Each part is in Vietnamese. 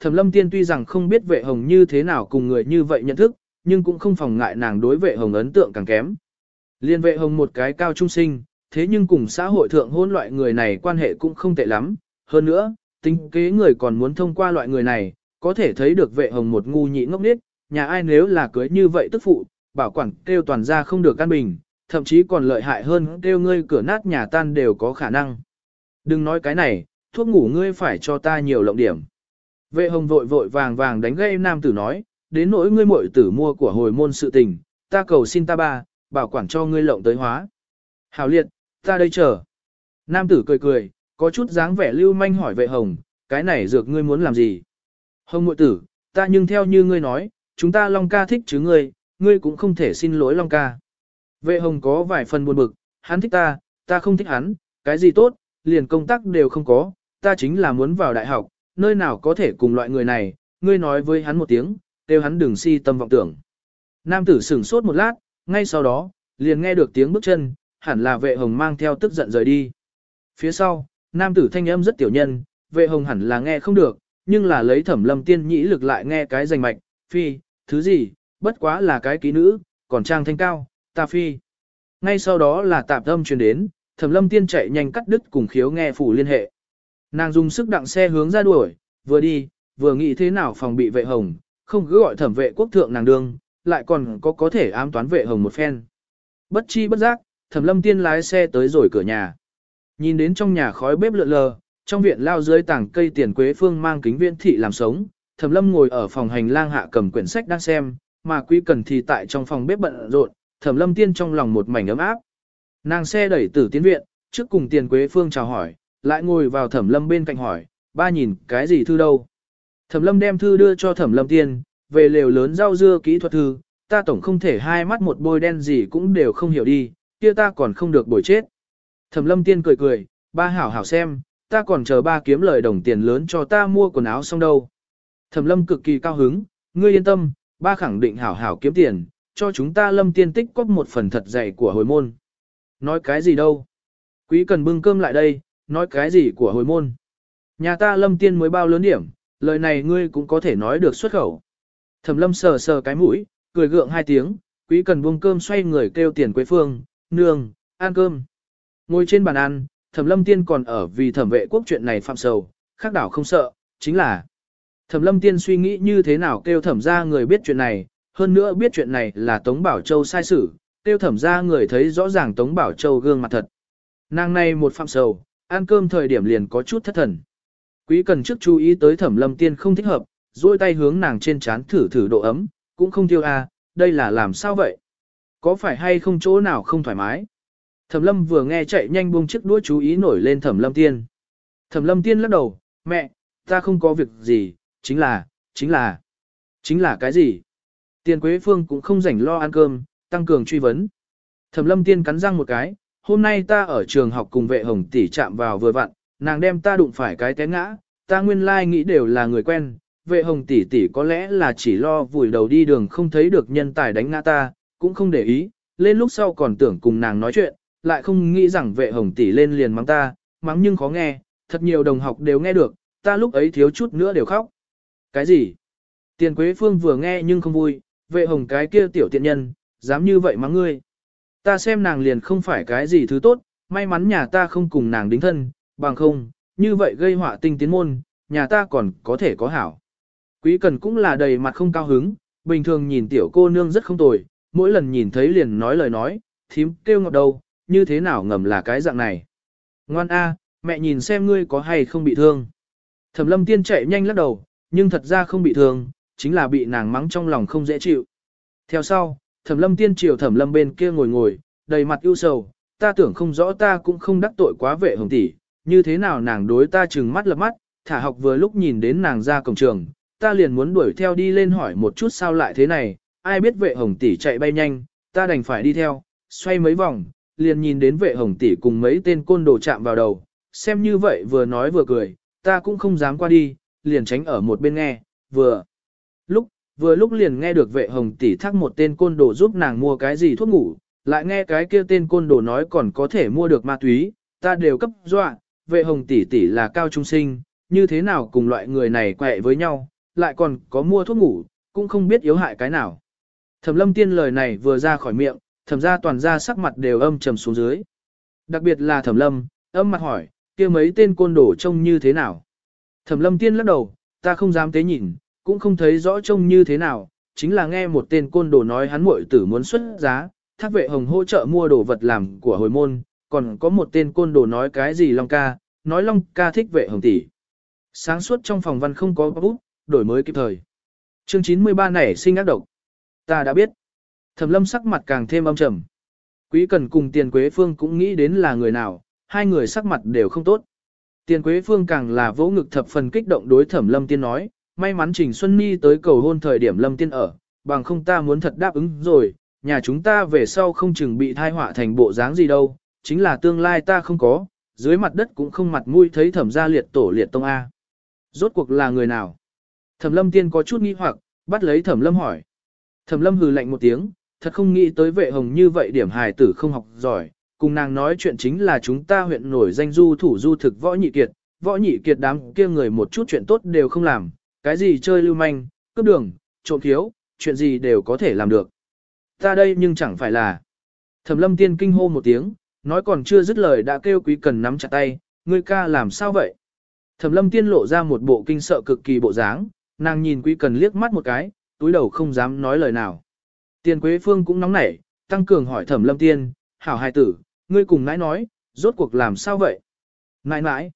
Thẩm lâm tiên tuy rằng không biết vệ hồng như thế nào cùng người như vậy nhận thức, nhưng cũng không phòng ngại nàng đối vệ hồng ấn tượng càng kém. Liên vệ hồng một cái cao trung sinh, thế nhưng cùng xã hội thượng hôn loại người này quan hệ cũng không tệ lắm. Hơn nữa, tính kế người còn muốn thông qua loại người này, có thể thấy được vệ hồng một ngu nhị ngốc nết, nhà ai nếu là cưới như vậy tức phụ, bảo quản kêu toàn ra không được căn bình, thậm chí còn lợi hại hơn kêu ngươi cửa nát nhà tan đều có khả năng. Đừng nói cái này, thuốc ngủ ngươi phải cho ta nhiều lộng điểm. Vệ hồng vội vội vàng vàng đánh gây nam tử nói, đến nỗi ngươi muội tử mua của hồi môn sự tình, ta cầu xin ta ba, bảo quản cho ngươi lộng tới hóa. Hảo liệt, ta đây chờ. Nam tử cười cười, có chút dáng vẻ lưu manh hỏi vệ hồng, cái này dược ngươi muốn làm gì? Hồng muội tử, ta nhưng theo như ngươi nói, chúng ta Long ca thích chứ ngươi, ngươi cũng không thể xin lỗi Long ca. Vệ hồng có vài phần buồn bực, hắn thích ta, ta không thích hắn, cái gì tốt, liền công tác đều không có, ta chính là muốn vào đại học, nơi nào có thể cùng loại người này, ngươi nói với hắn một tiếng, kêu hắn đừng si tâm vọng tưởng. Nam tử sửng sốt một lát, ngay sau đó, liền nghe được tiếng bước chân, hẳn là vệ hồng mang theo tức giận rời đi. Phía sau, nam tử thanh âm rất tiểu nhân, vệ hồng hẳn là nghe không được, nhưng là lấy thẩm lâm tiên nhĩ lực lại nghe cái rành mạch, phi, thứ gì, bất quá là cái ký nữ, còn trang thanh cao, ta phi. Ngay sau đó là tạp âm truyền đến, thẩm lâm tiên chạy nhanh cắt đứt cùng khiếu nghe phủ liên hệ. Nàng dùng sức đặng xe hướng ra đuổi, vừa đi, vừa nghĩ thế nào phòng bị vệ hồng, không cứ gọi thẩm vệ quốc thượng nàng đương, lại còn có có thể ám toán vệ hồng một phen. Bất chi bất giác, thẩm lâm tiên lái xe tới rồi cửa nhà. Nhìn đến trong nhà khói bếp lượn lờ, trong viện lao dưới tảng cây tiền quế phương mang kính viên thị làm sống, thẩm lâm ngồi ở phòng hành lang hạ cầm quyển sách đang xem, mà quý cần thì tại trong phòng bếp bận rộn, thẩm lâm tiên trong lòng một mảnh ấm áp. Nàng xe đẩy tử tiến viện, trước cùng tiền quế phương chào hỏi, lại ngồi vào thẩm lâm bên cạnh hỏi, ba nhìn cái gì thư đâu. Thẩm lâm đem thư đưa cho thẩm lâm tiên, về lều lớn rau dưa kỹ thuật thư, ta tổng không thể hai mắt một bôi đen gì cũng đều không hiểu đi, kia ta còn không được bồi chết. Thẩm lâm tiên cười cười, ba hảo hảo xem, ta còn chờ ba kiếm lời đồng tiền lớn cho ta mua quần áo xong đâu. Thẩm lâm cực kỳ cao hứng, ngươi yên tâm, ba khẳng định hảo hảo kiếm tiền, cho chúng ta lâm tiên tích có một phần thật dày của hồi môn. Nói cái gì đâu? Quý cần bưng cơm lại đây, nói cái gì của hồi môn? Nhà ta lâm tiên mới bao lớn điểm, lời này ngươi cũng có thể nói được xuất khẩu. Thẩm lâm sờ sờ cái mũi, cười gượng hai tiếng, quý cần buông cơm xoay người kêu tiền quế phương, nương, ăn cơm. Ngồi trên bàn ăn, thẩm lâm tiên còn ở vì thẩm vệ quốc chuyện này phạm sầu, khác đảo không sợ, chính là thẩm lâm tiên suy nghĩ như thế nào kêu thẩm ra người biết chuyện này, hơn nữa biết chuyện này là Tống Bảo Châu sai sử, kêu thẩm ra người thấy rõ ràng Tống Bảo Châu gương mặt thật. Nàng này một phạm sầu, ăn cơm thời điểm liền có chút thất thần. Quý cần trước chú ý tới thẩm lâm tiên không thích hợp, duỗi tay hướng nàng trên chán thử thử độ ấm, cũng không tiêu a, à, đây là làm sao vậy? Có phải hay không chỗ nào không thoải mái? Thẩm lâm vừa nghe chạy nhanh buông chiếc đũa chú ý nổi lên thẩm lâm tiên. Thẩm lâm tiên lắc đầu, mẹ, ta không có việc gì, chính là, chính là, chính là cái gì? Tiền Quế Phương cũng không rảnh lo ăn cơm, tăng cường truy vấn. Thẩm lâm tiên cắn răng một cái, hôm nay ta ở trường học cùng vệ hồng tỷ chạm vào vừa vặn, nàng đem ta đụng phải cái té ngã, ta nguyên lai nghĩ đều là người quen, vệ hồng tỷ tỷ có lẽ là chỉ lo vùi đầu đi đường không thấy được nhân tài đánh ngã ta, cũng không để ý, lên lúc sau còn tưởng cùng nàng nói chuyện, lại không nghĩ rằng vệ hồng tỷ lên liền mắng ta, mắng nhưng khó nghe, thật nhiều đồng học đều nghe được, ta lúc ấy thiếu chút nữa đều khóc. Cái gì? Tiền Quế Phương vừa nghe nhưng không vui, vệ hồng cái kia tiểu tiện nhân, dám như vậy mắng ngươi. Ta xem nàng liền không phải cái gì thứ tốt, may mắn nhà ta không cùng nàng đính thân, bằng không, như vậy gây họa tinh tiến môn, nhà ta còn có thể có hảo. Quý cần cũng là đầy mặt không cao hứng, bình thường nhìn tiểu cô nương rất không tồi, mỗi lần nhìn thấy liền nói lời nói, thím kêu ngọt đầu, như thế nào ngầm là cái dạng này. Ngoan A, mẹ nhìn xem ngươi có hay không bị thương. Thẩm lâm tiên chạy nhanh lắc đầu, nhưng thật ra không bị thương, chính là bị nàng mắng trong lòng không dễ chịu. Theo sau, thẩm lâm tiên triều thẩm lâm bên kia ngồi ngồi, đầy mặt ưu sầu, ta tưởng không rõ ta cũng không đắc tội quá vệ hồng tỷ, như thế nào nàng đối ta chừng mắt lập mắt, thả học vừa lúc nhìn đến nàng ra cổng trường, ta liền muốn đuổi theo đi lên hỏi một chút sao lại thế này, ai biết vệ hồng tỷ chạy bay nhanh, ta đành phải đi theo, xoay mấy vòng, liền nhìn đến vệ hồng tỷ cùng mấy tên côn đồ chạm vào đầu, xem như vậy vừa nói vừa cười, ta cũng không dám qua đi, liền tránh ở một bên nghe, vừa vừa lúc liền nghe được vệ hồng tỷ thắc một tên côn đồ giúp nàng mua cái gì thuốc ngủ, lại nghe cái kia tên côn đồ nói còn có thể mua được ma túy, ta đều cấp dọa, vệ hồng tỷ tỷ là cao trung sinh, như thế nào cùng loại người này quẹ với nhau, lại còn có mua thuốc ngủ, cũng không biết yếu hại cái nào. Thẩm lâm tiên lời này vừa ra khỏi miệng, thẩm ra toàn ra sắc mặt đều âm trầm xuống dưới. Đặc biệt là thẩm lâm, âm mặt hỏi, kia mấy tên côn đồ trông như thế nào. Thẩm lâm tiên lắc đầu, ta không dám tế nhìn, cũng không thấy rõ trông như thế nào, chính là nghe một tên côn đồ nói hắn muội tử muốn xuất giá, thác vệ hồng hỗ trợ mua đồ vật làm của hồi môn, còn có một tên côn đồ nói cái gì Long ca, nói Long ca thích vệ hồng tỷ. Sáng suốt trong phòng văn không có bút, đổi mới kịp thời. Chương 93 này sinh ác độc. Ta đã biết. Thẩm lâm sắc mặt càng thêm âm trầm. Quý cần cùng tiền quế phương cũng nghĩ đến là người nào, hai người sắc mặt đều không tốt. Tiền quế phương càng là vỗ ngực thập phần kích động đối thẩm lâm tiên nói, may mắn Trình Xuân Ni tới cầu hôn thời điểm lâm tiên ở, bằng không ta muốn thật đáp ứng rồi, nhà chúng ta về sau không chừng bị thai họa thành bộ dáng gì đâu, chính là tương lai ta không có, dưới mặt đất cũng không mặt mũi thấy thẩm gia liệt tổ liệt tông A. Rốt cuộc là người nào? Thẩm lâm tiên có chút nghi hoặc, bắt lấy thẩm lâm hỏi. Thẩm lâm hừ lạnh một tiếng, thật không nghĩ tới vệ hồng như vậy điểm hài tử không học giỏi, cùng nàng nói chuyện chính là chúng ta huyện nổi danh du thủ du thực võ nhị kiệt, võ nhị kiệt đám kia người một chút chuyện tốt đều không làm, cái gì chơi lưu manh, cướp đường, trộm thiếu, chuyện gì đều có thể làm được. Ta đây nhưng chẳng phải là. Thẩm lâm tiên kinh hô một tiếng, nói còn chưa dứt lời đã kêu quý cần nắm chặt tay, ngươi ca làm sao vậy? Thẩm lâm tiên lộ ra một bộ kinh sợ cực kỳ bộ dáng, nàng nhìn quý cần liếc mắt một cái, túi đầu không dám nói lời nào. Tiên Quế Phương cũng nóng nảy, tăng cường hỏi Thẩm Lâm Tiên, hảo hài tử, ngươi cùng nãi nói, rốt cuộc làm sao vậy? Nãi nãi.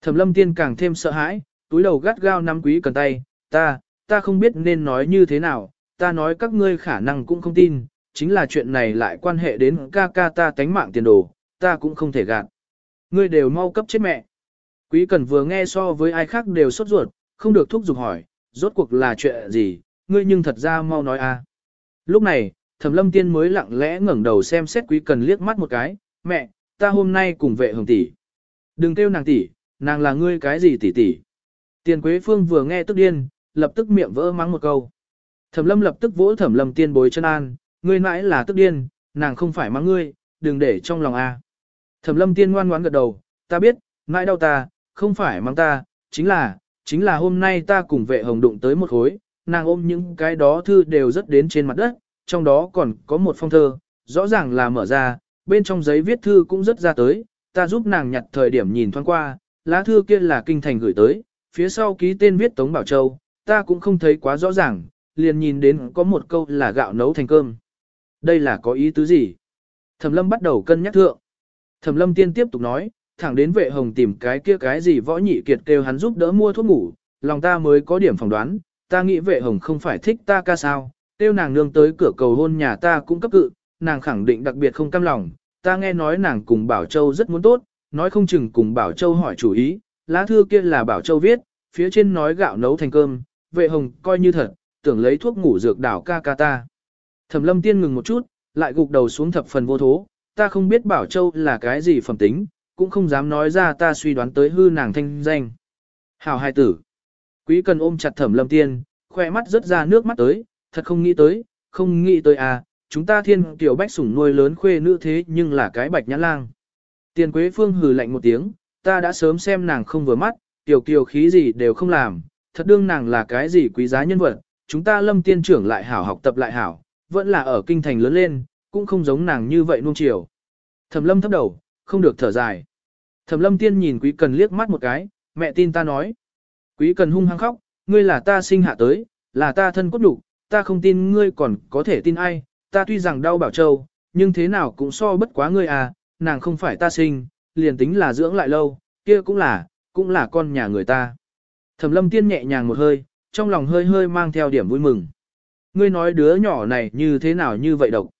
Thẩm Lâm Tiên càng thêm sợ hãi, túi đầu gắt gao nắm quý cần tay, ta, ta không biết nên nói như thế nào, ta nói các ngươi khả năng cũng không tin, chính là chuyện này lại quan hệ đến ca ca ta tánh mạng tiền đồ, ta cũng không thể gạt. Ngươi đều mau cấp chết mẹ. Quý cần vừa nghe so với ai khác đều sốt ruột, không được thúc giục hỏi, rốt cuộc là chuyện gì, ngươi nhưng thật ra mau nói a. Lúc này, Thẩm Lâm Tiên mới lặng lẽ ngẩng đầu xem xét Quý Cần liếc mắt một cái, "Mẹ, ta hôm nay cùng vệ hồng tỷ." "Đừng kêu nàng tỷ, nàng là ngươi cái gì tỷ tỷ?" Tiền Quế Phương vừa nghe tức điên, lập tức miệng vỡ mắng một câu. Thẩm Lâm lập tức vỗ Thẩm Lâm Tiên bối chân an, "Ngươi mãi là tức điên, nàng không phải mắng ngươi, đừng để trong lòng a." Thẩm Lâm Tiên ngoan ngoãn gật đầu, "Ta biết, mãi đau ta, không phải mắng ta, chính là, chính là hôm nay ta cùng vệ hồng đụng tới một khối, nàng ôm những cái đó thư đều rất đến trên mặt đất, trong đó còn có một phong thơ, rõ ràng là mở ra, bên trong giấy viết thư cũng rất ra tới, ta giúp nàng nhặt thời điểm nhìn thoáng qua, lá thư kia là kinh thành gửi tới, phía sau ký tên viết Tống Bảo Châu, ta cũng không thấy quá rõ ràng, liền nhìn đến có một câu là gạo nấu thành cơm. Đây là có ý tứ gì? Thẩm lâm bắt đầu cân nhắc thượng. Thẩm lâm tiên tiếp tục nói, thẳng đến vệ hồng tìm cái kia cái gì võ nhị kiệt kêu hắn giúp đỡ mua thuốc ngủ, lòng ta mới có điểm phỏng đoán, ta nghĩ vệ hồng không phải thích ta ca sao, tiêu nàng nương tới cửa cầu hôn nhà ta cũng cấp cự, nàng khẳng định đặc biệt không cam lòng, ta nghe nói nàng cùng Bảo Châu rất muốn tốt, nói không chừng cùng Bảo Châu hỏi chủ ý, lá thư kia là Bảo Châu viết, phía trên nói gạo nấu thành cơm, vệ hồng coi như thật, tưởng lấy thuốc ngủ dược đảo ca ca ta. Thẩm lâm tiên ngừng một chút, lại gục đầu xuống thập phần vô thố, ta không biết Bảo Châu là cái gì phẩm tính, cũng không dám nói ra ta suy đoán tới hư nàng thanh danh. Hảo hai tử. Quý cần ôm chặt thẩm lâm tiên, khoe mắt rớt ra nước mắt tới, thật không nghĩ tới, không nghĩ tới à, chúng ta thiên tiểu bách sủng nuôi lớn khuê nữ thế nhưng là cái bạch nhãn lang. Tiền Quế Phương hừ lạnh một tiếng, ta đã sớm xem nàng không vừa mắt, tiểu kiều khí gì đều không làm, thật đương nàng là cái gì quý giá nhân vật, chúng ta lâm tiên trưởng lại hảo học tập lại hảo, vẫn là ở kinh thành lớn lên, cũng không giống nàng như vậy nuông chiều. Thẩm lâm thấp đầu, không được thở dài. Thẩm lâm tiên nhìn quý cần liếc mắt một cái, mẹ tin ta nói. Quý cần hung hăng khóc, ngươi là ta sinh hạ tới, là ta thân cốt đủ, ta không tin ngươi còn có thể tin ai, ta tuy rằng đau bảo châu, nhưng thế nào cũng so bất quá ngươi à, nàng không phải ta sinh, liền tính là dưỡng lại lâu, kia cũng là, cũng là con nhà người ta. Thẩm lâm tiên nhẹ nhàng một hơi, trong lòng hơi hơi mang theo điểm vui mừng. Ngươi nói đứa nhỏ này như thế nào như vậy độc.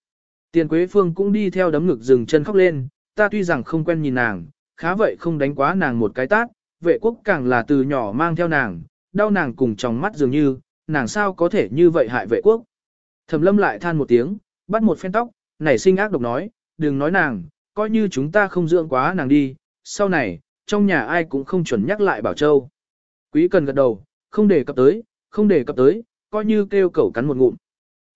Tiền Quế Phương cũng đi theo đấm ngực dừng chân khóc lên, ta tuy rằng không quen nhìn nàng, khá vậy không đánh quá nàng một cái tát, vệ quốc càng là từ nhỏ mang theo nàng, đau nàng cùng trong mắt dường như, nàng sao có thể như vậy hại vệ quốc. Thẩm lâm lại than một tiếng, bắt một phen tóc, nảy sinh ác độc nói, đừng nói nàng, coi như chúng ta không dưỡng quá nàng đi, sau này, trong nhà ai cũng không chuẩn nhắc lại Bảo Châu. Quý cần gật đầu, không để cập tới, không để cập tới, coi như kêu cẩu cắn một ngụm.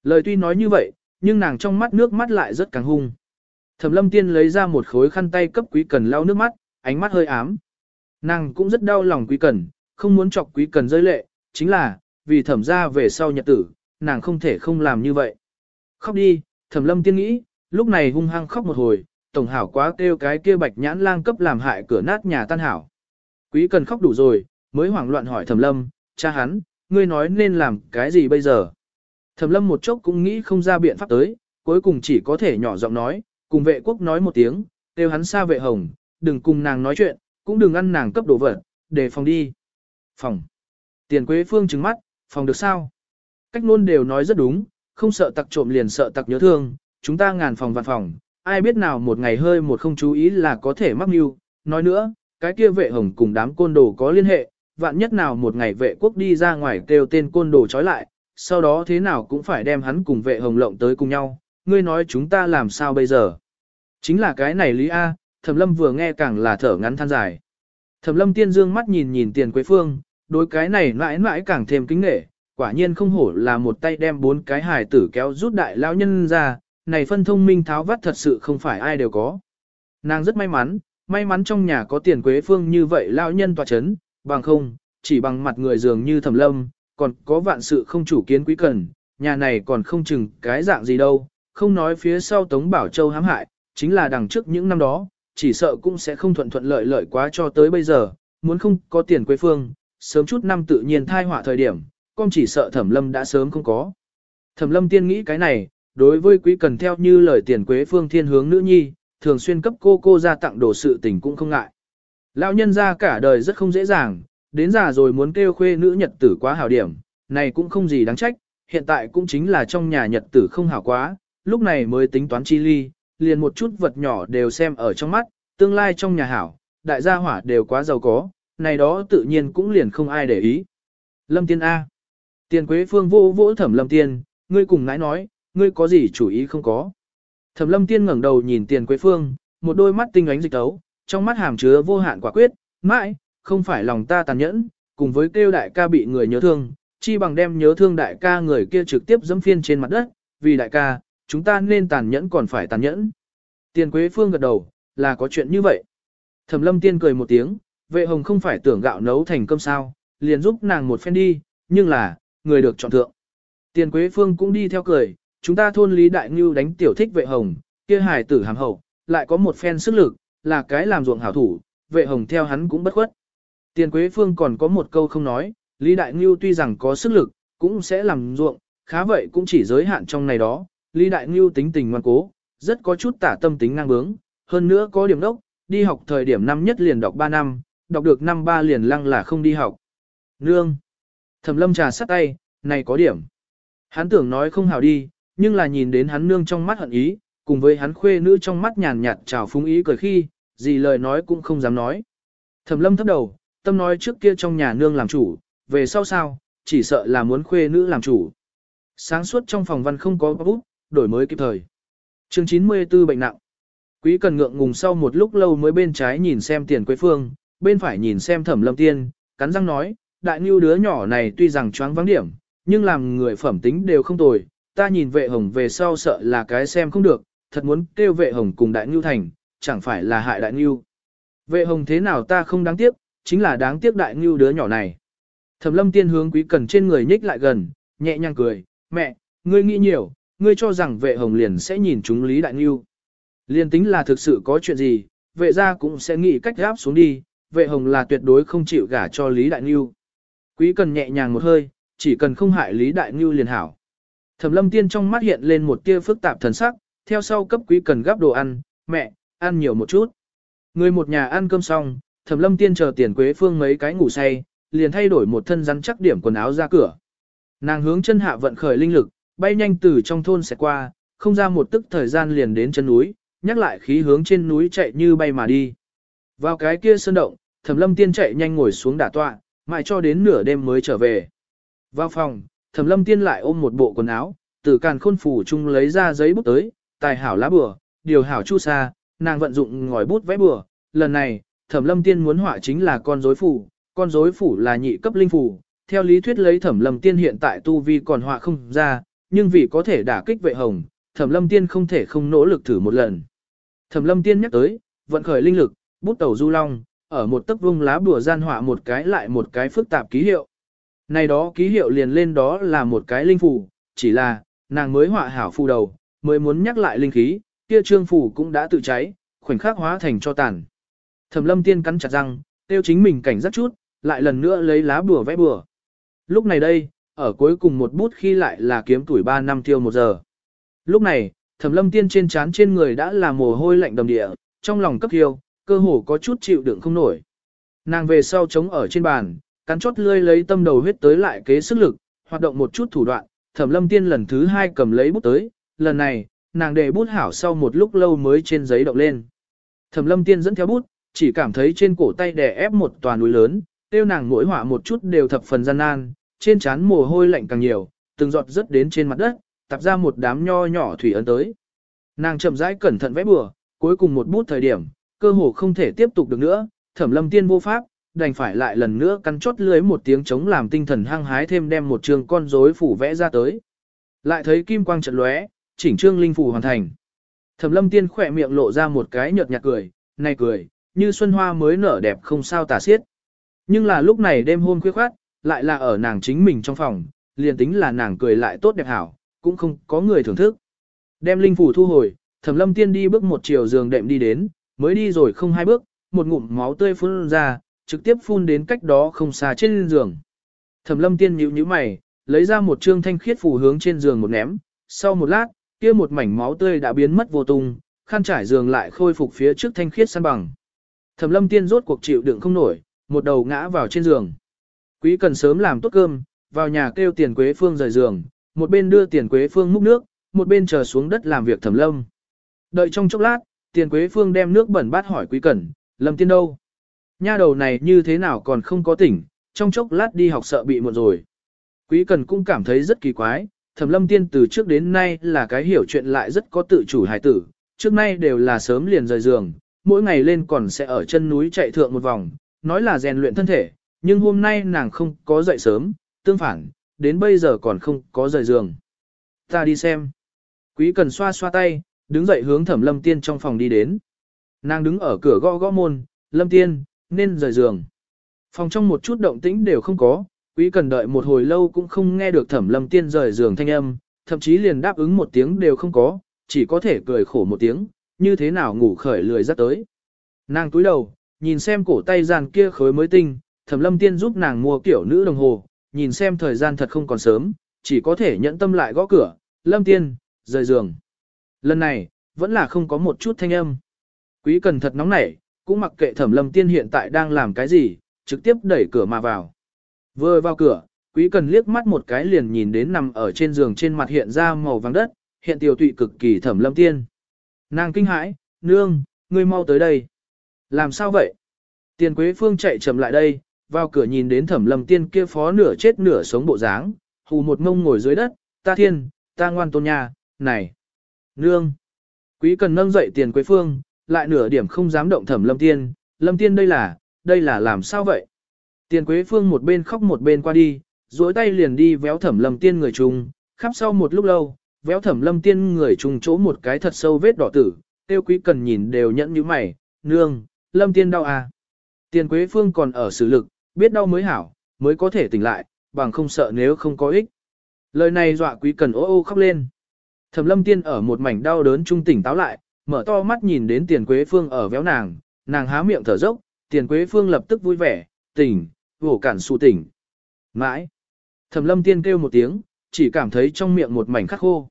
Lời tuy nói như vậy, nhưng nàng trong mắt nước mắt lại rất càng hung. Thẩm lâm tiên lấy ra một khối khăn tay cấp quý cần lau nước mắt, ánh mắt hơi ám. Nàng cũng rất đau lòng quý cần, không muốn chọc quý cần rơi lệ, chính là, vì thẩm ra về sau nhật tử, nàng không thể không làm như vậy. Khóc đi, thẩm lâm tiên nghĩ, lúc này hung hăng khóc một hồi, tổng hảo quá kêu cái kia bạch nhãn lang cấp làm hại cửa nát nhà tan hảo. Quý cần khóc đủ rồi, mới hoảng loạn hỏi thẩm lâm, cha hắn, ngươi nói nên làm cái gì bây giờ? Thẩm lâm một chốc cũng nghĩ không ra biện pháp tới, cuối cùng chỉ có thể nhỏ giọng nói, cùng vệ quốc nói một tiếng, kêu hắn xa vệ hồng, đừng cùng nàng nói chuyện, cũng đừng ăn nàng cấp đồ vật, để phòng đi. Phòng. Tiền Quế Phương trừng mắt, phòng được sao? Cách luôn đều nói rất đúng, không sợ tặc trộm liền sợ tặc nhớ thương, chúng ta ngàn phòng vạn phòng, ai biết nào một ngày hơi một không chú ý là có thể mắc mưu. Nói nữa, cái kia vệ hồng cùng đám côn đồ có liên hệ, vạn nhất nào một ngày vệ quốc đi ra ngoài kêu tên côn đồ trói lại, sau đó thế nào cũng phải đem hắn cùng vệ hồng lộng tới cùng nhau, ngươi nói chúng ta làm sao bây giờ? Chính là cái này Lý A, Thẩm Lâm vừa nghe càng là thở ngắn than dài. Thẩm Lâm tiên dương mắt nhìn nhìn Tiền Quế Phương, đối cái này mãi mãi càng thêm kính nể, quả nhiên không hổ là một tay đem bốn cái hài tử kéo rút đại lão nhân ra, này phân thông minh tháo vắt thật sự không phải ai đều có. Nàng rất may mắn, may mắn trong nhà có Tiền Quế Phương như vậy lao nhân tòa chấn, bằng không, chỉ bằng mặt người dường như Thẩm Lâm, còn có vạn sự không chủ kiến quý cần, nhà này còn không chừng cái dạng gì đâu, không nói phía sau Tống Bảo Châu hãm hại, chính là đằng trước những năm đó, chỉ sợ cũng sẽ không thuận thuận lợi lợi quá cho tới bây giờ, muốn không có tiền quế phương, sớm chút năm tự nhiên thai họa thời điểm, con chỉ sợ thẩm lâm đã sớm không có. Thẩm lâm tiên nghĩ cái này, đối với quý cần theo như lời tiền quế phương thiên hướng nữ nhi, thường xuyên cấp cô cô ra tặng đồ sự tình cũng không ngại. Lão nhân ra cả đời rất không dễ dàng, đến già rồi muốn kêu khuê nữ nhật tử quá hảo điểm, này cũng không gì đáng trách, hiện tại cũng chính là trong nhà nhật tử không hảo quá, lúc này mới tính toán chi ly, liền một chút vật nhỏ đều xem ở trong mắt, tương lai trong nhà hảo, đại gia hỏa đều quá giàu có, này đó tự nhiên cũng liền không ai để ý. Lâm Tiên A. Tiền Quế Phương vô vỗ thẩm Lâm Tiên, ngươi cùng ngãi nói, ngươi có gì chủ ý không có. Thẩm Lâm Tiên ngẩng đầu nhìn Tiền Quế Phương, một đôi mắt tinh ánh dịch tấu, trong mắt hàm chứa vô hạn quả quyết, mãi, không phải lòng ta tàn nhẫn, cùng với kêu đại ca bị người nhớ thương, chi bằng đem nhớ thương đại ca người kia trực tiếp dẫm phiên trên mặt đất, vì đại ca, chúng ta nên tàn nhẫn còn phải tàn nhẫn. Tiền Quế Phương gật đầu, là có chuyện như vậy. Thẩm lâm tiên cười một tiếng, vệ hồng không phải tưởng gạo nấu thành cơm sao, liền giúp nàng một phen đi, nhưng là, người được chọn thượng. Tiền Quế Phương cũng đi theo cười, chúng ta thôn Lý Đại Ngưu đánh tiểu thích vệ hồng, kia hài tử hàm hậu, lại có một phen sức lực, là cái làm ruộng hảo thủ, vệ hồng theo hắn cũng bất khuất. Tiền Quế Phương còn có một câu không nói, Lý Đại Ngưu tuy rằng có sức lực, cũng sẽ làm ruộng, khá vậy cũng chỉ giới hạn trong này đó, Lý Đại Ngưu tính tình ngoan cố, rất có chút tả tâm tính năng bướng, hơn nữa có điểm đốc, đi học thời điểm năm nhất liền đọc 3 năm, đọc được năm ba liền lăng là không đi học. Nương! Thẩm lâm trà sắt tay, này có điểm. Hắn tưởng nói không hào đi, nhưng là nhìn đến hắn nương trong mắt hận ý, cùng với hắn khuê nữ trong mắt nhàn nhạt trào phúng ý cười khi, gì lời nói cũng không dám nói. Thẩm lâm thấp đầu, tâm nói trước kia trong nhà nương làm chủ, về sau sao, chỉ sợ là muốn khuê nữ làm chủ. Sáng suốt trong phòng văn không có bút, đổi mới kịp thời. Chương 94 bệnh nặng. Quý cần ngượng ngùng sau một lúc lâu mới bên trái nhìn xem tiền quế phương, bên phải nhìn xem thẩm lâm tiên, cắn răng nói, đại nưu đứa nhỏ này tuy rằng choáng vắng điểm, nhưng làm người phẩm tính đều không tồi, ta nhìn vệ hồng về sau sợ là cái xem không được, thật muốn kêu vệ hồng cùng đại ngưu thành, chẳng phải là hại đại ngưu. Vệ hồng thế nào ta không đáng tiếc, chính là đáng tiếc đại ngưu đứa nhỏ này. Thẩm lâm tiên hướng quý cần trên người nhích lại gần, nhẹ nhàng cười, mẹ, ngươi nghĩ nhiều, ngươi cho rằng vệ hồng liền sẽ nhìn chúng Lý Đại Ngưu. Liên tính là thực sự có chuyện gì, vệ gia cũng sẽ nghĩ cách gáp xuống đi, vệ hồng là tuyệt đối không chịu gả cho Lý Đại Ngưu. Quý cần nhẹ nhàng một hơi, chỉ cần không hại Lý Đại Ngưu liền hảo. Thẩm lâm tiên trong mắt hiện lên một tia phức tạp thần sắc, theo sau cấp quý cần gắp đồ ăn, mẹ, ăn nhiều một chút. Người một nhà ăn cơm xong, thẩm lâm tiên chờ tiền quế phương mấy cái ngủ say, liền thay đổi một thân rắn chắc điểm quần áo ra cửa. Nàng hướng chân hạ vận khởi linh lực, bay nhanh từ trong thôn sẽ qua, không ra một tức thời gian liền đến chân núi, nhắc lại khí hướng trên núi chạy như bay mà đi. Vào cái kia sơn động, Thẩm Lâm Tiên chạy nhanh ngồi xuống đả tọa, mãi cho đến nửa đêm mới trở về. Vào phòng, Thẩm Lâm Tiên lại ôm một bộ quần áo, từ càn khôn phủ chung lấy ra giấy bút tới, tài hảo lá bừa, điều hảo chu sa, nàng vận dụng ngòi bút vẽ bừa. Lần này, Thẩm Lâm Tiên muốn họa chính là con rối phủ, con rối phủ là nhị cấp linh phủ. Theo lý thuyết lấy Thẩm Lâm Tiên hiện tại tu vi còn họa không ra, nhưng vì có thể đả kích vệ hồng, Thẩm Lâm Tiên không thể không nỗ lực thử một lần. Thẩm Lâm Tiên nhắc tới, vận khởi linh lực, bút tẩu du long, ở một tấc vung lá bùa gian họa một cái lại một cái phức tạp ký hiệu. Này đó ký hiệu liền lên đó là một cái linh phù, chỉ là, nàng mới họa hảo phù đầu, mới muốn nhắc lại linh khí, kia trương phù cũng đã tự cháy, khoảnh khắc hóa thành cho tàn. Thẩm lâm tiên cắn chặt răng, tiêu chính mình cảnh giác chút, lại lần nữa lấy lá bùa vẽ bùa. Lúc này đây, ở cuối cùng một bút khi lại là kiếm tuổi 3 năm tiêu một giờ. Lúc này, thẩm lâm tiên trên trán trên người đã là mồ hôi lạnh đầm địa, trong lòng cấp thiêu, cơ hồ có chút chịu đựng không nổi. Nàng về sau chống ở trên bàn, cắn chót lươi lấy tâm đầu huyết tới lại kế sức lực, hoạt động một chút thủ đoạn, thẩm lâm tiên lần thứ hai cầm lấy bút tới, lần này, nàng để bút hảo sau một lúc lâu mới trên giấy động lên. Thẩm lâm tiên dẫn theo bút, chỉ cảm thấy trên cổ tay đè ép một tòa núi lớn, tiêu nàng mỗi họa một chút đều thập phần gian nan, trên trán mồ hôi lạnh càng nhiều, từng giọt rớt đến trên mặt đất, tập ra một đám nho nhỏ thủy ấn tới. Nàng chậm rãi cẩn thận vẽ bừa, cuối cùng một bút thời điểm, cơ hồ không thể tiếp tục được nữa, thẩm lâm tiên vô pháp, đành phải lại lần nữa cắn chốt lưới một tiếng chống làm tinh thần hăng hái thêm đem một trường con rối phủ vẽ ra tới. Lại thấy kim quang trận lóe, chỉnh trương linh phủ hoàn thành. Thẩm lâm tiên khỏe miệng lộ ra một cái nhợt nhạt cười, này cười, như xuân hoa mới nở đẹp không sao tả xiết. Nhưng là lúc này đêm hôm khuya khoát, lại là ở nàng chính mình trong phòng, liền tính là nàng cười lại tốt đẹp hảo, cũng không có người thưởng thức. Đem linh phủ thu hồi, thẩm lâm tiên đi bước một chiều giường đệm đi đến, mới đi rồi không hai bước, một ngụm máu tươi phun ra, trực tiếp phun đến cách đó không xa trên giường. Thẩm lâm tiên nhíu nhíu mày, lấy ra một trương thanh khiết phủ hướng trên giường một ném, sau một lát, kia một mảnh máu tươi đã biến mất vô tung, khăn trải giường lại khôi phục phía trước thanh khiết san bằng. Thẩm lâm tiên rốt cuộc chịu đựng không nổi, một đầu ngã vào trên giường. Quý cần sớm làm tốt cơm, vào nhà kêu tiền quế phương rời giường, một bên đưa tiền quế phương múc nước, một bên chờ xuống đất làm việc thẩm lâm. Đợi trong chốc lát, tiền quế phương đem nước bẩn bát hỏi quý cẩn, lâm tiên đâu? Nha đầu này như thế nào còn không có tỉnh, trong chốc lát đi học sợ bị muộn rồi. Quý cần cũng cảm thấy rất kỳ quái, thẩm lâm tiên từ trước đến nay là cái hiểu chuyện lại rất có tự chủ hài tử, trước nay đều là sớm liền rời giường, mỗi ngày lên còn sẽ ở chân núi chạy thượng một vòng, nói là rèn luyện thân thể, nhưng hôm nay nàng không có dậy sớm, tương phản, đến bây giờ còn không có rời giường. Ta đi xem. Quý cần xoa xoa tay, đứng dậy hướng thẩm lâm tiên trong phòng đi đến. Nàng đứng ở cửa gõ gõ môn, lâm tiên, nên rời giường. Phòng trong một chút động tĩnh đều không có, quý cần đợi một hồi lâu cũng không nghe được thẩm lâm tiên rời giường thanh âm, thậm chí liền đáp ứng một tiếng đều không có, chỉ có thể cười khổ một tiếng, như thế nào ngủ khởi lười rất tới. Nàng túi đầu, nhìn xem cổ tay giàn kia khối mới tinh, thẩm lâm tiên giúp nàng mua kiểu nữ đồng hồ, nhìn xem thời gian thật không còn sớm, chỉ có thể nhẫn tâm lại gõ cửa, lâm tiên, rời giường. Lần này, vẫn là không có một chút thanh âm. Quý cần thật nóng nảy, cũng mặc kệ thẩm lâm tiên hiện tại đang làm cái gì, trực tiếp đẩy cửa mà vào. Vừa vào cửa, quý cần liếc mắt một cái liền nhìn đến nằm ở trên giường trên mặt hiện ra màu vàng đất, hiện tiểu tụy cực kỳ thẩm lâm tiên. Nàng kinh hãi, nương, ngươi mau tới đây. Làm sao vậy? Tiền Quế Phương chạy chậm lại đây, vào cửa nhìn đến thẩm lâm tiên kia phó nửa chết nửa sống bộ dáng, hù một ngông ngồi dưới đất, ta thiên, ta ngoan tôn nhà, này. Nương. Quý cần nâng dậy tiền Quế Phương, lại nửa điểm không dám động thẩm lâm tiên, lâm tiên đây là, đây là làm sao vậy? Tiền Quế Phương một bên khóc một bên qua đi, duỗi tay liền đi véo thẩm lâm tiên người trùng, khắp sau một lúc lâu, véo thẩm lâm tiên người trùng chỗ một cái thật sâu vết đỏ tử, tiêu quý cần nhìn đều nhẫn như mày, nương, lâm tiên đau à. Tiền Quế Phương còn ở xử lực, biết đau mới hảo, mới có thể tỉnh lại, bằng không sợ nếu không có ích. Lời này dọa quý cần ô ô khóc lên. Thẩm lâm tiên ở một mảnh đau đớn trung tỉnh táo lại, mở to mắt nhìn đến tiền quế phương ở véo nàng, nàng há miệng thở dốc, tiền quế phương lập tức vui vẻ, tỉnh, vổ cản su tỉnh. Mãi. Thẩm lâm tiên kêu một tiếng, chỉ cảm thấy trong miệng một mảnh khắc khô.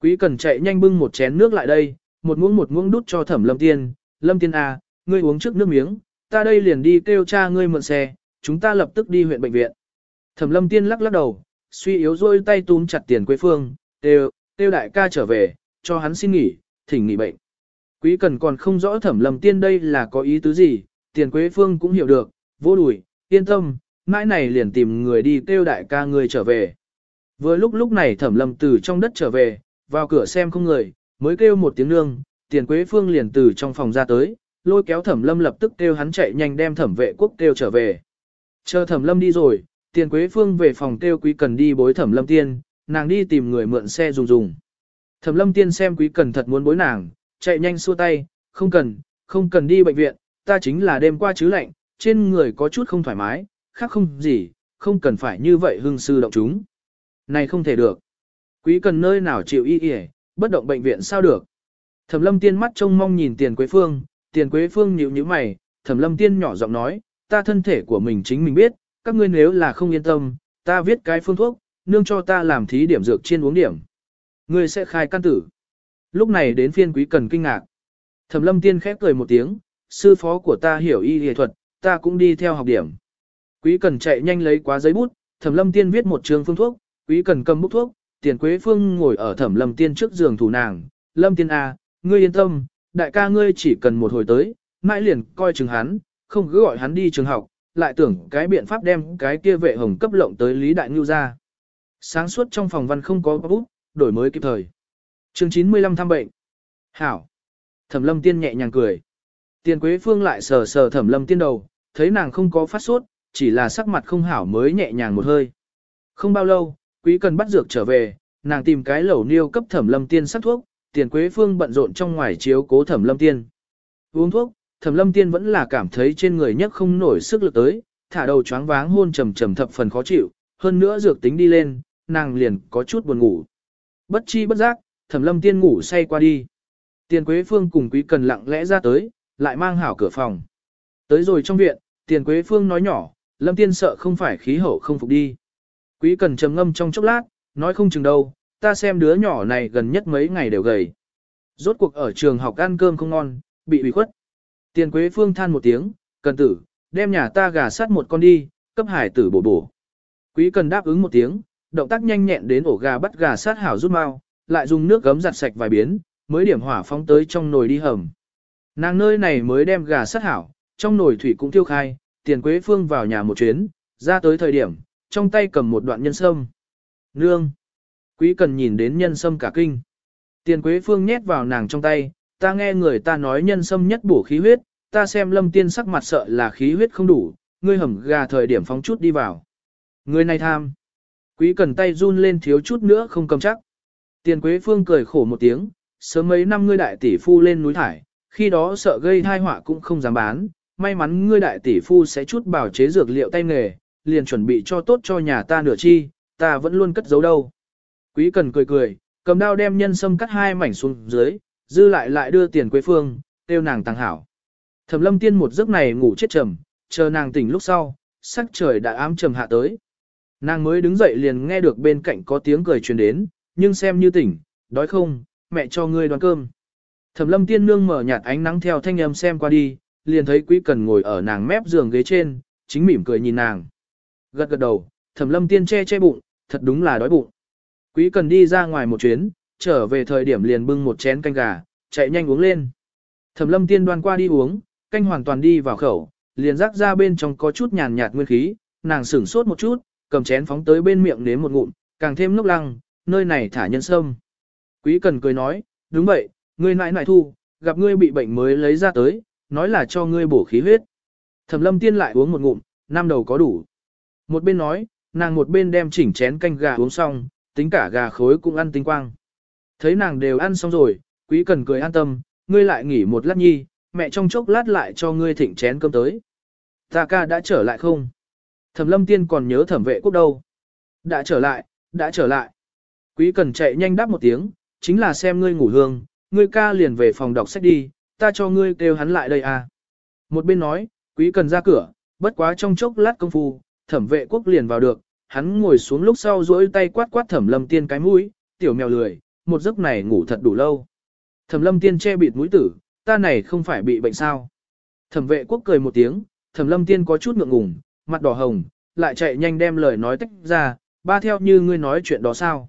Quý cần chạy nhanh bưng một chén nước lại đây, một muỗng một muỗng đút cho thẩm lâm tiên, lâm tiên à, ngươi uống trước nước miếng, ta đây liền đi kêu cha ngươi mượn xe, chúng ta lập tức đi huyện bệnh viện. Thẩm lâm tiên lắc lắc đầu, suy yếu rôi tay túm chặt tiền quế phương, têu, têu đại ca trở về, cho hắn xin nghỉ, thỉnh nghỉ bệnh. Quý cần còn không rõ thẩm lâm tiên đây là có ý tứ gì, tiền quế phương cũng hiểu được, vô đùi, yên tâm, mãi này liền tìm người đi kêu đại ca người trở về. Vừa lúc lúc này thẩm lâm từ trong đất trở về, vào cửa xem không người, mới kêu một tiếng nương, tiền quế phương liền từ trong phòng ra tới, lôi kéo thẩm lâm lập tức kêu hắn chạy nhanh đem thẩm vệ quốc kêu trở về. Chờ thẩm lâm đi rồi, tiền quế phương về phòng kêu quý cần đi bối thẩm lâm tiên, nàng đi tìm người mượn xe dùng dùng. Thẩm lâm tiên xem quý cần thật muốn bối nàng, chạy nhanh xua tay, không cần, không cần đi bệnh viện, ta chính là đêm qua chứ lạnh, trên người có chút không thoải mái, khác không gì, không cần phải như vậy hương sư động chúng. Này không thể được. Quý cần nơi nào chịu y y, bất động bệnh viện sao được. Thẩm lâm tiên mắt trông mong nhìn tiền quế phương, tiền quế phương nhíu nhíu mày, thẩm lâm tiên nhỏ giọng nói, ta thân thể của mình chính mình biết, các ngươi nếu là không yên tâm, ta viết cái phương thuốc, nương cho ta làm thí điểm dược chiên uống điểm. Ngươi sẽ khai căn tử. Lúc này đến phiên quý cần kinh ngạc. Thẩm lâm tiên khép cười một tiếng, sư phó của ta hiểu y y thuật, ta cũng đi theo học điểm. Quý cần chạy nhanh lấy quá giấy bút, thẩm lâm tiên viết một trường phương thuốc, quý cần cầm bút thuốc, tiền quế phương ngồi ở thẩm lâm tiên trước giường thủ nàng. Lâm tiên A, ngươi yên tâm, đại ca ngươi chỉ cần một hồi tới, mãi liền coi chừng hắn, không cứ gọi hắn đi trường học, lại tưởng cái biện pháp đem cái kia vệ hồng cấp lộng tới Lý Đại Ngưu ra. Sáng suốt trong phòng văn không có bút, đổi mới kịp thời. chương 95 thăm bệnh. Hảo. Thẩm lâm tiên nhẹ nhàng cười. Tiền Quế Phương lại sờ sờ thẩm lâm tiên đầu, thấy nàng không có phát sốt, chỉ là sắc mặt không hảo mới nhẹ nhàng một hơi. Không bao lâu, quý cần bắt dược trở về, nàng tìm cái lẩu niêu cấp thẩm lâm tiên sắc thuốc, tiền Quế Phương bận rộn trong ngoài chiếu cố thẩm lâm tiên. Uống thuốc, thẩm lâm tiên vẫn là cảm thấy trên người nhất không nổi sức lực tới, thả đầu choáng váng hôn trầm trầm thập phần khó chịu, hơn nữa dược tính đi lên, nàng liền có chút buồn ngủ. Bất chi bất giác, thẩm lâm tiên ngủ say qua đi. Tiền Quế Phương cùng Quý Cần lặng lẽ ra tới, lại mang hảo cửa phòng. Tới rồi trong viện, Tiền Quế Phương nói nhỏ, Lâm Tiên sợ không phải khí hậu không phục đi. Quý Cần trầm ngâm trong chốc lát, nói không chừng đâu, ta xem đứa nhỏ này gần nhất mấy ngày đều gầy. Rốt cuộc ở trường học ăn cơm không ngon, bị ủy khuất. Tiền Quế Phương than một tiếng, cần tử, đem nhà ta gà sát một con đi, cấp hải tử bổ bổ. Quý Cần đáp ứng một tiếng, động tác nhanh nhẹn đến ổ gà bắt gà sát hảo rút mau, lại dùng nước gấm giặt sạch vài biến, mới điểm hỏa phóng tới trong nồi đi hầm. Nàng nơi này mới đem gà sát hảo, trong nồi thủy cũng tiêu khai, tiền quế phương vào nhà một chuyến, ra tới thời điểm, trong tay cầm một đoạn nhân sâm. Nương! Quý cần nhìn đến nhân sâm cả kinh. Tiền quế phương nhét vào nàng trong tay, ta nghe người ta nói nhân sâm nhất bổ khí huyết, ta xem lâm tiên sắc mặt sợ là khí huyết không đủ, ngươi hầm gà thời điểm phóng chút đi vào. Người này tham. Quý cần tay run lên thiếu chút nữa không cầm chắc. Tiền quế phương cười khổ một tiếng, sớm mấy năm ngươi đại tỷ phu lên núi thải, khi đó sợ gây thai họa cũng không dám bán, may mắn ngươi đại tỷ phu sẽ chút bảo chế dược liệu tay nghề, liền chuẩn bị cho tốt cho nhà ta nửa chi, ta vẫn luôn cất giấu đâu. Quý cần cười cười, cầm đao đem nhân sâm cắt hai mảnh xuống dưới, dư lại lại đưa tiền quế phương, tiêu nàng tăng hảo. Thẩm lâm tiên một giấc này ngủ chết trầm, chờ nàng tỉnh lúc sau, sắc trời đã ám trầm hạ tới. Nàng mới đứng dậy liền nghe được bên cạnh có tiếng cười truyền đến, nhưng xem như tỉnh, đói không, mẹ cho ngươi đoán cơm. Thẩm lâm tiên nương mở nhạt ánh nắng theo thanh âm xem qua đi, liền thấy quý cần ngồi ở nàng mép giường ghế trên, chính mỉm cười nhìn nàng. Gật gật đầu, thẩm lâm tiên che che bụng, thật đúng là đói bụng. Quý cần đi ra ngoài một chuyến, trở về thời điểm liền bưng một chén canh gà, chạy nhanh uống lên. Thẩm lâm tiên đoan qua đi uống, canh hoàn toàn đi vào khẩu, liền rắc ra bên trong có chút nhàn nhạt nguyên khí, nàng sửng sốt một chút, cầm chén phóng tới bên miệng nếm một ngụm, càng thêm nốc lăng, nơi này thả nhân sâm. Quý cần cười nói, đúng vậy, ngươi nãi nãi thu, gặp ngươi bị bệnh mới lấy ra tới, nói là cho ngươi bổ khí huyết. Thẩm lâm tiên lại uống một ngụm, năm đầu có đủ. Một bên nói, nàng một bên đem chỉnh chén canh gà uống xong, tính cả gà khối cũng ăn tinh quang. Thấy nàng đều ăn xong rồi, quý cần cười an tâm, ngươi lại nghỉ một lát nhi, mẹ trong chốc lát lại cho ngươi thỉnh chén cơm tới. Ta ca đã trở lại không? Thẩm lâm tiên còn nhớ thẩm vệ quốc đâu? Đã trở lại, đã trở lại. Quý cần chạy nhanh đáp một tiếng, chính là xem ngươi ngủ hương, ngươi ca liền về phòng đọc sách đi, ta cho ngươi kêu hắn lại đây à. Một bên nói, quý cần ra cửa, bất quá trong chốc lát công phu, thẩm vệ quốc liền vào được, hắn ngồi xuống lúc sau duỗi tay quát quát thẩm lâm tiên cái mũi, tiểu mèo lười, một giấc này ngủ thật đủ lâu. Thẩm lâm tiên che bịt mũi tử, ta này không phải bị bệnh sao. Thẩm vệ quốc cười một tiếng, thẩm lâm tiên có chút ngượng ngùng, mặt đỏ hồng, lại chạy nhanh đem lời nói tách ra, ba theo như ngươi nói chuyện đó sao.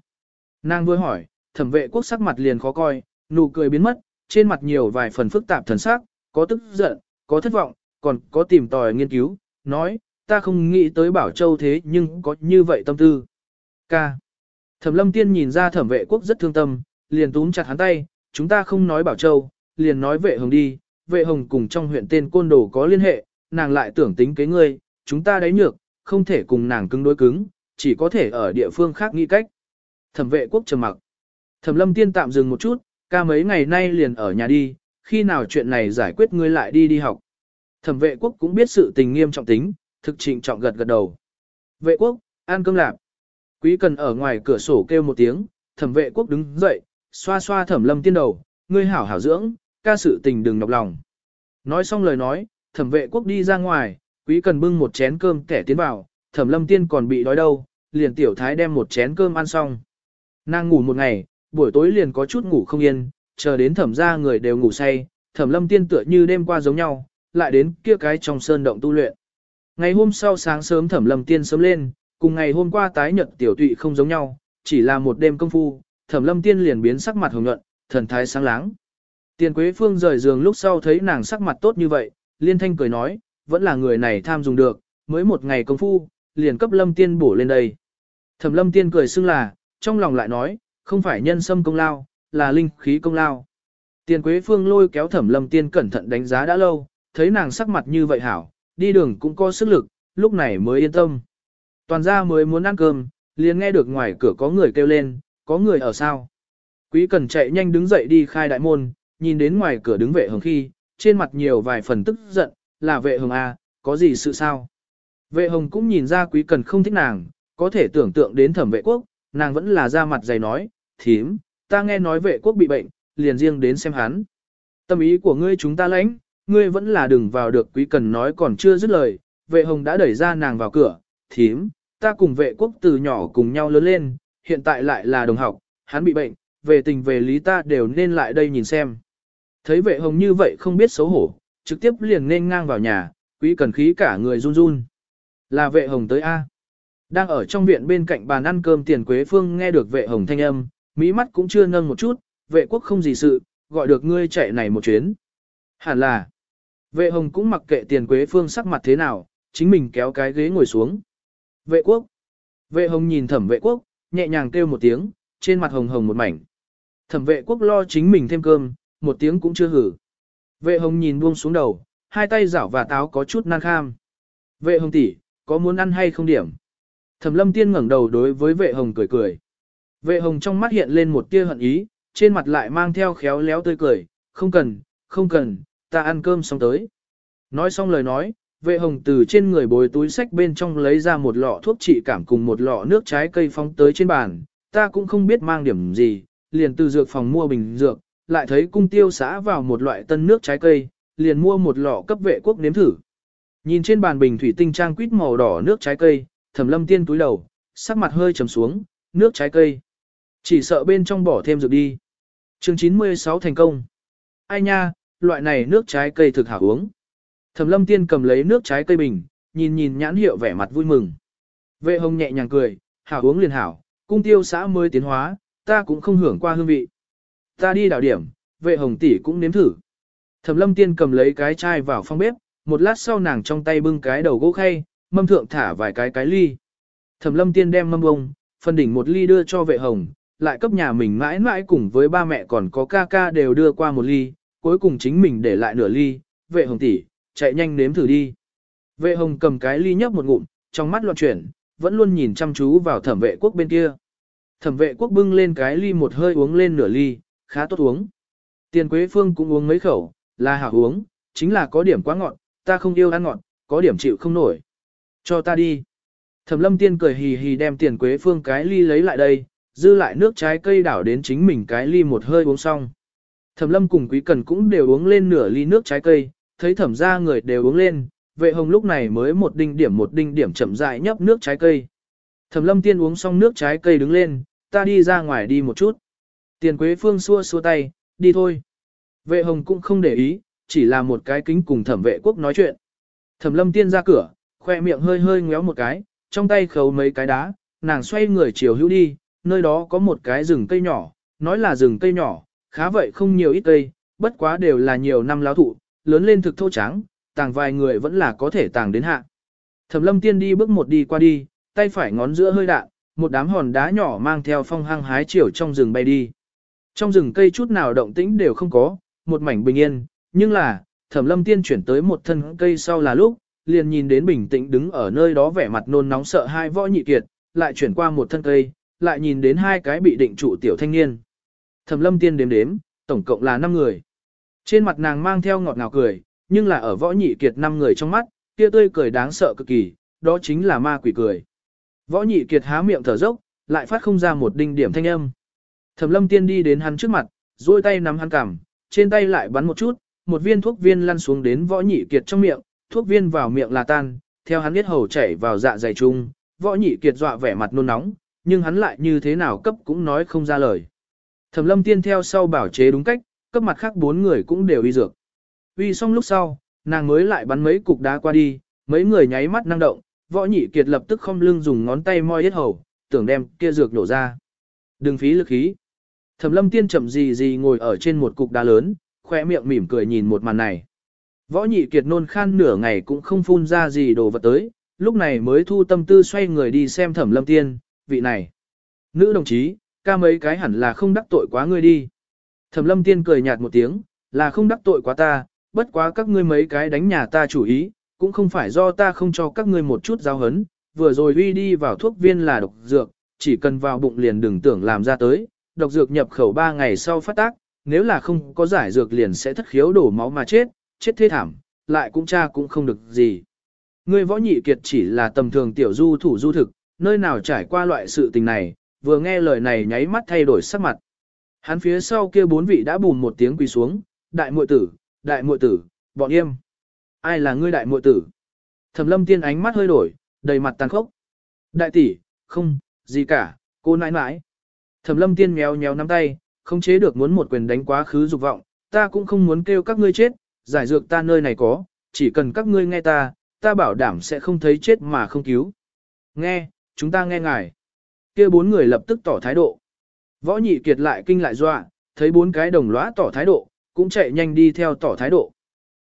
Nàng vừa hỏi, thẩm vệ quốc sắc mặt liền khó coi, nụ cười biến mất, trên mặt nhiều vài phần phức tạp thần sắc, có tức giận, có thất vọng, còn có tìm tòi nghiên cứu, nói, ta không nghĩ tới Bảo Châu thế nhưng có như vậy tâm tư. Ca. Thẩm lâm tiên nhìn ra thẩm vệ quốc rất thương tâm, liền túm chặt hắn tay, chúng ta không nói Bảo Châu, liền nói vệ hồng đi, vệ hồng cùng trong huyện tên côn đồ có liên hệ, nàng lại tưởng tính kế ngươi, chúng ta đấy nhược, không thể cùng nàng cứng đối cứng, chỉ có thể ở địa phương khác nghĩ cách. Thẩm vệ quốc trầm mặc. Thẩm lâm tiên tạm dừng một chút, ca mấy ngày nay liền ở nhà đi, khi nào chuyện này giải quyết ngươi lại đi đi học. Thẩm vệ quốc cũng biết sự tình nghiêm trọng tính, thực trịnh trọng gật gật đầu. Vệ quốc, ăn cơm lạp. Quý cần ở ngoài cửa sổ kêu một tiếng, thẩm vệ quốc đứng dậy, xoa xoa thẩm lâm tiên đầu, ngươi hảo hảo dưỡng, ca sự tình đừng nhọc lòng. Nói xong lời nói, thẩm vệ quốc đi ra ngoài, quý cần bưng một chén cơm kẻ tiến vào, thẩm lâm tiên còn bị đói đâu, liền tiểu thái đem một chén cơm ăn xong. Nàng ngủ một ngày, buổi tối liền có chút ngủ không yên, chờ đến thẩm ra người đều ngủ say, thẩm lâm tiên tựa như đêm qua giống nhau, lại đến kia cái trong sơn động tu luyện. Ngày hôm sau sáng sớm thẩm lâm tiên sớm lên, cùng ngày hôm qua tái nhận tiểu tụy không giống nhau, chỉ là một đêm công phu, thẩm lâm tiên liền biến sắc mặt hồng nhuận, thần thái sáng láng. Tiền Quế Phương rời giường lúc sau thấy nàng sắc mặt tốt như vậy, liên thanh cười nói, vẫn là người này tham dùng được, mới một ngày công phu, liền cấp lâm tiên bổ lên đây. Thẩm lâm tiên cười xưng là, trong lòng lại nói, không phải nhân sâm công lao, là linh khí công lao. Tiền Quế Phương lôi kéo thẩm lâm tiên cẩn thận đánh giá đã lâu, thấy nàng sắc mặt như vậy hảo, đi đường cũng có sức lực, lúc này mới yên tâm. Toàn gia mới muốn ăn cơm, liền nghe được ngoài cửa có người kêu lên, có người ở sao. Quý cần chạy nhanh đứng dậy đi khai đại môn, nhìn đến ngoài cửa đứng vệ hồng khi, trên mặt nhiều vài phần tức giận, là vệ hồng A, có gì sự sao? Vệ hồng cũng nhìn ra quý cần không thích nàng, có thể tưởng tượng đến thẩm vệ quốc, nàng vẫn là ra mặt dày nói, thím, ta nghe nói vệ quốc bị bệnh, liền riêng đến xem hắn. Tâm ý của ngươi chúng ta lãnh, ngươi vẫn là đừng vào được quý cần nói còn chưa dứt lời, vệ hồng đã đẩy ra nàng vào cửa, thím, ta cùng vệ quốc từ nhỏ cùng nhau lớn lên, hiện tại lại là đồng học, hắn bị bệnh, về tình về lý ta đều nên lại đây nhìn xem. Thấy vệ hồng như vậy không biết xấu hổ, trực tiếp liền nên ngang vào nhà, quý cần khí cả người run run. Là vệ hồng tới A. Đang ở trong viện bên cạnh bàn ăn cơm tiền quế phương nghe được vệ hồng thanh âm, mỹ mắt cũng chưa nâng một chút, vệ quốc không gì sự, gọi được ngươi chạy này một chuyến. Hẳn là, vệ hồng cũng mặc kệ tiền quế phương sắc mặt thế nào, chính mình kéo cái ghế ngồi xuống. Vệ quốc, vệ hồng nhìn thẩm vệ quốc, nhẹ nhàng kêu một tiếng, trên mặt hồng hồng một mảnh. Thẩm vệ quốc lo chính mình thêm cơm, một tiếng cũng chưa hử. Vệ hồng nhìn buông xuống đầu, hai tay rảo và táo có chút nan kham. Vệ hồng tỷ, có muốn ăn hay không điểm? Thẩm lâm tiên ngẩng đầu đối với vệ hồng cười cười. Vệ hồng trong mắt hiện lên một tia hận ý, trên mặt lại mang theo khéo léo tươi cười, không cần, không cần, ta ăn cơm xong tới. Nói xong lời nói, vệ hồng từ trên người bồi túi sách bên trong lấy ra một lọ thuốc trị cảm cùng một lọ nước trái cây phóng tới trên bàn, ta cũng không biết mang điểm gì, liền từ dược phòng mua bình dược, lại thấy cung tiêu xã vào một loại tân nước trái cây, liền mua một lọ cấp vệ quốc nếm thử. Nhìn trên bàn bình thủy tinh trang quýt màu đỏ nước trái cây, thẩm lâm tiên túi đầu, sắc mặt hơi trầm xuống, nước trái cây. Chỉ sợ bên trong bỏ thêm dược đi. chương 96 thành công. Ai nha, loại này nước trái cây thực hảo uống. Thẩm lâm tiên cầm lấy nước trái cây bình, nhìn nhìn nhãn hiệu vẻ mặt vui mừng. Vệ hồng nhẹ nhàng cười, hảo uống liền hảo, cung tiêu xã mới tiến hóa, ta cũng không hưởng qua hương vị. Ta đi đảo điểm, vệ hồng tỷ cũng nếm thử. Thẩm lâm tiên cầm lấy cái chai vào phòng bếp, một lát sau nàng trong tay bưng cái đầu gỗ khay, mâm thượng thả vài cái cái ly. Thẩm lâm tiên đem mâm bông, phân đỉnh một ly đưa cho vệ hồng, lại cấp nhà mình mãi mãi cùng với ba mẹ còn có ca ca đều đưa qua một ly, cuối cùng chính mình để lại nửa ly, vệ hồng tỷ, chạy nhanh nếm thử đi. Vệ hồng cầm cái ly nhấp một ngụm, trong mắt loạn chuyển, vẫn luôn nhìn chăm chú vào thẩm vệ quốc bên kia. Thẩm vệ quốc bưng lên cái ly một hơi uống lên nửa ly, khá tốt uống. Tiền Quế Phương cũng uống mấy khẩu, là hảo uống, chính là có điểm quá ngọt, ta không yêu ăn ngọt, có điểm chịu không nổi. Cho ta đi. Thẩm lâm tiên cười hì hì đem tiền Quế Phương cái ly lấy lại đây, dư lại nước trái cây đảo đến chính mình cái ly một hơi uống xong. Thẩm lâm cùng quý cần cũng đều uống lên nửa ly nước trái cây, thấy thẩm ra người đều uống lên, vệ hồng lúc này mới một đinh điểm một đinh điểm chậm rãi nhấp nước trái cây. Thẩm lâm tiên uống xong nước trái cây đứng lên, ta đi ra ngoài đi một chút. Tiền Quế Phương xua xua tay, đi thôi. Vệ hồng cũng không để ý, chỉ là một cái kính cùng thẩm vệ quốc nói chuyện. Thẩm lâm tiên ra cửa, khoe miệng hơi hơi ngéo một cái, trong tay khấu mấy cái đá, nàng xoay người chiều hữu đi, nơi đó có một cái rừng cây nhỏ, nói là rừng cây nhỏ, khá vậy không nhiều ít cây, bất quá đều là nhiều năm láo thụ, lớn lên thực thô trắng, tàng vài người vẫn là có thể tàng đến hạ. Thẩm lâm tiên đi bước một đi qua đi, tay phải ngón giữa hơi đạn, một đám hòn đá nhỏ mang theo phong hăng hái chiều trong rừng bay đi. Trong rừng cây chút nào động tĩnh đều không có, một mảnh bình yên, nhưng là, thẩm lâm tiên chuyển tới một thân cây sau là lúc, liền nhìn đến bình tĩnh đứng ở nơi đó vẻ mặt nôn nóng sợ hai võ nhị kiệt, lại chuyển qua một thân cây, lại nhìn đến hai cái bị định trụ tiểu thanh niên. Thẩm lâm tiên đếm đếm, tổng cộng là 5 người. Trên mặt nàng mang theo ngọt ngào cười, nhưng là ở võ nhị kiệt năm người trong mắt, kia tươi cười đáng sợ cực kỳ, đó chính là ma quỷ cười. Võ nhị kiệt há miệng thở dốc, lại phát không ra một đinh điểm thanh âm. Thẩm lâm tiên đi đến hắn trước mặt, duỗi tay nắm hắn cằm, trên tay lại bắn một chút, một viên thuốc viên lăn xuống đến võ nhị kiệt trong miệng, thuốc viên vào miệng là tan, theo hắn biết hầu chảy vào dạ dày chung, võ nhị kiệt dọa vẻ mặt nôn nóng, nhưng hắn lại như thế nào cấp cũng nói không ra lời. Thẩm lâm tiên theo sau bảo chế đúng cách, cấp mặt khác bốn người cũng đều uy dược. Uy xong lúc sau, nàng mới lại bắn mấy cục đá qua đi, mấy người nháy mắt năng động, võ nhị kiệt lập tức không lưng dùng ngón tay moi hết hầu, tưởng đem kia dược nổ ra. Đừng phí lực khí. Thẩm lâm tiên chậm gì gì ngồi ở trên một cục đá lớn, khoe miệng mỉm cười nhìn một màn này. Võ nhị kiệt nôn khan nửa ngày cũng không phun ra gì đồ vật tới, lúc này mới thu tâm tư xoay người đi xem thẩm lâm tiên, vị này. Nữ đồng chí, ca mấy cái hẳn là không đắc tội quá ngươi đi. Thẩm lâm tiên cười nhạt một tiếng, là không đắc tội quá ta, bất quá các ngươi mấy cái đánh nhà ta chủ ý, cũng không phải do ta không cho các ngươi một chút giao hấn, vừa rồi uy đi vào thuốc viên là độc dược, chỉ cần vào bụng liền đừng tưởng làm ra tới, độc dược nhập khẩu 3 ngày sau phát tác, nếu là không có giải dược liền sẽ thất khiếu đổ máu mà chết, chết thê thảm, lại cũng cha cũng không được gì. người võ nhị kiệt chỉ là tầm thường tiểu du thủ du thực, nơi nào trải qua loại sự tình này, vừa nghe lời này nháy mắt thay đổi sắc mặt. Hắn phía sau kia bốn vị đã bùm một tiếng quỳ xuống, đại muội tử, đại muội tử, bọn em. Ai là ngươi đại muội tử? Thẩm lâm tiên ánh mắt hơi đổi, đầy mặt tàn khốc. Đại tỷ, không, gì cả, cô nãi nãi. Thẩm lâm tiên méo méo nắm tay, không chế được muốn một quyền đánh quá khứ dục vọng, ta cũng không muốn kêu các ngươi chết, giải dược ta nơi này có, chỉ cần các ngươi nghe ta, ta bảo đảm sẽ không thấy chết mà không cứu. Nghe, chúng ta nghe ngài. kia bốn người lập tức tỏ thái độ. Võ nhị kiệt lại kinh lại dọa, thấy bốn cái đồng lõa tỏ thái độ, cũng chạy nhanh đi theo tỏ thái độ.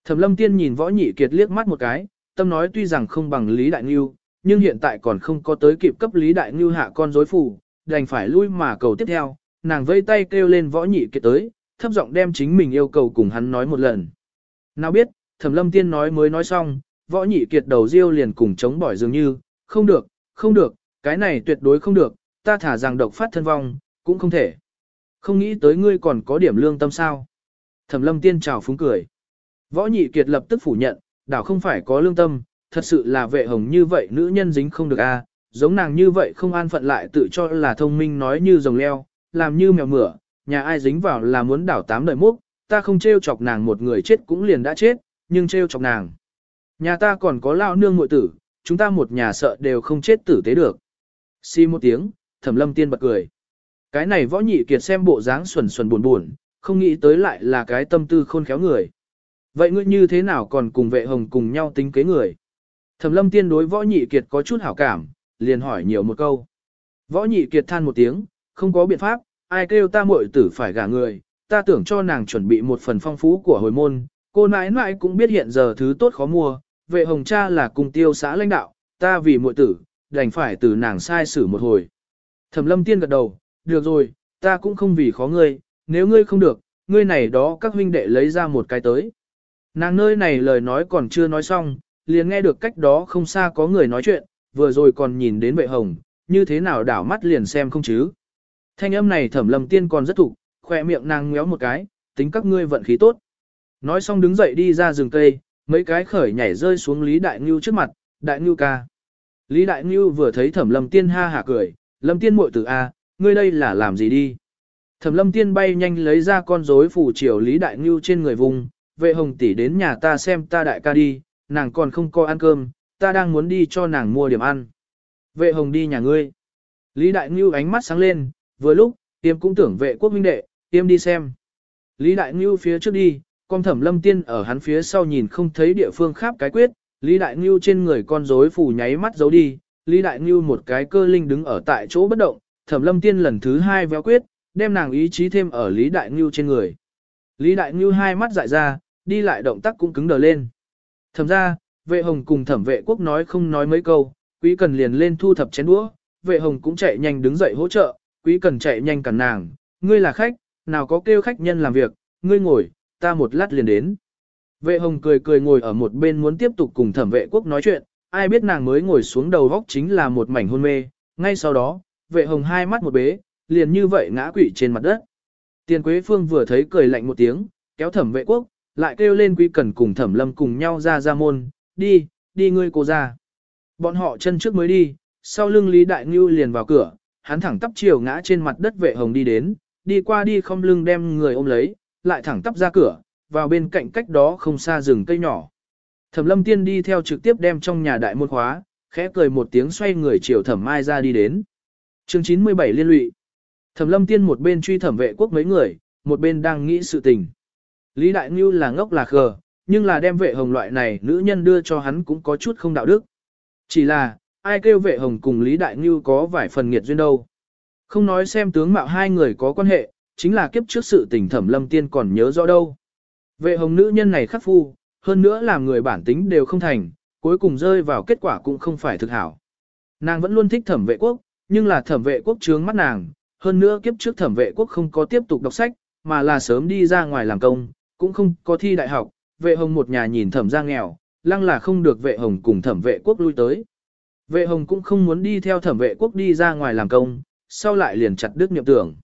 Thẩm lâm tiên nhìn võ nhị kiệt liếc mắt một cái, tâm nói tuy rằng không bằng Lý Đại Ngưu, nhưng hiện tại còn không có tới kịp cấp Lý Đại Ngưu hạ con rối phủ, đành phải lui mà cầu tiếp theo, nàng vây tay kêu lên võ nhị kiệt tới, thấp giọng đem chính mình yêu cầu cùng hắn nói một lần. Nào biết, thẩm lâm tiên nói mới nói xong, võ nhị kiệt đầu riêu liền cùng chống bỏi dường như, không được, không được, cái này tuyệt đối không được, ta thả rằng độc phát thân vong, cũng không thể. Không nghĩ tới ngươi còn có điểm lương tâm sao. Thẩm lâm tiên chào phúng cười. Võ nhị kiệt lập tức phủ nhận, đảo không phải có lương tâm, thật sự là vệ hồng như vậy nữ nhân dính không được a, giống nàng như vậy không an phận lại tự cho là thông minh nói như rồng leo, làm như mèo mửa, nhà ai dính vào là muốn đảo tám đời múc, ta không trêu chọc nàng một người chết cũng liền đã chết, nhưng trêu chọc nàng. Nhà ta còn có lão nương muội tử, chúng ta một nhà sợ đều không chết tử tế được. Xi một tiếng, thẩm lâm tiên bật cười. Cái này võ nhị kiệt xem bộ dáng xuẩn xuẩn buồn buồn, không nghĩ tới lại là cái tâm tư khôn khéo người. Vậy ngươi như thế nào còn cùng vệ hồng cùng nhau tính kế người? Thẩm lâm tiên đối võ nhị kiệt có chút hảo cảm, liền hỏi nhiều một câu. Võ nhị kiệt than một tiếng, không có biện pháp, ai kêu ta muội tử phải gả người, ta tưởng cho nàng chuẩn bị một phần phong phú của hồi môn, cô nãi nãi cũng biết hiện giờ thứ tốt khó mua, vệ hồng cha là cùng tiêu xã lãnh đạo, ta vì muội tử, đành phải từ nàng sai xử một hồi. Thẩm lâm tiên gật đầu, được rồi, ta cũng không vì khó ngươi, nếu ngươi không được, ngươi này đó các huynh đệ lấy ra một cái tới. Nàng nơi này lời nói còn chưa nói xong, liền nghe được cách đó không xa có người nói chuyện, vừa rồi còn nhìn đến vệ hồng, như thế nào đảo mắt liền xem không chứ. Thanh âm này thẩm lâm tiên còn rất thục, khoe miệng nàng ngéo một cái, tính các ngươi vận khí tốt. Nói xong đứng dậy đi ra rừng cây, mấy cái khởi nhảy rơi xuống Lý Đại Ngưu trước mặt, Đại Ngưu ca. Lý Đại Ngưu vừa thấy thẩm lâm tiên ha hả cười, lâm tiên muội tử A, ngươi đây là làm gì đi. Thẩm lâm tiên bay nhanh lấy ra con rối phủ triều Lý Đại Ngưu trên người vùng, vệ hồng tỷ đến nhà ta xem ta đại ca đi, nàng còn không có ăn cơm, ta đang muốn đi cho nàng mua điểm ăn. Vệ hồng đi nhà ngươi. Lý Đại Ngưu ánh mắt sáng lên, vừa lúc, tiêm cũng tưởng vệ quốc minh đệ, tiêm đi xem. Lý Đại Ngưu phía trước đi, con thẩm lâm tiên ở hắn phía sau nhìn không thấy địa phương khác cái quyết, Lý Đại Ngưu trên người con rối phủ nháy mắt giấu đi, Lý Đại Ngưu một cái cơ linh đứng ở tại chỗ bất động, thẩm lâm tiên lần thứ hai véo quyết, đem nàng ý chí thêm ở Lý Đại Ngưu trên người. Lý Đại Ngưu hai mắt dại ra, đi lại động tác cũng cứng đờ lên. Thẩm ra, vệ hồng cùng thẩm vệ quốc nói không nói mấy câu, quý cần liền lên thu thập chén đũa, vệ hồng cũng chạy nhanh đứng dậy hỗ trợ, quý cần chạy nhanh cản nàng, ngươi là khách, nào có kêu khách nhân làm việc, ngươi ngồi, ta một lát liền đến. Vệ hồng cười cười ngồi ở một bên muốn tiếp tục cùng thẩm vệ quốc nói chuyện, ai biết nàng mới ngồi xuống đầu góc chính là một mảnh hôn mê, ngay sau đó, vệ hồng hai mắt một bế, liền như vậy ngã quỵ trên mặt đất. Tiền Quế Phương vừa thấy cười lạnh một tiếng, kéo thẩm vệ quốc, lại kêu lên quý cần cùng thẩm lâm cùng nhau ra ra môn, đi, đi ngươi cô ra. Bọn họ chân trước mới đi, sau lưng Lý Đại Ngưu liền vào cửa, hắn thẳng tắp chiều ngã trên mặt đất vệ hồng đi đến, đi qua đi không lưng đem người ôm lấy, lại thẳng tắp ra cửa, vào bên cạnh cách đó không xa rừng cây nhỏ. Thẩm lâm tiên đi theo trực tiếp đem trong nhà đại môn khóa, khẽ cười một tiếng xoay người chiều thẩm mai ra đi đến. chương 97 liên lụy. Thẩm lâm tiên một bên truy thẩm vệ quốc mấy người, một bên đang nghĩ sự tình. Lý Đại Ngưu là ngốc là khờ, nhưng là đem vệ hồng loại này nữ nhân đưa cho hắn cũng có chút không đạo đức. Chỉ là, ai kêu vệ hồng cùng Lý Đại Ngưu có vài phần nghiệt duyên đâu. Không nói xem tướng mạo hai người có quan hệ, chính là kiếp trước sự tình thẩm lâm tiên còn nhớ rõ đâu. Vệ hồng nữ nhân này khắc phu, hơn nữa làm người bản tính đều không thành, cuối cùng rơi vào kết quả cũng không phải thực hảo. Nàng vẫn luôn thích thẩm vệ quốc, nhưng là thẩm vệ quốc trướng mắt nàng, hơn nữa kiếp trước thẩm vệ quốc không có tiếp tục đọc sách, mà là sớm đi ra ngoài làm công, cũng không có thi đại học, vệ hồng một nhà nhìn thẩm ra nghèo, lăng là không được vệ hồng cùng thẩm vệ quốc lui tới. Vệ hồng cũng không muốn đi theo thẩm vệ quốc đi ra ngoài làm công, sau lại liền chặt đứt niệm tưởng.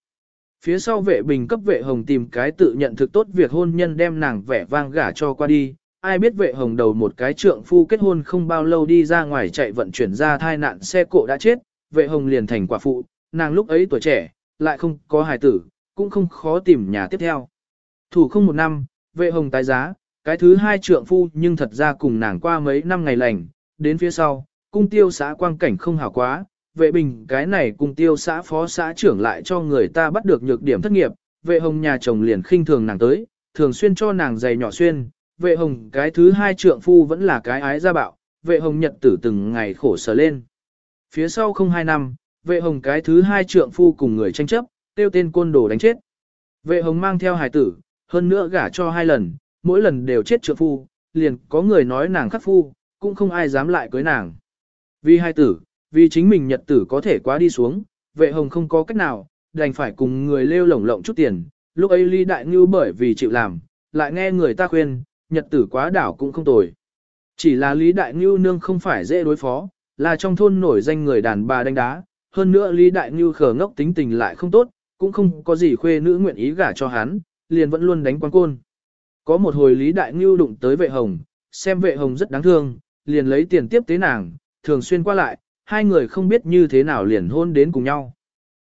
Phía sau vệ bình cấp vệ hồng tìm cái tự nhận thực tốt việc hôn nhân đem nàng vẻ vang gả cho qua đi, ai biết vệ hồng đầu một cái trượng phu kết hôn không bao lâu đi ra ngoài chạy vận chuyển ra thai nạn xe cộ đã chết, vệ hồng liền thành quả phụ, nàng lúc ấy tuổi trẻ, lại không có hài tử, cũng không khó tìm nhà tiếp theo. Thủ không một năm, vệ hồng tái giá, cái thứ hai trượng phu nhưng thật ra cùng nàng qua mấy năm ngày lành, đến phía sau, cung tiêu xã quang cảnh không hảo quá, vệ bình cái này cung tiêu xã phó xã trưởng lại cho người ta bắt được nhược điểm thất nghiệp, vệ hồng nhà chồng liền khinh thường nàng tới, thường xuyên cho nàng giày nhỏ xuyên, vệ hồng cái thứ hai trượng phu vẫn là cái ái gia bạo, vệ hồng nhật tử từng ngày khổ sở lên. Phía sau không hai năm, vệ hồng cái thứ hai trượng phu cùng người tranh chấp, tiêu tên côn đồ đánh chết. Vệ hồng mang theo hài tử, hơn nữa gả cho hai lần, mỗi lần đều chết trượng phu, liền có người nói nàng khắc phu, cũng không ai dám lại cưới nàng. Vì hai tử, vì chính mình nhật tử có thể quá đi xuống, vệ hồng không có cách nào, đành phải cùng người lêu lổng lộng chút tiền, lúc ấy ly đại ngưu bởi vì chịu làm, lại nghe người ta khuyên, nhật tử quá đảo cũng không tồi. Chỉ là Lý Đại Ngưu nương không phải dễ đối phó, là trong thôn nổi danh người đàn bà đánh đá, hơn nữa Lý Đại Ngưu khờ ngốc tính tình lại không tốt, cũng không có gì khuê nữ nguyện ý gả cho hắn, liền vẫn luôn đánh quan côn. Có một hồi Lý Đại Ngưu đụng tới vệ hồng, xem vệ hồng rất đáng thương, liền lấy tiền tiếp tế nàng, thường xuyên qua lại, hai người không biết như thế nào liền hôn đến cùng nhau.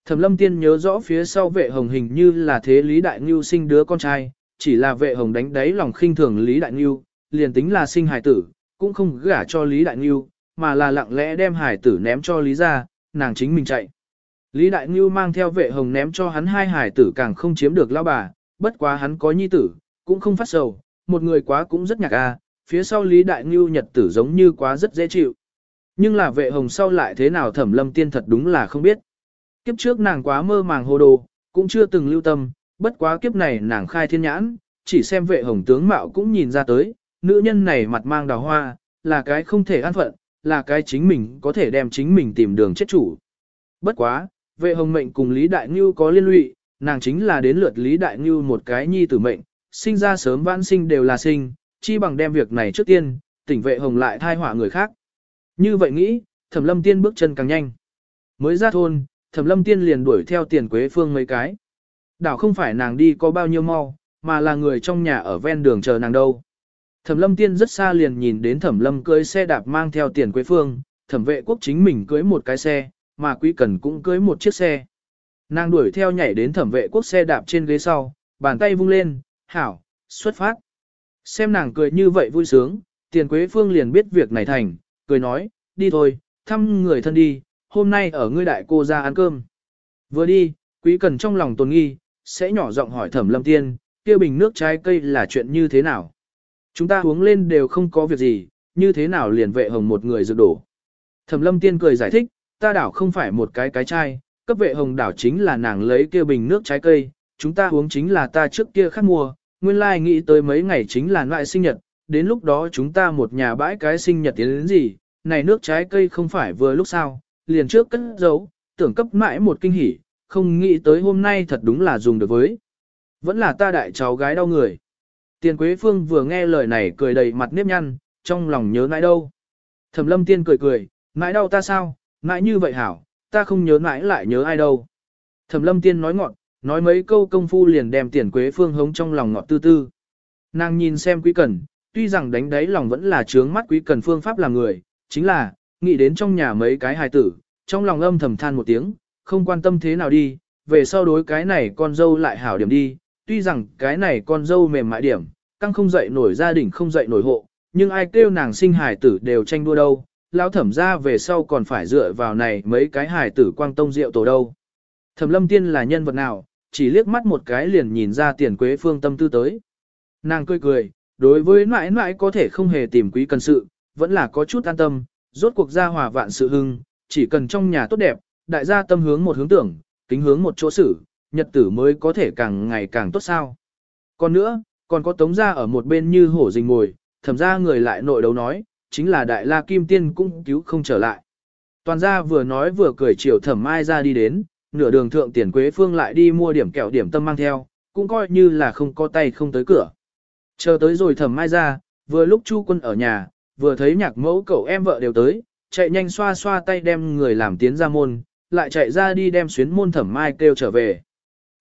Thẩm lâm tiên nhớ rõ phía sau vệ hồng hình như là thế Lý Đại Ngưu sinh đứa con trai, chỉ là vệ hồng đánh đáy lòng khinh thường Lý Đại Ngưu, liền tính là sinh hài tử, cũng không gả cho Lý Đại Ngưu, mà là lặng lẽ đem hài tử ném cho Lý ra, nàng chính mình chạy. Lý Đại Ngưu mang theo vệ hồng ném cho hắn hai hài tử càng không chiếm được lao bà, bất quá hắn có nhi tử, cũng không phát sầu, một người quá cũng rất nhạc a, phía sau Lý Đại Ngưu nhật tử giống như quá rất dễ chịu. Nhưng là vệ hồng sau lại thế nào thẩm lâm tiên thật đúng là không biết. Kiếp trước nàng quá mơ màng hồ đồ, cũng chưa từng lưu tâm, bất quá kiếp này nàng khai thiên nhãn, chỉ xem vệ hồng tướng mạo cũng nhìn ra tới, nữ nhân này mặt mang đào hoa, là cái không thể an phận, là cái chính mình có thể đem chính mình tìm đường chết chủ. Bất quá, vệ hồng mệnh cùng Lý Đại Ngưu có liên lụy, nàng chính là đến lượt Lý Đại Ngưu một cái nhi tử mệnh, sinh ra sớm vãn sinh đều là sinh, chi bằng đem việc này trước tiên, tỉnh vệ hồng lại thai họa người khác. Như vậy nghĩ, thẩm lâm tiên bước chân càng nhanh. Mới ra thôn, thẩm lâm tiên liền đuổi theo tiền quế phương mấy cái. Đảo không phải nàng đi có bao nhiêu mau, mà là người trong nhà ở ven đường chờ nàng đâu. Thẩm lâm tiên rất xa liền nhìn đến thẩm lâm cưới xe đạp mang theo tiền quế phương, thẩm vệ quốc chính mình cưới một cái xe, mà quý cần cũng cưới một chiếc xe. Nàng đuổi theo nhảy đến thẩm vệ quốc xe đạp trên ghế sau, bàn tay vung lên, hảo, xuất phát. Xem nàng cười như vậy vui sướng, tiền quế phương liền biết việc này thành, cười nói, đi thôi, thăm người thân đi, hôm nay ở ngươi đại cô ra ăn cơm. Vừa đi, quý cần trong lòng tồn nghi, sẽ nhỏ giọng hỏi thẩm lâm tiên, kia bình nước trái cây là chuyện như thế nào? Chúng ta uống lên đều không có việc gì, như thế nào liền vệ hồng một người dược đổ. Thẩm lâm tiên cười giải thích, ta đảo không phải một cái cái chai, cấp vệ hồng đảo chính là nàng lấy kia bình nước trái cây, chúng ta uống chính là ta trước kia khát mua, nguyên lai like nghĩ tới mấy ngày chính là loại sinh nhật, đến lúc đó chúng ta một nhà bãi cái sinh nhật tiến đến gì, này nước trái cây không phải vừa lúc sao, liền trước cất giấu, tưởng cấp mãi một kinh hỉ, không nghĩ tới hôm nay thật đúng là dùng được với. Vẫn là ta đại cháu gái đau người. Tiền Quế Phương vừa nghe lời này cười đầy mặt nếp nhăn, trong lòng nhớ nãi đâu. Thẩm lâm tiên cười cười, nãi đau ta sao, nãi như vậy hảo, ta không nhớ nãi lại nhớ ai đâu. Thẩm lâm tiên nói ngọn, nói mấy câu công phu liền đem tiền Quế Phương hống trong lòng ngọt tư tư. Nàng nhìn xem quý cần, tuy rằng đánh đáy lòng vẫn là trướng mắt quý cần phương pháp làm người, chính là, nghĩ đến trong nhà mấy cái hài tử, trong lòng âm thầm than một tiếng, không quan tâm thế nào đi, về sau đối cái này con dâu lại hảo điểm đi, tuy rằng cái này con dâu mềm mại điểm, căng không dậy nổi gia đình không dậy nổi hộ, nhưng ai kêu nàng sinh hài tử đều tranh đua đâu, lão thẩm ra về sau còn phải dựa vào này mấy cái hài tử quang tông rượu tổ đâu. Thẩm lâm tiên là nhân vật nào, chỉ liếc mắt một cái liền nhìn ra tiền quế phương tâm tư tới. Nàng cười cười, đối với mãi mãi có thể không hề tìm quý cần sự, vẫn là có chút an tâm, rốt cuộc gia hòa vạn sự hưng, chỉ cần trong nhà tốt đẹp, đại gia tâm hướng một hướng tưởng, kính hướng một chỗ xử, nhật tử mới có thể càng ngày càng tốt sao. Còn nữa, còn có tống gia ở một bên như hổ rình ngồi, thẩm ra người lại nội đấu nói, chính là đại la kim tiên cũng cứu không trở lại. Toàn gia vừa nói vừa cười chiều thẩm mai ra đi đến, nửa đường thượng tiền quế phương lại đi mua điểm kẹo điểm tâm mang theo, cũng coi như là không có tay không tới cửa. Chờ tới rồi thẩm mai ra, vừa lúc chu quân ở nhà, vừa thấy nhạc mẫu cậu em vợ đều tới, chạy nhanh xoa xoa tay đem người làm tiến ra môn, lại chạy ra đi đem xuyến môn thẩm mai kêu trở về.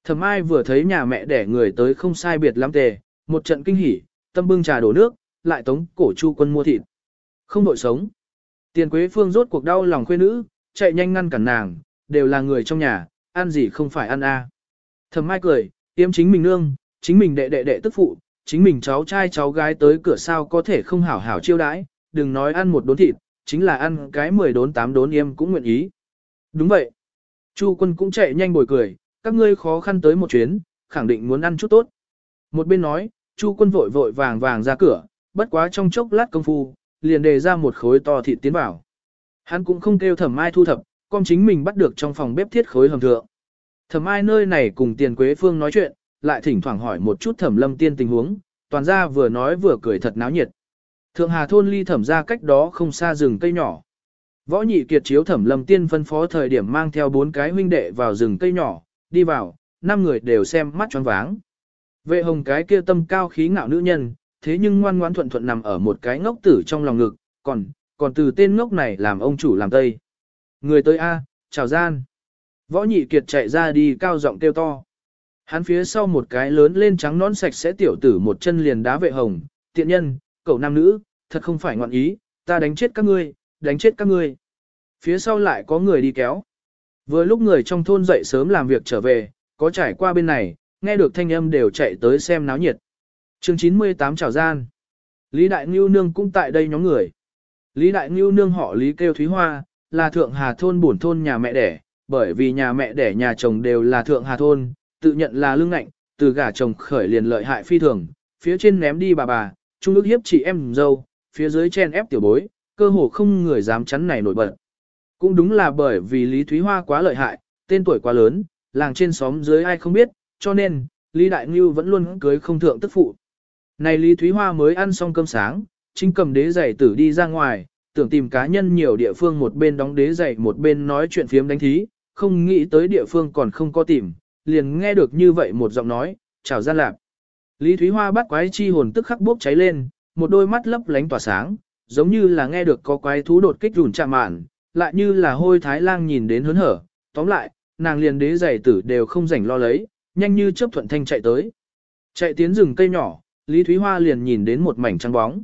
Thẩm mai vừa thấy nhà mẹ đẻ người tới không sai biệt lắm tề, một trận kinh hỉ, tâm bưng trà đổ nước, lại tống cổ chu quân mua thịt. Không đội sống. Tiền quế phương rốt cuộc đau lòng khuê nữ, chạy nhanh ngăn cản nàng, đều là người trong nhà, ăn gì không phải ăn a. À. Thẩm mai cười, tiêm chính mình nương, chính mình đệ đệ đệ tức phụ, chính mình cháu trai cháu gái tới cửa sao có thể không hảo hảo chiêu đãi, đừng nói ăn một đốn thịt, chính là ăn cái 10 đốn 8 đốn em cũng nguyện ý. Đúng vậy. Chu quân cũng chạy nhanh bồi cười, các ngươi khó khăn tới một chuyến, khẳng định muốn ăn chút tốt. Một bên nói, Chu quân vội vội vàng vàng ra cửa, bất quá trong chốc lát công phu, liền đề ra một khối to thịt tiến vào. Hắn cũng không kêu thẩm mai thu thập, con chính mình bắt được trong phòng bếp thiết khối hầm thượng. Thẩm ai nơi này cùng tiền quế phương nói chuyện, lại thỉnh thoảng hỏi một chút thẩm lâm tiên tình huống, toàn ra vừa nói vừa cười thật náo nhiệt. Thượng Hà thôn ly thẩm ra cách đó không xa rừng cây nhỏ. Võ nhị kiệt chiếu thẩm lâm tiên phân phó thời điểm mang theo bốn cái huynh đệ vào rừng cây nhỏ, đi vào, năm người đều xem mắt choáng váng. Vệ hồng cái kia tâm cao khí ngạo nữ nhân, thế nhưng ngoan ngoãn thuận thuận nằm ở một cái ngốc tử trong lòng ngực, còn, còn từ tên ngốc này làm ông chủ làm tây. Người tới A, chào gian. Võ nhị kiệt chạy ra đi cao giọng kêu to. Hắn phía sau một cái lớn lên trắng nón sạch sẽ tiểu tử một chân liền đá vệ hồng, tiện nhân, cậu nam nữ, thật không phải ngọn ý, ta đánh chết các ngươi, đánh chết các ngươi. Phía sau lại có người đi kéo. Vừa lúc người trong thôn dậy sớm làm việc trở về, có trải qua bên này, nghe được thanh âm đều chạy tới xem náo nhiệt. chương 98 chào gian. Lý Đại Ngưu Nương cũng tại đây nhóm người. Lý Đại Ngưu Nương họ Lý kêu Thúy Hoa, là thượng hà thôn bổn thôn nhà mẹ đẻ, bởi vì nhà mẹ đẻ nhà chồng đều là thượng hà thôn, tự nhận là lương ngạnh, từ gả chồng khởi liền lợi hại phi thường, phía trên ném đi bà bà, trung ước hiếp chị em dâu, phía dưới chen ép tiểu bối, cơ hồ không người dám chắn này nổi bật. Cũng đúng là bởi vì Lý Thúy Hoa quá lợi hại, tên tuổi quá lớn, làng trên xóm dưới ai không biết, cho nên, Lý Đại Ngưu vẫn luôn cưới không thượng tức phụ. Này Lý Thúy Hoa mới ăn xong cơm sáng, chính cầm đế giày tử đi ra ngoài, tưởng tìm cá nhân nhiều địa phương một bên đóng đế dày một bên nói chuyện phiếm đánh thí, không nghĩ tới địa phương còn không có tìm, liền nghe được như vậy một giọng nói, chào gian lạc. Lý Thúy Hoa bắt quái chi hồn tức khắc bốc cháy lên, một đôi mắt lấp lánh tỏa sáng, giống như là nghe được có quái thú đột kích rủn chạm mạn, lại như là hôi thái lang nhìn đến hớn hở, tóm lại, nàng liền đế giày tử đều không rảnh lo lấy, nhanh như chớp thuận thanh chạy tới. Chạy tiến rừng cây nhỏ, Lý Thúy Hoa liền nhìn đến một mảnh trắng bóng.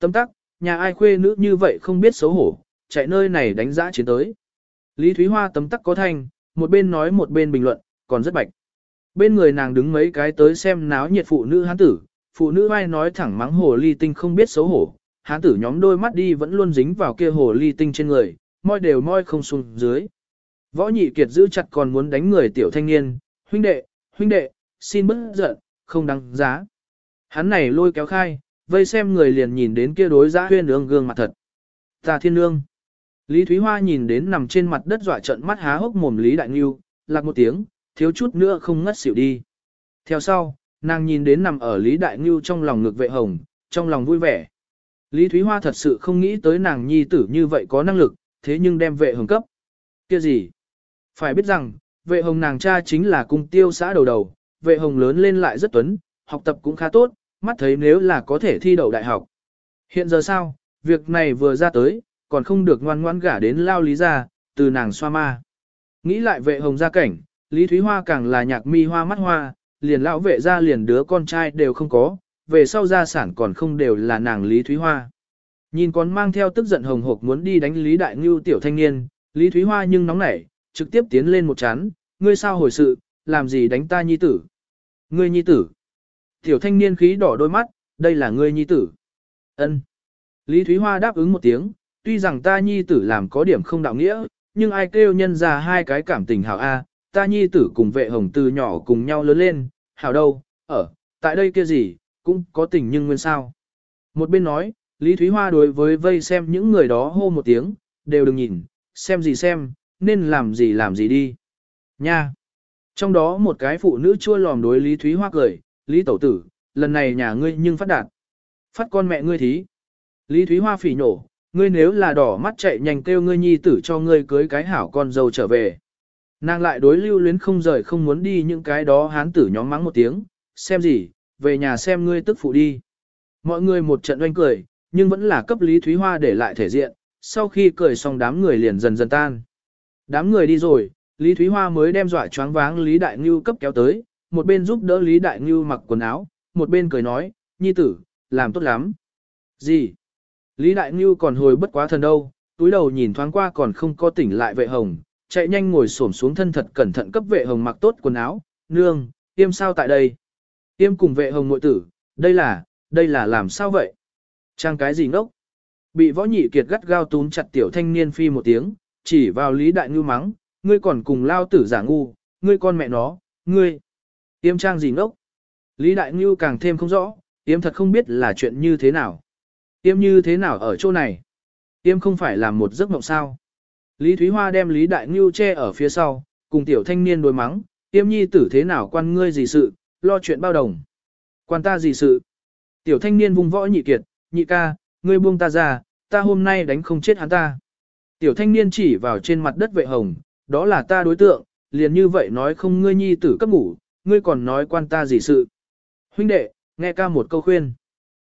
Tâm tắc, nhà ai khuê nữ như vậy không biết xấu hổ, chạy nơi này đánh giá chiến tới. Lý Thúy Hoa tấm tắc có thanh, một bên nói một bên bình luận, còn rất bạch. Bên người nàng đứng mấy cái tới xem náo nhiệt phụ nữ hán tử, phụ nữ ai nói thẳng mắng hồ ly tinh không biết xấu hổ, hán tử nhóm đôi mắt đi vẫn luôn dính vào kia hồ ly tinh trên người, môi đều môi không xuống dưới. Võ nhị kiệt giữ chặt còn muốn đánh người tiểu thanh niên, huynh đệ, huynh đệ, xin bớt giận, không đáng giá. Hắn này lôi kéo khai, vây xem người liền nhìn đến kia đối giã huyên ương gương mặt thật. Ta thiên nương. Lý Thúy Hoa nhìn đến nằm trên mặt đất dọa trận mắt há hốc mồm Lý Đại Nghiêu, lạc một tiếng, thiếu chút nữa không ngất xỉu đi. Theo sau, nàng nhìn đến nằm ở Lý Đại Nghiêu trong lòng ngực vệ hồng, trong lòng vui vẻ. Lý Thúy Hoa thật sự không nghĩ tới nàng nhi tử như vậy có năng lực, thế nhưng đem vệ hồng cấp. kia gì? Phải biết rằng, vệ hồng nàng cha chính là cung tiêu xã đầu đầu, vệ hồng lớn lên lại rất tuấn, học tập cũng khá tốt, mắt thấy nếu là có thể thi đậu đại học. Hiện giờ sao, việc này vừa ra tới, còn không được ngoan ngoan gả đến lao lý ra, từ nàng xoa ma. Nghĩ lại vệ hồng gia cảnh, Lý Thúy Hoa càng là nhạc mi hoa mắt hoa, liền lão vệ ra liền đứa con trai đều không có, về sau gia sản còn không đều là nàng Lý Thúy Hoa. Nhìn con mang theo tức giận hồng hộc muốn đi đánh Lý Đại Ngưu tiểu thanh niên, Lý Thúy Hoa nhưng nóng nảy, trực tiếp tiến lên một chán, ngươi sao hồi sự, làm gì đánh ta nhi tử? Ngươi nhi tử. Tiểu thanh niên khí đỏ đôi mắt, đây là ngươi nhi tử. Ân. Lý Thúy Hoa đáp ứng một tiếng, tuy rằng ta nhi tử làm có điểm không đạo nghĩa, nhưng ai kêu nhân ra hai cái cảm tình hảo A, ta nhi tử cùng vệ hồng từ nhỏ cùng nhau lớn lên, hảo đâu, ở, tại đây kia gì, cũng có tình nhưng nguyên sao. Một bên nói, Lý Thúy Hoa đối với vây xem những người đó hô một tiếng, đều đừng nhìn, xem gì xem, nên làm gì làm gì đi. Nha! Trong đó một cái phụ nữ chua lòm đối Lý Thúy Hoa cười, Lý Tẩu Tử, lần này nhà ngươi nhưng phát đạt. Phát con mẹ ngươi thí. Lý Thúy Hoa phỉ nổ, ngươi nếu là đỏ mắt chạy nhanh kêu ngươi nhi tử cho ngươi cưới cái hảo con dâu trở về. Nàng lại đối lưu luyến không rời không muốn đi những cái đó hán tử nhóm mắng một tiếng, xem gì, về nhà xem ngươi tức phụ đi. Mọi người một trận oanh cười, nhưng vẫn là cấp Lý Thúy Hoa để lại thể diện, sau khi cười xong đám người liền dần dần tan. Đám người đi rồi, Lý Thúy Hoa mới đem dọa choáng váng Lý Đại Ngưu cấp kéo tới, một bên giúp đỡ Lý Đại Ngưu mặc quần áo, một bên cười nói, nhi tử, làm tốt lắm. Gì? Lý Đại Ngưu còn hồi bất quá thần đâu, túi đầu nhìn thoáng qua còn không có tỉnh lại vệ hồng, chạy nhanh ngồi xổm xuống thân thật cẩn thận cấp vệ hồng mặc tốt quần áo, nương, tiêm sao tại đây? Tiêm cùng vệ hồng ngội tử, đây là, đây là làm sao vậy? Trang cái gì ngốc? Bị võ nhị kiệt gắt gao túm chặt tiểu thanh niên phi một tiếng, chỉ vào Lý Đại Ngưu mắng, ngươi còn cùng lao tử giả ngu, ngươi con mẹ nó, ngươi. Yêm trang gì ngốc? Lý Đại Ngưu càng thêm không rõ, Yêm thật không biết là chuyện như thế nào. Yêm như thế nào ở chỗ này? Yêm không phải là một giấc mộng sao? Lý Thúy Hoa đem Lý Đại Ngưu che ở phía sau, cùng tiểu thanh niên đối mắng, Yêm nhi tử thế nào quan ngươi gì sự, lo chuyện bao đồng. Quan ta gì sự? Tiểu thanh niên vung võ nhị kiệt, nhị ca, ngươi buông ta ra, ta hôm nay đánh không chết hắn ta. Tiểu thanh niên chỉ vào trên mặt đất vệ hồng, đó là ta đối tượng, liền như vậy nói không ngươi nhi tử cấp ngủ, ngươi còn nói quan ta gì sự. Huynh đệ, nghe ca một câu khuyên.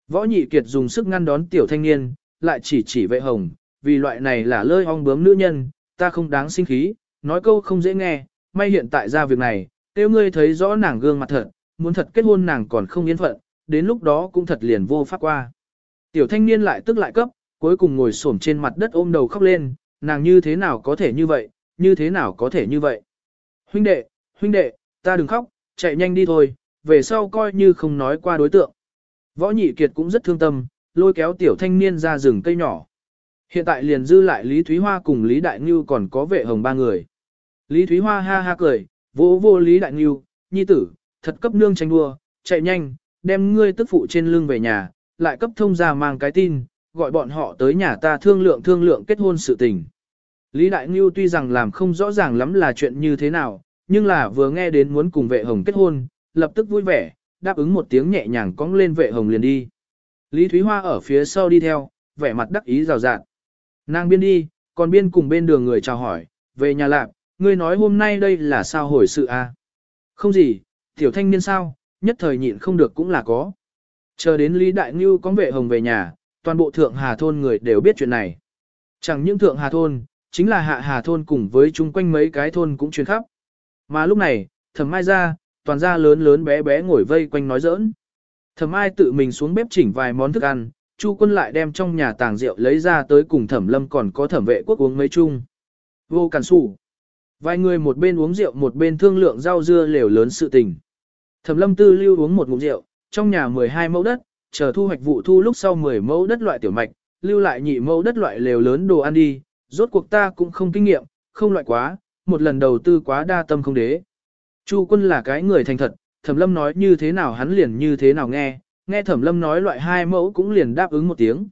Võ nhị kiệt dùng sức ngăn đón tiểu thanh niên, lại chỉ chỉ vệ hồng, vì loại này là lơi ong bướm nữ nhân, ta không đáng sinh khí, nói câu không dễ nghe, may hiện tại ra việc này, nếu ngươi thấy rõ nàng gương mặt thật, muốn thật kết hôn nàng còn không yên phận, đến lúc đó cũng thật liền vô pháp qua. Tiểu thanh niên lại tức lại cấp, cuối cùng ngồi xổm trên mặt đất ôm đầu khóc lên, nàng như thế nào có thể như vậy, như thế nào có thể như vậy. Huynh đệ, huynh đệ, ta đừng khóc, chạy nhanh đi thôi, về sau coi như không nói qua đối tượng. Võ nhị kiệt cũng rất thương tâm, lôi kéo tiểu thanh niên ra rừng cây nhỏ. Hiện tại liền dư lại Lý Thúy Hoa cùng Lý Đại Ngưu còn có vệ hồng ba người. Lý Thúy Hoa ha ha cười, vô vô Lý Đại Ngưu, nhi tử, thật cấp nương tranh đua, chạy nhanh, đem ngươi tức phụ trên lưng về nhà, lại cấp thông ra mang cái tin, gọi bọn họ tới nhà ta thương lượng thương lượng kết hôn sự tình. Lý Đại Ngưu tuy rằng làm không rõ ràng lắm là chuyện như thế nào, nhưng là vừa nghe đến muốn cùng vệ hồng kết hôn, lập tức vui vẻ, đáp ứng một tiếng nhẹ nhàng cong lên vệ hồng liền đi. Lý Thúy Hoa ở phía sau đi theo, vẻ mặt đắc ý rào rạt. Nàng biên đi, còn biên cùng bên đường người chào hỏi, về nhà lạc, ngươi nói hôm nay đây là sao hồi sự a? À? Không gì, tiểu thanh niên sao, nhất thời nhịn không được cũng là có. Chờ đến Lý Đại Ngưu có vệ hồng về nhà, toàn bộ thượng hà thôn người đều biết chuyện này. Chẳng những thượng hà thôn, chính là hạ hà thôn cùng với chung quanh mấy cái thôn cũng truyền khắp. Mà lúc này, thẩm mai ra, toàn ra lớn lớn bé bé ngồi vây quanh nói giỡn. Thẩm ai tự mình xuống bếp chỉnh vài món thức ăn, Chu quân lại đem trong nhà tàng rượu lấy ra tới cùng thẩm lâm còn có thẩm vệ quốc uống mấy chung. Vô cản sủ. Vài người một bên uống rượu một bên thương lượng rau dưa lều lớn sự tình. Thẩm lâm tư lưu uống một ngụm rượu, trong nhà 12 mẫu đất, chờ thu hoạch vụ thu lúc sau 10 mẫu đất loại tiểu mạch, lưu lại nhị mẫu đất loại lều lớn đồ ăn đi, rốt cuộc ta cũng không kinh nghiệm, không loại quá, một lần đầu tư quá đa tâm không đế. Chu quân là cái người thành thật, thẩm lâm nói như thế nào hắn liền như thế nào nghe, nghe thẩm lâm nói loại hai mẫu cũng liền đáp ứng một tiếng.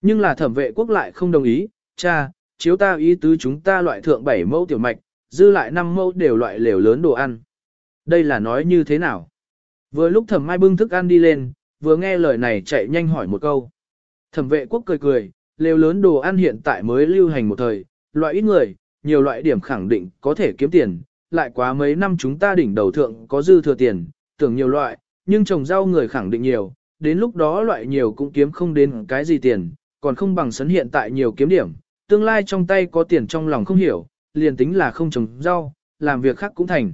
Nhưng là thẩm vệ quốc lại không đồng ý, cha, chiếu ta ý tứ chúng ta loại thượng bảy mẫu tiểu mạch, dư lại năm mẫu đều loại lều lớn đồ ăn. Đây là nói như thế nào? Vừa lúc thẩm mai bưng thức ăn đi lên, vừa nghe lời này chạy nhanh hỏi một câu. Thẩm vệ quốc cười cười, lều lớn đồ ăn hiện tại mới lưu hành một thời, loại ít người, nhiều loại điểm khẳng định có thể kiếm tiền, lại quá mấy năm chúng ta đỉnh đầu thượng có dư thừa tiền, tưởng nhiều loại, nhưng trồng rau người khẳng định nhiều, đến lúc đó loại nhiều cũng kiếm không đến cái gì tiền, còn không bằng sấn hiện tại nhiều kiếm điểm, tương lai trong tay có tiền trong lòng không hiểu, liền tính là không trồng rau, làm việc khác cũng thành.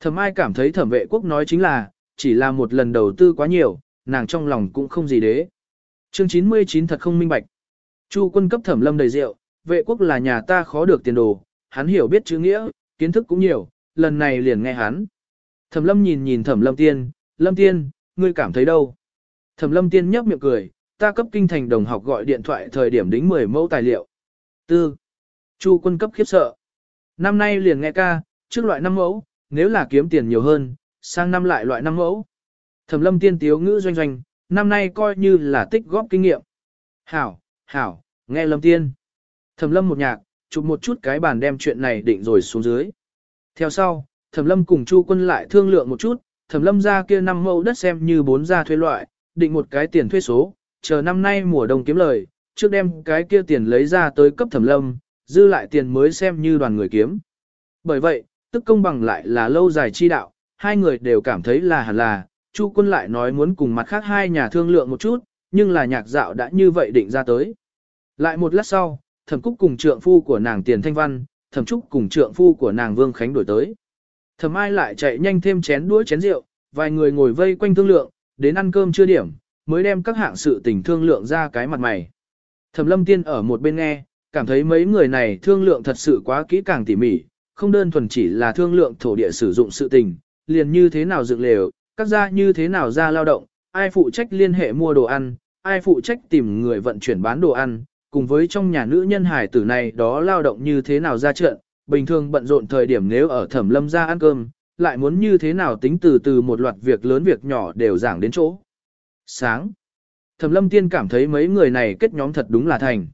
Thẩm ai cảm thấy thẩm vệ quốc nói chính là, chỉ là một lần đầu tư quá nhiều, nàng trong lòng cũng không gì đế. Chương 99 thật không minh bạch. Chu quân cấp thẩm lâm đầy rượu, vệ quốc là nhà ta khó được tiền đồ, hắn hiểu biết chữ nghĩa, kiến thức cũng nhiều, lần này liền nghe hắn. Thẩm lâm nhìn nhìn thẩm lâm tiên, lâm tiên, ngươi cảm thấy đâu? Thẩm lâm tiên nhấp miệng cười, ta cấp kinh thành đồng học gọi điện thoại thời điểm đính 10 mẫu tài liệu. Tư. Chu quân cấp khiếp sợ. Năm nay liền nghe ca, trước loại 5 mẫu, nếu là kiếm tiền nhiều hơn, sang năm lại loại 5 mẫu. Thẩm lâm tiên tiếu ngữ doanh doanh, năm nay coi như là tích góp kinh nghiệm. Hảo, hảo, nghe lâm tiên. Thẩm lâm một nhạc, chụp một chút cái bàn đem chuyện này định rồi xuống dưới. Theo sau, Thẩm lâm cùng Chu quân lại thương lượng một chút, Thẩm lâm ra kia năm mẫu đất xem như bốn gia thuê loại, định một cái tiền thuê số, chờ năm nay mùa đông kiếm lời, trước đem cái kia tiền lấy ra tới cấp Thẩm lâm, dư lại tiền mới xem như đoàn người kiếm. Bởi vậy, tức công bằng lại là lâu dài chi đạo, hai người đều cảm thấy là hẳn là, Chu quân lại nói muốn cùng mặt khác hai nhà thương lượng một chút, nhưng là nhạc dạo đã như vậy định ra tới. Lại một lát sau, thẩm cúc cùng trượng phu của nàng Tiền Thanh Văn, thẩm trúc cùng trượng phu của nàng Vương Khánh đổi tới. Thẩm ai lại chạy nhanh thêm chén đũa chén rượu, vài người ngồi vây quanh thương lượng, đến ăn cơm chưa điểm, mới đem các hạng sự tình thương lượng ra cái mặt mày. Thẩm lâm tiên ở một bên nghe, cảm thấy mấy người này thương lượng thật sự quá kỹ càng tỉ mỉ, không đơn thuần chỉ là thương lượng thổ địa sử dụng sự tình, liền như thế nào dựng lều, các gia như thế nào ra lao động, ai phụ trách liên hệ mua đồ ăn, ai phụ trách tìm người vận chuyển bán đồ ăn, cùng với trong nhà nữ nhân hải tử này đó lao động như thế nào ra trận, bình thường bận rộn thời điểm nếu ở thẩm lâm ra ăn cơm, lại muốn như thế nào tính từ từ một loạt việc lớn việc nhỏ đều giảng đến chỗ. Sáng. Thẩm lâm tiên cảm thấy mấy người này kết nhóm thật đúng là thành.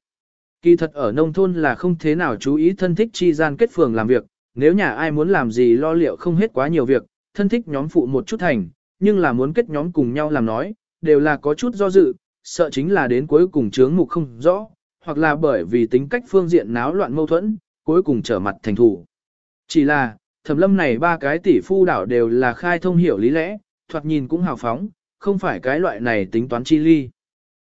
Kỳ thật ở nông thôn là không thế nào chú ý thân thích chi gian kết phường làm việc, nếu nhà ai muốn làm gì lo liệu không hết quá nhiều việc, thân thích nhóm phụ một chút thành, nhưng là muốn kết nhóm cùng nhau làm nói, đều là có chút do dự, sợ chính là đến cuối cùng chướng mục không rõ, hoặc là bởi vì tính cách phương diện náo loạn mâu thuẫn, cuối cùng trở mặt thành thủ. Chỉ là, thẩm lâm này ba cái tỷ phu đảo đều là khai thông hiểu lý lẽ, thoạt nhìn cũng hào phóng, không phải cái loại này tính toán chi ly.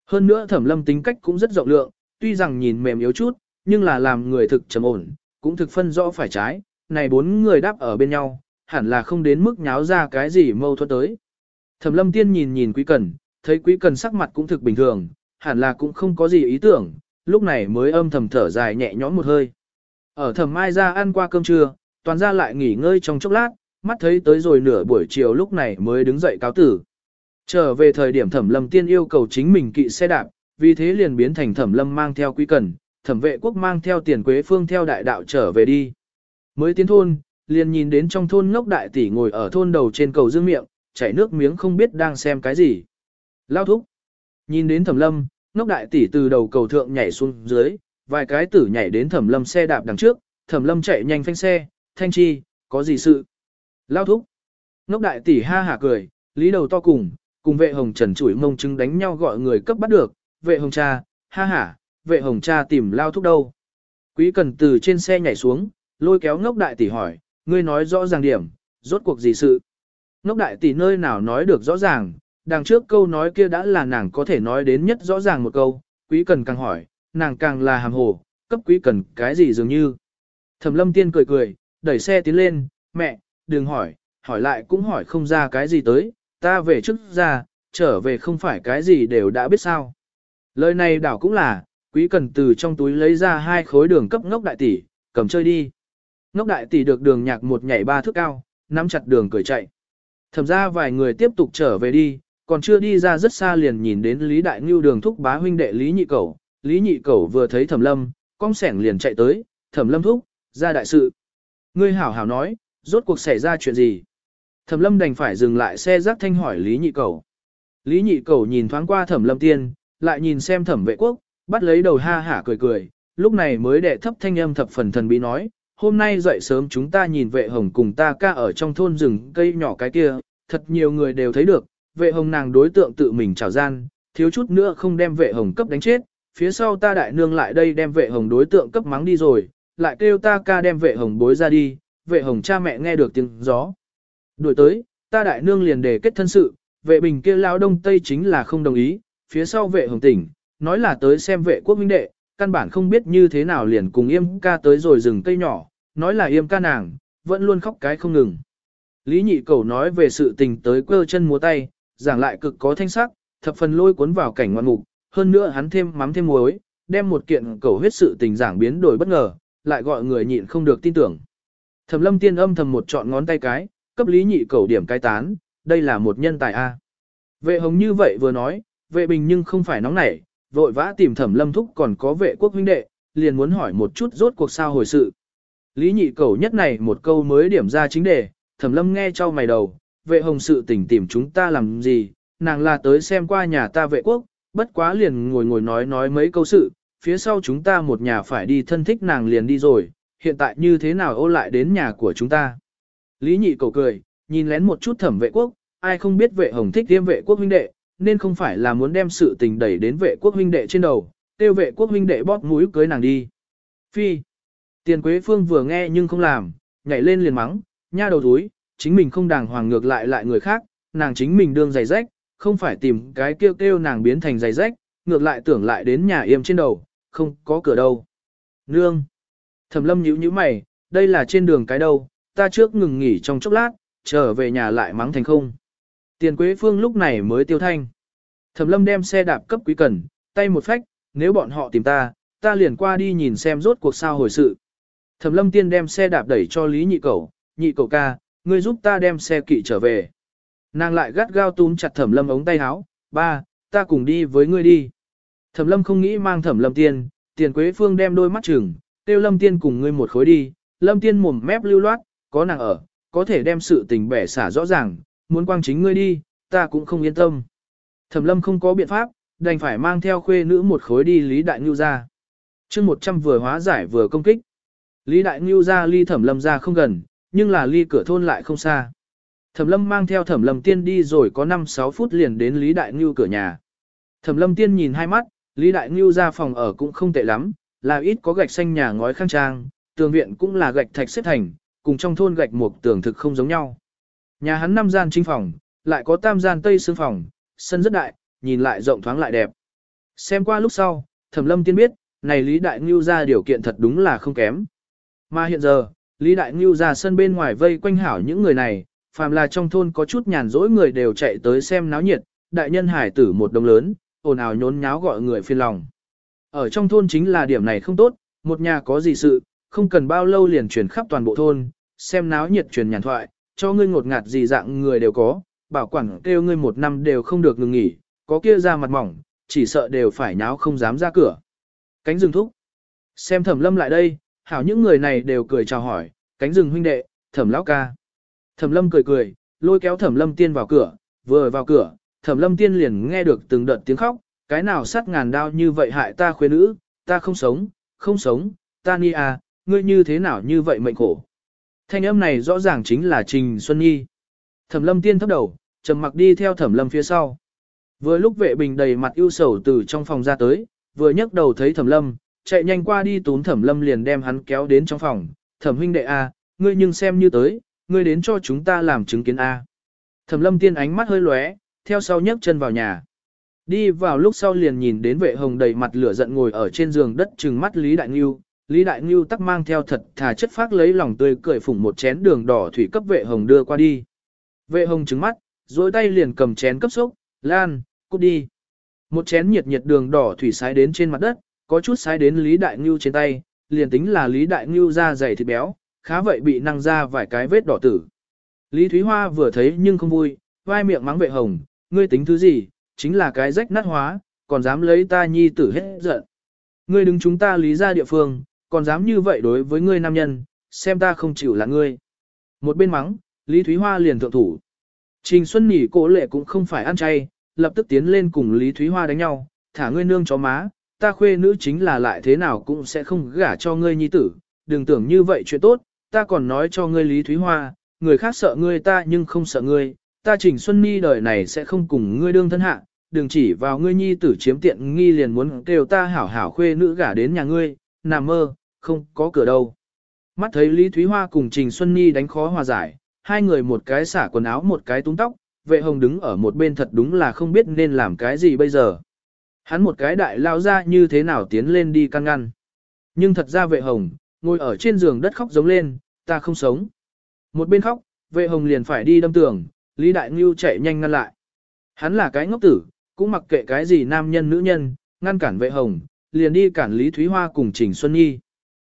Hơn nữa thẩm lâm tính cách cũng rất rộng lượng, tuy rằng nhìn mềm yếu chút, nhưng là làm người thực trầm ổn, cũng thực phân rõ phải trái, này bốn người đáp ở bên nhau, hẳn là không đến mức nháo ra cái gì mâu thuẫn tới. Thẩm lâm tiên nhìn nhìn quý cần, thấy quý cần sắc mặt cũng thực bình thường, hẳn là cũng không có gì ý tưởng, lúc này mới âm thầm thở dài nhẹ nhõm một hơi. Ở thẩm mai ra ăn qua cơm trưa, toàn ra lại nghỉ ngơi trong chốc lát, mắt thấy tới rồi nửa buổi chiều lúc này mới đứng dậy cáo tử. Trở về thời điểm thẩm lâm tiên yêu cầu chính mình kỵ xe đạp, vì thế liền biến thành thẩm lâm mang theo quý cần, thẩm vệ quốc mang theo tiền quế phương theo đại đạo trở về đi. Mới tiến thôn, liền nhìn đến trong thôn ngốc đại tỷ ngồi ở thôn đầu trên cầu dương miệng, chảy nước miếng không biết đang xem cái gì. Lao thúc. Nhìn đến thẩm lâm, ngốc đại tỷ từ đầu cầu thượng nhảy xuống dưới, vài cái tử nhảy đến thẩm lâm xe đạp đằng trước, thẩm lâm chạy nhanh phanh xe, thanh chi, có gì sự. Lao thúc. Ngốc đại tỷ ha hả cười, lý đầu to cùng, cùng vệ hồng trần chủi mông chứng đánh nhau gọi người cấp bắt được, vệ hồng cha, ha hả, vệ hồng cha tìm lao thúc đâu. Quý cần từ trên xe nhảy xuống, lôi kéo ngốc đại tỷ hỏi, ngươi nói rõ ràng điểm, rốt cuộc gì sự. Ngốc đại tỷ nơi nào nói được rõ ràng, đằng trước câu nói kia đã là nàng có thể nói đến nhất rõ ràng một câu, quý cần càng hỏi, nàng càng là hàm hồ, cấp quý cần cái gì dường như. Thẩm lâm tiên cười cười, đẩy xe tiến lên, mẹ, đừng hỏi, hỏi lại cũng hỏi không ra cái gì tới, ta về trước ra, trở về không phải cái gì đều đã biết sao. Lời này đảo cũng là, quý cần từ trong túi lấy ra hai khối đường cấp ngốc đại tỷ, cầm chơi đi. Ngốc đại tỷ được đường nhạc một nhảy ba thước cao, nắm chặt đường cười chạy. Thẩm ra vài người tiếp tục trở về đi, còn chưa đi ra rất xa liền nhìn đến Lý Đại Ngưu đường thúc bá huynh đệ Lý Nhị Cẩu. Lý Nhị Cẩu vừa thấy Thẩm Lâm, cong sẻng liền chạy tới, Thẩm Lâm thúc, ra đại sự. Ngươi hảo hảo nói, rốt cuộc xảy ra chuyện gì? Thẩm Lâm đành phải dừng lại xe rác thanh hỏi Lý Nhị Cẩu. Lý Nhị Cẩu nhìn thoáng qua Thẩm Lâm tiên, lại nhìn xem Thẩm Vệ Quốc, bắt lấy đầu ha hả cười cười, lúc này mới đệ thấp thanh âm thập phần thần bí nói, hôm nay dậy sớm chúng ta nhìn vệ hồng cùng ta ca ở trong thôn rừng cây nhỏ cái kia, thật nhiều người đều thấy được, vệ hồng nàng đối tượng tự mình trào gian, thiếu chút nữa không đem vệ hồng cấp đánh chết, phía sau ta đại nương lại đây đem vệ hồng đối tượng cấp mắng đi rồi, lại kêu ta ca đem vệ hồng bối ra đi, vệ hồng cha mẹ nghe được tiếng gió. Đuổi tới, ta đại nương liền đề kết thân sự, vệ bình kia lao đông tây chính là không đồng ý, phía sau vệ hồng tỉnh, nói là tới xem vệ quốc minh đệ, căn bản không biết như thế nào liền cùng yêm ca tới rồi rừng cây nhỏ, nói là yêm ca nàng, vẫn luôn khóc cái không ngừng. Lý nhị cầu nói về sự tình tới quơ chân múa tay, giảng lại cực có thanh sắc, thập phần lôi cuốn vào cảnh ngoạn mục, hơn nữa hắn thêm mắm thêm muối, đem một kiện cầu huyết sự tình giảng biến đổi bất ngờ, lại gọi người nhịn không được tin tưởng. Thẩm lâm tiên âm thầm một chọn ngón tay cái, cấp lý nhị cầu điểm cái tán, đây là một nhân tài A. Vệ hồng như vậy vừa nói, vệ bình nhưng không phải nóng nảy, vội vã tìm thẩm lâm thúc còn có vệ quốc huynh đệ, liền muốn hỏi một chút rốt cuộc sao hồi sự. Lý nhị cầu nhất này một câu mới điểm ra chính đề, thẩm lâm nghe cho mày đầu, vệ hồng sự tình tìm chúng ta làm gì, nàng là tới xem qua nhà ta vệ quốc, bất quá liền ngồi ngồi nói nói mấy câu sự, phía sau chúng ta một nhà phải đi thân thích nàng liền đi rồi, hiện tại như thế nào ô lại đến nhà của chúng ta. Lý nhị cầu cười, nhìn lén một chút thẩm vệ quốc, ai không biết vệ hồng thích tiêm vệ quốc huynh đệ, nên không phải là muốn đem sự tình đẩy đến vệ quốc huynh đệ trên đầu, tiêu vệ quốc huynh đệ bóp mũi cưới nàng đi. Phi. Tiền Quế Phương vừa nghe nhưng không làm, nhảy lên liền mắng, nha đầu túi, chính mình không đàng hoàng ngược lại lại người khác, nàng chính mình đương giày rách, không phải tìm cái kêu kêu nàng biến thành giày rách, ngược lại tưởng lại đến nhà yêm trên đầu, không có cửa đâu. Nương. Thẩm lâm nhíu nhíu mày, đây là trên đường cái đâu, ta trước ngừng nghỉ trong chốc lát, trở về nhà lại mắng thành không. Tiền Quế Phương lúc này mới tiêu thanh. Thẩm lâm đem xe đạp cấp quý cần, tay một phách, nếu bọn họ tìm ta, ta liền qua đi nhìn xem rốt cuộc sao hồi sự. Thẩm lâm tiên đem xe đạp đẩy cho Lý nhị cẩu, nhị cẩu ca, ngươi giúp ta đem xe kỵ trở về. Nàng lại gắt gao túm chặt thẩm lâm ống tay áo, ba, ta cùng đi với ngươi đi. Thẩm lâm không nghĩ mang thẩm lâm tiên, tiền quế phương đem đôi mắt chừng, tiêu lâm tiên cùng ngươi một khối đi, lâm tiên mồm mép lưu loát, có nàng ở, có thể đem sự tình bẻ xả rõ ràng, muốn quang chính ngươi đi, ta cũng không yên tâm. Thẩm lâm không có biện pháp, đành phải mang theo khuê nữ một khối đi Lý Đại Ngưu ra. chương 100 vừa hóa giải vừa công kích. Lý Đại Ngưu ra ly thẩm lâm ra không gần, nhưng là ly cửa thôn lại không xa. Thẩm lâm mang theo thẩm lâm tiên đi rồi có 5-6 phút liền đến Lý Đại Ngưu cửa nhà. Thẩm lâm tiên nhìn hai mắt, Lý Đại Ngưu ra phòng ở cũng không tệ lắm, là ít có gạch xanh nhà ngói khang trang, tường viện cũng là gạch thạch xếp thành, cùng trong thôn gạch một tường thực không giống nhau. Nhà hắn năm gian chính phòng, lại có tam gian tây xương phòng, sân rất đại, nhìn lại rộng thoáng lại đẹp. Xem qua lúc sau, Thẩm Lâm tiên biết, này Lý Đại Ngưu ra điều kiện thật đúng là không kém. Mà hiện giờ, Lý Đại Ngưu ra sân bên ngoài vây quanh hảo những người này, phàm là trong thôn có chút nhàn rỗi người đều chạy tới xem náo nhiệt, đại nhân hải tử một đồng lớn, ồn ào nhốn nháo gọi người phiền lòng. Ở trong thôn chính là điểm này không tốt, một nhà có gì sự, không cần bao lâu liền truyền khắp toàn bộ thôn, xem náo nhiệt truyền nhàn thoại, cho ngươi ngột ngạt gì dạng người đều có, bảo quản kêu ngươi một năm đều không được ngừng nghỉ, có kia ra mặt mỏng, chỉ sợ đều phải nháo không dám ra cửa. Cánh rừng thúc. Xem thẩm lâm lại đây, hảo những người này đều cười chào hỏi, cánh rừng huynh đệ, thẩm lão ca. Thẩm lâm cười cười, lôi kéo thẩm lâm tiên vào cửa, vừa vào cửa, thẩm lâm tiên liền nghe được từng đợt tiếng khóc, cái nào sát ngàn đao như vậy hại ta khuê nữ, ta không sống, không sống, ta ni à, ngươi như thế nào như vậy mệnh khổ. Thanh âm này rõ ràng chính là Trình Xuân Nhi. Thẩm lâm tiên thấp đầu, trầm mặc đi theo thẩm lâm phía sau. Vừa lúc vệ bình đầy mặt ưu sầu từ trong phòng ra tới, vừa nhấc đầu thấy thẩm lâm, chạy nhanh qua đi tún thẩm lâm liền đem hắn kéo đến trong phòng. Thẩm huynh đệ A, ngươi nhưng xem như tới, ngươi đến cho chúng ta làm chứng kiến A. Thẩm lâm tiên ánh mắt hơi lóe, theo sau nhấc chân vào nhà. Đi vào lúc sau liền nhìn đến vệ hồng đầy mặt lửa giận ngồi ở trên giường đất trừng mắt Lý Đại Ngưu. Lý Đại Ngưu tắc mang theo thật thà chất phác lấy lòng tươi cười phủng một chén đường đỏ thủy cấp vệ hồng đưa qua đi. Vệ hồng trừng mắt, dối tay liền cầm chén cấp sốc, lan, cút đi. Một chén nhiệt nhiệt đường đỏ thủy sái đến trên mặt đất, có chút sai đến Lý Đại Ngưu trên tay, liền tính là Lý Đại Ngưu da dày thịt béo, khá vậy bị năng ra vài cái vết đỏ tử. Lý Thúy Hoa vừa thấy nhưng không vui, vai miệng mắng vệ hồng, ngươi tính thứ gì, chính là cái rách nát hóa, còn dám lấy ta nhi tử hết giận. Ngươi đứng chúng ta lý ra địa phương, còn dám như vậy đối với ngươi nam nhân, xem ta không chịu là ngươi. Một bên mắng, Lý Thúy Hoa liền thượng thủ. Trình Xuân Nỉ cố lệ cũng không phải ăn chay, lập tức tiến lên cùng Lý Thúy Hoa đánh nhau, thả ngươi nương chó má, ta khuê nữ chính là lại thế nào cũng sẽ không gả cho ngươi nhi tử, đừng tưởng như vậy chuyện tốt, ta còn nói cho ngươi Lý Thúy Hoa, người khác sợ ngươi ta nhưng không sợ ngươi, ta Trình Xuân Nhi đời này sẽ không cùng ngươi đương thân hạ, đừng chỉ vào ngươi nhi tử chiếm tiện nghi liền muốn kêu ta hảo hảo khuê nữ gả đến nhà ngươi, nằm mơ, không có cửa đâu. Mắt thấy Lý Thúy Hoa cùng Trình Xuân Nhi đánh khó hòa giải, hai người một cái xả quần áo một cái túng tóc, vệ hồng đứng ở một bên thật đúng là không biết nên làm cái gì bây giờ. Hắn một cái đại lao ra như thế nào tiến lên đi căn ngăn. Nhưng thật ra vệ hồng, ngồi ở trên giường đất khóc giống lên, ta không sống. Một bên khóc, vệ hồng liền phải đi đâm tường, Lý Đại Ngưu chạy nhanh ngăn lại. Hắn là cái ngốc tử, cũng mặc kệ cái gì nam nhân nữ nhân, ngăn cản vệ hồng, liền đi cản Lý Thúy Hoa cùng Trình Xuân Nhi.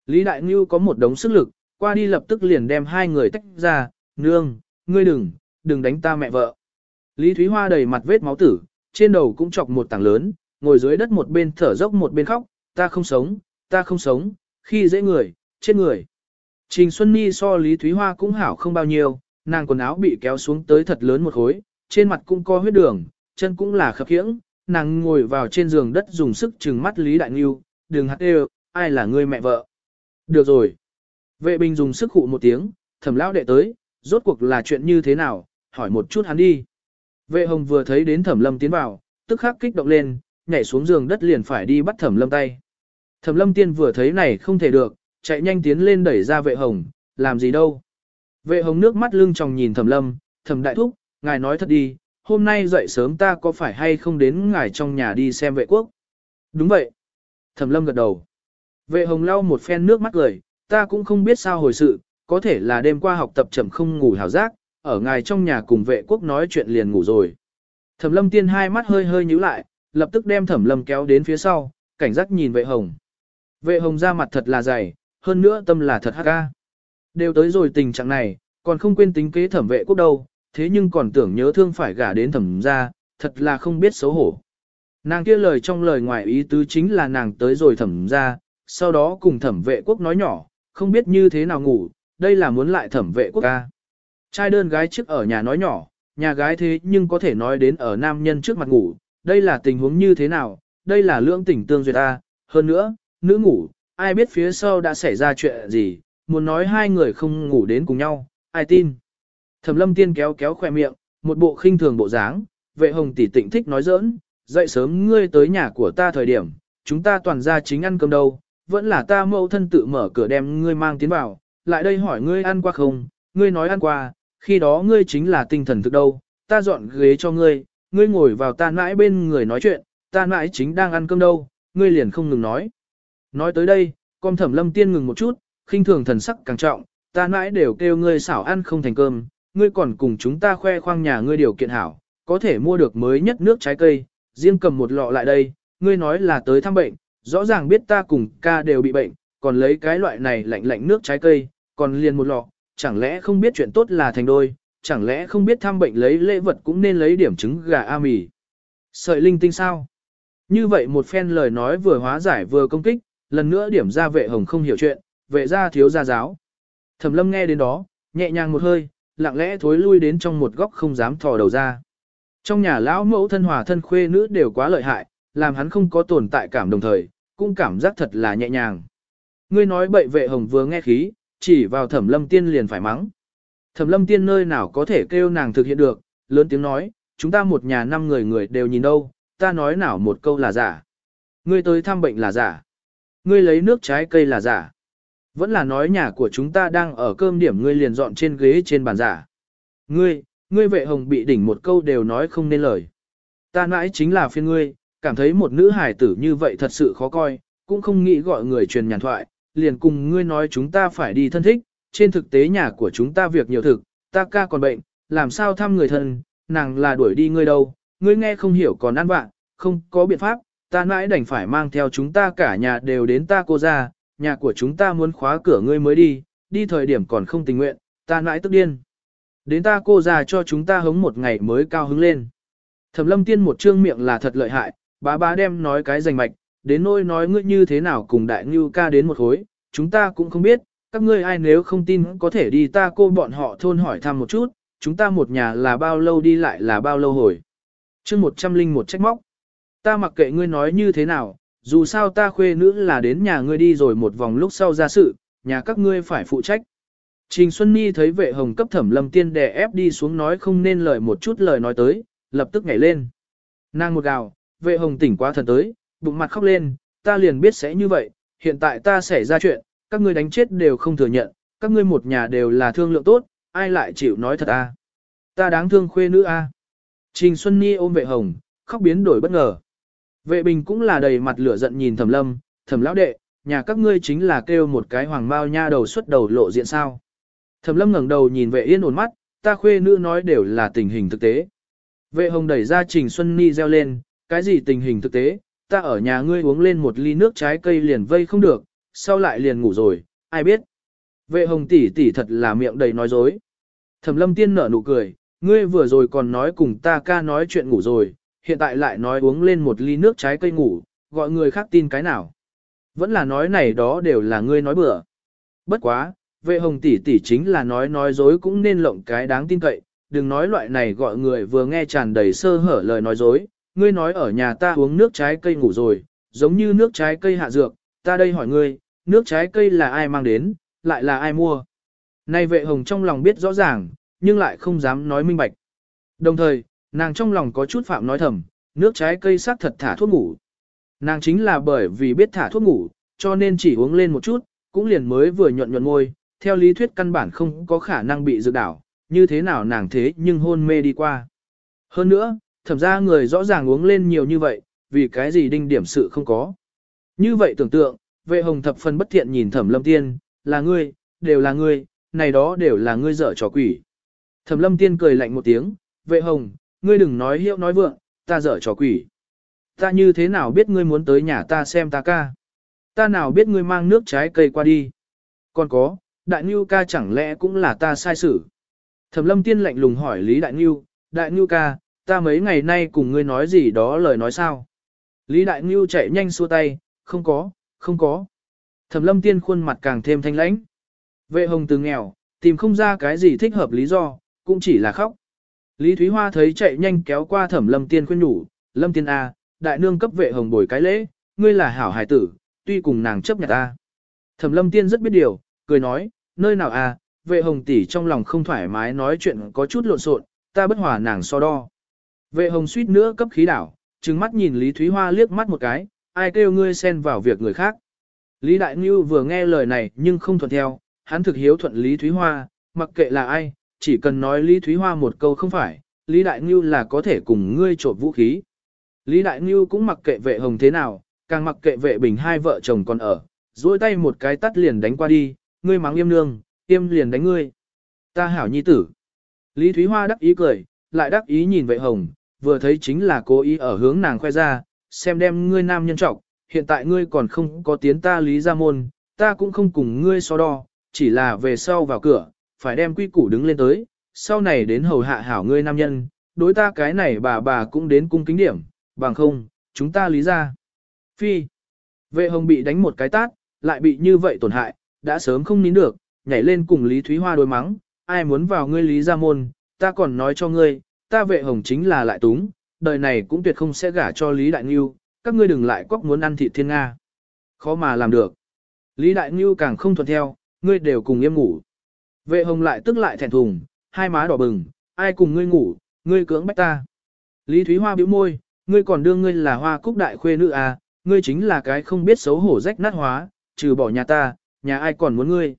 Lý Đại Ngưu có một đống sức lực, qua đi lập tức liền đem hai người tách ra, nương, ngươi đừng, đừng đánh ta mẹ vợ. Lý Thúy Hoa đầy mặt vết máu tử, trên đầu cũng chọc một tảng lớn, ngồi dưới đất một bên thở dốc một bên khóc, ta không sống, ta không sống, khi dễ người, chết người. Trình Xuân Nhi so Lý Thúy Hoa cũng hảo không bao nhiêu, nàng quần áo bị kéo xuống tới thật lớn một khối, trên mặt cũng có huyết đường, chân cũng là khập khiễng, nàng ngồi vào trên giường đất dùng sức trừng mắt Lý Đại Nghiêu, đường hạt đều, ai là người mẹ vợ. Được rồi. Vệ bình dùng sức hụ một tiếng, thẩm lão đệ tới, rốt cuộc là chuyện như thế nào, hỏi một chút hắn đi. Vệ hồng vừa thấy đến thẩm lâm tiến vào, tức khắc kích động lên, nhảy xuống giường đất liền phải đi bắt thẩm lâm tay. Thẩm lâm tiên vừa thấy này không thể được, chạy nhanh tiến lên đẩy ra vệ hồng, làm gì đâu. Vệ hồng nước mắt lưng tròng nhìn thẩm lâm, thẩm đại thúc, ngài nói thật đi, hôm nay dậy sớm ta có phải hay không đến ngài trong nhà đi xem vệ quốc? Đúng vậy. Thẩm lâm gật đầu. Vệ hồng lau một phen nước mắt cười, ta cũng không biết sao hồi sự, có thể là đêm qua học tập chậm không ngủ hào giác, ở ngài trong nhà cùng vệ quốc nói chuyện liền ngủ rồi. Thẩm lâm tiên hai mắt hơi hơi nhíu lại, lập tức đem thẩm lâm kéo đến phía sau, cảnh giác nhìn vệ hồng. Vệ hồng ra mặt thật là dày, hơn nữa tâm là thật hắc ca. Đều tới rồi tình trạng này, còn không quên tính kế thẩm vệ quốc đâu, thế nhưng còn tưởng nhớ thương phải gả đến thẩm ra, thật là không biết xấu hổ. Nàng kia lời trong lời ngoài ý tứ chính là nàng tới rồi thẩm ra, sau đó cùng thẩm vệ quốc nói nhỏ, không biết như thế nào ngủ, đây là muốn lại thẩm vệ quốc ca. Trai đơn gái trước ở nhà nói nhỏ, nhà gái thế nhưng có thể nói đến ở nam nhân trước mặt ngủ, đây là tình huống như thế nào, đây là lưỡng tình tương duyệt ta, hơn nữa, nữ ngủ, ai biết phía sau đã xảy ra chuyện gì, muốn nói hai người không ngủ đến cùng nhau, ai tin. Thẩm lâm tiên kéo kéo khoe miệng, một bộ khinh thường bộ dáng, vệ hồng tỷ tịnh thích nói giỡn, dậy sớm ngươi tới nhà của ta thời điểm, chúng ta toàn ra chính ăn cơm đâu, vẫn là ta mẫu thân tự mở cửa đem ngươi mang tiến vào, lại đây hỏi ngươi ăn qua không, ngươi nói ăn qua, khi đó ngươi chính là tinh thần thực đâu, ta dọn ghế cho ngươi, ngươi ngồi vào ta nãi bên người nói chuyện, ta nãi chính đang ăn cơm đâu, ngươi liền không ngừng nói. Nói tới đây, con thẩm lâm tiên ngừng một chút, khinh thường thần sắc càng trọng, ta nãi đều kêu ngươi xảo ăn không thành cơm, ngươi còn cùng chúng ta khoe khoang nhà ngươi điều kiện hảo, có thể mua được mới nhất nước trái cây, riêng cầm một lọ lại đây, ngươi nói là tới thăm bệnh, rõ ràng biết ta cùng ca đều bị bệnh, còn lấy cái loại này lạnh lạnh nước trái cây, còn liền một lọ, chẳng lẽ không biết chuyện tốt là thành đôi, chẳng lẽ không biết thăm bệnh lấy lễ vật cũng nên lấy điểm trứng gà a mì. Sợi linh tinh sao? Như vậy một phen lời nói vừa hóa giải vừa công kích, lần nữa điểm ra vệ hồng không hiểu chuyện, vệ ra thiếu gia giáo. Thẩm lâm nghe đến đó, nhẹ nhàng một hơi, lặng lẽ thối lui đến trong một góc không dám thò đầu ra. Trong nhà lão mẫu thân hòa thân khuê nữ đều quá lợi hại, làm hắn không có tồn tại cảm đồng thời, cũng cảm giác thật là nhẹ nhàng. Ngươi nói bậy vệ hồng vừa nghe khí, chỉ vào thẩm lâm tiên liền phải mắng. Thẩm lâm tiên nơi nào có thể kêu nàng thực hiện được, lớn tiếng nói, chúng ta một nhà năm người người đều nhìn đâu, ta nói nào một câu là giả. Ngươi tới thăm bệnh là giả. Ngươi lấy nước trái cây là giả. Vẫn là nói nhà của chúng ta đang ở cơm điểm ngươi liền dọn trên ghế trên bàn giả. Ngươi, ngươi vệ hồng bị đỉnh một câu đều nói không nên lời. Ta mãi chính là phiên ngươi, cảm thấy một nữ hài tử như vậy thật sự khó coi, cũng không nghĩ gọi người truyền nhàn thoại, liền cùng ngươi nói chúng ta phải đi thân thích, trên thực tế nhà của chúng ta việc nhiều thực, ta ca còn bệnh, làm sao thăm người thân, nàng là đuổi đi ngươi đâu, ngươi nghe không hiểu còn ăn vạ, không có biện pháp, ta mãi đành phải mang theo chúng ta cả nhà đều đến ta cô ra, nhà của chúng ta muốn khóa cửa ngươi mới đi, đi thời điểm còn không tình nguyện, ta mãi tức điên. Đến ta cô ra cho chúng ta hống một ngày mới cao hứng lên. Thẩm lâm tiên một trương miệng là thật lợi hại, bá bá đem nói cái rành mạch, đến nỗi nói ngươi như thế nào cùng đại ngưu ca đến một khối, chúng ta cũng không biết, các ngươi ai nếu không tin có thể đi ta cô bọn họ thôn hỏi thăm một chút, chúng ta một nhà là bao lâu đi lại là bao lâu hồi. chương một trăm linh một trách móc, ta mặc kệ ngươi nói như thế nào, dù sao ta khuê nữ là đến nhà ngươi đi rồi một vòng lúc sau ra sự, nhà các ngươi phải phụ trách. Trình Xuân Nhi thấy vệ hồng cấp thẩm lâm tiên đè ép đi xuống nói không nên lời một chút lời nói tới, lập tức nhảy lên. Nàng một gào, vệ hồng tỉnh quá thần tới, bụng mặt khóc lên, ta liền biết sẽ như vậy, hiện tại ta xảy ra chuyện, các ngươi đánh chết đều không thừa nhận, các ngươi một nhà đều là thương lượng tốt, ai lại chịu nói thật a? Ta đáng thương khuê nữ a. Trình Xuân Nhi ôm vệ hồng, khóc biến đổi bất ngờ. Vệ bình cũng là đầy mặt lửa giận nhìn thẩm lâm, thẩm lão đệ, nhà các ngươi chính là kêu một cái hoàng mao nha đầu xuất đầu lộ diện sao. Thẩm lâm ngẩng đầu nhìn vệ yên ổn mắt, ta khuê nữ nói đều là tình hình thực tế. Vệ hồng đẩy ra Trình Xuân Nhi reo lên, cái gì tình hình thực tế, ta ở nhà ngươi uống lên một ly nước trái cây liền vây không được, sau lại liền ngủ rồi, ai biết. Vệ hồng tỷ tỷ thật là miệng đầy nói dối. Thẩm lâm tiên nở nụ cười, ngươi vừa rồi còn nói cùng ta ca nói chuyện ngủ rồi, hiện tại lại nói uống lên một ly nước trái cây ngủ, gọi người khác tin cái nào. Vẫn là nói này đó đều là ngươi nói bừa. Bất quá, vệ hồng tỷ tỷ chính là nói nói dối cũng nên lộng cái đáng tin cậy, đừng nói loại này gọi người vừa nghe tràn đầy sơ hở lời nói dối, ngươi nói ở nhà ta uống nước trái cây ngủ rồi, giống như nước trái cây hạ dược, ta đây hỏi ngươi, nước trái cây là ai mang đến, lại là ai mua. Nay vệ hồng trong lòng biết rõ ràng, nhưng lại không dám nói minh bạch. Đồng thời, nàng trong lòng có chút phạm nói thầm, nước trái cây xác thật thả thuốc ngủ. Nàng chính là bởi vì biết thả thuốc ngủ, cho nên chỉ uống lên một chút, cũng liền mới vừa nhuận nhuận môi, theo lý thuyết căn bản không có khả năng bị dược đảo, như thế nào nàng thế nhưng hôn mê đi qua. Hơn nữa, thẩm ra người rõ ràng uống lên nhiều như vậy, vì cái gì đinh điểm sự không có. Như vậy tưởng tượng, vệ hồng thập phần bất thiện nhìn thẩm lâm tiên, là ngươi, đều là ngươi, này đó đều là ngươi dở trò quỷ. Thẩm lâm tiên cười lạnh một tiếng, vệ hồng, ngươi đừng nói hiệu nói vượng, ta dở trò quỷ. Ta như thế nào biết ngươi muốn tới nhà ta xem ta ca? Ta nào biết ngươi mang nước trái cây qua đi? Còn có, đại ngưu ca chẳng lẽ cũng là ta sai sử? Thẩm lâm tiên lạnh lùng hỏi Lý Đại Ngưu, Đại Ngưu ca, ta mấy ngày nay cùng ngươi nói gì đó lời nói sao? Lý Đại Ngưu chạy nhanh xua tay, không có, không có. Thẩm lâm tiên khuôn mặt càng thêm thanh lãnh. Vệ hồng từ nghèo, tìm không ra cái gì thích hợp lý do, cũng chỉ là khóc. Lý Thúy Hoa thấy chạy nhanh kéo qua thẩm lâm tiên khuyên nhủ, lâm tiên A, đại nương cấp vệ hồng bồi cái lễ, ngươi là hảo hải tử, tuy cùng nàng chấp nhận ta. Thẩm lâm tiên rất biết điều, cười nói, nơi nào a, vệ hồng tỷ trong lòng không thoải mái nói chuyện có chút lộn xộn, ta bất hòa nàng so đo. Vệ hồng suýt nữa cấp khí đảo, trừng mắt nhìn Lý Thúy Hoa liếc mắt một cái, ai kêu ngươi xen vào việc người khác. Lý Đại Ngưu vừa nghe lời này nhưng không thuận theo, hắn thực hiếu thuận Lý Thúy Hoa, mặc kệ là ai, chỉ cần nói Lý Thúy Hoa một câu không phải, Lý Đại Ngưu là có thể cùng ngươi trộm vũ khí. Lý Đại Ngưu cũng mặc kệ vệ hồng thế nào, càng mặc kệ vệ bình hai vợ chồng còn ở, duỗi tay một cái tắt liền đánh qua đi, ngươi mắng yêm nương, yêm liền đánh ngươi. Ta hảo nhi tử. Lý Thúy Hoa đắc ý cười, lại đắc ý nhìn vệ hồng, vừa thấy chính là cố ý ở hướng nàng khoe ra, xem đem ngươi nam nhân trọng, hiện tại ngươi còn không có tiến ta lý ra môn, ta cũng không cùng ngươi so đo, chỉ là về sau vào cửa, phải đem quy củ đứng lên tới, sau này đến hầu hạ hảo ngươi nam nhân, đối ta cái này bà bà cũng đến cung kính điểm, bằng không, chúng ta lý ra. Phi. Vệ hồng bị đánh một cái tát, lại bị như vậy tổn hại, đã sớm không nín được, nhảy lên cùng Lý Thúy Hoa đối mắng, ai muốn vào ngươi Lý Gia Môn, ta còn nói cho ngươi, ta vệ hồng chính là lại túng, đời này cũng tuyệt không sẽ gả cho Lý Đại Ngưu, các ngươi đừng lại quóc muốn ăn thịt thiên Nga. Khó mà làm được. Lý Đại Ngưu càng không thuận theo, ngươi đều cùng im ngủ. Vệ hồng lại tức lại thẹn thùng, hai má đỏ bừng, ai cùng ngươi ngủ, ngươi cưỡng bách ta. Lý Thúy Hoa bĩu môi, ngươi còn đương ngươi là hoa cúc đại khuê nữ à, ngươi chính là cái không biết xấu hổ rách nát hóa, trừ bỏ nhà ta, nhà ai còn muốn ngươi.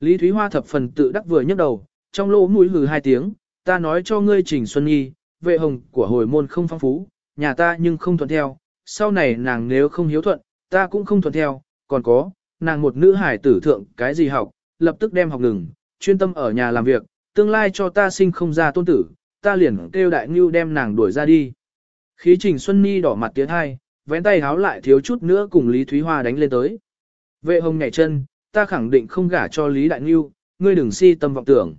Lý Thúy Hoa thập phần tự đắc vừa nhấc đầu, trong lỗ mũi hừ hai tiếng, ta nói cho ngươi Trình Xuân Nhi, vệ hồng của hồi môn không phong phú, nhà ta nhưng không thuận theo, sau này nàng nếu không hiếu thuận, ta cũng không thuận theo, còn có, nàng một nữ hải tử thượng cái gì học, lập tức đem học ngừng, chuyên tâm ở nhà làm việc, tương lai cho ta sinh không ra tôn tử, ta liền kêu đại ngưu đem nàng đuổi ra đi. Khí Trình Xuân Nhi đỏ mặt tiến hai, vén tay háo lại thiếu chút nữa cùng Lý Thúy Hoa đánh lên tới. Vệ hồng nhảy chân, ta khẳng định không gả cho Lý Đại Ngưu, ngươi đừng si tâm vọng tưởng.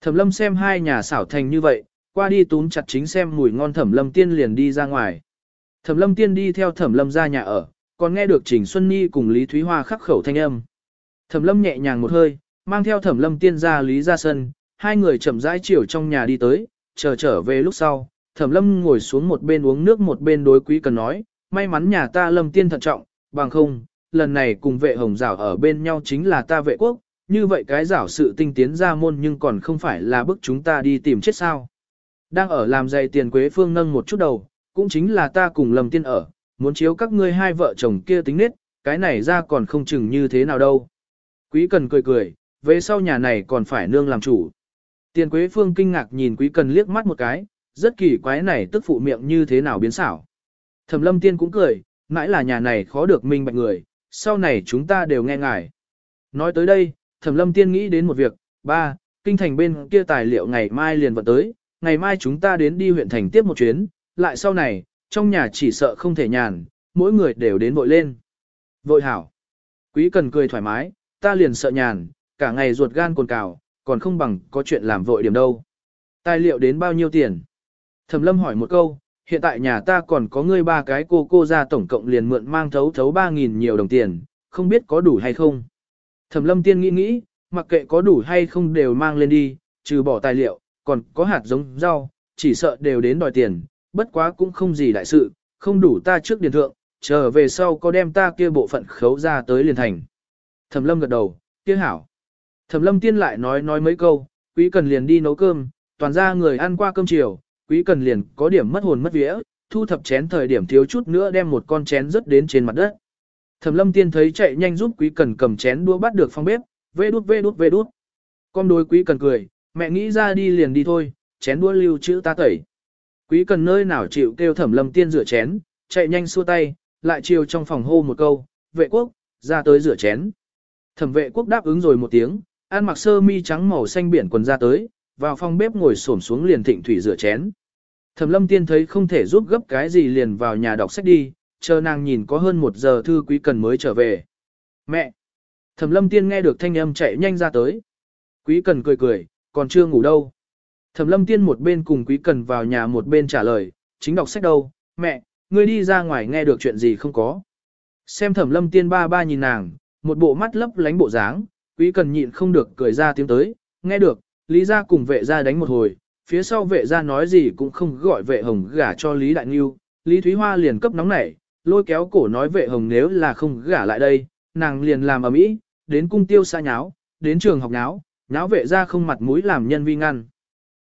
Thẩm lâm xem hai nhà xảo thành như vậy, qua đi túm chặt chính xem mùi ngon thẩm lâm tiên liền đi ra ngoài. Thẩm lâm tiên đi theo thẩm lâm ra nhà ở, còn nghe được Trình Xuân Nhi cùng Lý Thúy Hoa khắc khẩu thanh âm. Thẩm lâm nhẹ nhàng một hơi, mang theo thẩm lâm tiên ra Lý ra sân, hai người chậm rãi chiều trong nhà đi tới, chờ trở về lúc sau. Thẩm lâm ngồi xuống một bên uống nước một bên đối quý cần nói, may mắn nhà ta lâm tiên thận trọng, bằng không, lần này cùng vệ hồng rảo ở bên nhau chính là ta vệ quốc, như vậy cái rảo sự tinh tiến ra môn nhưng còn không phải là bức chúng ta đi tìm chết sao. Đang ở làm dày tiền quế phương nâng một chút đầu, cũng chính là ta cùng lầm tiên ở, muốn chiếu các ngươi hai vợ chồng kia tính nết, cái này ra còn không chừng như thế nào đâu. Quý cần cười cười, về sau nhà này còn phải nương làm chủ. Tiền quế phương kinh ngạc nhìn quý cần liếc mắt một cái, rất kỳ quái này tức phụ miệng như thế nào biến xảo. Thẩm lâm tiên cũng cười, mãi là nhà này khó được minh bạch người, sau này chúng ta đều nghe ngài. Nói tới đây, Thẩm Lâm Tiên nghĩ đến một việc, ba, kinh thành bên kia tài liệu ngày mai liền vận tới, ngày mai chúng ta đến đi huyện thành tiếp một chuyến, lại sau này, trong nhà chỉ sợ không thể nhàn, mỗi người đều đến vội lên. Vội hảo. Quý cần cười thoải mái, ta liền sợ nhàn, cả ngày ruột gan cồn cào, còn không bằng có chuyện làm vội điểm đâu. Tài liệu đến bao nhiêu tiền? Thẩm lâm hỏi một câu, hiện tại nhà ta còn có ngươi ba cái cô cô ra tổng cộng liền mượn mang thấu thấu 3.000 nhiều đồng tiền, không biết có đủ hay không. Thẩm lâm tiên nghĩ nghĩ, mặc kệ có đủ hay không đều mang lên đi, trừ bỏ tài liệu, còn có hạt giống rau, chỉ sợ đều đến đòi tiền, bất quá cũng không gì đại sự, không đủ ta trước điền thượng, chờ về sau có đem ta kia bộ phận khấu ra tới liền thành. Thẩm lâm gật đầu, kia hảo. Thẩm lâm tiên lại nói nói mấy câu, quý cần liền đi nấu cơm, toàn ra người ăn qua cơm chiều, quý cần liền có điểm mất hồn mất vía, thu thập chén thời điểm thiếu chút nữa đem một con chén rớt đến trên mặt đất. Thẩm lâm tiên thấy chạy nhanh giúp quý cần cầm chén đua bắt được phong bếp, vê đút vê đút vê đút. Con đối quý cần cười, mẹ nghĩ ra đi liền đi thôi, chén đũa lưu chữ ta tẩy. Quý cần nơi nào chịu kêu thẩm lâm tiên rửa chén, chạy nhanh xua tay, lại chiều trong phòng hô một câu, vệ quốc, ra tới rửa chén. Thẩm vệ quốc đáp ứng rồi một tiếng, ăn mặc sơ mi trắng màu xanh biển quần ra tới, vào phòng bếp ngồi xổm xuống liền thịnh thủy rửa chén. Thẩm lâm tiên thấy không thể giúp gấp cái gì liền vào nhà đọc sách đi, chờ nàng nhìn có hơn một giờ thư quý cần mới trở về. Mẹ! Thẩm lâm tiên nghe được thanh âm chạy nhanh ra tới. Quý cần cười cười, còn chưa ngủ đâu. Thẩm lâm tiên một bên cùng quý cần vào nhà một bên trả lời, chính đọc sách đâu, mẹ, ngươi đi ra ngoài nghe được chuyện gì không có. Xem thẩm lâm tiên ba ba nhìn nàng, một bộ mắt lấp lánh bộ dáng, quý cần nhịn không được cười ra tiếng tới, nghe được, lý ra cùng vệ ra đánh một hồi, phía sau vệ ra nói gì cũng không gọi vệ hồng gả cho Lý Đại Nghiêu, Lý Thúy Hoa liền cấp nóng nảy, lôi kéo cổ nói vệ hồng nếu là không gả lại đây, nàng liền làm ở mỹ, đến cung tiêu xa nháo, đến trường học nháo, nháo vệ ra không mặt mũi làm nhân vi ngăn.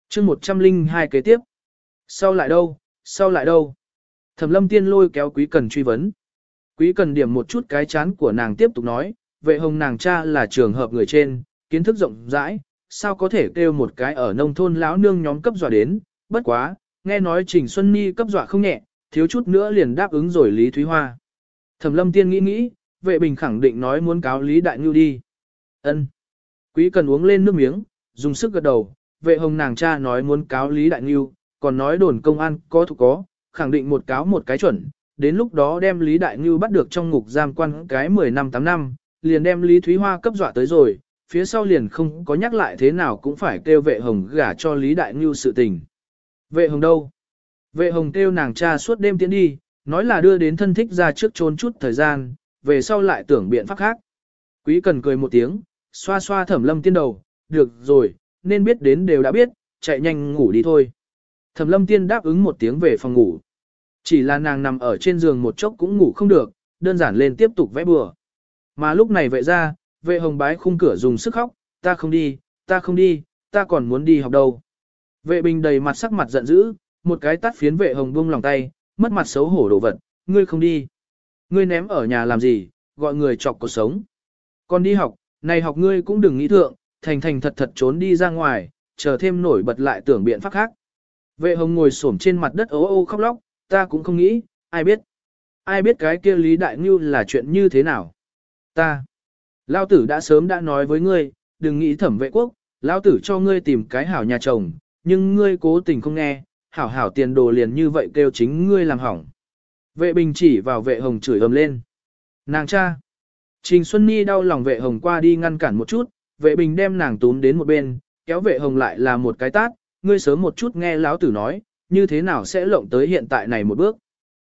chương 102 kế tiếp. Sau lại đâu, sau lại đâu. Thẩm lâm tiên lôi kéo quý cần truy vấn. Quý cần điểm một chút cái chán của nàng tiếp tục nói, vệ hồng nàng cha là trường hợp người trên, kiến thức rộng rãi, sao có thể kêu một cái ở nông thôn lão nương nhóm cấp dọa đến, bất quá, nghe nói Trình Xuân Ni cấp dọa không nhẹ, thiếu chút nữa liền đáp ứng rồi Lý Thúy Hoa. Thẩm lâm tiên nghĩ nghĩ, vệ bình khẳng định nói muốn cáo Lý Đại Ngưu đi. ân Quý cần uống lên nước miếng, dùng sức gật đầu, vệ hồng nàng cha nói muốn cáo Lý Đại Ngưu, còn nói đồn công an có thuộc có, khẳng định một cáo một cái chuẩn, đến lúc đó đem Lý Đại Ngưu bắt được trong ngục giam quan cái 10 năm 8 năm, liền đem Lý Thúy Hoa cấp dọa tới rồi, phía sau liền không có nhắc lại thế nào cũng phải kêu vệ hồng gả cho Lý Đại Ngưu sự tình. Vệ hồng đâu? Vệ hồng kêu nàng cha suốt đêm tiến đi, nói là đưa đến thân thích ra trước trốn chút thời gian, về sau lại tưởng biện pháp khác. Quý cần cười một tiếng, xoa xoa thẩm lâm tiên đầu, được rồi, nên biết đến đều đã biết, chạy nhanh ngủ đi thôi. Thẩm lâm tiên đáp ứng một tiếng về phòng ngủ. Chỉ là nàng nằm ở trên giường một chốc cũng ngủ không được, đơn giản lên tiếp tục vẽ bừa. Mà lúc này vậy ra, vệ hồng bái khung cửa dùng sức khóc, ta không đi, ta không đi, ta còn muốn đi học đâu. Vệ bình đầy mặt sắc mặt giận dữ, một cái tắt phiến vệ hồng buông lòng tay, mất mặt xấu hổ đồ vật, ngươi không đi. Ngươi ném ở nhà làm gì, gọi người chọc cuộc sống. Còn đi học, này học ngươi cũng đừng nghĩ thượng, thành thành thật thật trốn đi ra ngoài, chờ thêm nổi bật lại tưởng biện pháp khác. Vệ hồng ngồi xổm trên mặt đất ố ô khóc lóc, ta cũng không nghĩ, ai biết. Ai biết cái kia Lý Đại Ngưu là chuyện như thế nào. Ta. Lao tử đã sớm đã nói với ngươi, đừng nghĩ thẩm vệ quốc, Lao tử cho ngươi tìm cái hảo nhà chồng, nhưng ngươi cố tình không nghe, hảo hảo tiền đồ liền như vậy kêu chính ngươi làm hỏng. Vệ bình chỉ vào vệ hồng chửi ầm lên. Nàng cha. Trình Xuân Nhi đau lòng vệ hồng qua đi ngăn cản một chút, vệ bình đem nàng túm đến một bên, kéo vệ hồng lại là một cái tát, ngươi sớm một chút nghe lão tử nói, như thế nào sẽ lộng tới hiện tại này một bước.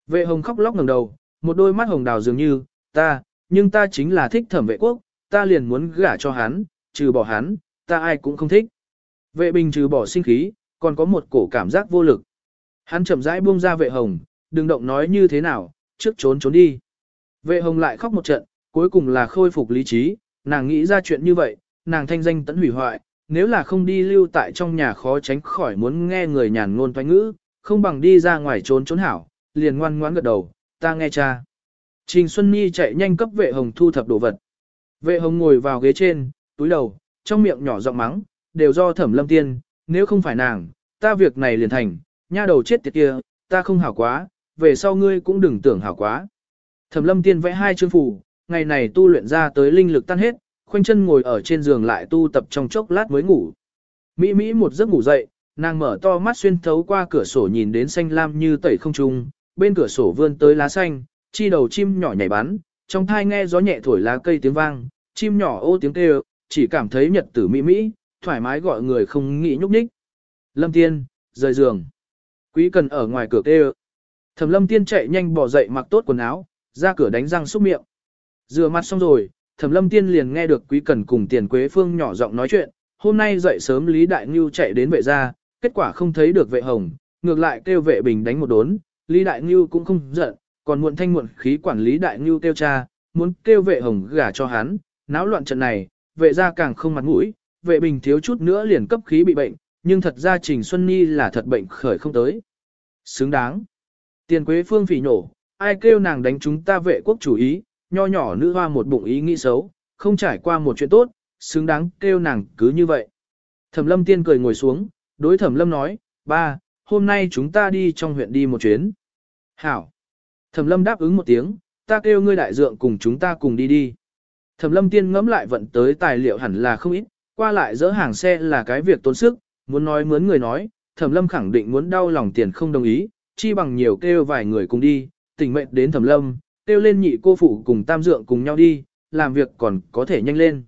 Vệ hồng khóc lóc ngẩng đầu, một đôi mắt hồng đào dường như, ta, nhưng ta chính là thích thẩm vệ quốc, ta liền muốn gả cho hắn, trừ bỏ hắn, ta ai cũng không thích. Vệ bình trừ bỏ sinh khí, còn có một cổ cảm giác vô lực. Hắn chậm rãi buông ra vệ hồng, đừng động nói như thế nào, trước trốn trốn đi. Vệ hồng lại khóc một trận, cuối cùng là khôi phục lý trí, nàng nghĩ ra chuyện như vậy, nàng thanh danh tẫn hủy hoại, nếu là không đi lưu tại trong nhà khó tránh khỏi muốn nghe người nhàn ngôn toanh ngữ, không bằng đi ra ngoài trốn trốn hảo, liền ngoan ngoãn gật đầu, ta nghe cha. Trình Xuân Nhi chạy nhanh cấp vệ hồng thu thập đồ vật. Vệ hồng ngồi vào ghế trên, túi đầu, trong miệng nhỏ giọng mắng, đều do thẩm lâm tiên, nếu không phải nàng, ta việc này liền thành, nha đầu chết tiệt kia, ta không hảo quá, về sau ngươi cũng đừng tưởng hảo quá. Thẩm lâm tiên vẽ hai chương phủ, ngày này tu luyện ra tới linh lực tan hết, khoanh chân ngồi ở trên giường lại tu tập trong chốc lát mới ngủ. Mỹ Mỹ một giấc ngủ dậy, nàng mở to mắt xuyên thấu qua cửa sổ nhìn đến xanh lam như tẩy không trung, bên cửa sổ vươn tới lá xanh, chi đầu chim nhỏ nhảy bắn, trong thai nghe gió nhẹ thổi lá cây tiếng vang, chim nhỏ ô tiếng kêu, chỉ cảm thấy nhật tử mỹ mỹ, thoải mái gọi người không nghĩ nhúc nhích. Lâm Tiên, rời giường. Quý cần ở ngoài cửa kêu. Thẩm Lâm Tiên chạy nhanh bỏ dậy mặc tốt quần áo, ra cửa đánh răng xúc miệng. Rửa mặt xong rồi, Thẩm Lâm Tiên liền nghe được Quý Cần cùng Tiền Quế Phương nhỏ giọng nói chuyện, hôm nay dậy sớm Lý Đại Ngưu chạy đến vệ gia, kết quả không thấy được vệ hồng, ngược lại kêu vệ bình đánh một đốn, Lý Đại Ngưu cũng không giận, còn muộn thanh muộn khí quản lý Đại Ngưu kêu cha, muốn kêu vệ hồng gả cho hắn, náo loạn trận này, vệ gia càng không mặt mũi, vệ bình thiếu chút nữa liền cấp khí bị bệnh, nhưng thật ra Trình Xuân Nhi là thật bệnh khởi không tới. Xứng đáng. Tiền Quế Phương phỉ nổ, ai kêu nàng đánh chúng ta vệ quốc chủ ý, nho nhỏ nữ hoa một bụng ý nghĩ xấu, không trải qua một chuyện tốt, xứng đáng kêu nàng cứ như vậy. Thẩm lâm tiên cười ngồi xuống, đối thẩm lâm nói, ba, hôm nay chúng ta đi trong huyện đi một chuyến. Hảo. Thẩm lâm đáp ứng một tiếng, ta kêu ngươi đại dượng cùng chúng ta cùng đi đi. Thẩm lâm tiên ngẫm lại vận tới tài liệu hẳn là không ít, qua lại dỡ hàng xe là cái việc tốn sức, muốn nói mướn người nói, thẩm lâm khẳng định muốn đau lòng tiền không đồng ý, chi bằng nhiều kêu vài người cùng đi, tình mệnh đến thẩm lâm, kêu lên nhị cô phụ cùng tam dượng cùng nhau đi, làm việc còn có thể nhanh lên.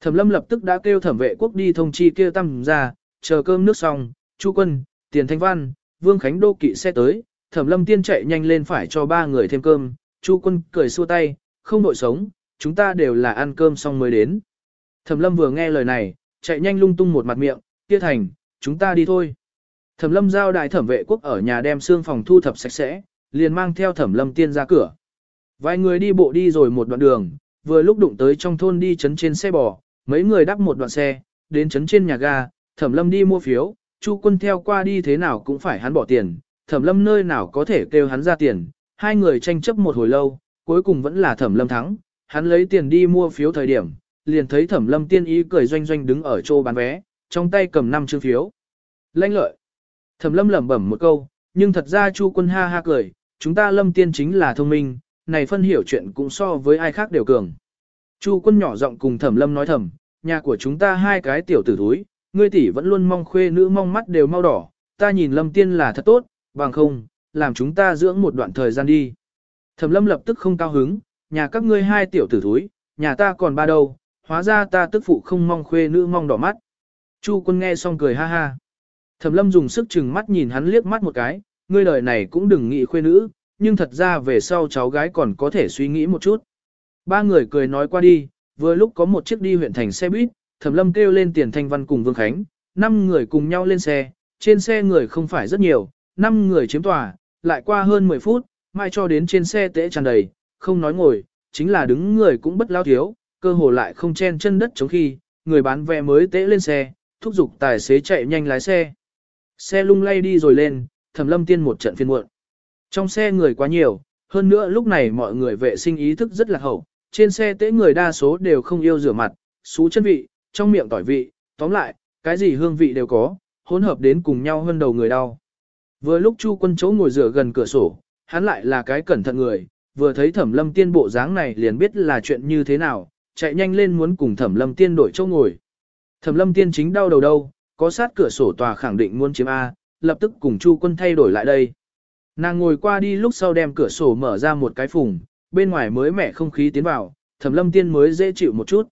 Thẩm lâm lập tức đã kêu thẩm vệ quốc đi thông chi kia tam ra, chờ cơm nước xong, chu quân, tiền thanh văn, vương khánh đô kỵ xe tới, thẩm lâm tiên chạy nhanh lên phải cho ba người thêm cơm, chu quân cười xua tay, không nội sống, chúng ta đều là ăn cơm xong mới đến. Thẩm lâm vừa nghe lời này, chạy nhanh lung tung một mặt miệng, kia thành, chúng ta đi thôi. Thẩm lâm giao đại thẩm vệ quốc ở nhà đem xương phòng thu thập sạch sẽ, liền mang theo thẩm lâm tiên ra cửa. Vài người đi bộ đi rồi một đoạn đường, vừa lúc đụng tới trong thôn đi chấn trên xe bò, mấy người đắp một đoạn xe, đến chấn trên nhà ga, thẩm lâm đi mua phiếu, chu quân theo qua đi thế nào cũng phải hắn bỏ tiền, thẩm lâm nơi nào có thể kêu hắn ra tiền, hai người tranh chấp một hồi lâu, cuối cùng vẫn là thẩm lâm thắng, hắn lấy tiền đi mua phiếu thời điểm, liền thấy thẩm lâm tiên ý cười doanh doanh đứng ở chỗ bán vé, trong tay cầm năm chương phiếu. Lanh lợi. Thẩm lâm lẩm bẩm một câu, nhưng thật ra chu quân ha ha cười, chúng ta lâm tiên chính là thông minh, này phân hiểu chuyện cũng so với ai khác đều cường. Chu quân nhỏ giọng cùng thẩm lâm nói thầm, nhà của chúng ta hai cái tiểu tử thúi, ngươi tỷ vẫn luôn mong khuê nữ mong mắt đều mau đỏ, ta nhìn lâm tiên là thật tốt, bằng không, làm chúng ta dưỡng một đoạn thời gian đi. Thẩm lâm lập tức không cao hứng, nhà các ngươi hai tiểu tử thúi, nhà ta còn ba đâu, hóa ra ta tức phụ không mong khuê nữ mong đỏ mắt. Chu quân nghe xong cười ha ha. Thẩm lâm dùng sức chừng mắt nhìn hắn liếc mắt một cái, ngươi đời này cũng đừng nghĩ khuê nữ, nhưng thật ra về sau cháu gái còn có thể suy nghĩ một chút. Ba người cười nói qua đi, vừa lúc có một chiếc đi huyện thành xe buýt, Thẩm Lâm kêu lên Tiền Thanh Văn cùng Vương Khánh, năm người cùng nhau lên xe, trên xe người không phải rất nhiều, năm người chiếm tòa, lại qua hơn 10 phút, mai cho đến trên xe tễ tràn đầy, không nói ngồi, chính là đứng người cũng bất lao thiếu, cơ hồ lại không chen chân đất chống khi, người bán vé mới tễ lên xe, thúc giục tài xế chạy nhanh lái xe. Xe lung lay đi rồi lên, Thẩm Lâm tiên một trận phiên muộn. Trong xe người quá nhiều, hơn nữa lúc này mọi người vệ sinh ý thức rất là hậu, trên xe tễ người đa số đều không yêu rửa mặt, xú chân vị, trong miệng tỏi vị, tóm lại, cái gì hương vị đều có, hỗn hợp đến cùng nhau hơn đầu người đau. Vừa lúc Chu Quân chỗ ngồi rửa gần cửa sổ, hắn lại là cái cẩn thận người, vừa thấy Thẩm Lâm Tiên bộ dáng này liền biết là chuyện như thế nào, chạy nhanh lên muốn cùng Thẩm Lâm Tiên đổi chỗ ngồi. Thẩm Lâm Tiên chính đau đầu đâu, có sát cửa sổ tòa khẳng định muốn chiếm A, lập tức cùng Chu Quân thay đổi lại đây. Nàng ngồi qua đi lúc sau đem cửa sổ mở ra một cái phùng, bên ngoài mới mẻ không khí tiến vào, thẩm lâm tiên mới dễ chịu một chút.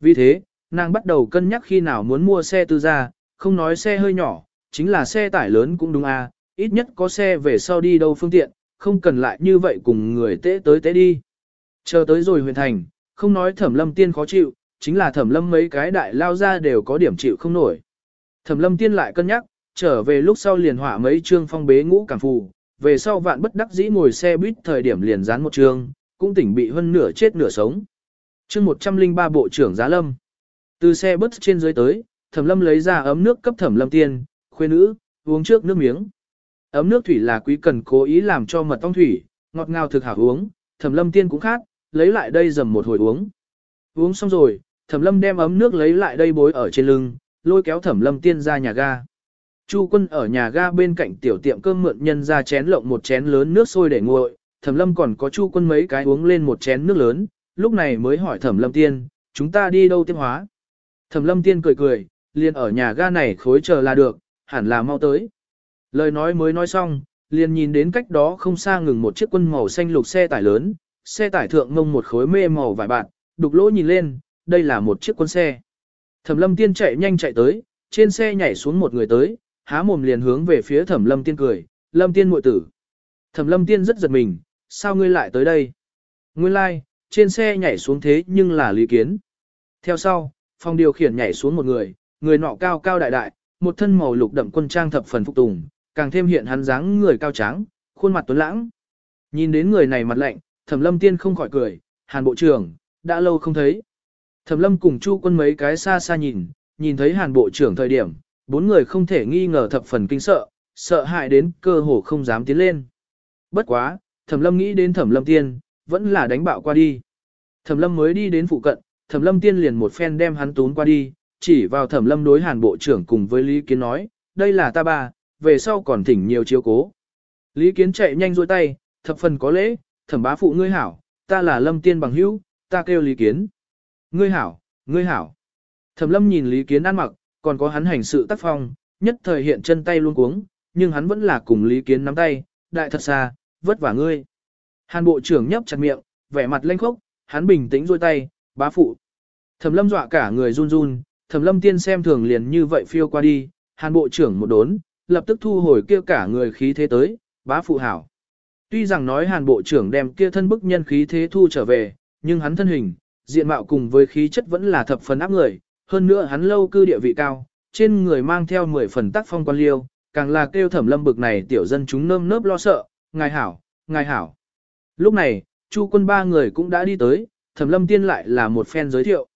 Vì thế, nàng bắt đầu cân nhắc khi nào muốn mua xe tư gia, không nói xe hơi nhỏ, chính là xe tải lớn cũng đúng à, ít nhất có xe về sau đi đâu phương tiện, không cần lại như vậy cùng người tế tới tế đi. Chờ tới rồi huyền thành, không nói thẩm lâm tiên khó chịu, chính là thẩm lâm mấy cái đại lao ra đều có điểm chịu không nổi. Thẩm lâm tiên lại cân nhắc, trở về lúc sau liền hỏa mấy chương phong bế ngũ cảm phù, về sau vạn bất đắc dĩ ngồi xe buýt thời điểm liền dán một trường, cũng tỉnh bị hơn nửa chết nửa sống. chương 103 bộ trưởng giá lâm. Từ xe bus trên dưới tới, thẩm lâm lấy ra ấm nước cấp thẩm lâm tiên, khuê nữ, uống trước nước miếng. Ấm nước thủy là quý cần cố ý làm cho mật ong thủy, ngọt ngào thực hảo uống, thẩm lâm tiên cũng khác, lấy lại đây dầm một hồi uống. Uống xong rồi, thẩm lâm đem ấm nước lấy lại đây bối ở trên lưng, lôi kéo thẩm lâm tiên ra nhà ga. Chu quân ở nhà ga bên cạnh tiểu tiệm cơm mượn nhân ra chén lộng một chén lớn nước sôi để nguội, thẩm lâm còn có chu quân mấy cái uống lên một chén nước lớn, lúc này mới hỏi thẩm lâm tiên, chúng ta đi đâu tiêm hóa. Thẩm lâm tiên cười cười, liền ở nhà ga này khối chờ là được, hẳn là mau tới. Lời nói mới nói xong, liền nhìn đến cách đó không xa ngừng một chiếc quân màu xanh lục xe tải lớn, xe tải thượng ngông một khối mê màu vải bạt, đục lỗ nhìn lên, đây là một chiếc quân xe. Thẩm lâm tiên chạy nhanh chạy tới, trên xe nhảy xuống một người tới, há mồm liền hướng về phía thẩm lâm tiên cười, lâm tiên muội tử. Thẩm lâm tiên rất giật mình, sao ngươi lại tới đây? Nguyên lai, like, trên xe nhảy xuống thế nhưng là lý kiến. Theo sau, phòng điều khiển nhảy xuống một người, người nọ cao cao đại đại, một thân màu lục đậm quân trang thập phần phục tùng, càng thêm hiện hắn dáng người cao trắng, khuôn mặt tuấn lãng. Nhìn đến người này mặt lạnh, Thẩm Lâm Tiên không khỏi cười, Hàn Bộ trưởng, đã lâu không thấy. Thẩm Lâm cùng Chu Quân mấy cái xa xa nhìn, nhìn thấy Hàn Bộ trưởng thời điểm, bốn người không thể nghi ngờ thập phần kinh sợ, sợ hãi đến cơ hồ không dám tiến lên. Bất quá, Thẩm Lâm nghĩ đến Thẩm Lâm Tiên, vẫn là đánh bạo qua đi. Thẩm Lâm mới đi đến phụ cận, Thẩm Lâm Tiên liền một phen đem hắn tún qua đi, chỉ vào Thẩm Lâm đối Hàn Bộ trưởng cùng với Lý Kiến nói, đây là ta ba, về sau còn thỉnh nhiều chiếu cố. Lý Kiến chạy nhanh dôi tay, thập phần có lễ, thẩm bá phụ ngươi hảo, ta là Lâm Tiên bằng hữu, ta kêu Lý Kiến. Ngươi hảo, ngươi hảo. Thẩm Lâm nhìn Lý Kiến ăn mặc, còn có hắn hành sự tác phong, nhất thời hiện chân tay luôn cuống, nhưng hắn vẫn là cùng Lý Kiến nắm tay, đại thật xa, vất vả ngươi. Hàn bộ trưởng nhấp chặt miệng, vẻ mặt lênh khốc, hắn bình tĩnh rôi tay, bá phụ. Thẩm Lâm dọa cả người run run, Thẩm Lâm tiên xem thường liền như vậy phiêu qua đi, Hàn bộ trưởng một đốn, lập tức thu hồi kia cả người khí thế tới, bá phụ hảo. Tuy rằng nói hàn bộ trưởng đem kia thân bức nhân khí thế thu trở về, nhưng hắn thân hình, diện mạo cùng với khí chất vẫn là thập phần áp người, hơn nữa hắn lâu cư địa vị cao, trên người mang theo 10 phần tác phong quan liêu, càng là kêu thẩm lâm bực này tiểu dân chúng nơm nớp lo sợ, ngài hảo, ngài hảo. Lúc này, chu quân ba người cũng đã đi tới, thẩm lâm tiên lại là một phen giới thiệu.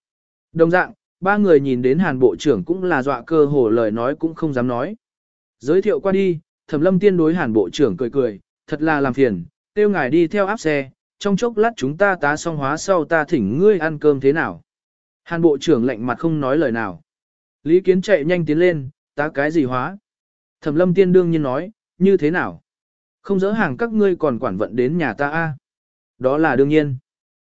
Đồng dạng, ba người nhìn đến hàn bộ trưởng cũng là dọa cơ hồ lời nói cũng không dám nói. Giới thiệu qua đi, thẩm lâm tiên đối hàn bộ trưởng cười cười, thật là làm phiền, tiêu ngài đi theo áp xe, trong chốc lát chúng ta tá xong hóa sau ta thỉnh ngươi ăn cơm thế nào. Hàn bộ trưởng lạnh mặt không nói lời nào. Lý kiến chạy nhanh tiến lên, tá cái gì hóa. Thẩm lâm tiên đương nhiên nói, như thế nào. Không dỡ hàng các ngươi còn quản vận đến nhà ta a Đó là đương nhiên.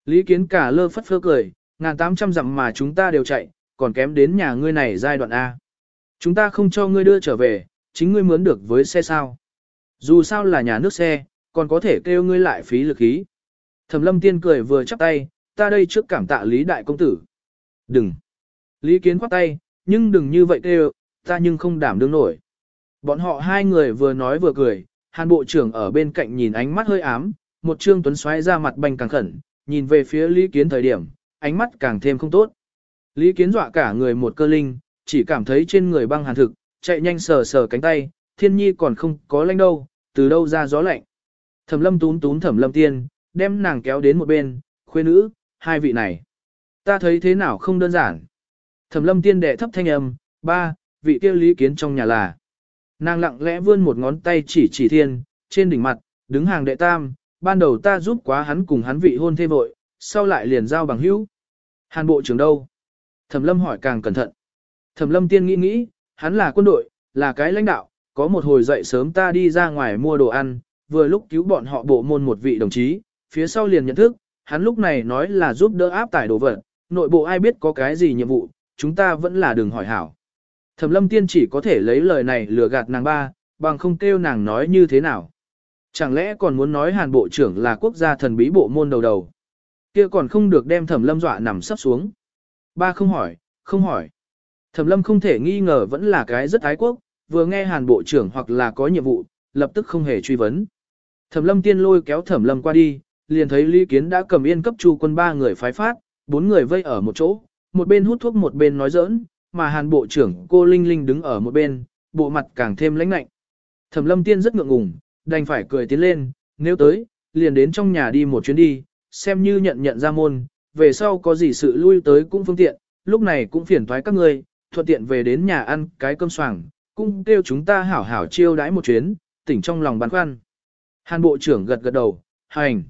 Lý kiến cả lơ phất phơ cười, ngàn tám trăm dặm mà chúng ta đều chạy, còn kém đến nhà ngươi này giai đoạn A. Chúng ta không cho ngươi đưa trở về, chính ngươi mướn được với xe sao. Dù sao là nhà nước xe, còn có thể kêu ngươi lại phí lực khí. Thẩm lâm tiên cười vừa chắp tay, ta đây trước cảm tạ Lý Đại Công Tử. Đừng. Lý Kiến khoát tay, nhưng đừng như vậy kêu, ta nhưng không đảm đương nổi. Bọn họ hai người vừa nói vừa cười, hàn bộ trưởng ở bên cạnh nhìn ánh mắt hơi ám, một trương tuấn xoáy ra mặt bành càng khẩn, nhìn về phía Lý Kiến thời điểm, ánh mắt càng thêm không tốt. Lý Kiến dọa cả người một cơ linh, chỉ cảm thấy trên người băng hàn thực, chạy nhanh sờ sờ cánh tay, thiên nhi còn không có lanh đâu, từ đâu ra gió lạnh. Thẩm lâm tún tún thẩm lâm tiên, đem nàng kéo đến một bên, khuê nữ, hai vị này. Ta thấy thế nào không đơn giản. Thẩm lâm tiên đệ thấp thanh âm, ba, vị kia lý kiến trong nhà là. Nàng lặng lẽ vươn một ngón tay chỉ chỉ thiên, trên đỉnh mặt, đứng hàng đệ tam, ban đầu ta giúp quá hắn cùng hắn vị hôn thê vội, sau lại liền giao bằng hữu. Hàn bộ trưởng đâu? Thẩm lâm hỏi càng cẩn thận. Thẩm lâm tiên nghĩ nghĩ, hắn là quân đội, là cái lãnh đạo, có một hồi dậy sớm ta đi ra ngoài mua đồ ăn, vừa lúc cứu bọn họ bộ môn một vị đồng chí, phía sau liền nhận thức, hắn lúc này nói là giúp đỡ áp tải đồ vật, nội bộ ai biết có cái gì nhiệm vụ, chúng ta vẫn là đừng hỏi hảo. Thẩm lâm tiên chỉ có thể lấy lời này lừa gạt nàng ba, bằng không kêu nàng nói như thế nào. Chẳng lẽ còn muốn nói hàn bộ trưởng là quốc gia thần bí bộ môn đầu đầu. kia còn không được đem thẩm lâm dọa nằm sắp xuống. Ba không hỏi, không hỏi. Thẩm lâm không thể nghi ngờ vẫn là cái rất ái quốc, vừa nghe hàn bộ trưởng hoặc là có nhiệm vụ, lập tức không hề truy vấn. Thẩm lâm tiên lôi kéo thẩm lâm qua đi, liền thấy Lý Kiến đã cầm yên cấp chu quân ba người phái phát, bốn người vây ở một chỗ, một bên hút thuốc một bên nói giỡn, mà hàn bộ trưởng cô Linh Linh đứng ở một bên, bộ mặt càng thêm lãnh lạnh. Thẩm lâm tiên rất ngượng ngùng, đành phải cười tiến lên, nếu tới, liền đến trong nhà đi một chuyến đi, xem như nhận nhận ra môn, về sau có gì sự lui tới cũng phương tiện, lúc này cũng phiền thoái các ngươi, thuận tiện về đến nhà ăn cái cơm soảng, cũng kêu chúng ta hảo hảo chiêu đãi một chuyến, tỉnh trong lòng băn khoăn. Hàn bộ trưởng gật gật đầu, hành.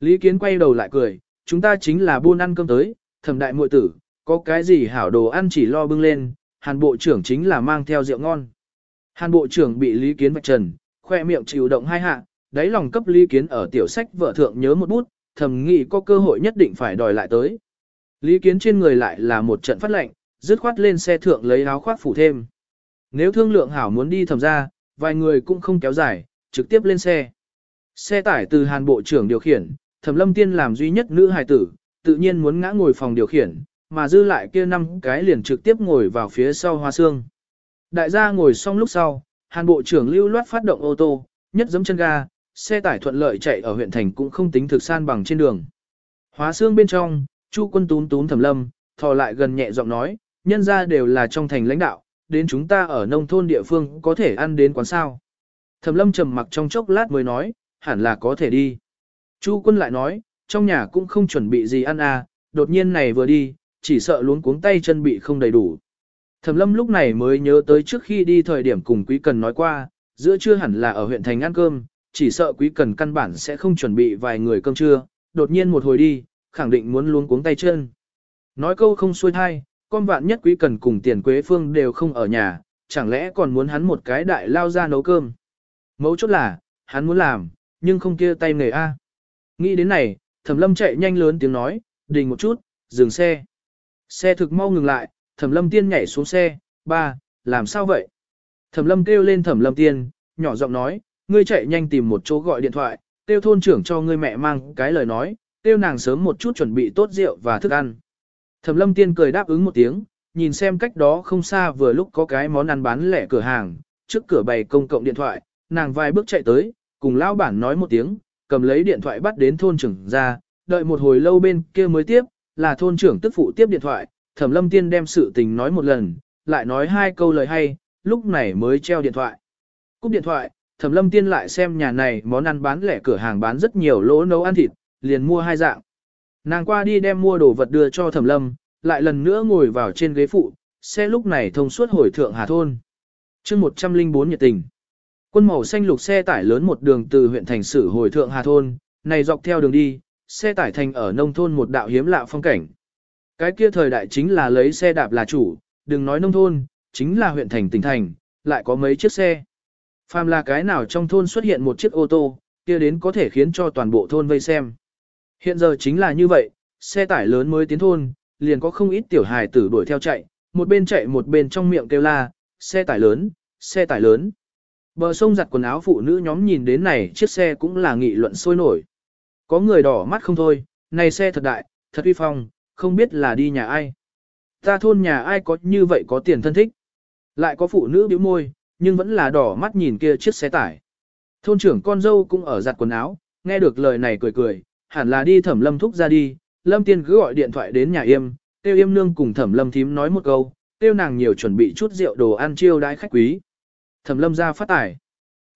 Lý Kiến quay đầu lại cười, chúng ta chính là buôn ăn cơm tới, thẩm đại muội tử, có cái gì hảo đồ ăn chỉ lo bưng lên, hàn bộ trưởng chính là mang theo rượu ngon. Hàn bộ trưởng bị Lý Kiến vạch trần, khoe miệng chịu động hai hạ, đáy lòng cấp Lý Kiến ở tiểu sách vợ thượng nhớ một bút, thầm nghĩ có cơ hội nhất định phải đòi lại tới. Lý Kiến trên người lại là một trận phát lệnh, dứt khoát lên xe thượng lấy áo khoác phủ thêm. Nếu thương lượng hảo muốn đi thầm ra, vài người cũng không kéo dài, trực tiếp lên xe. Xe tải từ Hàn Bộ trưởng điều khiển, Thẩm Lâm Tiên làm duy nhất nữ hài tử, tự nhiên muốn ngã ngồi phòng điều khiển, mà dư lại kia năm cái liền trực tiếp ngồi vào phía sau hoa xương. Đại gia ngồi xong lúc sau, Hàn Bộ trưởng lưu loát phát động ô tô, nhất giấm chân ga, xe tải thuận lợi chạy ở huyện thành cũng không tính thực san bằng trên đường. Hóa xương bên trong, Chu quân tún tún Thẩm Lâm, thò lại gần nhẹ giọng nói, nhân ra đều là trong thành lãnh đạo, đến chúng ta ở nông thôn địa phương có thể ăn đến quán sao. Thẩm lâm trầm mặc trong chốc lát mới nói, hẳn là có thể đi. Chu quân lại nói, trong nhà cũng không chuẩn bị gì ăn à, đột nhiên này vừa đi, chỉ sợ luống cuống tay chân bị không đầy đủ. Thẩm lâm lúc này mới nhớ tới trước khi đi thời điểm cùng quý cần nói qua, giữa trưa hẳn là ở huyện thành ăn cơm, chỉ sợ quý cần căn bản sẽ không chuẩn bị vài người cơm trưa, đột nhiên một hồi đi, khẳng định muốn luống cuống tay chân. Nói câu không xuôi thai, con vạn nhất quý cần cùng tiền quế phương đều không ở nhà, chẳng lẽ còn muốn hắn một cái đại lao ra nấu cơm. Mấu chốt là, hắn muốn làm, nhưng không kia tay nghề A. Nghĩ đến này, thẩm lâm chạy nhanh lớn tiếng nói, đình một chút, dừng xe. Xe thực mau ngừng lại, thẩm lâm tiên nhảy xuống xe, ba, làm sao vậy? Thẩm lâm kêu lên thẩm lâm tiên, nhỏ giọng nói, ngươi chạy nhanh tìm một chỗ gọi điện thoại, kêu thôn trưởng cho ngươi mẹ mang cái lời nói, kêu nàng sớm một chút chuẩn bị tốt rượu và thức ăn. Thẩm lâm tiên cười đáp ứng một tiếng, nhìn xem cách đó không xa vừa lúc có cái món ăn bán lẻ cửa hàng, trước cửa bày công cộng điện thoại, nàng vài bước chạy tới, cùng lão bản nói một tiếng, cầm lấy điện thoại bắt đến thôn trưởng ra, đợi một hồi lâu bên kia mới tiếp, là thôn trưởng tức phụ tiếp điện thoại, thẩm lâm tiên đem sự tình nói một lần, lại nói hai câu lời hay, lúc này mới treo điện thoại. Cúp điện thoại, thẩm lâm tiên lại xem nhà này món ăn bán lẻ cửa hàng bán rất nhiều lỗ nấu ăn thịt, liền mua hai dạng. Nàng qua đi đem mua đồ vật đưa cho thẩm lâm, lại lần nữa ngồi vào trên ghế phụ, xe lúc này thông suốt hồi thượng Hà Thôn. chương 104 nhiệt tình. Quân màu xanh lục xe tải lớn một đường từ huyện thành sử hồi thượng Hà Thôn, này dọc theo đường đi, xe tải thành ở nông thôn một đạo hiếm lạ phong cảnh. Cái kia thời đại chính là lấy xe đạp là chủ, đừng nói nông thôn, chính là huyện thành tỉnh thành, lại có mấy chiếc xe. Phàm là cái nào trong thôn xuất hiện một chiếc ô tô, kia đến có thể khiến cho toàn bộ thôn vây xem. Hiện giờ chính là như vậy, xe tải lớn mới tiến thôn, liền có không ít tiểu hài tử đuổi theo chạy, một bên chạy một bên trong miệng kêu la, xe tải lớn, xe tải lớn. Bờ sông giặt quần áo phụ nữ nhóm nhìn đến này chiếc xe cũng là nghị luận sôi nổi. Có người đỏ mắt không thôi, này xe thật đại, thật uy phong, không biết là đi nhà ai. Ta thôn nhà ai có như vậy có tiền thân thích. Lại có phụ nữ bĩu môi, nhưng vẫn là đỏ mắt nhìn kia chiếc xe tải. Thôn trưởng con dâu cũng ở giặt quần áo, nghe được lời này cười cười, hẳn là đi thẩm lâm thúc ra đi, lâm tiên cứ gọi điện thoại đến nhà yêm, tiêu yêm nương cùng thẩm lâm thím nói một câu, tiêu nàng nhiều chuẩn bị chút rượu đồ ăn chiêu đãi khách quý. Thẩm lâm ra phát tải.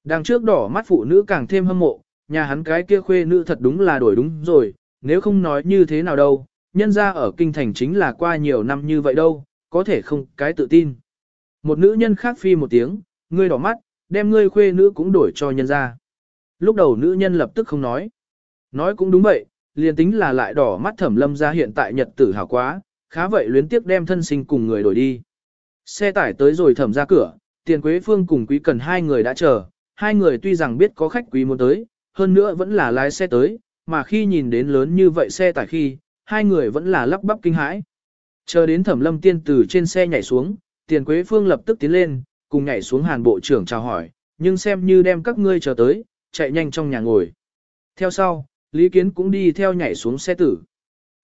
Đằng trước đỏ mắt phụ nữ càng thêm hâm mộ, nhà hắn cái kia khuê nữ thật đúng là đổi đúng rồi, nếu không nói như thế nào đâu, nhân ra ở kinh thành chính là qua nhiều năm như vậy đâu, có thể không cái tự tin. Một nữ nhân khác phi một tiếng, ngươi đỏ mắt, đem ngươi khuê nữ cũng đổi cho nhân ra. Lúc đầu nữ nhân lập tức không nói. Nói cũng đúng vậy, liền tính là lại đỏ mắt thẩm lâm ra hiện tại nhật tử hào quá, khá vậy luyến tiếp đem thân sinh cùng người đổi đi. Xe tải tới rồi thẩm ra cửa, tiền quế phương cùng quý cần hai người đã chờ, hai người tuy rằng biết có khách quý muốn tới, hơn nữa vẫn là lái xe tới, mà khi nhìn đến lớn như vậy xe tải khi, hai người vẫn là lắp bắp kinh hãi. Chờ đến thẩm lâm tiên từ trên xe nhảy xuống, tiền quế phương lập tức tiến lên, cùng nhảy xuống hàn bộ trưởng chào hỏi, nhưng xem như đem các ngươi chờ tới, chạy nhanh trong nhà ngồi. Theo sau, Lý Kiến cũng đi theo nhảy xuống xe tử.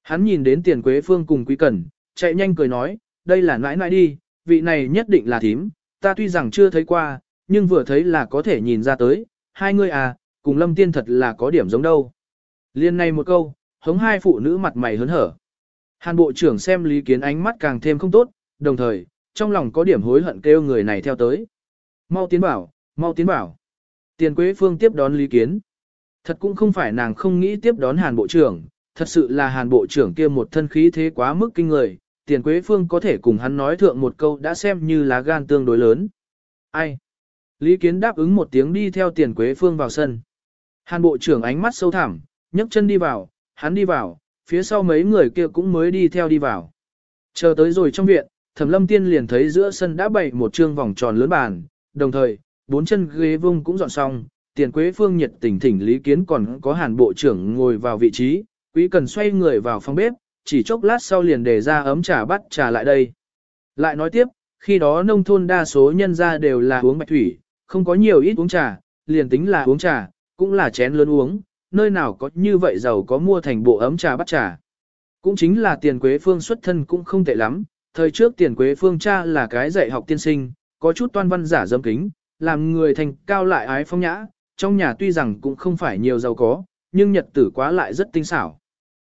Hắn nhìn đến tiền quế phương cùng quý cẩn, chạy nhanh cười nói, đây là nãi nãi đi, vị này nhất định là thím, ta tuy rằng chưa thấy qua, nhưng vừa thấy là có thể nhìn ra tới, hai người à, cùng lâm tiên thật là có điểm giống đâu. Liên này một câu, hống hai phụ nữ mặt mày hớn hở. Hàn bộ trưởng xem Lý Kiến ánh mắt càng thêm không tốt, đồng thời, trong lòng có điểm hối hận kêu người này theo tới. Mau tiến bảo, mau tiến bảo. Tiền Quế Phương tiếp đón Lý Kiến. Thật cũng không phải nàng không nghĩ tiếp đón Hàn Bộ trưởng, thật sự là Hàn Bộ trưởng kia một thân khí thế quá mức kinh người, Tiền Quế Phương có thể cùng hắn nói thượng một câu đã xem như lá gan tương đối lớn. Ai? Lý Kiến đáp ứng một tiếng đi theo Tiền Quế Phương vào sân. Hàn Bộ trưởng ánh mắt sâu thẳm, nhấc chân đi vào, hắn đi vào, phía sau mấy người kia cũng mới đi theo đi vào. Chờ tới rồi trong viện, Thẩm Lâm Tiên liền thấy giữa sân đã bày một trương vòng tròn lớn bàn, đồng thời, bốn chân ghế vung cũng dọn xong, tiền quế phương nhiệt tình thỉnh Lý Kiến còn có hàn bộ trưởng ngồi vào vị trí, quý cần xoay người vào phòng bếp, chỉ chốc lát sau liền để ra ấm trà bắt trà lại đây. Lại nói tiếp, khi đó nông thôn đa số nhân gia đều là uống bạch thủy, không có nhiều ít uống trà, liền tính là uống trà, cũng là chén lớn uống, nơi nào có như vậy giàu có mua thành bộ ấm trà bắt trà. Cũng chính là tiền quế phương xuất thân cũng không tệ lắm, thời trước tiền quế phương cha là cái dạy học tiên sinh, có chút toan văn giả dâm kính, làm người thành cao lại ái phong nhã, trong nhà tuy rằng cũng không phải nhiều giàu có, nhưng nhật tử quá lại rất tinh xảo.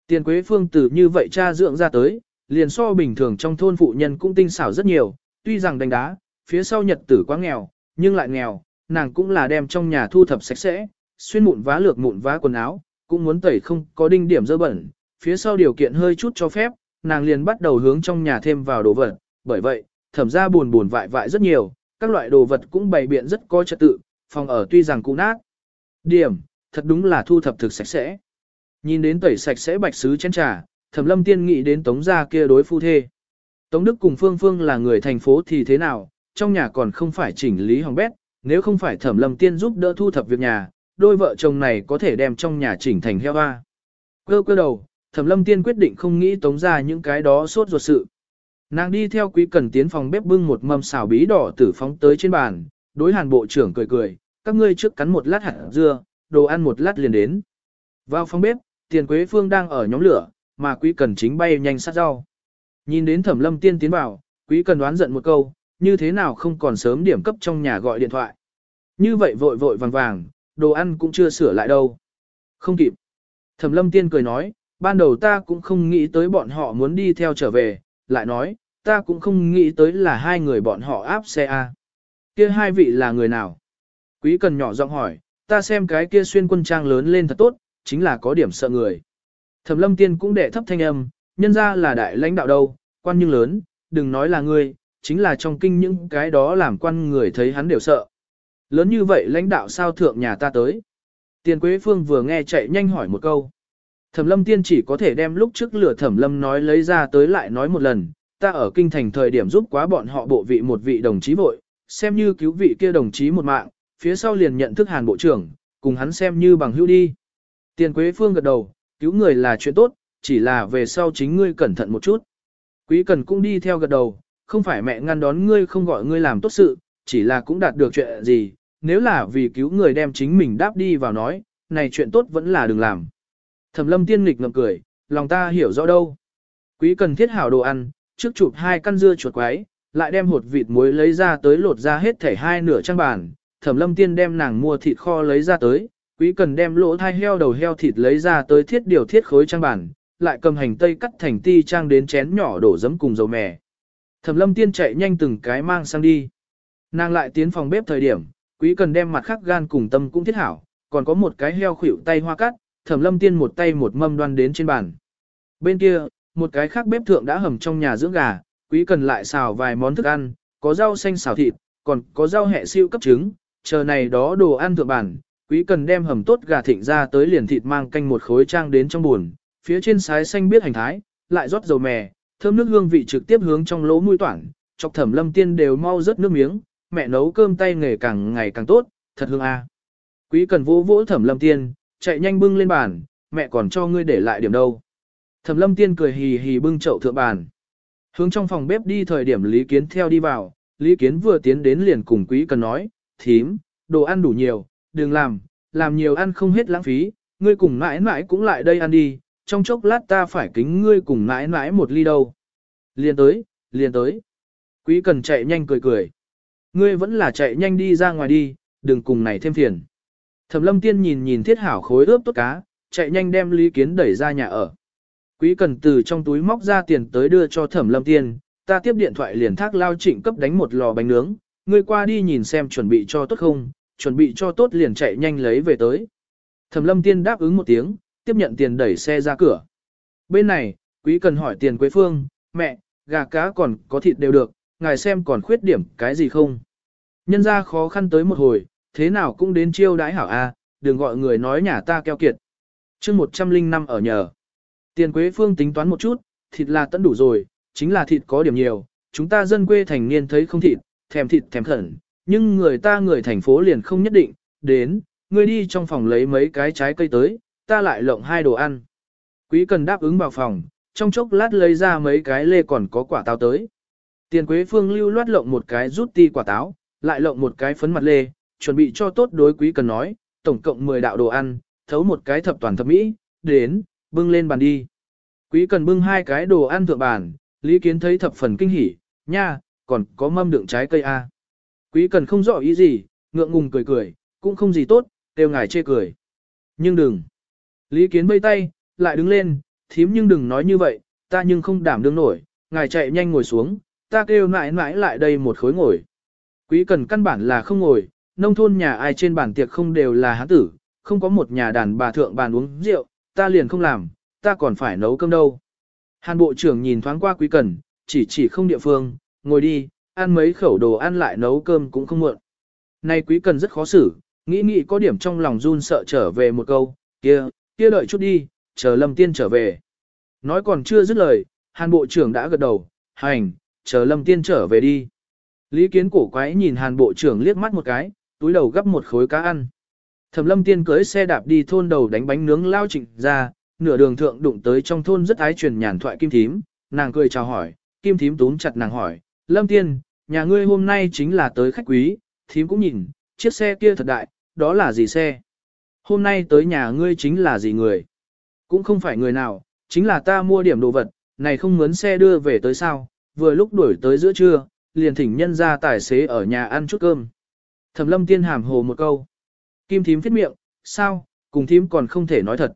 Tiền quế phương từ như vậy cha dưỡng ra tới, liền so bình thường trong thôn phụ nhân cũng tinh xảo rất nhiều, tuy rằng đánh đá, phía sau nhật tử quá nghèo, nhưng lại nghèo, nàng cũng là đem trong nhà thu thập sạch sẽ, xuyên mụn vá lược mụn vá quần áo, cũng muốn tẩy không có đinh điểm dơ bẩn, phía sau điều kiện hơi chút cho phép, nàng liền bắt đầu hướng trong nhà thêm vào đồ vật, bởi vậy, thẩm ra buồn buồn vại vại rất nhiều, các loại đồ vật cũng bày biện rất có trật tự, phòng ở tuy rằng cũ nát. Điểm, thật đúng là thu thập thực sạch sẽ. Nhìn đến tẩy sạch sẽ bạch sứ chén trà, thẩm lâm tiên nghĩ đến tống gia kia đối phu thê. Tống Đức cùng Phương Phương là người thành phố thì thế nào, trong nhà còn không phải chỉnh lý hỏng bét, nếu không phải thẩm lâm tiên giúp đỡ thu thập việc nhà, đôi vợ chồng này có thể đem trong nhà chỉnh thành heo hoa. Cơ cơ đầu, thẩm lâm tiên quyết định không nghĩ tống gia những cái đó sốt ruột sự. Nàng đi theo quý cần tiến phòng bếp bưng một mâm xào bí đỏ tử phóng tới trên bàn, đối hàn bộ trưởng cười cười, các ngươi trước cắn một lát hạt dưa, đồ ăn một lát liền đến. Vào phòng bếp, tiền quế phương đang ở nhóm lửa, mà quý cần chính bay nhanh sát rau. Nhìn đến thẩm lâm tiên tiến vào, quý cần đoán giận một câu, như thế nào không còn sớm điểm cấp trong nhà gọi điện thoại. Như vậy vội vội vàng vàng, đồ ăn cũng chưa sửa lại đâu. Không kịp. Thẩm lâm tiên cười nói, ban đầu ta cũng không nghĩ tới bọn họ muốn đi theo trở về, lại nói, ta cũng không nghĩ tới là hai người bọn họ áp xe A. Kia hai vị là người nào? Quý cần nhỏ giọng hỏi, ta xem cái kia xuyên quân trang lớn lên thật tốt, chính là có điểm sợ người. Thẩm lâm tiên cũng đệ thấp thanh âm, nhân ra là đại lãnh đạo đâu, quan nhưng lớn, đừng nói là ngươi, chính là trong kinh những cái đó làm quan người thấy hắn đều sợ. Lớn như vậy lãnh đạo sao thượng nhà ta tới? Tiền Quế Phương vừa nghe chạy nhanh hỏi một câu. Thẩm lâm tiên chỉ có thể đem lúc trước lửa thẩm lâm nói lấy ra tới lại nói một lần, ta ở kinh thành thời điểm giúp quá bọn họ bộ vị một vị đồng chí vội, xem như cứu vị kia đồng chí một mạng, phía sau liền nhận thức hàn bộ trưởng, cùng hắn xem như bằng hữu đi. Tiền Quế Phương gật đầu, cứu người là chuyện tốt, chỉ là về sau chính ngươi cẩn thận một chút. Quý cần cũng đi theo gật đầu, không phải mẹ ngăn đón ngươi không gọi ngươi làm tốt sự, chỉ là cũng đạt được chuyện gì, nếu là vì cứu người đem chính mình đáp đi vào nói, này chuyện tốt vẫn là đừng làm. Thẩm lâm tiên nghịch ngậm cười, lòng ta hiểu rõ đâu. Quý cần thiết hảo đồ ăn, trước chụp hai căn dưa chuột quái, lại đem hột vịt muối lấy ra tới lột ra hết thảy hai nửa trang bàn. Thẩm lâm tiên đem nàng mua thịt kho lấy ra tới, quý cần đem lỗ thai heo đầu heo thịt lấy ra tới thiết điều thiết khối trang bản, lại cầm hành tây cắt thành ti trang đến chén nhỏ đổ giấm cùng dầu mè. Thẩm lâm tiên chạy nhanh từng cái mang sang đi. Nàng lại tiến phòng bếp thời điểm, quý cần đem mặt khác gan cùng tâm cũng thiết hảo, còn có một cái heo khuỷu tay hoa cắt, thẩm lâm tiên một tay một mâm đoan đến trên bàn. Bên kia, một cái khác bếp thượng đã hầm trong nhà dưỡng gà, quý cần lại xào vài món thức ăn, có rau xanh xào thịt, còn có rau hẹ siêu cấp trứng, chờ này đó đồ ăn thượng bản quý cần đem hầm tốt gà thịnh ra tới liền thịt mang canh một khối trang đến trong buồn, phía trên sái xanh biết hành thái, lại rót dầu mè, thơm nước hương vị trực tiếp hướng trong lỗ mũi toản, chọc thẩm lâm tiên đều mau rớt nước miếng, mẹ nấu cơm tay nghề càng ngày càng tốt, thật hương a. Quý cần vỗ vỗ thẩm lâm tiên, chạy nhanh bưng lên bàn, mẹ còn cho ngươi để lại điểm đâu. Thẩm lâm tiên cười hì hì bưng chậu thượng bàn. Hướng trong phòng bếp đi thời điểm Lý Kiến theo đi vào, Lý Kiến vừa tiến đến liền cùng quý cần nói, thím, đồ ăn đủ nhiều, đừng làm, làm nhiều ăn không hết lãng phí, ngươi cùng mãi mãi cũng lại đây ăn đi, trong chốc lát ta phải kính ngươi cùng mãi mãi một ly đâu. Liền tới, liền tới. Quý cần chạy nhanh cười cười. Ngươi vẫn là chạy nhanh đi ra ngoài đi, đừng cùng này thêm phiền. Thẩm lâm tiên nhìn nhìn thiết hảo khối ướp tốt cá, chạy nhanh đem lý kiến đẩy ra nhà ở. Quý cần từ trong túi móc ra tiền tới đưa cho thẩm lâm tiên, ta tiếp điện thoại liền thác lao trịnh cấp đánh một lò bánh nướng, ngươi qua đi nhìn xem chuẩn bị cho tốt không, chuẩn bị cho tốt liền chạy nhanh lấy về tới. Thẩm lâm tiên đáp ứng một tiếng, tiếp nhận tiền đẩy xe ra cửa. Bên này, quý cần hỏi tiền quế phương, mẹ, gà cá còn có thịt đều được, ngài xem còn khuyết điểm cái gì không. Nhân ra khó khăn tới một hồi, thế nào cũng đến chiêu đãi hảo A, đừng gọi người nói nhà ta keo kiệt. chương 105 ở nhờ. Tiền quế phương tính toán một chút, thịt là tận đủ rồi, chính là thịt có điểm nhiều, chúng ta dân quê thành niên thấy không thịt, thèm thịt thèm khẩn, nhưng người ta người thành phố liền không nhất định, đến, người đi trong phòng lấy mấy cái trái cây tới, ta lại lộng hai đồ ăn. Quý cần đáp ứng vào phòng, trong chốc lát lấy ra mấy cái lê còn có quả táo tới. Tiền Quế Phương lưu loát lộng một cái rút ti quả táo, lại lộng một cái phấn mặt lê, chuẩn bị cho tốt đối quý cần nói, tổng cộng 10 đạo đồ ăn, thấu một cái thập toàn thập mỹ, đến, bưng lên bàn đi. Quý cần bưng hai cái đồ ăn thượng bàn, Lý Kiến thấy thập phần kinh hỉ, nha, còn có mâm đựng trái cây a. Quý cần không rõ ý gì, ngượng ngùng cười cười, cũng không gì tốt, đều ngài chê cười. Nhưng đừng. Lý Kiến vây tay, lại đứng lên, thím nhưng đừng nói như vậy, ta nhưng không đảm đương nổi, ngài chạy nhanh ngồi xuống, ta kêu mãi mãi lại đây một khối ngồi. Quý cần căn bản là không ngồi, nông thôn nhà ai trên bàn tiệc không đều là hán tử, không có một nhà đàn bà thượng bàn uống rượu, ta liền không làm, ta còn phải nấu cơm đâu. Hàn bộ trưởng nhìn thoáng qua quý cần, chỉ chỉ không địa phương, ngồi đi, ăn mấy khẩu đồ ăn lại nấu cơm cũng không muộn. Nay quý cần rất khó xử, nghĩ nghĩ có điểm trong lòng run sợ trở về một câu, kia, kia đợi chút đi, chờ lâm tiên trở về. Nói còn chưa dứt lời, hàn bộ trưởng đã gật đầu, hành, chờ lâm tiên trở về đi. Lý kiến cổ quái nhìn hàn bộ trưởng liếc mắt một cái, túi đầu gấp một khối cá ăn. Thẩm lâm tiên cưới xe đạp đi thôn đầu đánh bánh nướng lao trịnh ra, nửa đường thượng đụng tới trong thôn rất ái truyền nhàn thoại kim thím, nàng cười chào hỏi, kim thím túm chặt nàng hỏi, lâm tiên, nhà ngươi hôm nay chính là tới khách quý, thím cũng nhìn, chiếc xe kia thật đại, đó là gì xe? Hôm nay tới nhà ngươi chính là gì người? Cũng không phải người nào, chính là ta mua điểm đồ vật, này không mướn xe đưa về tới sao, vừa lúc đuổi tới giữa trưa, liền thỉnh nhân ra tài xế ở nhà ăn chút cơm. Thẩm lâm tiên hàm hồ một câu. Kim thím phết miệng, sao, cùng thím còn không thể nói thật.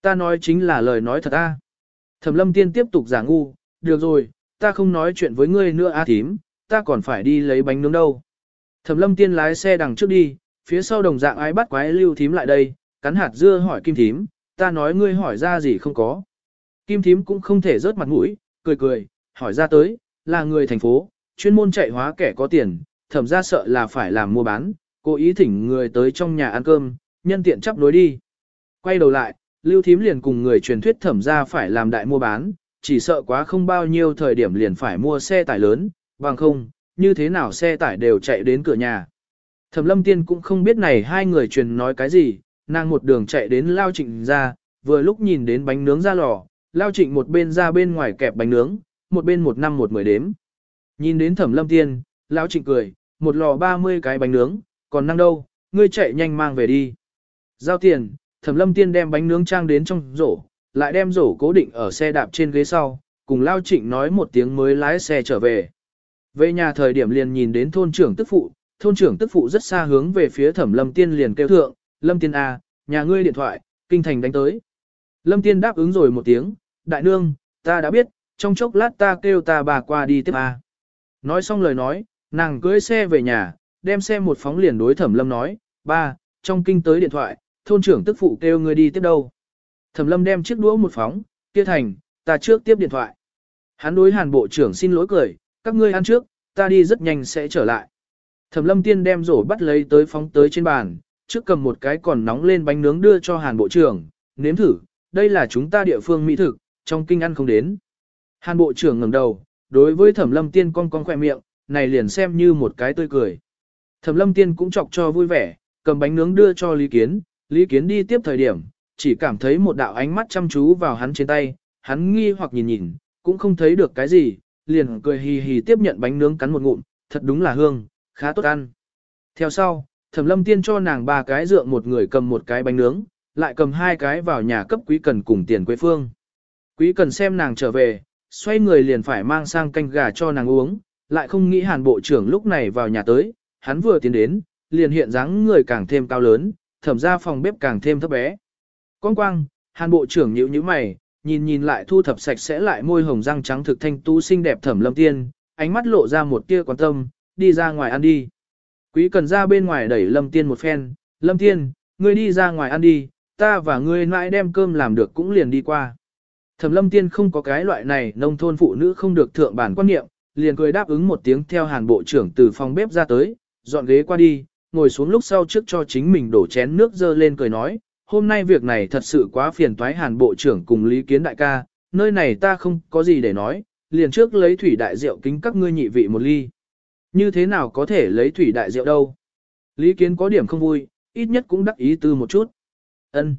Ta nói chính là lời nói thật ta. Thẩm lâm tiên tiếp tục giả ngu, được rồi, ta không nói chuyện với ngươi nữa a thím, ta còn phải đi lấy bánh nướng đâu. Thẩm lâm tiên lái xe đằng trước đi, phía sau đồng dạng ái bắt quái lưu thím lại đây, cắn hạt dưa hỏi kim thím, ta nói ngươi hỏi ra gì không có. Kim thím cũng không thể rớt mặt mũi, cười cười, hỏi ra tới, là người thành phố, chuyên môn chạy hóa kẻ có tiền, thẩm ra sợ là phải làm mua bán, cố ý thỉnh người tới trong nhà ăn cơm, nhân tiện chấp đối đi. Quay đầu lại, lưu thím liền cùng người truyền thuyết thẩm ra phải làm đại mua bán, chỉ sợ quá không bao nhiêu thời điểm liền phải mua xe tải lớn, bằng không, như thế nào xe tải đều chạy đến cửa nhà. Thẩm lâm tiên cũng không biết này hai người truyền nói cái gì, nàng một đường chạy đến lao trịnh ra, vừa lúc nhìn đến bánh nướng ra lò, lao trịnh một bên ra bên ngoài kẹp bánh nướng, một bên một năm một mười đếm. Nhìn đến thẩm lâm tiên, lao trịnh cười, một lò ba mươi cái bánh nướng, còn năng đâu, ngươi chạy nhanh mang về đi. Giao tiền, thẩm lâm tiên đem bánh nướng trang đến trong rổ, lại đem rổ cố định ở xe đạp trên ghế sau, cùng lao trịnh nói một tiếng mới lái xe trở về. Về nhà thời điểm liền nhìn đến thôn trưởng tức phụ, thôn trưởng tức phụ rất xa hướng về phía thẩm lâm tiên liền kêu thượng, lâm tiên A, nhà ngươi điện thoại, kinh thành đánh tới. Lâm tiên đáp ứng rồi một tiếng, đại nương, ta đã biết, trong chốc lát ta kêu ta bà qua đi tiếp A. Nói xong lời nói, nàng cưỡi xe về nhà, đem xe một phóng liền đối thẩm lâm nói, ba, trong kinh tới điện thoại, thôn trưởng tức phụ kêu ngươi đi tiếp đâu. Thẩm lâm đem chiếc đũa một phóng, kia thành, ta trước tiếp điện thoại. Hắn đối hàn bộ trưởng xin lỗi cười, các ngươi ăn trước, ta đi rất nhanh sẽ trở lại. Thẩm lâm tiên đem rổ bắt lấy tới phóng tới trên bàn, trước cầm một cái còn nóng lên bánh nướng đưa cho hàn bộ trưởng, nếm thử, đây là chúng ta địa phương mỹ thực, trong kinh ăn không đến. Hàn bộ trưởng ngẩng đầu, đối với thẩm lâm tiên con con khỏe miệng, này liền xem như một cái tươi cười. Thẩm lâm tiên cũng chọc cho vui vẻ, cầm bánh nướng đưa cho Lý Kiến, Lý Kiến đi tiếp thời điểm, chỉ cảm thấy một đạo ánh mắt chăm chú vào hắn trên tay, hắn nghi hoặc nhìn nhìn, cũng không thấy được cái gì, liền cười hì hì tiếp nhận bánh nướng cắn một ngụm, thật đúng là hương, khá tốt ăn. Theo sau, Thẩm Lâm Tiên cho nàng ba cái dượng một người cầm một cái bánh nướng, lại cầm hai cái vào nhà cấp Quý Cần cùng tiền Quế Phương. Quý Cần xem nàng trở về, xoay người liền phải mang sang canh gà cho nàng uống, lại không nghĩ Hàn Bộ trưởng lúc này vào nhà tới, hắn vừa tiến đến, liền hiện dáng người càng thêm cao lớn, thẩm ra phòng bếp càng thêm thấp bé. Quang quang, Hàn Bộ trưởng nhíu nhíu mày, nhìn nhìn lại thu thập sạch sẽ lại môi hồng răng trắng thực thanh tú xinh đẹp thẩm lâm tiên, ánh mắt lộ ra một tia quan tâm, đi ra ngoài ăn đi. Quý cần ra bên ngoài đẩy lâm tiên một phen, lâm tiên, ngươi đi ra ngoài ăn đi, ta và ngươi mãi đem cơm làm được cũng liền đi qua. Thẩm lâm tiên không có cái loại này nông thôn phụ nữ không được thượng bản quan niệm, liền cười đáp ứng một tiếng theo hàn bộ trưởng từ phòng bếp ra tới, dọn ghế qua đi, ngồi xuống lúc sau trước cho chính mình đổ chén nước dơ lên cười nói, hôm nay việc này thật sự quá phiền toái hàn bộ trưởng cùng Lý Kiến đại ca, nơi này ta không có gì để nói, liền trước lấy thủy đại rượu kính các ngươi nhị vị một ly. Như thế nào có thể lấy thủy đại rượu đâu? Lý Kiến có điểm không vui, ít nhất cũng đắc ý tư một chút. Ân.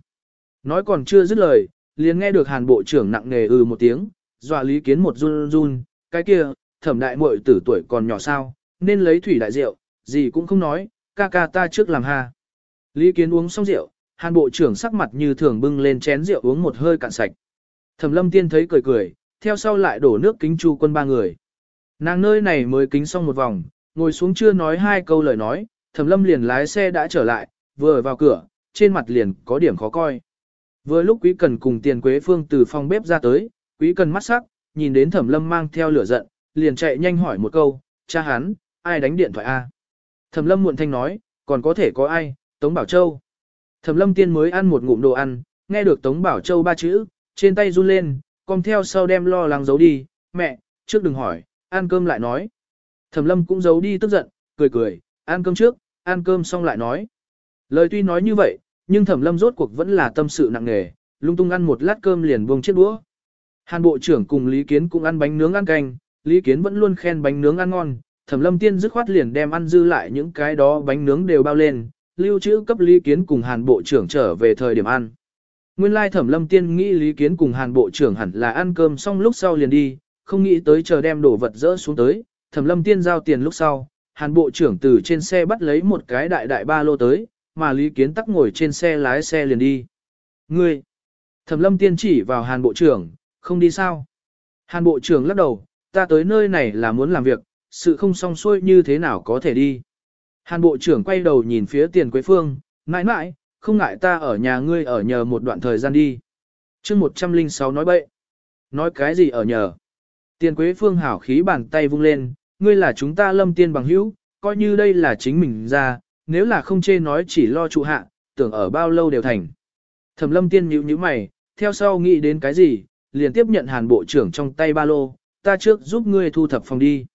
Nói còn chưa dứt lời, liền nghe được hàn bộ trưởng nặng nề ừ một tiếng, dọa Lý Kiến một run run, cái kia, thẩm đại muội tử tuổi còn nhỏ sao, nên lấy thủy đại rượu, gì cũng không nói, ca ca ta trước làm ha. Lý Kiến uống xong rượu, hàn bộ trưởng sắc mặt như thường bưng lên chén rượu uống một hơi cạn sạch. Thẩm lâm tiên thấy cười cười, theo sau lại đổ nước kính chu quân ba người. Nàng nơi này mới kính xong một vòng, ngồi xuống chưa nói hai câu lời nói, thẩm lâm liền lái xe đã trở lại, vừa vào cửa, trên mặt liền có điểm khó coi. Vừa lúc quý cần cùng tiền quế phương từ phòng bếp ra tới, quý cần mắt sắc, nhìn đến thẩm lâm mang theo lửa giận, liền chạy nhanh hỏi một câu, cha hắn, ai đánh điện thoại a? Thẩm lâm muộn thanh nói, còn có thể có ai, Tống Bảo Châu. Thẩm lâm tiên mới ăn một ngụm đồ ăn, nghe được Tống Bảo Châu ba chữ, trên tay run lên, con theo sau đem lo lắng giấu đi, mẹ, trước đừng hỏi, ăn cơm lại nói. Thẩm lâm cũng giấu đi tức giận, cười cười, ăn cơm trước, ăn cơm xong lại nói. Lời tuy nói như vậy, nhưng thẩm lâm rốt cuộc vẫn là tâm sự nặng nề, lung tung ăn một lát cơm liền buông chiếc đũa. Hàn bộ trưởng cùng Lý Kiến cũng ăn bánh nướng ăn canh, Lý Kiến vẫn luôn khen bánh nướng ăn ngon, thẩm lâm tiên dứt khoát liền đem ăn dư lại những cái đó bánh nướng đều bao lên, lưu trữ cấp Lý Kiến cùng Hàn bộ trưởng trở về thời điểm ăn. Nguyên lai thẩm lâm tiên nghĩ Lý Kiến cùng Hàn bộ trưởng hẳn là ăn cơm xong lúc sau liền đi, không nghĩ tới chờ đem đồ vật dỡ xuống tới, thẩm lâm tiên giao tiền lúc sau, Hàn bộ trưởng từ trên xe bắt lấy một cái đại đại ba lô tới, mà Lý Kiến tắc ngồi trên xe lái xe liền đi. Ngươi! Thẩm lâm tiên chỉ vào Hàn bộ trưởng, không đi sao? Hàn bộ trưởng lắc đầu, ta tới nơi này là muốn làm việc, sự không xong xuôi như thế nào có thể đi. Hàn bộ trưởng quay đầu nhìn phía tiền quế phương, nãi nãi, không ngại ta ở nhà ngươi ở nhờ một đoạn thời gian đi. chương 106 nói bậy. Nói cái gì ở nhờ? Tiền quế phương hảo khí bàn tay vung lên, ngươi là chúng ta lâm tiên bằng hữu, coi như đây là chính mình ra, nếu là không chê nói chỉ lo trụ hạ, tưởng ở bao lâu đều thành. Thẩm lâm tiên nhíu nhíu mày, theo sau nghĩ đến cái gì, liền tiếp nhận hàn bộ trưởng trong tay ba lô, ta trước giúp ngươi thu thập phòng đi.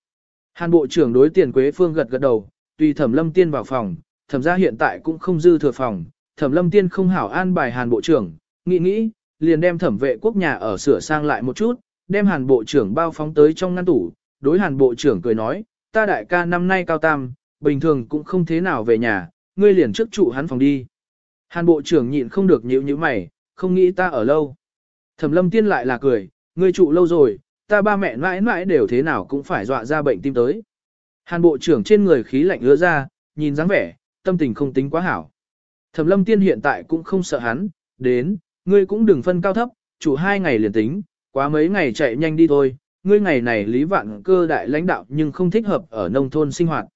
Hàn bộ trưởng đối tiền quế phương gật gật đầu, tùy thẩm lâm tiên vào phòng, thẩm ra hiện tại cũng không dư thừa phòng, thẩm lâm tiên không hảo an bài hàn bộ trưởng, nghĩ nghĩ, liền đem thẩm vệ quốc nhà ở sửa sang lại một chút, đem hàn bộ trưởng bao phóng tới trong ngăn tủ, đối hàn bộ trưởng cười nói, ta đại ca năm nay cao tam, bình thường cũng không thế nào về nhà, ngươi liền trước trụ hắn phòng đi. Hàn bộ trưởng nhịn không được nhíu nhíu mày, không nghĩ ta ở lâu. Thẩm lâm tiên lại là cười, ngươi trụ lâu rồi, ta ba mẹ mãi mãi đều thế nào cũng phải dọa ra bệnh tim tới. Hàn bộ trưởng trên người khí lạnh ứa ra, nhìn dáng vẻ, tâm tình không tính quá hảo. Thẩm lâm tiên hiện tại cũng không sợ hắn, đến, ngươi cũng đừng phân cao thấp, chủ hai ngày liền tính, quá mấy ngày chạy nhanh đi thôi, ngươi ngày này lý vạn cơ đại lãnh đạo nhưng không thích hợp ở nông thôn sinh hoạt.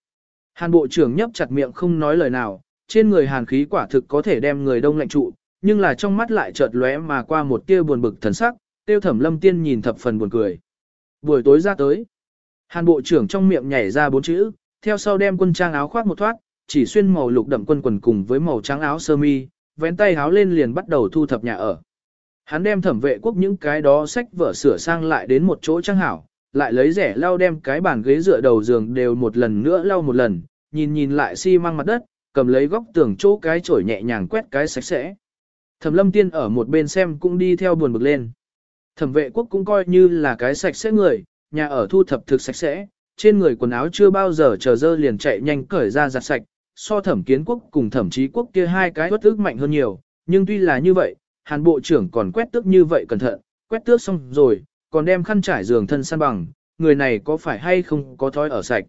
Hàn bộ trưởng nhấp chặt miệng không nói lời nào, trên người hàn khí quả thực có thể đem người đông lạnh trụ, nhưng là trong mắt lại chợt lóe mà qua một tia buồn bực thần sắc, tiêu thẩm lâm tiên nhìn thập phần buồn cười. Buổi tối ra tới, hàn bộ trưởng trong miệng nhảy ra bốn chữ, theo sau đem quân trang áo khoác một thoát, chỉ xuyên màu lục đậm quân quần cùng với màu trắng áo sơ mi, vén tay áo lên liền bắt đầu thu thập nhà ở. Hắn đem thẩm vệ quốc những cái đó sách vở sửa sang lại đến một chỗ trang hảo, lại lấy rẻ lau đem cái bàn ghế dựa đầu giường đều một lần nữa lau một lần, nhìn nhìn lại xi si măng mặt đất, cầm lấy góc tường chỗ cái chổi nhẹ nhàng quét cái sạch sẽ. Thẩm lâm tiên ở một bên xem cũng đi theo buồn bực lên. Thẩm vệ quốc cũng coi như là cái sạch sẽ người, nhà ở thu thập thực sạch sẽ, trên người quần áo chưa bao giờ chờ dơ liền chạy nhanh cởi ra giặt sạch, so thẩm kiến quốc cùng thẩm chí quốc kia hai cái bất ức mạnh hơn nhiều, nhưng tuy là như vậy, hàn bộ trưởng còn quét tước như vậy cẩn thận, quét tước xong rồi, còn đem khăn trải giường thân san bằng, người này có phải hay không có thói ở sạch.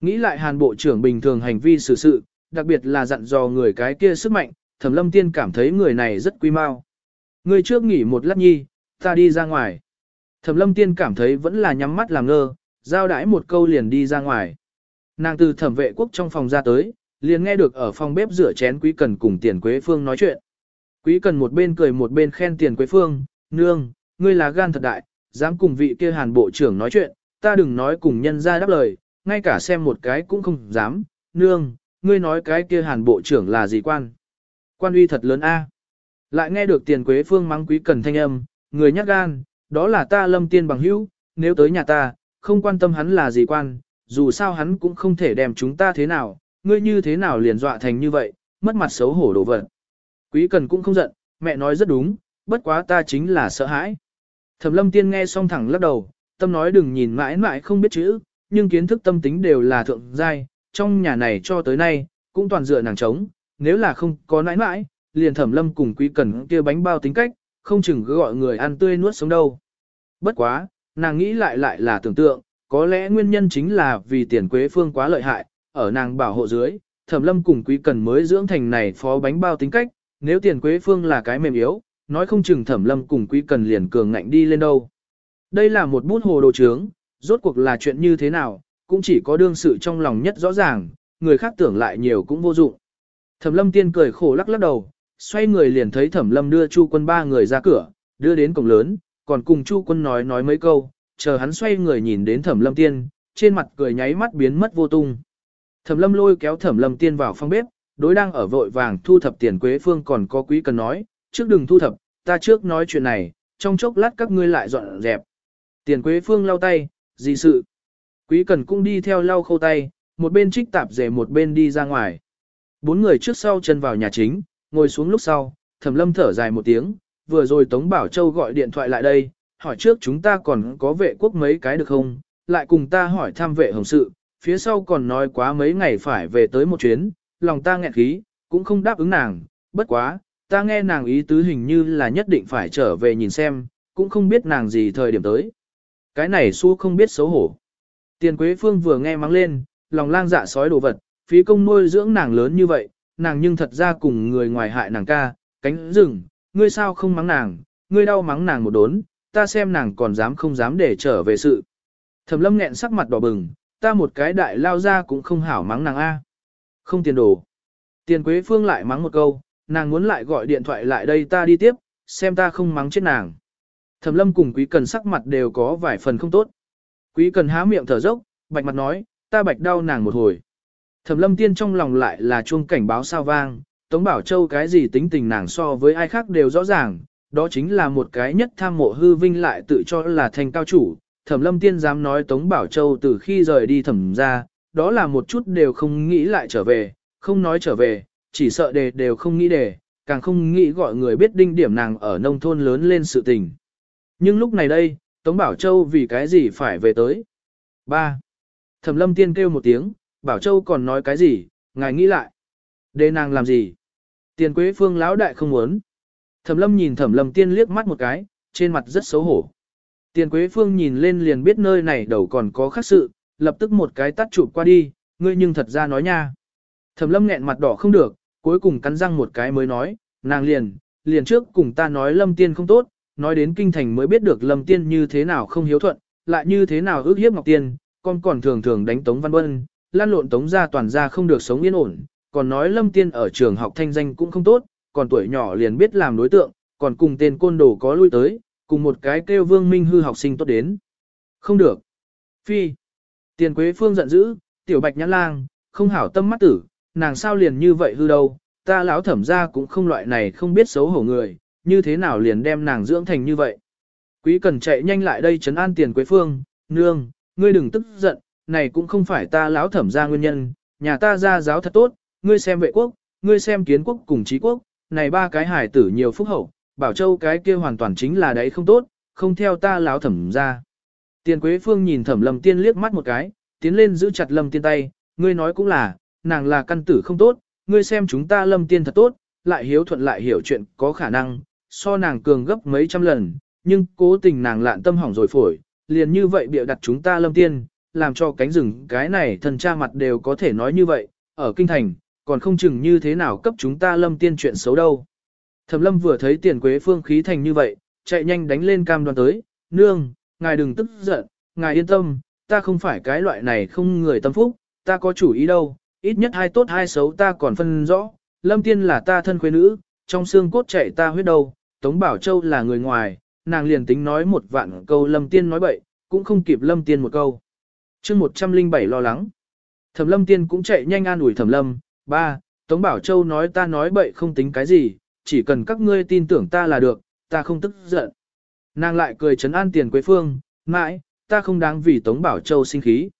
Nghĩ lại hàn bộ trưởng bình thường hành vi xử sự, đặc biệt là dặn dò người cái kia sức mạnh, thẩm lâm tiên cảm thấy người này rất quý mau. Người trước nghỉ một lát nhi, ta đi ra ngoài. Thẩm lâm tiên cảm thấy vẫn là nhắm mắt làm ngơ, giao đãi một câu liền đi ra ngoài. Nàng từ thẩm vệ quốc trong phòng ra tới, liền nghe được ở phòng bếp rửa chén quý cần cùng tiền quế phương nói chuyện. Quý cần một bên cười một bên khen tiền quế phương, nương, ngươi là gan thật đại, dám cùng vị kia hàn bộ trưởng nói chuyện, ta đừng nói cùng nhân ra đáp lời, ngay cả xem một cái cũng không dám, nương, ngươi nói cái kia hàn bộ trưởng là gì quan. Quan uy thật lớn a. Lại nghe được tiền quế phương mắng quý cần thanh âm, người nhát gan, đó là ta lâm tiên bằng hữu, nếu tới nhà ta, không quan tâm hắn là gì quan, dù sao hắn cũng không thể đem chúng ta thế nào, ngươi như thế nào liền dọa thành như vậy, mất mặt xấu hổ đồ vật. Quý cần cũng không giận, mẹ nói rất đúng, bất quá ta chính là sợ hãi. Thẩm lâm tiên nghe xong thẳng lắc đầu, tâm nói đừng nhìn mãi mãi không biết chữ, nhưng kiến thức tâm tính đều là thượng giai, trong nhà này cho tới nay, cũng toàn dựa nàng trống, nếu là không có nãi mãi, liền thẩm lâm cùng quý cần kia bánh bao tính cách, không chừng cứ gọi người ăn tươi nuốt sống đâu. Bất quá, nàng nghĩ lại lại là tưởng tượng, có lẽ nguyên nhân chính là vì tiền quế phương quá lợi hại, ở nàng bảo hộ dưới, thẩm lâm cùng quý cần mới dưỡng thành này phó bánh bao tính cách, nếu tiền quế phương là cái mềm yếu, nói không chừng thẩm lâm cùng quý cần liền cường ngạnh đi lên đâu. Đây là một bút hồ đồ trướng, rốt cuộc là chuyện như thế nào, cũng chỉ có đương sự trong lòng nhất rõ ràng, người khác tưởng lại nhiều cũng vô dụng. Thẩm lâm tiên cười khổ lắc lắc đầu, xoay người liền thấy thẩm lâm đưa chu quân ba người ra cửa, đưa đến cổng lớn, còn cùng chu quân nói nói mấy câu, chờ hắn xoay người nhìn đến thẩm lâm tiên, trên mặt cười nháy mắt biến mất vô tung. Thẩm lâm lôi kéo thẩm lâm tiên vào phòng bếp, đối đang ở vội vàng thu thập tiền quế phương còn có quý cần nói, trước đừng thu thập, ta trước nói chuyện này, trong chốc lát các ngươi lại dọn dẹp. Tiền quế phương lau tay, gì sự? Quý cần cũng đi theo lau khâu tay, một bên trích tạp rể một bên đi ra ngoài. Bốn người trước sau chân vào nhà chính, ngồi xuống lúc sau, thẩm lâm thở dài một tiếng, vừa rồi Tống Bảo Châu gọi điện thoại lại đây, hỏi trước chúng ta còn có vệ quốc mấy cái được không, lại cùng ta hỏi thăm vệ hồng sự, phía sau còn nói quá mấy ngày phải về tới một chuyến, lòng ta nghẹn khí, cũng không đáp ứng nàng, bất quá, ta nghe nàng ý tứ hình như là nhất định phải trở về nhìn xem, cũng không biết nàng gì thời điểm tới. Cái này su không biết xấu hổ. Tiền Quế Phương vừa nghe mắng lên, lòng lang dạ sói đồ vật, phí công nuôi dưỡng nàng lớn như vậy, nàng nhưng thật ra cùng người ngoài hại nàng ca, cánh rừng, ngươi sao không mắng nàng, ngươi đau mắng nàng một đốn, ta xem nàng còn dám không dám để trở về sự. Thẩm lâm nghẹn sắc mặt đỏ bừng, ta một cái đại lao ra cũng không hảo mắng nàng A. Không tiền đồ. Tiền Quế Phương lại mắng một câu, nàng muốn lại gọi điện thoại lại đây ta đi tiếp, xem ta không mắng chết nàng. Thẩm lâm cùng quý cần sắc mặt đều có vài phần không tốt. Quý cần há miệng thở dốc, bạch mặt nói, ta bạch đau nàng một hồi. Thẩm lâm tiên trong lòng lại là chuông cảnh báo sao vang, Tống Bảo Châu cái gì tính tình nàng so với ai khác đều rõ ràng, đó chính là một cái nhất tham mộ hư vinh lại tự cho là thành cao chủ. Thẩm lâm tiên dám nói Tống Bảo Châu từ khi rời đi thẩm ra, đó là một chút đều không nghĩ lại trở về, không nói trở về, chỉ sợ đề đều không nghĩ đề, càng không nghĩ gọi người biết đinh điểm nàng ở nông thôn lớn lên sự tình. Nhưng lúc này đây, Tống Bảo Châu vì cái gì phải về tới? 3. Thẩm lâm tiên kêu một tiếng, Bảo Châu còn nói cái gì, ngài nghĩ lại. Đề nàng làm gì? Tiền Quế Phương lão đại không muốn. Thẩm lâm nhìn thẩm lâm tiên liếc mắt một cái, trên mặt rất xấu hổ. Tiền Quế Phương nhìn lên liền biết nơi này đầu còn có khác sự, lập tức một cái tắt chụp qua đi, ngươi nhưng thật ra nói nha. Thẩm lâm nghẹn mặt đỏ không được, cuối cùng cắn răng một cái mới nói, nàng liền, liền trước cùng ta nói lâm tiên không tốt, nói đến kinh thành mới biết được lâm tiên như thế nào không hiếu thuận, lại như thế nào ước hiếp ngọc tiên, con còn thường thường đánh tống văn vân, lan lộn tống ra toàn ra không được sống yên ổn, còn nói lâm tiên ở trường học thanh danh cũng không tốt, còn tuổi nhỏ liền biết làm đối tượng, còn cùng tên côn đồ có lui tới, cùng một cái kêu vương minh hư học sinh tốt đến. Không được. Phi. Tiền Quế Phương giận dữ, tiểu bạch nhãn lang, không hảo tâm mắt tử, nàng sao liền như vậy hư đâu, ta lão thẩm ra cũng không loại này không biết xấu hổ người, như thế nào liền đem nàng dưỡng thành như vậy. Quý cần chạy nhanh lại đây trấn an tiền Quế Phương, nương, ngươi đừng tức giận, này cũng không phải ta lão thẩm ra nguyên nhân, nhà ta ra giáo thật tốt, ngươi xem vệ quốc, ngươi xem kiến quốc cùng trí quốc, này ba cái hải tử nhiều phúc hậu, bảo châu cái kia hoàn toàn chính là đấy không tốt, không theo ta lão thẩm ra. Tiền Quế Phương nhìn thẩm lâm tiên liếc mắt một cái, tiến lên giữ chặt lâm tiên tay, ngươi nói cũng là, nàng là căn tử không tốt, ngươi xem chúng ta lâm tiên thật tốt, lại hiếu thuận lại hiểu chuyện có khả năng, so nàng cường gấp mấy trăm lần, nhưng cố tình nàng lạn tâm hỏng rồi phổi, liền như vậy bịa đặt chúng ta lâm tiên, làm cho cánh rừng cái này thần cha mặt đều có thể nói như vậy, ở kinh thành, còn không chừng như thế nào cấp chúng ta lâm tiên chuyện xấu đâu. Thẩm lâm vừa thấy tiền quế phương khí thành như vậy, chạy nhanh đánh lên cam đoan tới, nương, ngài đừng tức giận, ngài yên tâm, ta không phải cái loại này không người tâm phúc, ta có chủ ý đâu, ít nhất hai tốt hai xấu ta còn phân rõ, lâm tiên là ta thân quê nữ, trong xương cốt chạy ta huyết đâu, Tống Bảo Châu là người ngoài, nàng liền tính nói một vạn câu lâm tiên nói bậy, cũng không kịp lâm tiên một câu. chương 107 lo lắng. Thẩm lâm tiên cũng chạy nhanh an ủi thẩm lâm, ba, Tống Bảo Châu nói ta nói bậy không tính cái gì, chỉ cần các ngươi tin tưởng ta là được, ta không tức giận. Nàng lại cười trấn an tiền quế phương, mãi, ta không đáng vì Tống Bảo Châu sinh khí.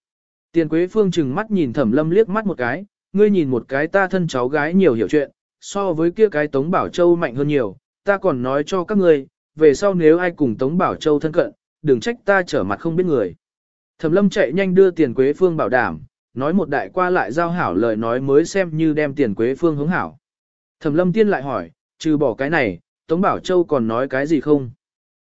Tiền quế phương chừng mắt nhìn thẩm lâm liếc mắt một cái, ngươi nhìn một cái ta thân cháu gái nhiều hiểu chuyện, so với kia cái Tống Bảo Châu mạnh hơn nhiều, ta còn nói cho các ngươi, về sau nếu ai cùng Tống Bảo Châu thân cận, đừng trách ta trở mặt không biết người. Thẩm lâm chạy nhanh đưa tiền quế phương bảo đảm, nói một đại qua lại giao hảo lời nói mới xem như đem tiền quế phương hướng hảo. Thẩm lâm tiên lại hỏi, trừ bỏ cái này, Tống Bảo Châu còn nói cái gì không?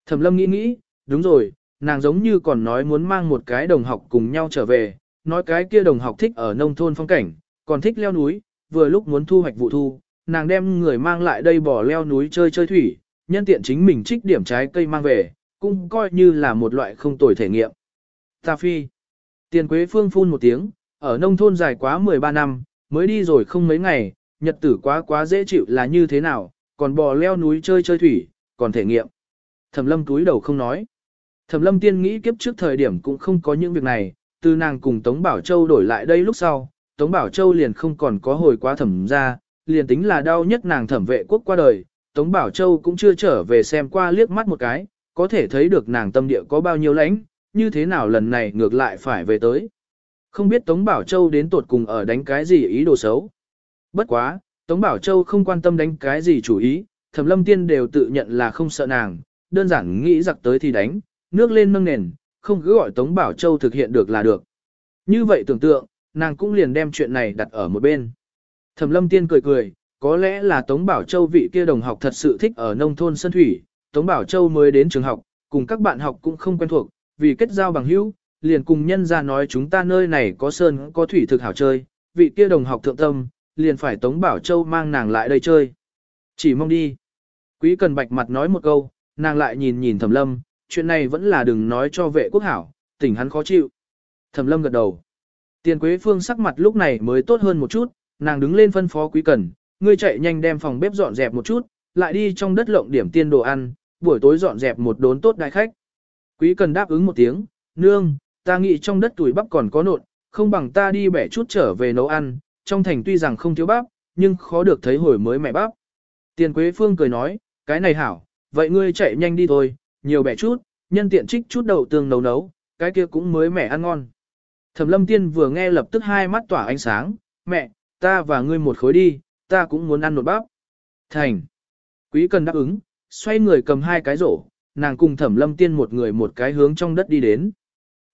Thẩm lâm nghĩ nghĩ, đúng rồi, nàng giống như còn nói muốn mang một cái đồng học cùng nhau trở về, nói cái kia đồng học thích ở nông thôn phong cảnh, còn thích leo núi, vừa lúc muốn thu hoạch vụ thu, nàng đem người mang lại đây bỏ leo núi chơi chơi thủy, nhân tiện chính mình trích điểm trái cây mang về, cũng coi như là một loại không tồi thể nghiệm. Ta phi. Tiền Quế Phương phun một tiếng, ở nông thôn dài quá 13 năm, mới đi rồi không mấy ngày, nhật tử quá quá dễ chịu là như thế nào, còn bò leo núi chơi chơi thủy, còn thể nghiệm. Thẩm lâm túi đầu không nói. Thẩm lâm tiên nghĩ kiếp trước thời điểm cũng không có những việc này, từ nàng cùng Tống Bảo Châu đổi lại đây lúc sau, Tống Bảo Châu liền không còn có hồi quá thẩm ra, liền tính là đau nhất nàng thẩm vệ quốc qua đời, Tống Bảo Châu cũng chưa trở về xem qua liếc mắt một cái, có thể thấy được nàng tâm địa có bao nhiêu lãnh, như thế nào lần này ngược lại phải về tới. Không biết Tống Bảo Châu đến tột cùng ở đánh cái gì ý đồ xấu. Bất quá, Tống Bảo Châu không quan tâm đánh cái gì chủ ý, Thẩm Lâm Tiên đều tự nhận là không sợ nàng, đơn giản nghĩ giặc tới thì đánh, nước lên nâng nền, không cứ gọi Tống Bảo Châu thực hiện được là được. Như vậy tưởng tượng, nàng cũng liền đem chuyện này đặt ở một bên. Thẩm Lâm Tiên cười cười, có lẽ là Tống Bảo Châu vị kia đồng học thật sự thích ở nông thôn sân thủy, Tống Bảo Châu mới đến trường học, cùng các bạn học cũng không quen thuộc, vì kết giao bằng hữu, liền cùng nhân ra nói chúng ta nơi này có sơn có thủy thực hảo chơi, vị kia đồng học thượng tâm, liền phải Tống Bảo Châu mang nàng lại đây chơi. Chỉ mong đi. Quý cần bạch mặt nói một câu, nàng lại nhìn nhìn thẩm lâm, chuyện này vẫn là đừng nói cho vệ quốc hảo, tỉnh hắn khó chịu. Thẩm lâm gật đầu. Tiền quế phương sắc mặt lúc này mới tốt hơn một chút, nàng đứng lên phân phó quý cần, ngươi chạy nhanh đem phòng bếp dọn dẹp một chút, lại đi trong đất lộng điểm tiên đồ ăn, buổi tối dọn dẹp một đốn tốt đại khách. Quý cần đáp ứng một tiếng, nương, ta nghĩ trong đất tuổi bắp còn có nộn, không bằng ta đi bẻ chút trở về nấu ăn, trong thành tuy rằng không thiếu bắp, nhưng khó được thấy hồi mới mẹ bắp. Tiền Quế Phương cười nói, cái này hảo, vậy ngươi chạy nhanh đi thôi, nhiều bẻ chút, nhân tiện trích chút đậu tương nấu nấu, cái kia cũng mới mẻ ăn ngon. Thẩm lâm tiên vừa nghe lập tức hai mắt tỏa ánh sáng, mẹ, ta và ngươi một khối đi, ta cũng muốn ăn nột bắp. Thành. Quý cần đáp ứng, xoay người cầm hai cái rổ, nàng cùng thẩm lâm tiên một người một cái hướng trong đất đi đến.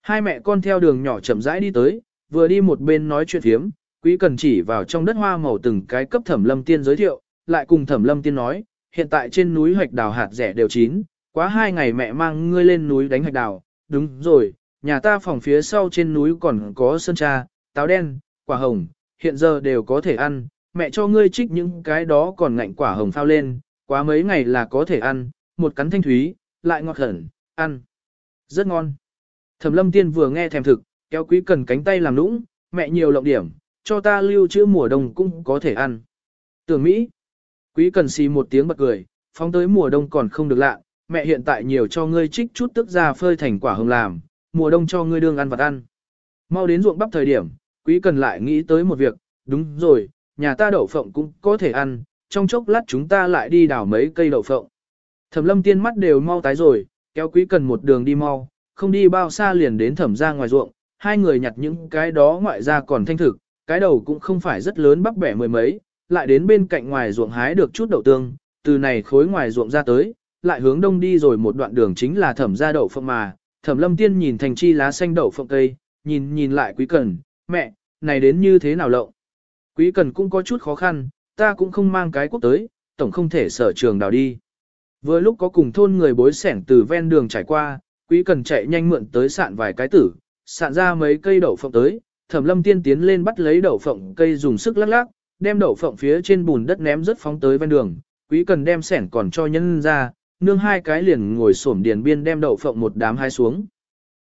Hai mẹ con theo đường nhỏ chậm rãi đi tới, vừa đi một bên nói chuyện thiếm, quý cần chỉ vào trong đất hoa màu từng cái cấp thẩm lâm tiên giới thiệu, lại cùng thẩm lâm tiên nói, hiện tại trên núi hoạch đào hạt rẻ đều chín, quá hai ngày mẹ mang ngươi lên núi đánh hoạch đào, đúng rồi, nhà ta phòng phía sau trên núi còn có sơn tra, táo đen, quả hồng, hiện giờ đều có thể ăn, mẹ cho ngươi trích những cái đó còn ngạnh quả hồng phao lên, quá mấy ngày là có thể ăn, một cắn thanh thúy, lại ngọt hẩn, ăn. Rất ngon. Thẩm lâm tiên vừa nghe thèm thực, kéo quý cần cánh tay làm lũng, mẹ nhiều lộng điểm, cho ta lưu trữ mùa đông cũng có thể ăn. Tưởng Mỹ. Quý cần xì một tiếng bật cười, phóng tới mùa đông còn không được lạ, mẹ hiện tại nhiều cho ngươi trích chút tức ra phơi thành quả hồng làm, mùa đông cho ngươi đương ăn vật ăn. Mau đến ruộng bắp thời điểm, quý cần lại nghĩ tới một việc, đúng rồi, nhà ta đậu phộng cũng có thể ăn, trong chốc lát chúng ta lại đi đào mấy cây đậu phộng. Thẩm lâm tiên mắt đều mau tái rồi, kéo quý cần một đường đi mau, không đi bao xa liền đến thẩm ra ngoài ruộng, hai người nhặt những cái đó ngoại ra còn thanh thực, cái đầu cũng không phải rất lớn bắp bẻ mười mấy, lại đến bên cạnh ngoài ruộng hái được chút đậu tương, từ này khối ngoài ruộng ra tới, lại hướng đông đi rồi một đoạn đường chính là thẩm ra đậu phộng mà, thẩm lâm tiên nhìn thành chi lá xanh đậu phộng cây, nhìn nhìn lại quý cần, mẹ, này đến như thế nào lộng. Quý cần cũng có chút khó khăn, ta cũng không mang cái quốc tới, tổng không thể sở trường đào đi. Vừa lúc có cùng thôn người bối sẻng từ ven đường trải qua, quý cần chạy nhanh mượn tới sạn vài cái tử, sạn ra mấy cây đậu phộng tới, thẩm lâm tiên tiến lên bắt lấy đậu phộng cây dùng sức lắc lắc, đem đậu phộng phía trên bùn đất ném rất phóng tới ven đường, quý cần đem sẻn còn cho nhân ra, nương hai cái liền ngồi xổm điền biên đem đậu phộng một đám hai xuống.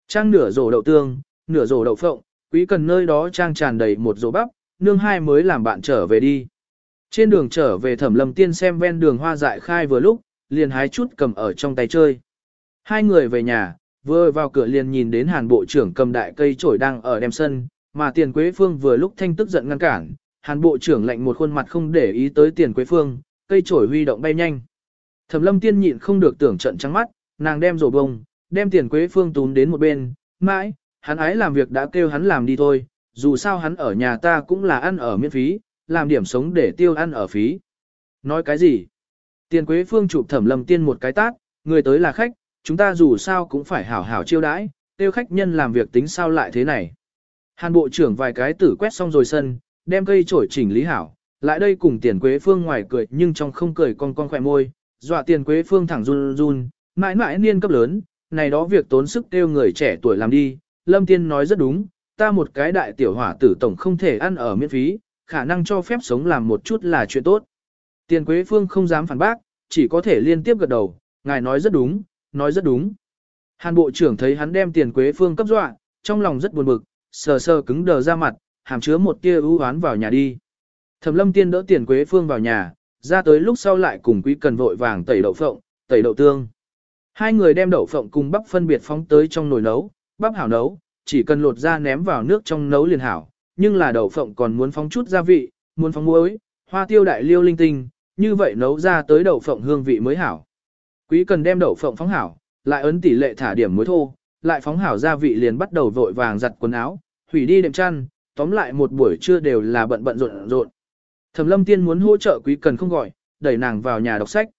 Trang nửa rổ đậu tương, nửa rổ đậu phộng, quý cần nơi đó trang tràn đầy một rổ bắp, nương hai mới làm bạn trở về đi. Trên đường trở về thẩm lâm tiên xem ven đường hoa dại khai vừa lúc, liền hái chút cầm ở trong tay chơi. Hai người về nhà, vừa vào cửa liền nhìn đến hàn bộ trưởng cầm đại cây chổi đang ở đem sân, mà tiền quế phương vừa lúc thanh tức giận ngăn cản, hàn bộ trưởng lạnh một khuôn mặt không để ý tới tiền quế phương, cây chổi huy động bay nhanh. Thẩm lâm tiên nhịn không được tưởng trận trắng mắt, nàng đem rổ bông, đem tiền quế phương tún đến một bên, mãi, hắn ái làm việc đã kêu hắn làm đi thôi, dù sao hắn ở nhà ta cũng là ăn ở miễn phí, làm điểm sống để tiêu ăn ở phí. Nói cái gì? Tiền quế phương chụp thẩm lâm tiên một cái tát, người tới là khách, chúng ta dù sao cũng phải hảo hảo chiêu đãi, tiêu khách nhân làm việc tính sao lại thế này. Hàn bộ trưởng vài cái tử quét xong rồi sân, đem cây trổi chỉnh lý hảo, lại đây cùng tiền quế phương ngoài cười nhưng trong không cười con con khỏe môi, dọa tiền quế phương thẳng run run, mãi mãi niên cấp lớn, này đó việc tốn sức tiêu người trẻ tuổi làm đi, Lâm Tiên nói rất đúng, ta một cái đại tiểu hỏa tử tổng không thể ăn ở miễn phí, khả năng cho phép sống làm một chút là chuyện tốt. Tiền Quế Phương không dám phản bác, chỉ có thể liên tiếp gật đầu, ngài nói rất đúng, nói rất đúng. Hàn bộ trưởng thấy hắn đem tiền Quế Phương cấp dọa, trong lòng rất buồn bực, sờ sờ cứng đờ ra mặt, hàm chứa một tia ưu hoán vào nhà đi. Thẩm Lâm Tiên đỡ tiền Quế Phương vào nhà, ra tới lúc sau lại cùng Quý Cần vội vàng tẩy đậu phộng, tẩy đậu tương. Hai người đem đậu phộng cùng bắp phân biệt phóng tới trong nồi nấu, bắp hảo nấu, chỉ cần lột ra ném vào nước trong nấu liền hảo, nhưng là đậu phộng còn muốn phóng chút gia vị, muốn phóng muối, hoa tiêu đại liêu linh tinh, như vậy nấu ra tới đậu phộng hương vị mới hảo. Quý cần đem đậu phộng phóng hảo, lại ấn tỷ lệ thả điểm muối thô, lại phóng hảo gia vị liền bắt đầu vội vàng giặt quần áo, hủy đi đệm chăn, tóm lại một buổi trưa đều là bận bận rộn rộn. Thẩm Lâm Tiên muốn hỗ trợ Quý Cần không gọi, đẩy nàng vào nhà đọc sách.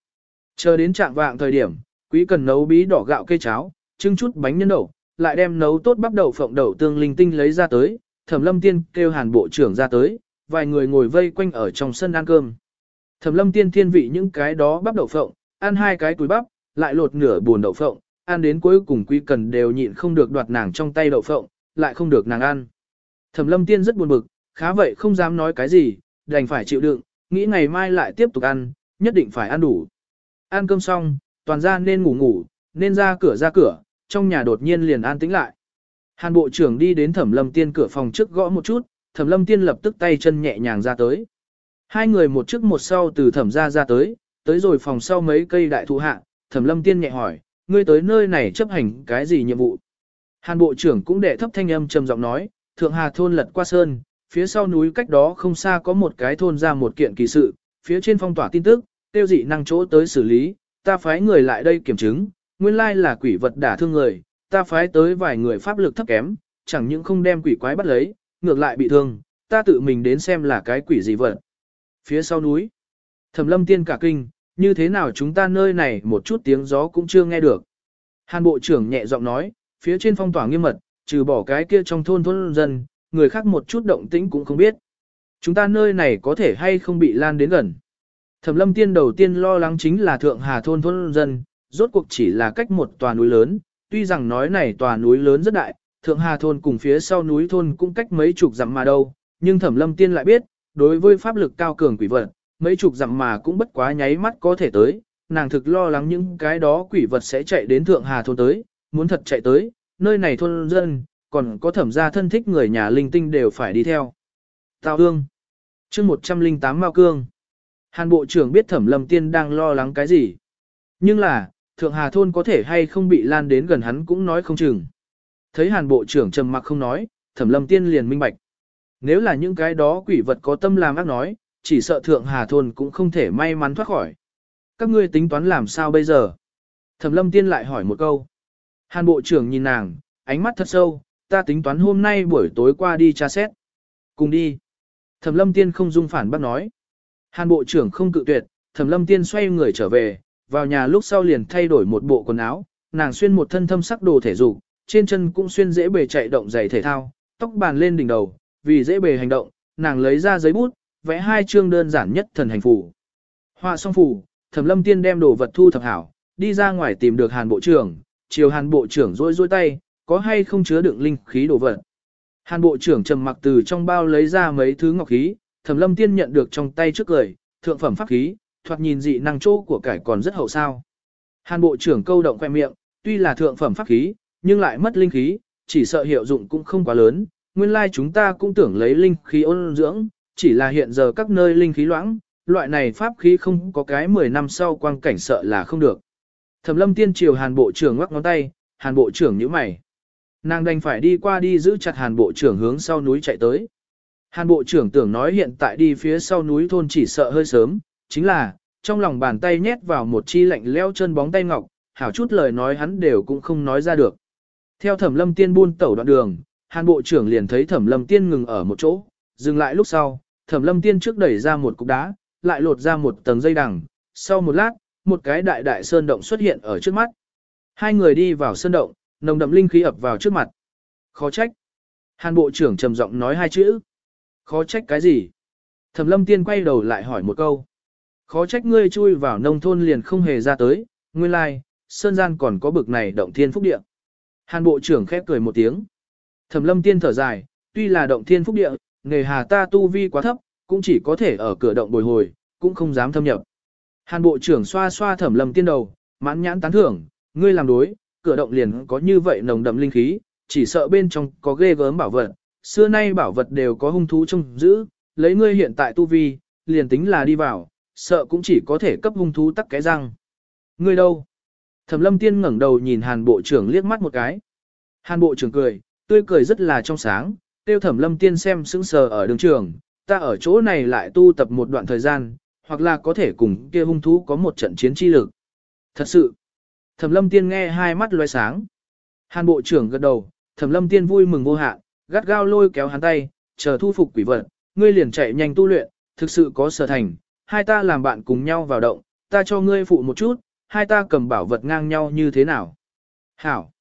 Chờ đến trạng vạng thời điểm, Quý Cần nấu bí đỏ gạo cây cháo, trưng chút bánh nhân đậu, lại đem nấu tốt bắp đậu phộng đậu tương linh tinh lấy ra tới, Thẩm Lâm Tiên kêu Hàn bộ trưởng ra tới, vài người ngồi vây quanh ở trong sân ăn cơm. Thẩm Lâm Tiên thiên vị những cái đó bắp đậu phộng, ăn hai cái túi bắp, lại lột nửa buồn đậu phộng, ăn đến cuối cùng Quý Cần đều nhịn không được đoạt nàng trong tay đậu phộng, lại không được nàng ăn. Thẩm Lâm Tiên rất buồn bực, khá vậy không dám nói cái gì, đành phải chịu đựng, nghĩ ngày mai lại tiếp tục ăn, nhất định phải ăn đủ. Ăn cơm xong, toàn ra nên ngủ ngủ, nên ra cửa ra cửa, trong nhà đột nhiên liền an tĩnh lại. Hàn bộ trưởng đi đến thẩm lâm tiên cửa phòng trước gõ một chút, thẩm lâm tiên lập tức tay chân nhẹ nhàng ra tới. Hai người một trước một sau từ thẩm ra ra tới, tới rồi phòng sau mấy cây đại thụ hạ, thẩm lâm tiên nhẹ hỏi, ngươi tới nơi này chấp hành cái gì nhiệm vụ? Hàn bộ trưởng cũng đệ thấp thanh âm trầm giọng nói, thượng hà thôn lật qua sơn, phía sau núi cách đó không xa có một cái thôn ra một kiện kỳ sự, phía trên phong tỏa tin tức, tiêu dị năng chỗ tới xử lý, ta phái người lại đây kiểm chứng, nguyên lai là quỷ vật đả thương người, ta phái tới vài người pháp lực thấp kém, chẳng những không đem quỷ quái bắt lấy, ngược lại bị thương, ta tự mình đến xem là cái quỷ gì vật. Phía sau núi, thẩm lâm tiên cả kinh, như thế nào chúng ta nơi này một chút tiếng gió cũng chưa nghe được. Hàn bộ trưởng nhẹ giọng nói, phía trên phong tỏa nghiêm mật, trừ bỏ cái kia trong thôn thôn dân, người khác một chút động tĩnh cũng không biết. Chúng ta nơi này có thể hay không bị lan đến gần. Thẩm lâm tiên đầu tiên lo lắng chính là thượng hà thôn thôn dân, rốt cuộc chỉ là cách một tòa núi lớn, tuy rằng nói này tòa núi lớn rất đại, thượng hà thôn cùng phía sau núi thôn cũng cách mấy chục dặm mà đâu, nhưng thẩm lâm tiên lại biết, đối với pháp lực cao cường quỷ vật, mấy chục dặm mà cũng bất quá nháy mắt có thể tới, nàng thực lo lắng những cái đó quỷ vật sẽ chạy đến thượng hà thôn tới, muốn thật chạy tới, nơi này thôn dân, còn có thẩm gia thân thích người nhà linh tinh đều phải đi theo. Tào ương chương 108 Mao Cương Hàn Bộ trưởng biết thẩm lâm tiên đang lo lắng cái gì. Nhưng là, Thượng Hà Thôn có thể hay không bị lan đến gần hắn cũng nói không chừng. Thấy Hàn Bộ trưởng trầm mặc không nói, thẩm lâm tiên liền minh bạch. Nếu là những cái đó quỷ vật có tâm làm ác nói, chỉ sợ Thượng Hà Thôn cũng không thể may mắn thoát khỏi. Các ngươi tính toán làm sao bây giờ? Thẩm lâm tiên lại hỏi một câu. Hàn Bộ trưởng nhìn nàng, ánh mắt thật sâu, ta tính toán hôm nay buổi tối qua đi tra xét. Cùng đi. Thẩm lâm tiên không dung phản bác nói. Hàn bộ trưởng không cự tuyệt, thẩm lâm tiên xoay người trở về, vào nhà lúc sau liền thay đổi một bộ quần áo, nàng xuyên một thân thâm sắc đồ thể dục, trên chân cũng xuyên dễ bề chạy động giày thể thao, tóc bàn lên đỉnh đầu, vì dễ bề hành động, nàng lấy ra giấy bút, vẽ hai chương đơn giản nhất thần hành phủ Họa xong phủ thẩm lâm tiên đem đồ vật thu thập hảo, đi ra ngoài tìm được hàn bộ trưởng, chiều hàn bộ trưởng rôi rôi tay, có hay không chứa đựng linh khí đồ vật. Hàn bộ trưởng trầm mặc từ trong bao lấy ra mấy thứ ngọc khí, Thẩm Lâm Tiên nhận được trong tay trước cười, thượng phẩm pháp khí, thoạt nhìn dị năng chỗ của cải còn rất hậu sao. Hàn bộ trưởng câu động khoe miệng, tuy là thượng phẩm pháp khí, nhưng lại mất linh khí, chỉ sợ hiệu dụng cũng không quá lớn. Nguyên lai like chúng ta cũng tưởng lấy linh khí ôn dưỡng, chỉ là hiện giờ các nơi linh khí loãng, loại này pháp khí không có cái 10 năm sau quang cảnh sợ là không được. Thẩm Lâm Tiên triều Hàn bộ trưởng ngoắc ngón tay, Hàn bộ trưởng nhíu mày. Nàng đành phải đi qua đi giữ chặt Hàn bộ trưởng hướng sau núi chạy tới. Hàn bộ trưởng tưởng nói hiện tại đi phía sau núi thôn chỉ sợ hơi sớm, chính là, trong lòng bàn tay nhét vào một chi lạnh leo chân bóng tay ngọc, hảo chút lời nói hắn đều cũng không nói ra được. Theo thẩm lâm tiên buôn tẩu đoạn đường, hàn bộ trưởng liền thấy thẩm lâm tiên ngừng ở một chỗ, dừng lại lúc sau, thẩm lâm tiên trước đẩy ra một cục đá, lại lột ra một tầng dây đằng, sau một lát, một cái đại đại sơn động xuất hiện ở trước mắt. Hai người đi vào sơn động, nồng đậm linh khí ập vào trước mặt. Khó trách. Hàn bộ trưởng trầm giọng nói hai chữ. Khó trách cái gì? Thẩm lâm tiên quay đầu lại hỏi một câu. Khó trách ngươi chui vào nông thôn liền không hề ra tới, nguyên lai, like, sơn gian còn có bực này động thiên phúc địa. Hàn bộ trưởng khép cười một tiếng. Thẩm lâm tiên thở dài, tuy là động thiên phúc địa, nghề hà ta tu vi quá thấp, cũng chỉ có thể ở cửa động bồi hồi, cũng không dám thâm nhập. Hàn bộ trưởng xoa xoa thẩm lâm tiên đầu, mãn nhãn tán thưởng, ngươi làm đối, cửa động liền có như vậy nồng đậm linh khí, chỉ sợ bên trong có ghê gớm bảo vật, xưa nay bảo vật đều có hung thú trông giữ, lấy ngươi hiện tại tu vi, liền tính là đi vào, sợ cũng chỉ có thể cấp hung thú tắc cái răng. Ngươi đâu? Thẩm lâm tiên ngẩng đầu nhìn hàn bộ trưởng liếc mắt một cái. Hàn bộ trưởng cười, tươi cười rất là trong sáng, tiêu thẩm lâm tiên xem sững sờ ở đường trường, ta ở chỗ này lại tu tập một đoạn thời gian, hoặc là có thể cùng kia hung thú có một trận chiến chi lực. Thật sự, thẩm lâm tiên nghe hai mắt loe sáng. Hàn bộ trưởng gật đầu, thẩm lâm tiên vui mừng vô hạn, gắt gao lôi kéo hắn tay, chờ thu phục quỷ vật, ngươi liền chạy nhanh tu luyện, thực sự có sở thành, hai ta làm bạn cùng nhau vào động, ta cho ngươi phụ một chút, hai ta cầm bảo vật ngang nhau như thế nào. Hảo.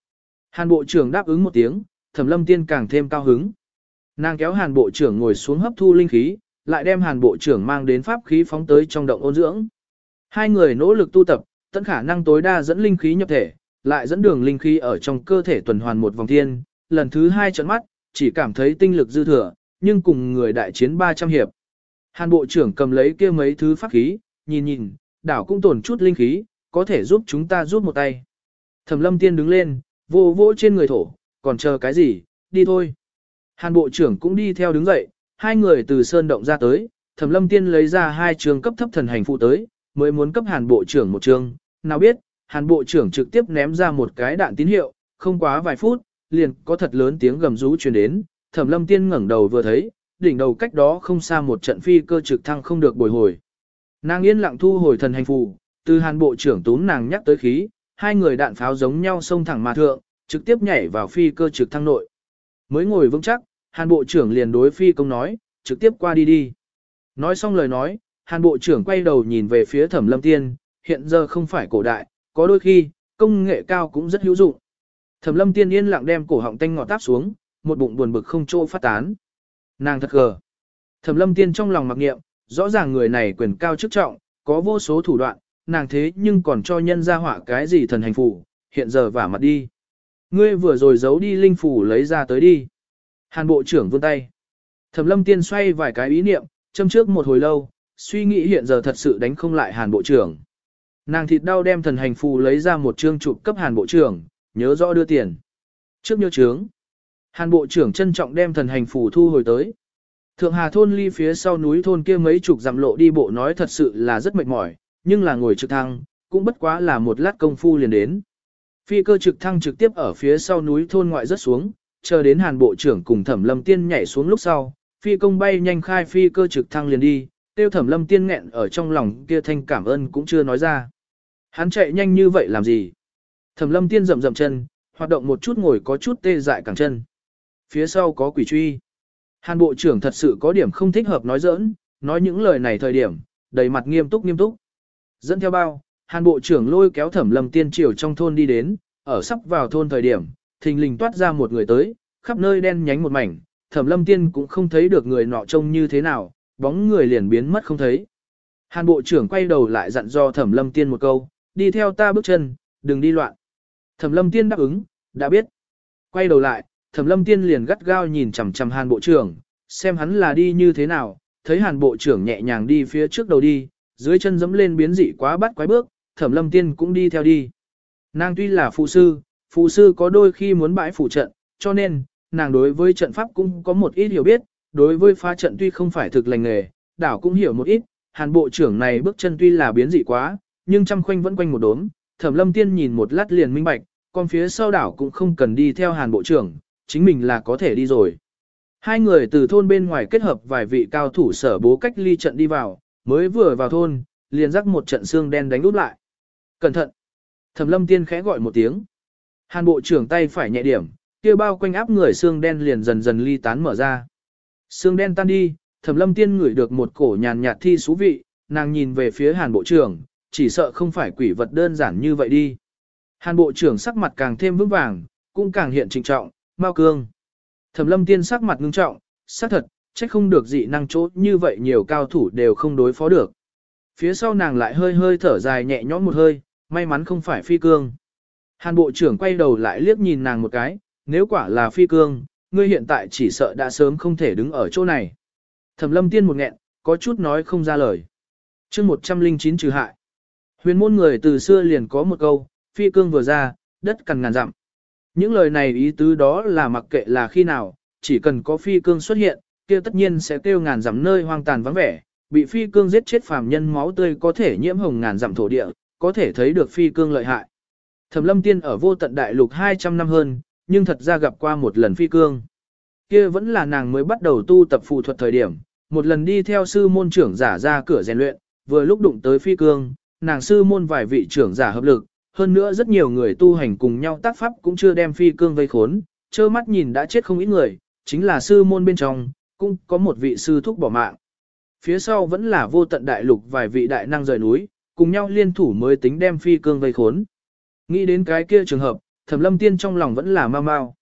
Hàn bộ trưởng đáp ứng một tiếng, thẩm lâm tiên càng thêm cao hứng. Nàng kéo hàn bộ trưởng ngồi xuống hấp thu linh khí, lại đem hàn bộ trưởng mang đến pháp khí phóng tới trong động ôn dưỡng. Hai người nỗ lực tu tập, tận khả năng tối đa dẫn linh khí nhập thể, lại dẫn đường linh khí ở trong cơ thể tuần hoàn một vòng thiên, lần thứ hai trận mắt, chỉ cảm thấy tinh lực dư thừa, nhưng cùng người đại chiến 300 hiệp. Hàn bộ trưởng cầm lấy kia mấy thứ pháp khí, nhìn nhìn, đảo cũng tổn chút linh khí, có thể giúp chúng ta giúp một tay. Thẩm lâm tiên đứng lên, vô vô trên người thổ, còn chờ cái gì, đi thôi. Hàn bộ trưởng cũng đi theo đứng dậy, hai người từ sơn động ra tới, thẩm lâm tiên lấy ra hai trường cấp thấp thần hành phụ tới, mới muốn cấp hàn bộ trưởng một trường. Nào biết, hàn bộ trưởng trực tiếp ném ra một cái đạn tín hiệu, không quá vài phút, liền có thật lớn tiếng gầm rú truyền đến, thẩm lâm tiên ngẩng đầu vừa thấy, đỉnh đầu cách đó không xa một trận phi cơ trực thăng không được bồi hồi. Nàng yên lặng thu hồi thần hành phù, từ hàn bộ trưởng túm nàng nhắc tới khí, hai người đạn pháo giống nhau xông thẳng mà thượng, trực tiếp nhảy vào phi cơ trực thăng nội. Mới ngồi vững chắc, hàn bộ trưởng liền đối phi công nói, trực tiếp qua đi đi. Nói xong lời nói, hàn bộ trưởng quay đầu nhìn về phía thẩm lâm tiên, hiện giờ không phải cổ đại, có đôi khi, công nghệ cao cũng rất hữu dụng. Thẩm lâm tiên yên lặng đem cổ họng tanh ngọt táp xuống, một bụng buồn bực không chỗ phát tán. Nàng thật gờ. Thẩm lâm tiên trong lòng mặc niệm, rõ ràng người này quyền cao chức trọng, có vô số thủ đoạn, nàng thế nhưng còn cho nhân ra họa cái gì thần hành phủ, hiện giờ vả mặt đi. Ngươi vừa rồi giấu đi linh phủ lấy ra tới đi. Hàn bộ trưởng vươn tay. Thẩm lâm tiên xoay vài cái ý niệm, châm trước một hồi lâu, suy nghĩ hiện giờ thật sự đánh không lại hàn bộ trưởng. Nàng thịt đau đem thần hành phù lấy ra một chương chụp cấp hàn bộ trưởng, nhớ rõ đưa tiền. Trước nhớ trướng. Hàn bộ trưởng trân trọng đem thần hành phù thu hồi tới. Thượng Hà thôn ly phía sau núi thôn kia mấy chục dặm lộ đi bộ nói thật sự là rất mệt mỏi, nhưng là ngồi trực thăng, cũng bất quá là một lát công phu liền đến. Phi cơ trực thăng trực tiếp ở phía sau núi thôn ngoại rất xuống, chờ đến Hàn bộ trưởng cùng Thẩm Lâm Tiên nhảy xuống lúc sau, phi công bay nhanh khai phi cơ trực thăng liền đi, tiêu Thẩm Lâm Tiên nghẹn ở trong lòng kia thanh cảm ơn cũng chưa nói ra. Hắn chạy nhanh như vậy làm gì? Thẩm Lâm Tiên rậm rậm chân, hoạt động một chút ngồi có chút tê dại cẳng chân. Phía sau có quỷ truy. Hàn bộ trưởng thật sự có điểm không thích hợp nói giỡn, nói những lời này thời điểm, đầy mặt nghiêm túc nghiêm túc. Dẫn theo bao, hàn bộ trưởng lôi kéo thẩm lâm tiên triều trong thôn đi đến, ở sắp vào thôn thời điểm, thình lình toát ra một người tới, khắp nơi đen nhánh một mảnh, thẩm lâm tiên cũng không thấy được người nọ trông như thế nào, bóng người liền biến mất không thấy. Hàn bộ trưởng quay đầu lại dặn dò thẩm lâm tiên một câu, đi theo ta bước chân, đừng đi loạn. Thẩm lâm tiên đáp ứng, đã biết. Quay đầu lại, thẩm lâm tiên liền gắt gao nhìn chằm chằm hàn bộ trưởng, xem hắn là đi như thế nào, thấy hàn bộ trưởng nhẹ nhàng đi phía trước đầu đi, dưới chân dẫm lên biến dị quá bắt quái bước, thẩm lâm tiên cũng đi theo đi. Nàng tuy là phụ sư, phụ sư có đôi khi muốn bãi phụ trận, cho nên, nàng đối với trận pháp cũng có một ít hiểu biết, đối với phá trận tuy không phải thực lành nghề, đảo cũng hiểu một ít, hàn bộ trưởng này bước chân tuy là biến dị quá, nhưng chăm khoanh vẫn quanh một đốm, thẩm lâm tiên nhìn một lát liền minh bạch, còn phía sau đảo cũng không cần đi theo hàn bộ trưởng, chính mình là có thể đi rồi. Hai người từ thôn bên ngoài kết hợp vài vị cao thủ sở bố cách ly trận đi vào, mới vừa vào thôn, liền rắc một trận xương đen đánh úp lại. Cẩn thận! Thẩm lâm tiên khẽ gọi một tiếng. Hàn bộ trưởng tay phải nhẹ điểm, kia bao quanh áp người xương đen liền dần dần ly tán mở ra. Xương đen tan đi, thẩm lâm tiên ngửi được một cổ nhàn nhạt thi xú vị, nàng nhìn về phía hàn bộ trưởng, chỉ sợ không phải quỷ vật đơn giản như vậy đi. Hàn bộ trưởng sắc mặt càng thêm vững vàng, cũng càng hiện trịnh trọng, Mao Cương. Thẩm lâm tiên sắc mặt ngưng trọng, xác thật, trách không được dị năng chốt như vậy nhiều cao thủ đều không đối phó được. Phía sau nàng lại hơi hơi thở dài nhẹ nhõm một hơi, may mắn không phải phi cương. Hàn bộ trưởng quay đầu lại liếc nhìn nàng một cái, nếu quả là phi cương, ngươi hiện tại chỉ sợ đã sớm không thể đứng ở chỗ này. Thẩm lâm tiên một nghẹn, có chút nói không ra lời. chương 109 trừ hại. Huyền môn người từ xưa liền có một câu, phi cương vừa ra, đất cằn ngàn dặm. Những lời này ý tứ đó là mặc kệ là khi nào, chỉ cần có phi cương xuất hiện, kia tất nhiên sẽ kêu ngàn dặm nơi hoang tàn vắng vẻ, bị phi cương giết chết phàm nhân máu tươi có thể nhiễm hồng ngàn dặm thổ địa, có thể thấy được phi cương lợi hại. Thẩm lâm tiên ở vô tận đại lục 200 năm hơn, nhưng thật ra gặp qua một lần phi cương. Kia vẫn là nàng mới bắt đầu tu tập phù thuật thời điểm, một lần đi theo sư môn trưởng giả ra cửa rèn luyện, vừa lúc đụng tới phi cương, nàng sư môn vài vị trưởng giả hợp lực, hơn nữa rất nhiều người tu hành cùng nhau tác pháp cũng chưa đem phi cương vây khốn, trơ mắt nhìn đã chết không ít người, chính là sư môn bên trong, cũng có một vị sư thúc bỏ mạng. Phía sau vẫn là vô tận đại lục vài vị đại năng rời núi, cùng nhau liên thủ mới tính đem phi cương vây khốn. Nghĩ đến cái kia trường hợp, thẩm lâm tiên trong lòng vẫn là mau mau.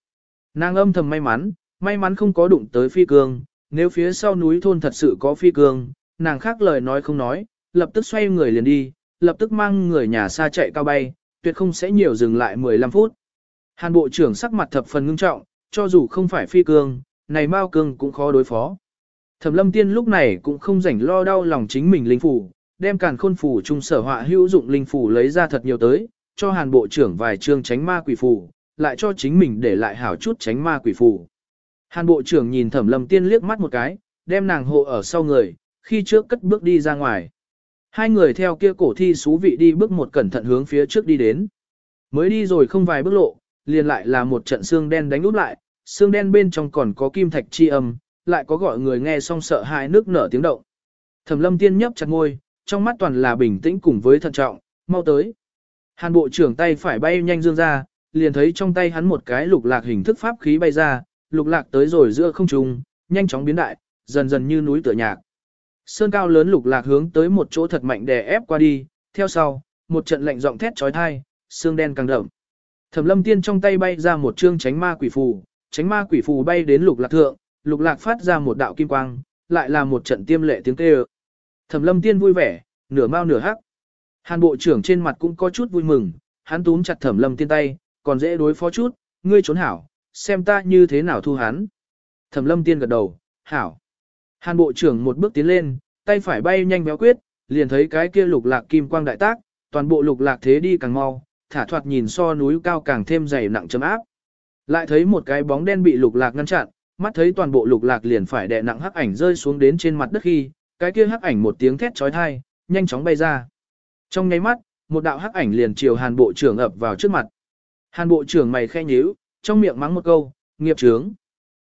Nàng âm thầm may mắn, may mắn không có đụng tới phi cương, nếu phía sau núi thôn thật sự có phi cương, nàng khác lời nói không nói, lập tức xoay người liền đi, lập tức mang người nhà xa chạy cao bay, tuyệt không sẽ nhiều dừng lại 15 phút. Hàn bộ trưởng sắc mặt thập phần ngưng trọng, cho dù không phải phi cương, này Mao cương cũng khó đối phó. Thẩm lâm tiên lúc này cũng không rảnh lo đau lòng chính mình linh phủ, đem càn khôn phủ trung sở họa hữu dụng linh phủ lấy ra thật nhiều tới, cho hàn bộ trưởng vài chương tránh ma quỷ phủ, lại cho chính mình để lại hảo chút tránh ma quỷ phủ. Hàn bộ trưởng nhìn thẩm lâm tiên liếc mắt một cái, đem nàng hộ ở sau người, khi trước cất bước đi ra ngoài. Hai người theo kia cổ thi xú vị đi bước một cẩn thận hướng phía trước đi đến. Mới đi rồi không vài bước lộ, liền lại là một trận xương đen đánh úp lại, xương đen bên trong còn có kim thạch chi âm, lại có gọi người nghe xong sợ hãi nước nở tiếng động. Thẩm lâm tiên nhấp chặt ngôi, trong mắt toàn là bình tĩnh cùng với thận trọng, mau tới. Hàn bộ trưởng tay phải bay nhanh dương ra, liền thấy trong tay hắn một cái lục lạc hình thức pháp khí bay ra, lục lạc tới rồi giữa không trung, nhanh chóng biến đại, dần dần như núi tựa nhạc. Sơn cao lớn lục lạc hướng tới một chỗ thật mạnh đè ép qua đi, theo sau, một trận lạnh giọng thét chói tai, xương đen càng đậm. Thẩm Lâm Tiên trong tay bay ra một chương tránh ma quỷ phù, tránh ma quỷ phù bay đến lục lạc thượng, lục lạc phát ra một đạo kim quang, lại là một trận tiêm lệ tiếng kêu. Thẩm Lâm Tiên vui vẻ, nửa mau nửa hắc. Hàn bộ trưởng trên mặt cũng có chút vui mừng, hắn túm chặt Thẩm Lâm Tiên tay, còn dễ đối phó chút, ngươi trốn hảo, xem ta như thế nào thu hắn. Thẩm Lâm Tiên gật đầu, hảo. Hàn bộ trưởng một bước tiến lên, tay phải bay nhanh béo quyết, liền thấy cái kia lục lạc kim quang đại tác, toàn bộ lục lạc thế đi càng mau, thả thoạt nhìn so núi cao càng thêm dày nặng chấm áp. Lại thấy một cái bóng đen bị lục lạc ngăn chặn, mắt thấy toàn bộ lục lạc liền phải đè nặng hắc ảnh rơi xuống đến trên mặt đất khi, cái kia hắc ảnh một tiếng thét chói tai, nhanh chóng bay ra. Trong nháy mắt, một đạo hắc ảnh liền chiều Hàn bộ trưởng ập vào trước mặt. Hàn bộ trưởng mày khẽ nhíu, trong miệng mắng một câu, nghiệp trướng.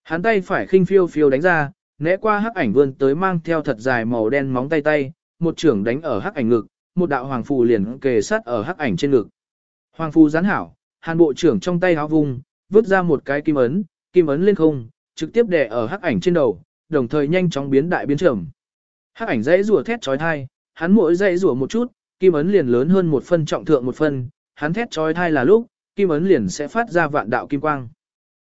Hắn tay phải khinh phiêu phiêu đánh ra, né qua hắc ảnh vươn tới mang theo thật dài màu đen móng tay tay, một trưởng đánh ở hắc ảnh ngực, một đạo hoàng phù liền kề sát ở hắc ảnh trên ngực. Hoàng phù gián hảo, hàn bộ trưởng trong tay háo vùng, vứt ra một cái kim ấn, kim ấn lên không, trực tiếp đè ở hắc ảnh trên đầu, đồng thời nhanh chóng biến đại biến trầm. Hắc ảnh dãy rủa thét chói tai, hắn mỗi dãy rủa một chút, kim ấn liền lớn hơn một phân trọng thượng một phân, hắn thét chói tai là lúc, kim ấn liền sẽ phát ra vạn đạo kim quang.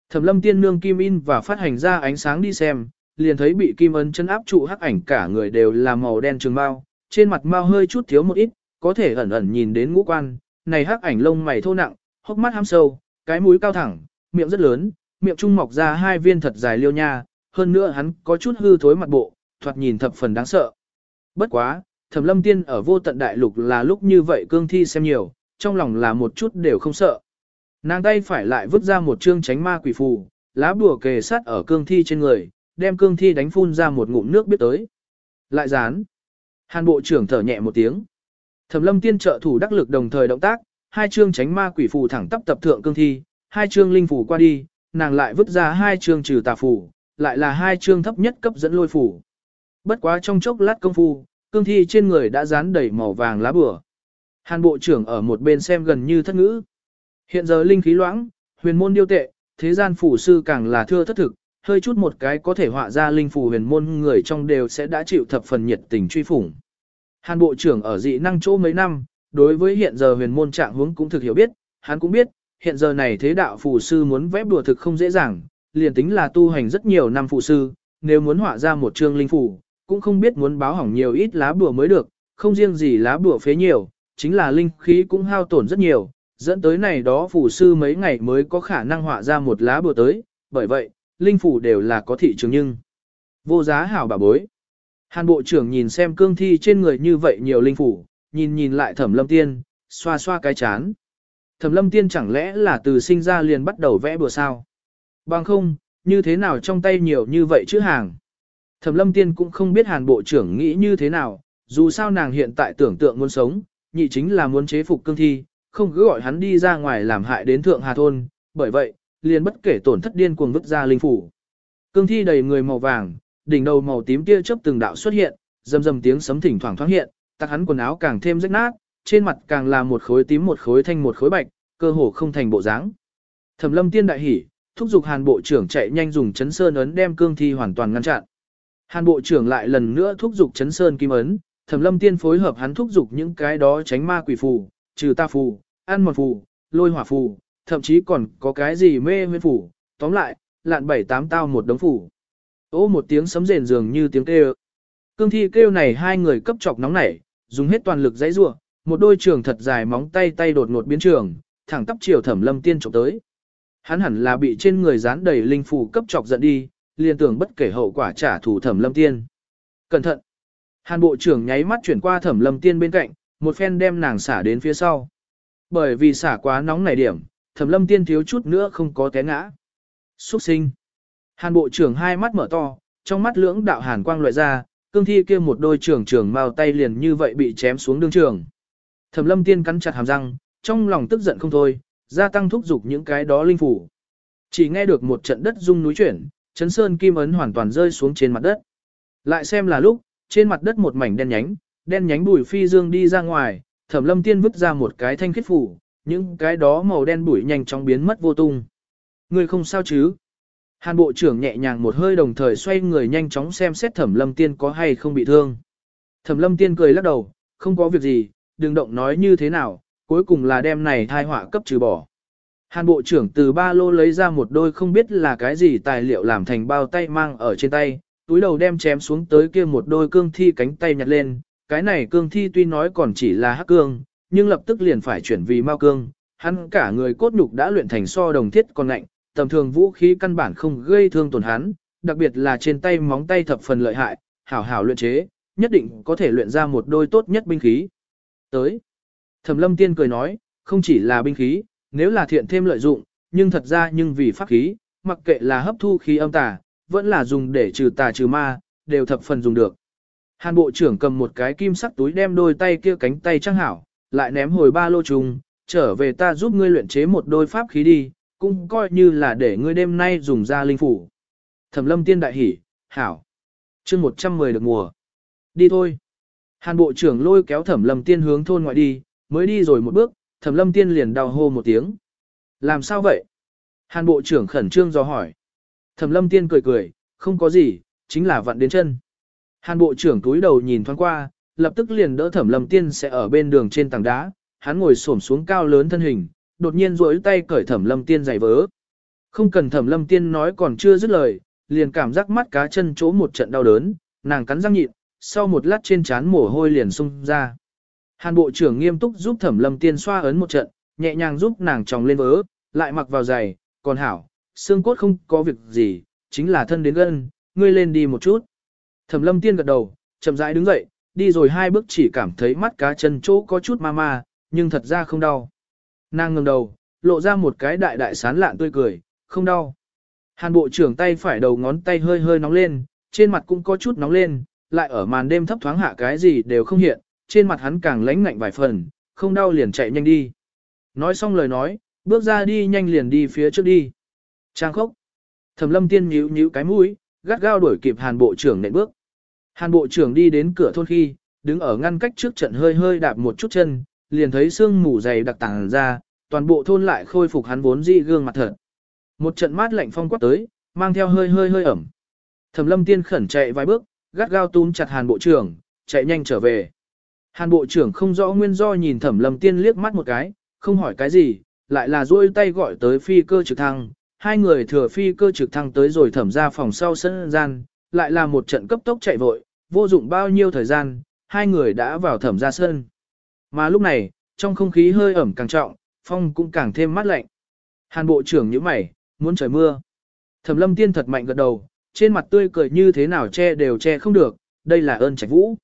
Thẩm Lâm Tiên nương kim in và phát hành ra ánh sáng đi xem, liền thấy bị kim ấn chân áp trụ hắc ảnh cả người đều là màu đen trường bao, trên mặt mao hơi chút thiếu một ít, có thể ẩn ẩn nhìn đến ngũ quan, này hắc ảnh lông mày thô nặng, hốc mắt hăm sâu, cái mũi cao thẳng, miệng rất lớn, miệng trung mọc ra hai viên thật dài liêu nha, hơn nữa hắn có chút hư thối mặt bộ, thoạt nhìn thập phần đáng sợ. Bất quá, Thẩm Lâm Tiên ở vô tận đại lục là lúc như vậy cương thi xem nhiều, trong lòng là một chút đều không sợ. Nàng tay phải lại vứt ra một chương tránh ma quỷ phù, lá bùa kề sát ở cương thi trên người, đem cương thi đánh phun ra một ngụm nước biết tới. Lại dán. Hàn bộ trưởng thở nhẹ một tiếng. Thẩm lâm tiên trợ thủ đắc lực đồng thời động tác, hai chương tránh ma quỷ phù thẳng tắp tập thượng cương thi, hai chương linh phù qua đi, nàng lại vứt ra hai chương trừ tà phù, lại là hai chương thấp nhất cấp dẫn lôi phù. Bất quá trong chốc lát công phu, cương thi trên người đã dán đầy màu vàng lá bửa. Hàn bộ trưởng ở một bên xem gần như thất ngữ. Hiện giờ linh khí loãng, huyền môn điêu tệ, thế gian phủ sư càng là thưa thất thực, hơi chút một cái có thể họa ra linh phù huyền môn người trong đều sẽ đã chịu thập phần nhiệt tình truy phủng. Hàn bộ trưởng ở dị năng chỗ mấy năm, đối với hiện giờ huyền môn trạng hướng cũng thực hiểu biết, hắn cũng biết, hiện giờ này thế đạo phù sư muốn vẽ đùa thực không dễ dàng, liền tính là tu hành rất nhiều năm phù sư, nếu muốn họa ra một chương linh phù, cũng không biết muốn báo hỏng nhiều ít lá bùa mới được, không riêng gì lá bùa phế nhiều, chính là linh khí cũng hao tổn rất nhiều, dẫn tới này đó phủ sư mấy ngày mới có khả năng họa ra một lá bùa tới, bởi vậy, linh phủ đều là có thị trường nhưng vô giá hảo bà bối. Hàn bộ trưởng nhìn xem cương thi trên người như vậy nhiều linh phủ, nhìn nhìn lại thẩm lâm tiên, xoa xoa cái chán. Thẩm lâm tiên chẳng lẽ là từ sinh ra liền bắt đầu vẽ bùa sao? Bằng không, như thế nào trong tay nhiều như vậy chứ hàng? Thẩm lâm tiên cũng không biết hàn bộ trưởng nghĩ như thế nào, dù sao nàng hiện tại tưởng tượng muốn sống, nhị chính là muốn chế phục cương thi, không cứ gọi hắn đi ra ngoài làm hại đến thượng hà thôn, bởi vậy, liền bất kể tổn thất điên cuồng vứt ra linh phủ. Cương thi đầy người màu vàng, đỉnh đầu màu tím tia chớp từng đạo xuất hiện, rầm rầm tiếng sấm thỉnh thoảng thoáng hiện, tặc hắn quần áo càng thêm rách nát, trên mặt càng là một khối tím một khối thanh một khối bạch, cơ hồ không thành bộ dáng. Thẩm Lâm Tiên đại hỉ, thúc giục Hàn bộ trưởng chạy nhanh dùng chấn sơn ấn đem cương thi hoàn toàn ngăn chặn. Hàn bộ trưởng lại lần nữa thúc giục chấn sơn kim ấn, Thẩm Lâm Tiên phối hợp hắn thúc giục những cái đó tránh ma quỷ phù, trừ ta phù, ăn mòn phù, lôi hỏa phù, thậm chí còn có cái gì mê nguyên phù, tóm lại, lạn bảy tám tao một đống phù. Ô một tiếng sấm rền dường như tiếng kêu. Cương thi kêu này hai người cấp chọc nóng nảy, dùng hết toàn lực dãy rủa, một đôi trường thật dài móng tay tay đột ngột biến trường, thẳng tắp chiều Thẩm Lâm Tiên chụp tới. Hắn hẳn là bị trên người dán đầy linh phù cấp chọc giận đi, liền tưởng bất kể hậu quả trả thù Thẩm Lâm Tiên. Cẩn thận. Hàn bộ trưởng nháy mắt chuyển qua Thẩm Lâm Tiên bên cạnh, một phen đem nàng xả đến phía sau. Bởi vì xả quá nóng nảy điểm, Thẩm Lâm Tiên thiếu chút nữa không có té ngã. Xuất sinh. Hàn bộ trưởng hai mắt mở to, trong mắt lưỡng đạo hàn quang loại ra, cương thi kia một đôi trưởng trưởng mao tay liền như vậy bị chém xuống đương trường. Thẩm lâm tiên cắn chặt hàm răng, trong lòng tức giận không thôi, gia tăng thúc giục những cái đó linh phủ. Chỉ nghe được một trận đất rung núi chuyển, chấn sơn kim ấn hoàn toàn rơi xuống trên mặt đất. Lại xem là lúc, trên mặt đất một mảnh đen nhánh, đen nhánh bụi phi dương đi ra ngoài, thẩm lâm tiên vứt ra một cái thanh khiết phủ, những cái đó màu đen bụi nhanh chóng biến mất vô tung. Người không sao chứ? Hàn bộ trưởng nhẹ nhàng một hơi đồng thời xoay người nhanh chóng xem xét thẩm lâm tiên có hay không bị thương. Thẩm lâm tiên cười lắc đầu, không có việc gì, đừng động nói như thế nào, cuối cùng là đem này thai họa cấp trừ bỏ. Hàn bộ trưởng từ ba lô lấy ra một đôi không biết là cái gì tài liệu làm thành bao tay mang ở trên tay, túi đầu đem chém xuống tới kia một đôi cương thi cánh tay nhặt lên, cái này cương thi tuy nói còn chỉ là hắc cương, nhưng lập tức liền phải chuyển vì mao cương, hắn cả người cốt nhục đã luyện thành so đồng thiết còn lạnh, tầm thường vũ khí căn bản không gây thương tổn hắn, đặc biệt là trên tay móng tay thập phần lợi hại, hảo hảo luyện chế, nhất định có thể luyện ra một đôi tốt nhất binh khí. Tới. Thẩm lâm tiên cười nói, không chỉ là binh khí, nếu là thiện thêm lợi dụng, nhưng thật ra nhưng vì pháp khí, mặc kệ là hấp thu khí âm tà, vẫn là dùng để trừ tà trừ ma, đều thập phần dùng được. Hàn bộ trưởng cầm một cái kim sắc túi đem đôi tay kia cánh tay trăng hảo, lại ném hồi ba lô trùng, trở về ta giúp ngươi luyện chế một đôi pháp khí đi, cũng coi như là để ngươi đêm nay dùng ra linh phủ. Thẩm lâm tiên đại hỉ, hảo. chương 110 được mùa. Đi thôi. Hàn bộ trưởng lôi kéo thẩm lâm tiên hướng thôn ngoại đi, mới đi rồi một bước, thẩm lâm tiên liền đau hô một tiếng. Làm sao vậy? Hàn bộ trưởng khẩn trương do hỏi. Thẩm lâm tiên cười cười, không có gì, chính là vặn đến chân. Hàn bộ trưởng túi đầu nhìn thoáng qua, lập tức liền đỡ thẩm lâm tiên sẽ ở bên đường trên tảng đá, hắn ngồi xổm xuống cao lớn thân hình, đột nhiên duỗi tay cởi thẩm lâm tiên giày vớ. Không cần thẩm lâm tiên nói còn chưa dứt lời, liền cảm giác mắt cá chân chỗ một trận đau đớn, nàng cắn răng nhịn, sau một lát trên trán mồ hôi liền sung ra. Hàn bộ trưởng nghiêm túc giúp thẩm lâm tiên xoa ấn một trận, nhẹ nhàng giúp nàng tròng lên vớ, lại mặc vào giày, còn hảo, xương cốt không có việc gì, chính là thân đến gân, ngươi lên đi một chút. Thẩm lâm tiên gật đầu, chậm rãi đứng dậy, đi rồi hai bước chỉ cảm thấy mắt cá chân chỗ có chút ma ma, nhưng thật ra không đau. Nàng ngẩng đầu, lộ ra một cái đại đại sán lạn tươi cười, không đau. Hàn bộ trưởng tay phải đầu ngón tay hơi hơi nóng lên, trên mặt cũng có chút nóng lên, lại ở màn đêm thấp thoáng hạ cái gì đều không hiện, trên mặt hắn càng lãnh ngạnh vài phần, không đau liền chạy nhanh đi. Nói xong lời nói, bước ra đi nhanh liền đi phía trước đi. Trang khốc. Thẩm lâm tiên nhíu nhíu cái mũi, gắt gao đuổi kịp hàn bộ trưởng nện bước. Hàn bộ trưởng đi đến cửa thôn khi, đứng ở ngăn cách trước trận hơi hơi đạp một chút chân, liền thấy sương mù dày đặc tàng ra, toàn bộ thôn lại khôi phục hắn vốn dị gương mặt thật. Một trận mát lạnh phong quát tới, mang theo hơi hơi hơi ẩm. Thẩm lâm tiên khẩn chạy vài bước, gắt gao túm chặt hàn bộ trưởng, chạy nhanh trở về. Hàn bộ trưởng không rõ nguyên do nhìn thẩm lâm tiên liếc mắt một cái, không hỏi cái gì, lại là duỗi tay gọi tới phi cơ trực thăng. Hai người thừa phi cơ trực thăng tới rồi thẩm ra phòng sau sân gian, lại là một trận cấp tốc chạy vội, vô dụng bao nhiêu thời gian, hai người đã vào thẩm ra sân. Mà lúc này, trong không khí hơi ẩm càng trọng, phong cũng càng thêm mát lạnh. Hàn bộ trưởng như mày, muốn trời mưa. Thẩm lâm tiên thật mạnh gật đầu, trên mặt tươi cười như thế nào che đều che không được, đây là ơn trạch vũ.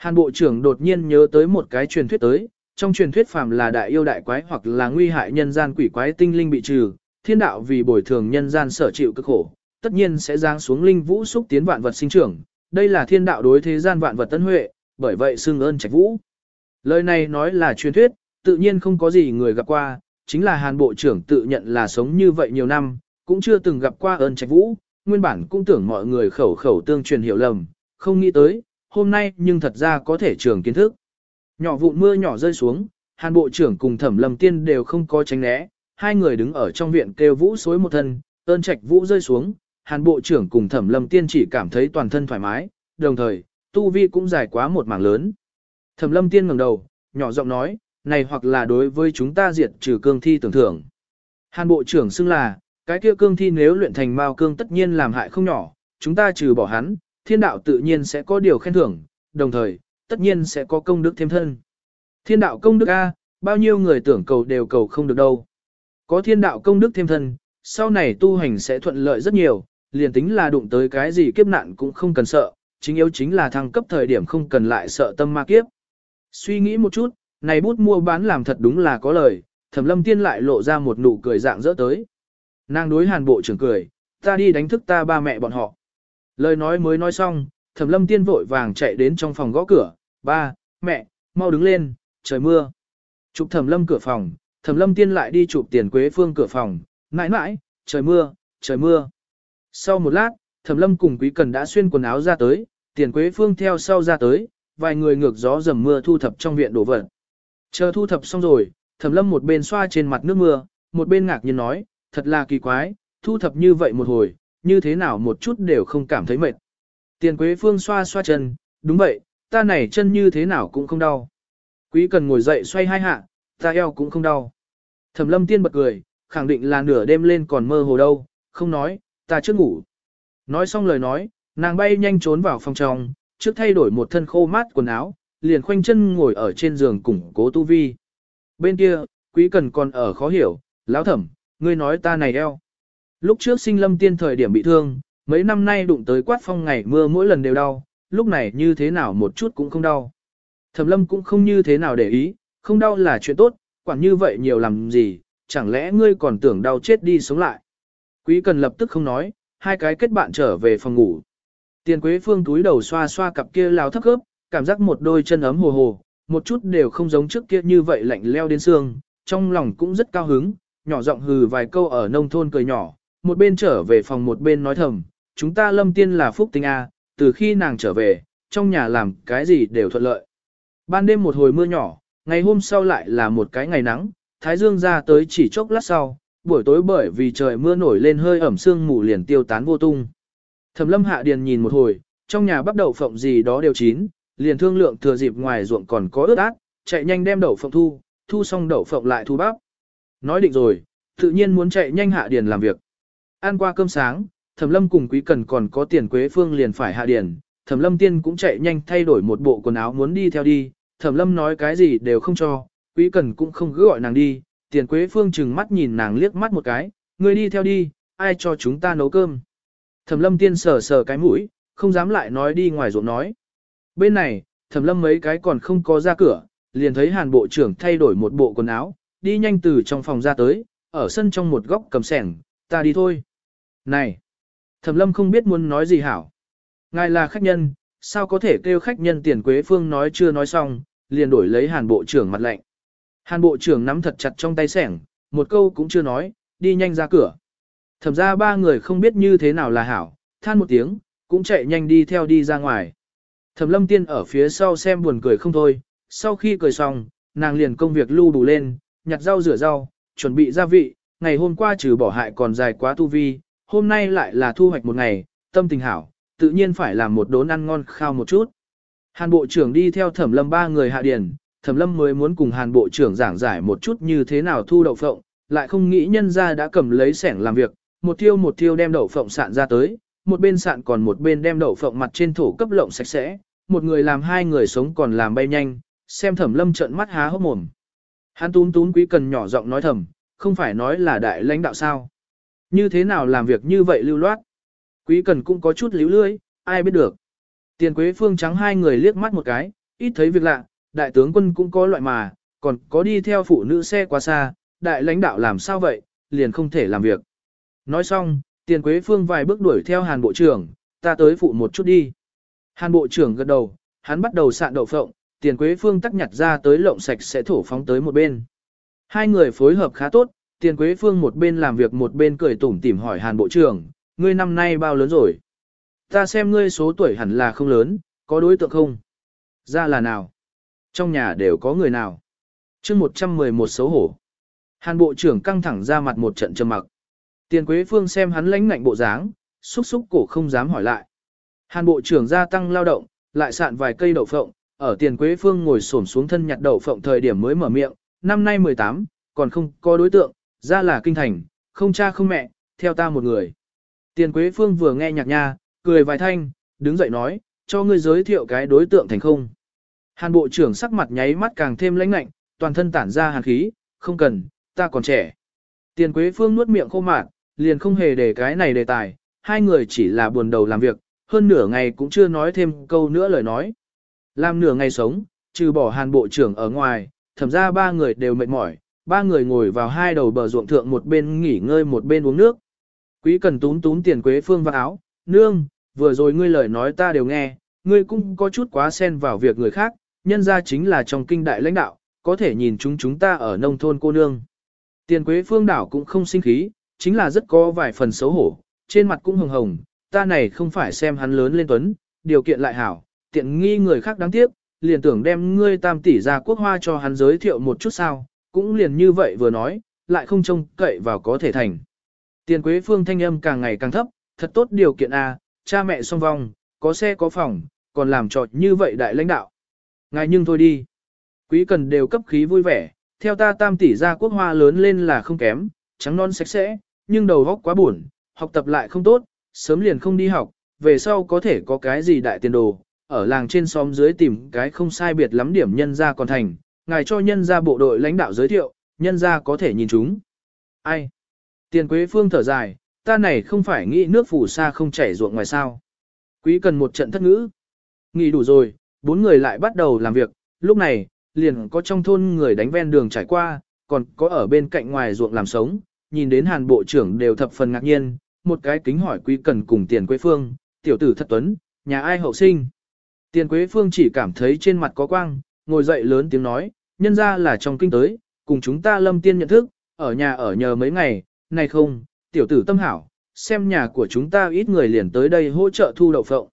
Hàn bộ trưởng đột nhiên nhớ tới một cái truyền thuyết tới, trong truyền thuyết phàm là đại yêu đại quái hoặc là nguy hại nhân gian quỷ quái tinh linh bị trừ, thiên đạo vì bồi thường nhân gian sở chịu cực khổ, tất nhiên sẽ giáng xuống linh vũ xúc tiến vạn vật sinh trưởng. Đây là thiên đạo đối thế gian vạn vật tân huệ, bởi vậy xưng ơn trạch vũ. Lời này nói là truyền thuyết, tự nhiên không có gì người gặp qua, chính là hàn bộ trưởng tự nhận là sống như vậy nhiều năm, cũng chưa từng gặp qua ơn trạch vũ, nguyên bản cũng tưởng mọi người khẩu khẩu tương truyền hiểu lầm, không nghĩ tới, hôm nay nhưng thật ra có thể trường kiến thức. Nhỏ vụn mưa nhỏ rơi xuống, hàn bộ trưởng cùng thẩm lầm tiên đều không có tránh né, hai người đứng ở trong viện kêu vũ xối một thân, ơn trạch vũ rơi xuống, hàn bộ trưởng cùng thẩm lâm tiên chỉ cảm thấy toàn thân thoải mái, đồng thời, tu vi cũng dài quá một mảng lớn. Thẩm lâm tiên ngẩng đầu, nhỏ giọng nói, này hoặc là đối với chúng ta diệt trừ cương thi tưởng thưởng. Hàn bộ trưởng xưng là, cái kia cương thi nếu luyện thành mao cương tất nhiên làm hại không nhỏ, chúng ta trừ bỏ hắn, thiên đạo tự nhiên sẽ có điều khen thưởng, đồng thời, tất nhiên sẽ có công đức thêm thân. Thiên đạo công đức A, bao nhiêu người tưởng cầu đều cầu không được đâu. Có thiên đạo công đức thêm thân, sau này tu hành sẽ thuận lợi rất nhiều, liền tính là đụng tới cái gì kiếp nạn cũng không cần sợ, chính yếu chính là thăng cấp thời điểm không cần lại sợ tâm ma kiếp. Suy nghĩ một chút, này bút mua bán làm thật đúng là có lời, thẩm lâm tiên lại lộ ra một nụ cười dạng dỡ tới. Nàng đối hàn bộ trưởng cười, ta đi đánh thức ta ba mẹ bọn họ. Lời nói mới nói xong, thẩm lâm tiên vội vàng chạy đến trong phòng gõ cửa, ba, mẹ, mau đứng lên, trời mưa. Chụp thẩm lâm cửa phòng, thẩm lâm tiên lại đi chụp tiền quế phương cửa phòng, mãi mãi, trời mưa, trời mưa. Sau một lát, thẩm lâm cùng quý cần đã xuyên quần áo ra tới, tiền quế phương theo sau ra tới, vài người ngược gió dầm mưa thu thập trong viện đổ vật. Chờ thu thập xong rồi, thẩm lâm một bên xoa trên mặt nước mưa, một bên ngạc nhiên nói, thật là kỳ quái, thu thập như vậy một hồi, như thế nào một chút đều không cảm thấy mệt. Tiền quế phương xoa xoa chân, đúng vậy, ta này chân như thế nào cũng không đau. Quý cần ngồi dậy xoay hai hạ, ta eo cũng không đau. Thẩm lâm tiên bật cười, khẳng định là nửa đêm lên còn mơ hồ đâu, không nói, ta chưa ngủ. Nói xong lời nói, nàng bay nhanh trốn vào phòng trong, trước thay đổi một thân khô mát quần áo, liền khoanh chân ngồi ở trên giường củng cố tu vi. Bên kia, quý cần còn ở khó hiểu, lão thẩm, ngươi nói ta này eo. Lúc trước sinh lâm tiên thời điểm bị thương, mấy năm nay đụng tới quát phong ngày mưa mỗi lần đều đau, lúc này như thế nào một chút cũng không đau. Thẩm lâm cũng không như thế nào để ý, không đau là chuyện tốt, quản như vậy nhiều làm gì, chẳng lẽ ngươi còn tưởng đau chết đi sống lại. Quý cần lập tức không nói, hai cái kết bạn trở về phòng ngủ. Tiền quế phương túi đầu xoa xoa cặp kia lao thấp khớp, cảm giác một đôi chân ấm hồ hồ, một chút đều không giống trước kia như vậy lạnh leo đến xương, trong lòng cũng rất cao hứng, nhỏ giọng hừ vài câu ở nông thôn cười nhỏ, một bên trở về phòng một bên nói thầm, chúng ta lâm tiên là phúc tinh A, từ khi nàng trở về, trong nhà làm cái gì đều thuận lợi. Ban đêm một hồi mưa nhỏ, ngày hôm sau lại là một cái ngày nắng, thái dương ra tới chỉ chốc lát sau, buổi tối bởi vì trời mưa nổi lên hơi ẩm sương mù liền tiêu tán vô tung. Thẩm lâm hạ điền nhìn một hồi, trong nhà bắp đậu phộng gì đó đều chín, liền thương lượng thừa dịp ngoài ruộng còn có ướt át, chạy nhanh đem đậu phộng thu, thu xong đậu phộng lại thu bắp. Nói định rồi, tự nhiên muốn chạy nhanh hạ điền làm việc. Ăn qua cơm sáng, Thẩm Lâm cùng Quý Cần còn có tiền Quế Phương liền phải hạ điển, Thẩm Lâm tiên cũng chạy nhanh thay đổi một bộ quần áo muốn đi theo đi, Thẩm Lâm nói cái gì đều không cho, Quý Cần cũng không cứ gọi nàng đi, tiền Quế Phương chừng mắt nhìn nàng liếc mắt một cái, người đi theo đi, ai cho chúng ta nấu cơm. Thẩm Lâm tiên sờ sờ cái mũi, không dám lại nói đi ngoài ruộng nói. Bên này, Thẩm Lâm mấy cái còn không có ra cửa, liền thấy Hàn bộ trưởng thay đổi một bộ quần áo, đi nhanh từ trong phòng ra tới, ở sân trong một góc cầm sẻng, ta đi thôi. Này! Thẩm lâm không biết muốn nói gì hảo. Ngài là khách nhân, sao có thể kêu khách nhân tiền quế phương nói chưa nói xong, liền đổi lấy hàn bộ trưởng mặt lạnh. Hàn bộ trưởng nắm thật chặt trong tay sẻng, một câu cũng chưa nói, đi nhanh ra cửa. Thẩm ra ba người không biết như thế nào là hảo, than một tiếng, cũng chạy nhanh đi theo đi ra ngoài. Thẩm lâm tiên ở phía sau xem buồn cười không thôi, sau khi cười xong, nàng liền công việc lưu đủ lên, nhặt rau rửa rau, chuẩn bị gia vị, ngày hôm qua trừ bỏ hại còn dài quá tu vi, hôm nay lại là thu hoạch một ngày, tâm tình hảo, tự nhiên phải làm một đốn ăn ngon khao một chút. Hàn bộ trưởng đi theo thẩm lâm ba người hạ điền, thẩm lâm mới muốn cùng hàn bộ trưởng giảng giải một chút như thế nào thu đậu phộng, lại không nghĩ nhân ra đã cầm lấy sẻng làm việc, một thiêu một thiêu đem đậu phộng sạn ra tới, một bên sạn còn một bên đem đậu phộng mặt trên thổ cấp lộng sạch sẽ, một người làm hai người sống còn làm bay nhanh, xem thẩm lâm trợn mắt há hốc mồm. Hắn tún tún quý cần nhỏ giọng nói thầm, không phải nói là đại lãnh đạo sao. Như thế nào làm việc như vậy lưu loát. Quý cần cũng có chút líu lưỡi, ai biết được. Tiền quế phương trắng hai người liếc mắt một cái, ít thấy việc lạ, đại tướng quân cũng có loại mà, còn có đi theo phụ nữ xe quá xa, đại lãnh đạo làm sao vậy, liền không thể làm việc. Nói xong, tiền quế phương vài bước đuổi theo hàn bộ trưởng, ta tới phụ một chút đi. Hàn bộ trưởng gật đầu, hắn bắt đầu sạn đậu phộng, tiền quế phương tắc nhặt ra tới lộng sạch sẽ thổ phóng tới một bên. Hai người phối hợp khá tốt, tiền quế phương một bên làm việc một bên cười tủm tỉm hỏi hàn bộ trưởng, ngươi năm nay bao lớn rồi? Ta xem ngươi số tuổi hẳn là không lớn, có đối tượng không? Ra là nào? Trong nhà đều có người nào? chương 111 xấu hổ. Hàn bộ trưởng căng thẳng ra mặt một trận trầm mặc. Tiền Quế Phương xem hắn lãnh ngạnh bộ dáng, xúc xúc cổ không dám hỏi lại. Hàn bộ trưởng gia tăng lao động, lại sạn vài cây đậu phộng, ở Tiền Quế Phương ngồi xổm xuống thân nhặt đậu phộng thời điểm mới mở miệng, năm nay 18, còn không có đối tượng, ra là kinh thành, không cha không mẹ, theo ta một người. Tiền Quế Phương vừa nghe nhạc nha, cười vài thanh, đứng dậy nói, cho ngươi giới thiệu cái đối tượng thành không. Hàn bộ trưởng sắc mặt nháy mắt càng thêm lãnh lạnh, toàn thân tản ra hàn khí, không cần, ta còn trẻ. Tiền Quế Phương nuốt miệng khô mạn, liền không hề để cái này đề tài, hai người chỉ là buồn đầu làm việc, hơn nửa ngày cũng chưa nói thêm câu nữa lời nói. Làm nửa ngày sống, trừ bỏ hàn bộ trưởng ở ngoài, thẩm ra ba người đều mệt mỏi, ba người ngồi vào hai đầu bờ ruộng thượng một bên nghỉ ngơi một bên uống nước. Quý cần tún tún tiền Quế Phương vào áo, nương, vừa rồi ngươi lời nói ta đều nghe, ngươi cũng có chút quá xen vào việc người khác, nhân ra chính là trong kinh đại lãnh đạo, có thể nhìn chúng chúng ta ở nông thôn cô nương. Tiền quế phương đảo cũng không sinh khí, chính là rất có vài phần xấu hổ, trên mặt cũng hồng hồng, ta này không phải xem hắn lớn lên tuấn, điều kiện lại hảo, tiện nghi người khác đáng tiếc, liền tưởng đem ngươi tam tỷ ra quốc hoa cho hắn giới thiệu một chút sao, cũng liền như vậy vừa nói, lại không trông cậy vào có thể thành. Tiền quế phương thanh âm càng ngày càng thấp, thật tốt điều kiện a, cha mẹ song vong, có xe có phòng, còn làm trò như vậy đại lãnh đạo. Ngài nhưng thôi đi. Quý cần đều cấp khí vui vẻ, theo ta tam tỷ gia quốc hoa lớn lên là không kém, trắng non sạch sẽ, nhưng đầu góc quá buồn, học tập lại không tốt, sớm liền không đi học, về sau có thể có cái gì đại tiền đồ, ở làng trên xóm dưới tìm cái không sai biệt lắm điểm nhân ra còn thành, ngài cho nhân ra bộ đội lãnh đạo giới thiệu, nhân ra có thể nhìn chúng. Ai? Tiền Quế Phương thở dài, ta này không phải nghĩ nước phủ xa không chảy ruộng ngoài sao. Quý cần một trận thất ngữ. Nghỉ đủ rồi, bốn người lại bắt đầu làm việc, lúc này, liền có trong thôn người đánh ven đường trải qua, còn có ở bên cạnh ngoài ruộng làm sống, nhìn đến hàn bộ trưởng đều thập phần ngạc nhiên, một cái kính hỏi quý cần cùng tiền quế phương, tiểu tử Thất tuấn, nhà ai hậu sinh. Tiền quế phương chỉ cảm thấy trên mặt có quang, ngồi dậy lớn tiếng nói, nhân ra là trong kinh tới, cùng chúng ta lâm tiên nhận thức, ở nhà ở nhờ mấy ngày, này không, tiểu tử tâm hảo, xem nhà của chúng ta ít người liền tới đây hỗ trợ thu đậu phộng.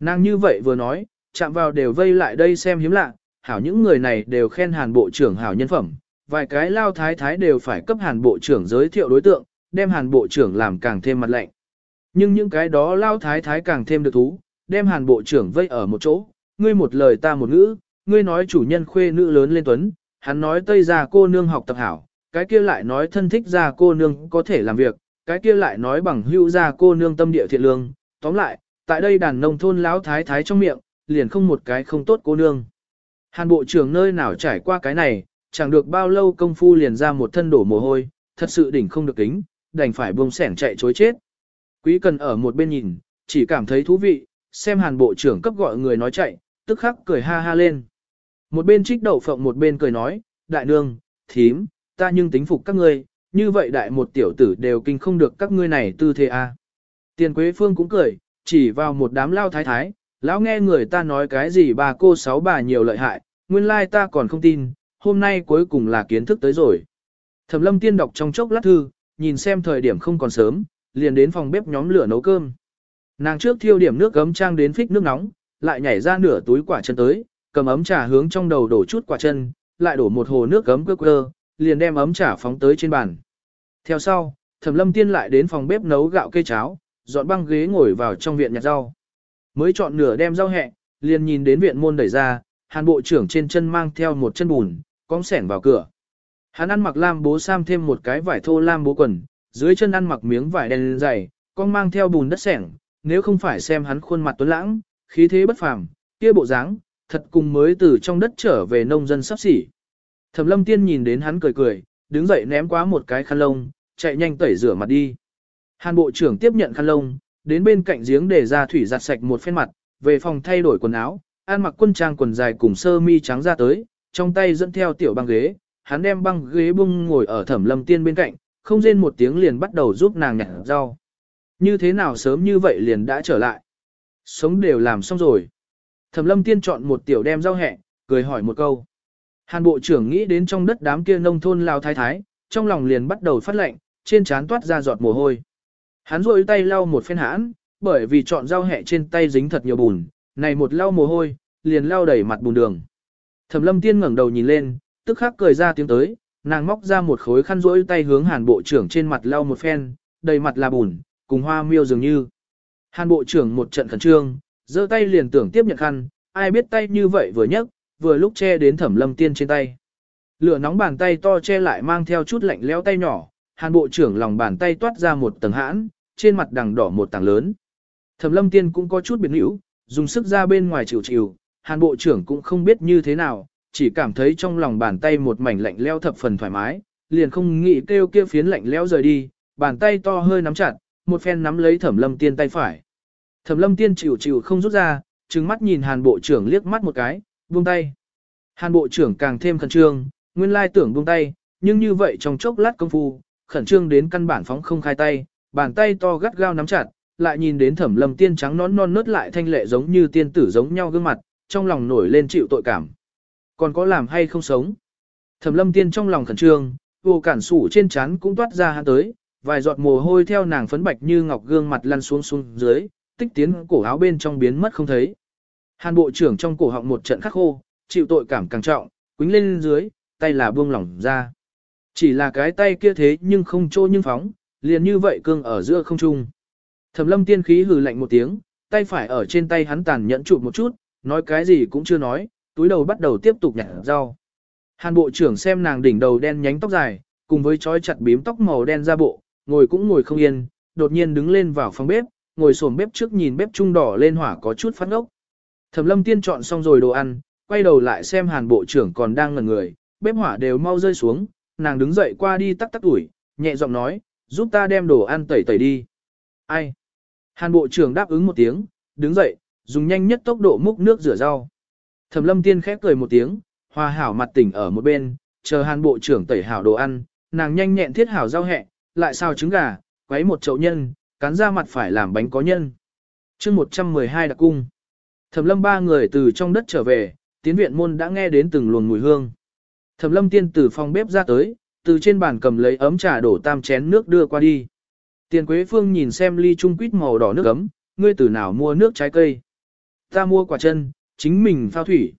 Nàng như vậy vừa nói, chạm vào đều vây lại đây xem hiếm lạ, hảo những người này đều khen hàn bộ trưởng hảo nhân phẩm, vài cái lao thái thái đều phải cấp hàn bộ trưởng giới thiệu đối tượng, đem hàn bộ trưởng làm càng thêm mặt lạnh. Nhưng những cái đó lao thái thái càng thêm được thú, đem hàn bộ trưởng vây ở một chỗ, ngươi một lời ta một ngữ, ngươi nói chủ nhân khuê nữ lớn lên tuấn, hắn nói tây gia cô nương học tập hảo, cái kia lại nói thân thích gia cô nương có thể làm việc, cái kia lại nói bằng hữu gia cô nương tâm địa thiện lương, tóm lại, tại đây đàn nông thôn lão thái thái trong miệng, liền không một cái không tốt cô nương. Hàn bộ trưởng nơi nào trải qua cái này, chẳng được bao lâu công phu liền ra một thân đổ mồ hôi, thật sự đỉnh không được kính, đành phải buông sẻng chạy chối chết. Quý cần ở một bên nhìn, chỉ cảm thấy thú vị, xem hàn bộ trưởng cấp gọi người nói chạy, tức khắc cười ha ha lên. Một bên trích đậu phộng một bên cười nói, đại nương, thím, ta nhưng tính phục các ngươi, như vậy đại một tiểu tử đều kinh không được các ngươi này tư thế a. À. Tiền Quế Phương cũng cười, chỉ vào một đám lao thái thái, lão nghe người ta nói cái gì bà cô sáu bà nhiều lợi hại, nguyên lai ta còn không tin, hôm nay cuối cùng là kiến thức tới rồi. Thẩm lâm tiên đọc trong chốc lát thư, nhìn xem thời điểm không còn sớm, liền đến phòng bếp nhóm lửa nấu cơm. Nàng trước thiêu điểm nước gấm trang đến phích nước nóng, lại nhảy ra nửa túi quả chân tới, cầm ấm trà hướng trong đầu đổ chút quả chân, lại đổ một hồ nước gấm quơ quơ, liền đem ấm trà phóng tới trên bàn. Theo sau, Thẩm Lâm Tiên lại đến phòng bếp nấu gạo cây cháo, dọn băng ghế ngồi vào trong viện nhặt rau. Mới chọn nửa đem rau hẹ, liền nhìn đến viện môn đẩy ra, Hàn bộ trưởng trên chân mang theo một chân bùn, cong sẻn vào cửa. Hắn ăn mặc lam bố sam thêm một cái vải thô lam bố quần, dưới chân ăn mặc miếng vải đen dày, con mang theo bùn đất sẻng, nếu không phải xem hắn khuôn mặt tuấn lãng, khí thế bất phàm, kia bộ dáng, thật cùng mới từ trong đất trở về nông dân sắp xỉ. Thẩm lâm tiên nhìn đến hắn cười cười, đứng dậy ném quá một cái khăn lông, chạy nhanh tẩy rửa mặt đi. Hàn bộ trưởng tiếp nhận khăn lông, đến bên cạnh giếng để ra thủy giặt sạch một phen mặt, về phòng thay đổi quần áo, an mặc quân trang quần dài cùng sơ mi trắng ra tới, trong tay dẫn theo tiểu băng ghế, hắn đem băng ghế bung ngồi ở thẩm lâm tiên bên cạnh, không rên một tiếng liền bắt đầu giúp nàng nhặt rau. Như thế nào sớm như vậy liền đã trở lại. Sống đều làm xong rồi. Thẩm lâm tiên chọn một tiểu đem rau hẹ, cười hỏi một câu. Hàn bộ trưởng nghĩ đến trong đất đám kia nông thôn lao thái thái, trong lòng liền bắt đầu phát lệnh, trên trán toát ra giọt mồ hôi. Hắn rôi tay lau một phen hãn, bởi vì chọn rau hẹ trên tay dính thật nhiều bùn, này một lau mồ hôi, liền lau đầy mặt bùn đường. Thẩm lâm tiên ngẩng đầu nhìn lên, tức khắc cười ra tiếng tới, nàng móc ra một khối khăn rỗi tay hướng hàn bộ trưởng trên mặt lau một phen, đầy mặt là bùn, cùng hoa miêu dường như. Hàn bộ trưởng một trận khẩn trương, giơ tay liền tưởng tiếp nhận khăn, ai biết tay như vậy vừa nhấc, vừa lúc che đến thẩm lâm tiên trên tay. Lửa nóng bàn tay to che lại mang theo chút lạnh lẽo tay nhỏ, hàn bộ trưởng lòng bàn tay toát ra một tầng hãn, trên mặt đằng đỏ một tầng lớn. Thẩm lâm tiên cũng có chút biệt hữu, dùng sức ra bên ngoài chịu chịu, hàn bộ trưởng cũng không biết như thế nào, chỉ cảm thấy trong lòng bàn tay một mảnh lạnh leo thập phần thoải mái, liền không nghĩ kêu kia phiến lạnh leo rời đi, bàn tay to hơi nắm chặt, một phen nắm lấy thẩm lâm tiên tay phải. Thẩm lâm tiên chịu chịu không rút ra, trừng mắt nhìn hàn bộ trưởng liếc mắt một cái, buông tay. Hàn bộ trưởng càng thêm khẩn trương, nguyên lai tưởng buông tay, nhưng như vậy trong chốc lát công phu, khẩn trương đến căn bản phóng không khai tay, bàn tay to gắt gao nắm chặt, lại nhìn đến thẩm lâm tiên trắng nón non nớt lại thanh lệ giống như tiên tử giống nhau gương mặt, trong lòng nổi lên chịu tội cảm. Còn có làm hay không sống? Thẩm lâm tiên trong lòng khẩn trương, vô cản sủ trên trán cũng toát ra hắn tới, vài giọt mồ hôi theo nàng phấn bạch như ngọc gương mặt lăn xuống xuống dưới, tích tiến cổ áo bên trong biến mất không thấy. Hàn bộ trưởng trong cổ họng một trận khắc khô, chịu tội cảm càng trọng, quính lên dưới, tay là buông lỏng ra. Chỉ là cái tay kia thế nhưng không trô nhưng phóng, liền như vậy cương ở giữa không trung. Thẩm lâm tiên khí hừ lạnh một tiếng, tay phải ở trên tay hắn tàn nhẫn chụp một chút, nói cái gì cũng chưa nói, túi đầu bắt đầu tiếp tục nhặt rau. Hàn bộ trưởng xem nàng đỉnh đầu đen nhánh tóc dài, cùng với trói chặt bím tóc màu đen ra bộ, ngồi cũng ngồi không yên, đột nhiên đứng lên vào phòng bếp, ngồi xổm bếp trước nhìn bếp trung đỏ lên hỏa có chút phát ngốc. Thẩm lâm tiên chọn xong rồi đồ ăn, quay đầu lại xem hàn bộ trưởng còn đang ngẩn người, bếp hỏa đều mau rơi xuống, nàng đứng dậy qua đi tắc tắc ủi, nhẹ giọng nói, giúp ta đem đồ ăn tẩy tẩy đi. Ai? Hàn bộ trưởng đáp ứng một tiếng, đứng dậy, dùng nhanh nhất tốc độ múc nước rửa rau. Thẩm lâm tiên khép cười một tiếng, hòa hảo mặt tỉnh ở một bên, chờ hàn bộ trưởng tẩy hảo đồ ăn, nàng nhanh nhẹn thiết hảo rau hẹ, lại xào trứng gà, quấy một chậu nhân, cắn ra mặt phải làm bánh có nhân. chương 112 đặc cung. Thẩm lâm ba người từ trong đất trở về, tiến viện môn đã nghe đến từng luồng mùi hương. Thẩm lâm tiên từ phòng bếp ra tới, từ trên bàn cầm lấy ấm trà đổ tam chén nước đưa qua đi. Tiền Quế Phương nhìn xem ly trung quýt màu đỏ nước ấm, ngươi từ nào mua nước trái cây. Ta mua quả chân, chính mình phao thủy.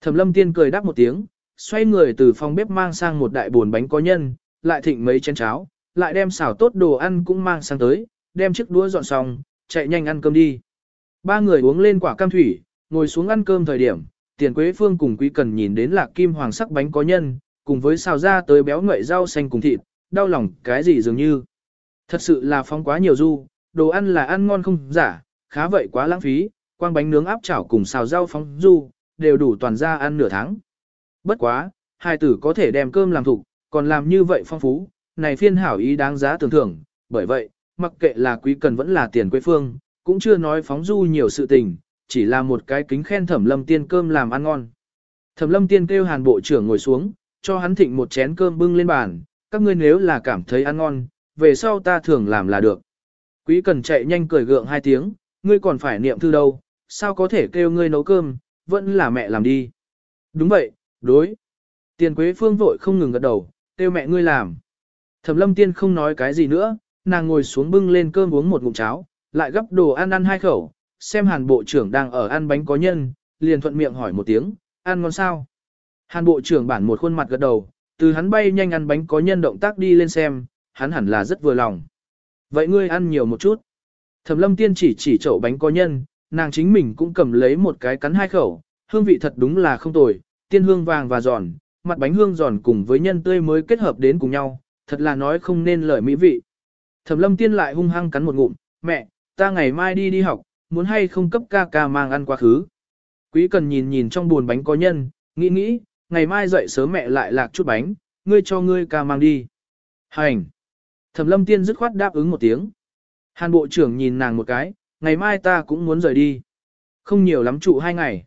Thẩm lâm tiên cười đáp một tiếng, xoay người từ phòng bếp mang sang một đại bồn bánh có nhân, lại thịnh mấy chén cháo, lại đem xào tốt đồ ăn cũng mang sang tới, đem chiếc đũa dọn xong, chạy nhanh ăn cơm đi. Ba người uống lên quả cam thủy, ngồi xuống ăn cơm thời điểm, tiền quế phương cùng quý cần nhìn đến lạc kim hoàng sắc bánh có nhân, cùng với xào ra tới béo ngậy rau xanh cùng thịt, đau lòng cái gì dường như. Thật sự là phóng quá nhiều du, đồ ăn là ăn ngon không giả, khá vậy quá lãng phí, quang bánh nướng áp chảo cùng xào rau phóng du, đều đủ toàn ra ăn nửa tháng. Bất quá, hai tử có thể đem cơm làm thủ, còn làm như vậy phong phú, này phiên hảo ý đáng giá tưởng thưởng, bởi vậy, mặc kệ là quý cần vẫn là tiền quê phương, cũng chưa nói phóng du nhiều sự tình, chỉ là một cái kính khen thẩm lâm tiên cơm làm ăn ngon. Thẩm lâm tiên kêu hàn bộ trưởng ngồi xuống, cho hắn thịnh một chén cơm bưng lên bàn, các ngươi nếu là cảm thấy ăn ngon, về sau ta thường làm là được. Quý cần chạy nhanh cười gượng hai tiếng, ngươi còn phải niệm thư đâu, sao có thể kêu ngươi nấu cơm, vẫn là mẹ làm đi. Đúng vậy, đối. Tiền quế phương vội không ngừng gật đầu, kêu mẹ ngươi làm. Thẩm lâm tiên không nói cái gì nữa, nàng ngồi xuống bưng lên cơm uống một ngụm cháo, lại gấp đồ ăn ăn hai khẩu, xem hàn bộ trưởng đang ở ăn bánh có nhân, liền thuận miệng hỏi một tiếng, ăn ngon sao? Hàn bộ trưởng bản một khuôn mặt gật đầu, từ hắn bay nhanh ăn bánh có nhân động tác đi lên xem, hắn hẳn là rất vừa lòng. Vậy ngươi ăn nhiều một chút. Thẩm lâm tiên chỉ chỉ chậu bánh có nhân, nàng chính mình cũng cầm lấy một cái cắn hai khẩu, hương vị thật đúng là không tồi, tiên hương vàng và giòn, mặt bánh hương giòn cùng với nhân tươi mới kết hợp đến cùng nhau, thật là nói không nên lời mỹ vị. Thẩm lâm tiên lại hung hăng cắn một ngụm, mẹ, ta ngày mai đi đi học, muốn hay không cấp ca ca mang ăn quá khứ. Quý cần nhìn nhìn trong buồn bánh có nhân, nghĩ nghĩ, ngày mai dậy sớm mẹ lại lạc chút bánh, ngươi cho ngươi ca mang đi. Hành. Thẩm lâm tiên dứt khoát đáp ứng một tiếng. Hàn bộ trưởng nhìn nàng một cái, ngày mai ta cũng muốn rời đi. Không nhiều lắm trụ hai ngày.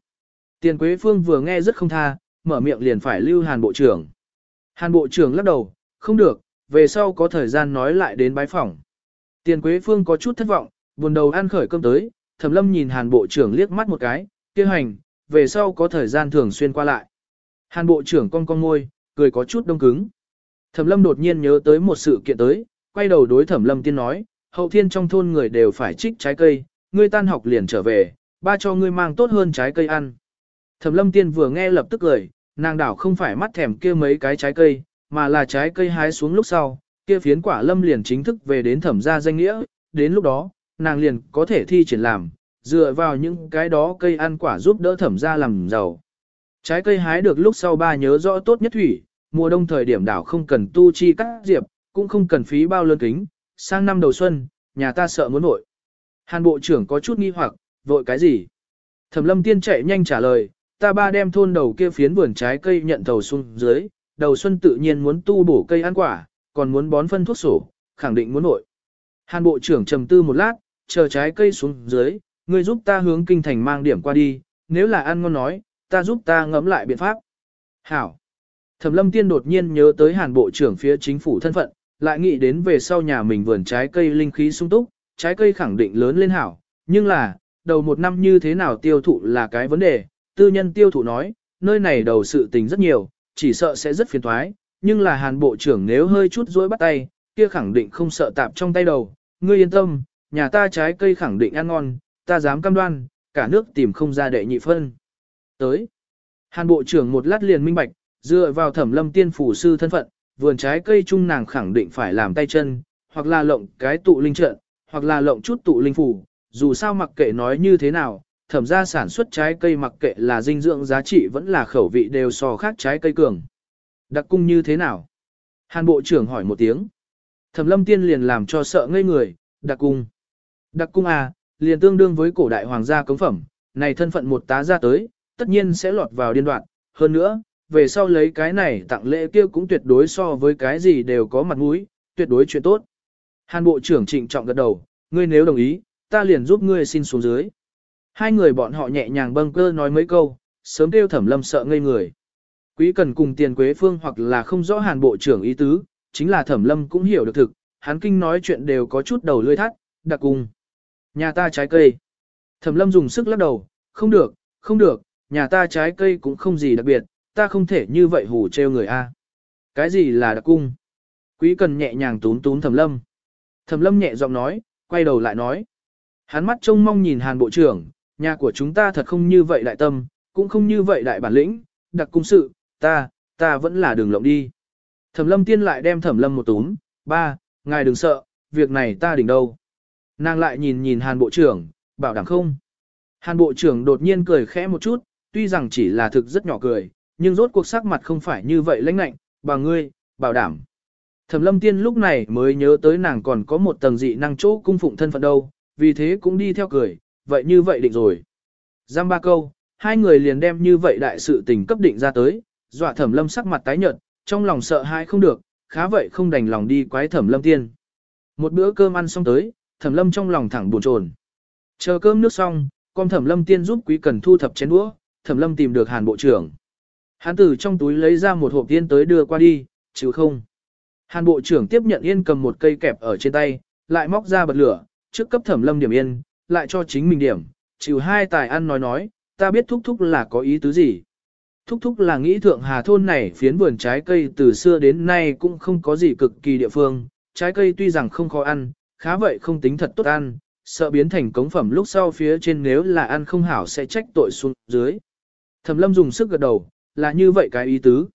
Tiền Quế Phương vừa nghe rất không tha, mở miệng liền phải lưu Hàn bộ trưởng. Hàn bộ trưởng lắc đầu, không được, về sau có thời gian nói lại đến bái phỏng. Tiền Quế Phương có chút thất vọng, buồn đầu ăn khởi cơm tới, Thẩm Lâm nhìn Hàn bộ trưởng liếc mắt một cái, kia hành, về sau có thời gian thường xuyên qua lại. Hàn bộ trưởng cong cong môi, cười có chút đông cứng. Thẩm Lâm đột nhiên nhớ tới một sự kiện tới, quay đầu đối Thẩm Lâm tiên nói, hậu thiên trong thôn người đều phải trích trái cây, ngươi tan học liền trở về, ba cho ngươi mang tốt hơn trái cây ăn. Thẩm Lâm tiên vừa nghe lập tức cười, nàng đảo không phải mắt thèm kia mấy cái trái cây, mà là trái cây hái xuống lúc sau, kia phiến quả lâm liền chính thức về đến thẩm gia danh nghĩa, đến lúc đó, nàng liền có thể thi triển làm, dựa vào những cái đó cây ăn quả giúp đỡ thẩm gia làm giàu. Trái cây hái được lúc sau ba nhớ rõ tốt nhất thủy, mùa đông thời điểm đảo không cần tu chi cắt diệp, cũng không cần phí bao lơn kính, sang năm đầu xuân, nhà ta sợ muốn vội. Hàn bộ trưởng có chút nghi hoặc, vội cái gì? Thẩm lâm tiên chạy nhanh trả lời, ta ba đem thôn đầu kia phiến vườn trái cây nhận thầu xuống dưới, đầu xuân tự nhiên muốn tu bổ cây ăn quả, còn muốn bón phân thuốc sổ, khẳng định muốn nội. Hàn bộ trưởng trầm tư một lát, chờ trái cây xuống dưới, ngươi giúp ta hướng kinh thành mang điểm qua đi, nếu là ăn ngon nói, ta giúp ta ngẫm lại biện pháp. Hảo. Thẩm lâm tiên đột nhiên nhớ tới hàn bộ trưởng phía chính phủ thân phận, lại nghĩ đến về sau nhà mình vườn trái cây linh khí sung túc, trái cây khẳng định lớn lên hảo, nhưng là, đầu một năm như thế nào tiêu thụ là cái vấn đề, tư nhân tiêu thụ nói, nơi này đầu sự tình rất nhiều, chỉ sợ sẽ rất phiền thoái, nhưng là hàn bộ trưởng nếu hơi chút dối bắt tay, kia khẳng định không sợ tạp trong tay đầu, ngươi yên tâm, nhà ta trái cây khẳng định ăn ngon, ta dám cam đoan, cả nước tìm không ra đệ nhị phân. Tới, hàn bộ trưởng một lát liền minh bạch, dựa vào thẩm lâm tiên phủ sư thân phận, vườn trái cây chung nàng khẳng định phải làm tay chân, hoặc là lộng cái tụ linh trận, hoặc là lộng chút tụ linh phủ, dù sao mặc kệ nói như thế nào, thẩm ra sản xuất trái cây mặc kệ là dinh dưỡng giá trị vẫn là khẩu vị đều so khác trái cây cường. Đặc cung như thế nào? Hàn bộ trưởng hỏi một tiếng. Thẩm lâm tiên liền làm cho sợ ngây người, đặc cung. Đặc cung à, liền tương đương với cổ đại hoàng gia cống phẩm, này thân phận một tá ra tới, tất nhiên sẽ lọt vào điên đoạn. Hơn nữa, về sau lấy cái này tặng lễ kia cũng tuyệt đối so với cái gì đều có mặt mũi, tuyệt đối chuyện tốt. Hàn bộ trưởng trịnh trọng gật đầu, ngươi nếu đồng ý, ta liền giúp ngươi xin xuống dưới. Hai người bọn họ nhẹ nhàng bâng cơ nói mấy câu, sớm kêu thẩm lâm sợ ngây người. Quý cần cùng tiền quế phương hoặc là không rõ hàn bộ trưởng ý tứ, chính là thẩm lâm cũng hiểu được thực, hắn kinh nói chuyện đều có chút đầu lươi thắt, đặc cùng. Nhà ta trái cây. Thẩm lâm dùng sức lắc đầu, không được, không được, nhà ta trái cây cũng không gì đặc biệt, ta không thể như vậy hù treo người a. Cái gì là đặc cung? Quý cần nhẹ nhàng tún tún thẩm lâm. Thẩm lâm nhẹ giọng nói, quay đầu lại nói. Hắn mắt trông mong nhìn hàn bộ trưởng, nhà của chúng ta thật không như vậy đại tâm, cũng không như vậy đại bản lĩnh, đặc cung sự, ta, ta vẫn là đường lộng đi. Thẩm lâm tiên lại đem thẩm lâm một túm, ba, ngài đừng sợ, việc này ta đỉnh đâu. Nàng lại nhìn nhìn hàn bộ trưởng, bảo đảm không. Hàn bộ trưởng đột nhiên cười khẽ một chút, tuy rằng chỉ là thực rất nhỏ cười, nhưng rốt cuộc sắc mặt không phải như vậy lãnh lạnh, bà ngươi, bảo đảm. Thẩm lâm tiên lúc này mới nhớ tới nàng còn có một tầng dị năng chỗ cung phụng thân phận đâu, vì thế cũng đi theo cười, vậy như vậy định rồi. Giam ba câu, hai người liền đem như vậy đại sự tình cấp định ra tới, dọa thẩm lâm sắc mặt tái nhợt, trong lòng sợ hãi không được, khá vậy không đành lòng đi quái thẩm lâm tiên. Một bữa cơm ăn xong tới, thẩm lâm trong lòng thẳng buồn chồn. Chờ cơm nước xong, con thẩm lâm tiên giúp quý cần thu thập chén đũa, thẩm lâm tìm được hàn bộ trưởng. hắn tử trong túi lấy ra một hộp tiên tới đưa qua đi, chứ không. Hàn bộ trưởng tiếp nhận yên cầm một cây kẹp ở trên tay, lại móc ra bật lửa, trước cấp thẩm lâm điểm yên, lại cho chính mình điểm, chịu hai tài ăn nói nói, ta biết thúc thúc là có ý tứ gì. Thúc thúc là nghĩ thượng hà thôn này phiến vườn trái cây từ xưa đến nay cũng không có gì cực kỳ địa phương, trái cây tuy rằng không khó ăn, khá vậy không tính thật tốt ăn, sợ biến thành cống phẩm lúc sau phía trên nếu là ăn không hảo sẽ trách tội xuống dưới. Thẩm lâm dùng sức gật đầu, là như vậy cái ý tứ.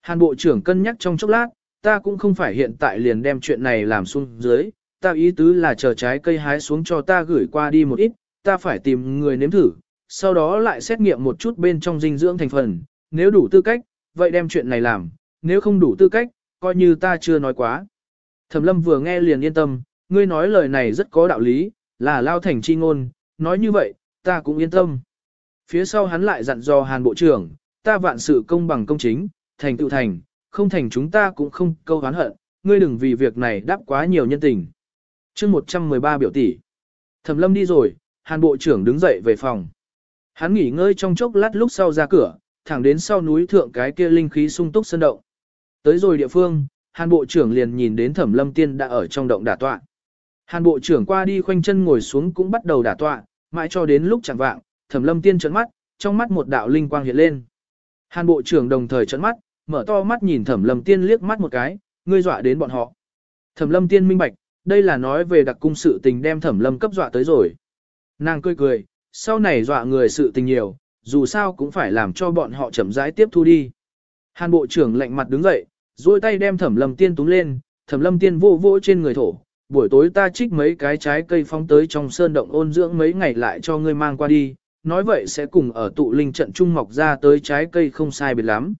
Hàn bộ trưởng cân nhắc trong chốc lát, ta cũng không phải hiện tại liền đem chuyện này làm xuống dưới, ta ý tứ là chờ trái cây hái xuống cho ta gửi qua đi một ít, ta phải tìm người nếm thử, sau đó lại xét nghiệm một chút bên trong dinh dưỡng thành phần, nếu đủ tư cách, vậy đem chuyện này làm, nếu không đủ tư cách, coi như ta chưa nói quá. Thẩm lâm vừa nghe liền yên tâm, ngươi nói lời này rất có đạo lý, là lao thành chi ngôn, nói như vậy, ta cũng yên tâm. Phía sau hắn lại dặn dò Hàn Bộ trưởng, ta vạn sự công bằng công chính, thành tựu thành, không thành chúng ta cũng không câu hán hận, ngươi đừng vì việc này đáp quá nhiều nhân tình chương 113 biểu tỷ. Thẩm lâm đi rồi, Hàn Bộ trưởng đứng dậy về phòng. Hắn nghỉ ngơi trong chốc lát lúc sau ra cửa, thẳng đến sau núi thượng cái kia linh khí sung túc sân động. Tới rồi địa phương, Hàn Bộ trưởng liền nhìn đến Thẩm Lâm Tiên đã ở trong động đả tọa. Hàn Bộ trưởng qua đi khoanh chân ngồi xuống cũng bắt đầu đả tọa, mãi cho đến lúc chẳng vạng, Thẩm Lâm Tiên trợn mắt, trong mắt một đạo linh quang hiện lên. Hàn Bộ trưởng đồng thời trợn mắt, mở to mắt nhìn Thẩm Lâm Tiên liếc mắt một cái, ngươi dọa đến bọn họ. Thẩm Lâm Tiên minh bạch, đây là nói về đặc cung sự tình đem Thẩm Lâm cấp dọa tới rồi. Nàng cười cười, sau này dọa người sự tình nhiều, dù sao cũng phải làm cho bọn họ chậm rãi tiếp thu đi. Hàn Bộ trưởng lạnh mặt đứng dậy, duỗi tay đem Thẩm Lâm Tiên túng lên, Thẩm Lâm Tiên vô vô trên người thổ, buổi tối ta trích mấy cái trái cây phóng tới trong sơn động ôn dưỡng mấy ngày lại cho ngươi mang qua đi, nói vậy sẽ cùng ở tụ linh trận trung mọc ra tới trái cây không sai biệt lắm.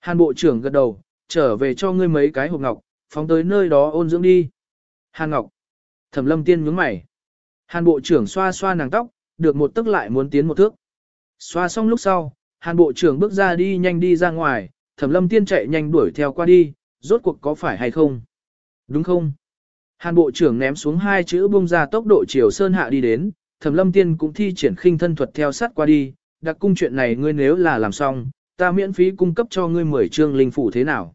Hàn bộ trưởng gật đầu, trở về cho ngươi mấy cái hộp ngọc, phóng tới nơi đó ôn dưỡng đi. Hàn ngọc. Thẩm lâm tiên nhướng mày. Hàn bộ trưởng xoa xoa nàng tóc, được một tức lại muốn tiến một thước. Xoa xong lúc sau, hàn bộ trưởng bước ra đi nhanh đi ra ngoài, thẩm lâm tiên chạy nhanh đuổi theo qua đi, rốt cuộc có phải hay không? Đúng không? Hàn bộ trưởng ném xuống hai chữ bung ra tốc độ chiều sơn hạ đi đến, thẩm lâm tiên cũng thi triển khinh thân thuật theo sát qua đi, đặc cung chuyện này ngươi nếu là làm xong, ta miễn phí cung cấp cho ngươi 10 chương linh phủ thế nào.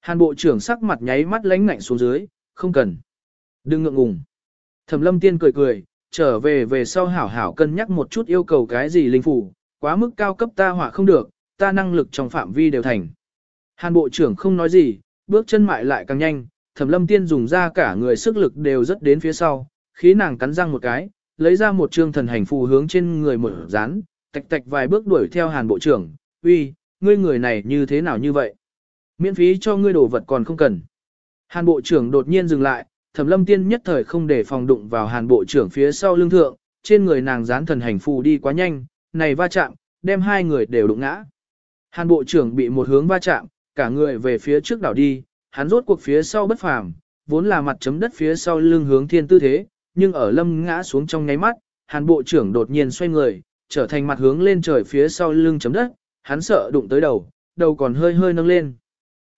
Hàn bộ trưởng sắc mặt nháy mắt lánh ngạnh xuống dưới, không cần. Đừng ngượng ngùng. Thẩm lâm tiên cười cười, trở về về sau hảo hảo cân nhắc một chút yêu cầu cái gì linh phủ, quá mức cao cấp ta hỏa không được, ta năng lực trong phạm vi đều thành. Hàn bộ trưởng không nói gì, bước chân mại lại càng nhanh, thẩm lâm tiên dùng ra cả người sức lực đều rất đến phía sau, khí nàng cắn răng một cái, lấy ra một trương thần hành phù hướng trên người một dán, tạch tạch vài bước đuổi theo hàn bộ trưởng, uy, ngươi người này như thế nào như vậy? Miễn phí cho ngươi đồ vật còn không cần. Hàn bộ trưởng đột nhiên dừng lại, thẩm lâm tiên nhất thời không để phòng đụng vào hàn bộ trưởng phía sau lưng thượng, trên người nàng dán thần hành phù đi quá nhanh, này va chạm, đem hai người đều đụng ngã. Hàn bộ trưởng bị một hướng va chạm, cả người về phía trước đảo đi, hắn rốt cuộc phía sau bất phàm, vốn là mặt chấm đất phía sau lưng hướng thiên tư thế, nhưng ở lâm ngã xuống trong nháy mắt, hàn bộ trưởng đột nhiên xoay người, trở thành mặt hướng lên trời phía sau lưng chấm đất, hắn sợ đụng tới đầu, đầu còn hơi hơi nâng lên.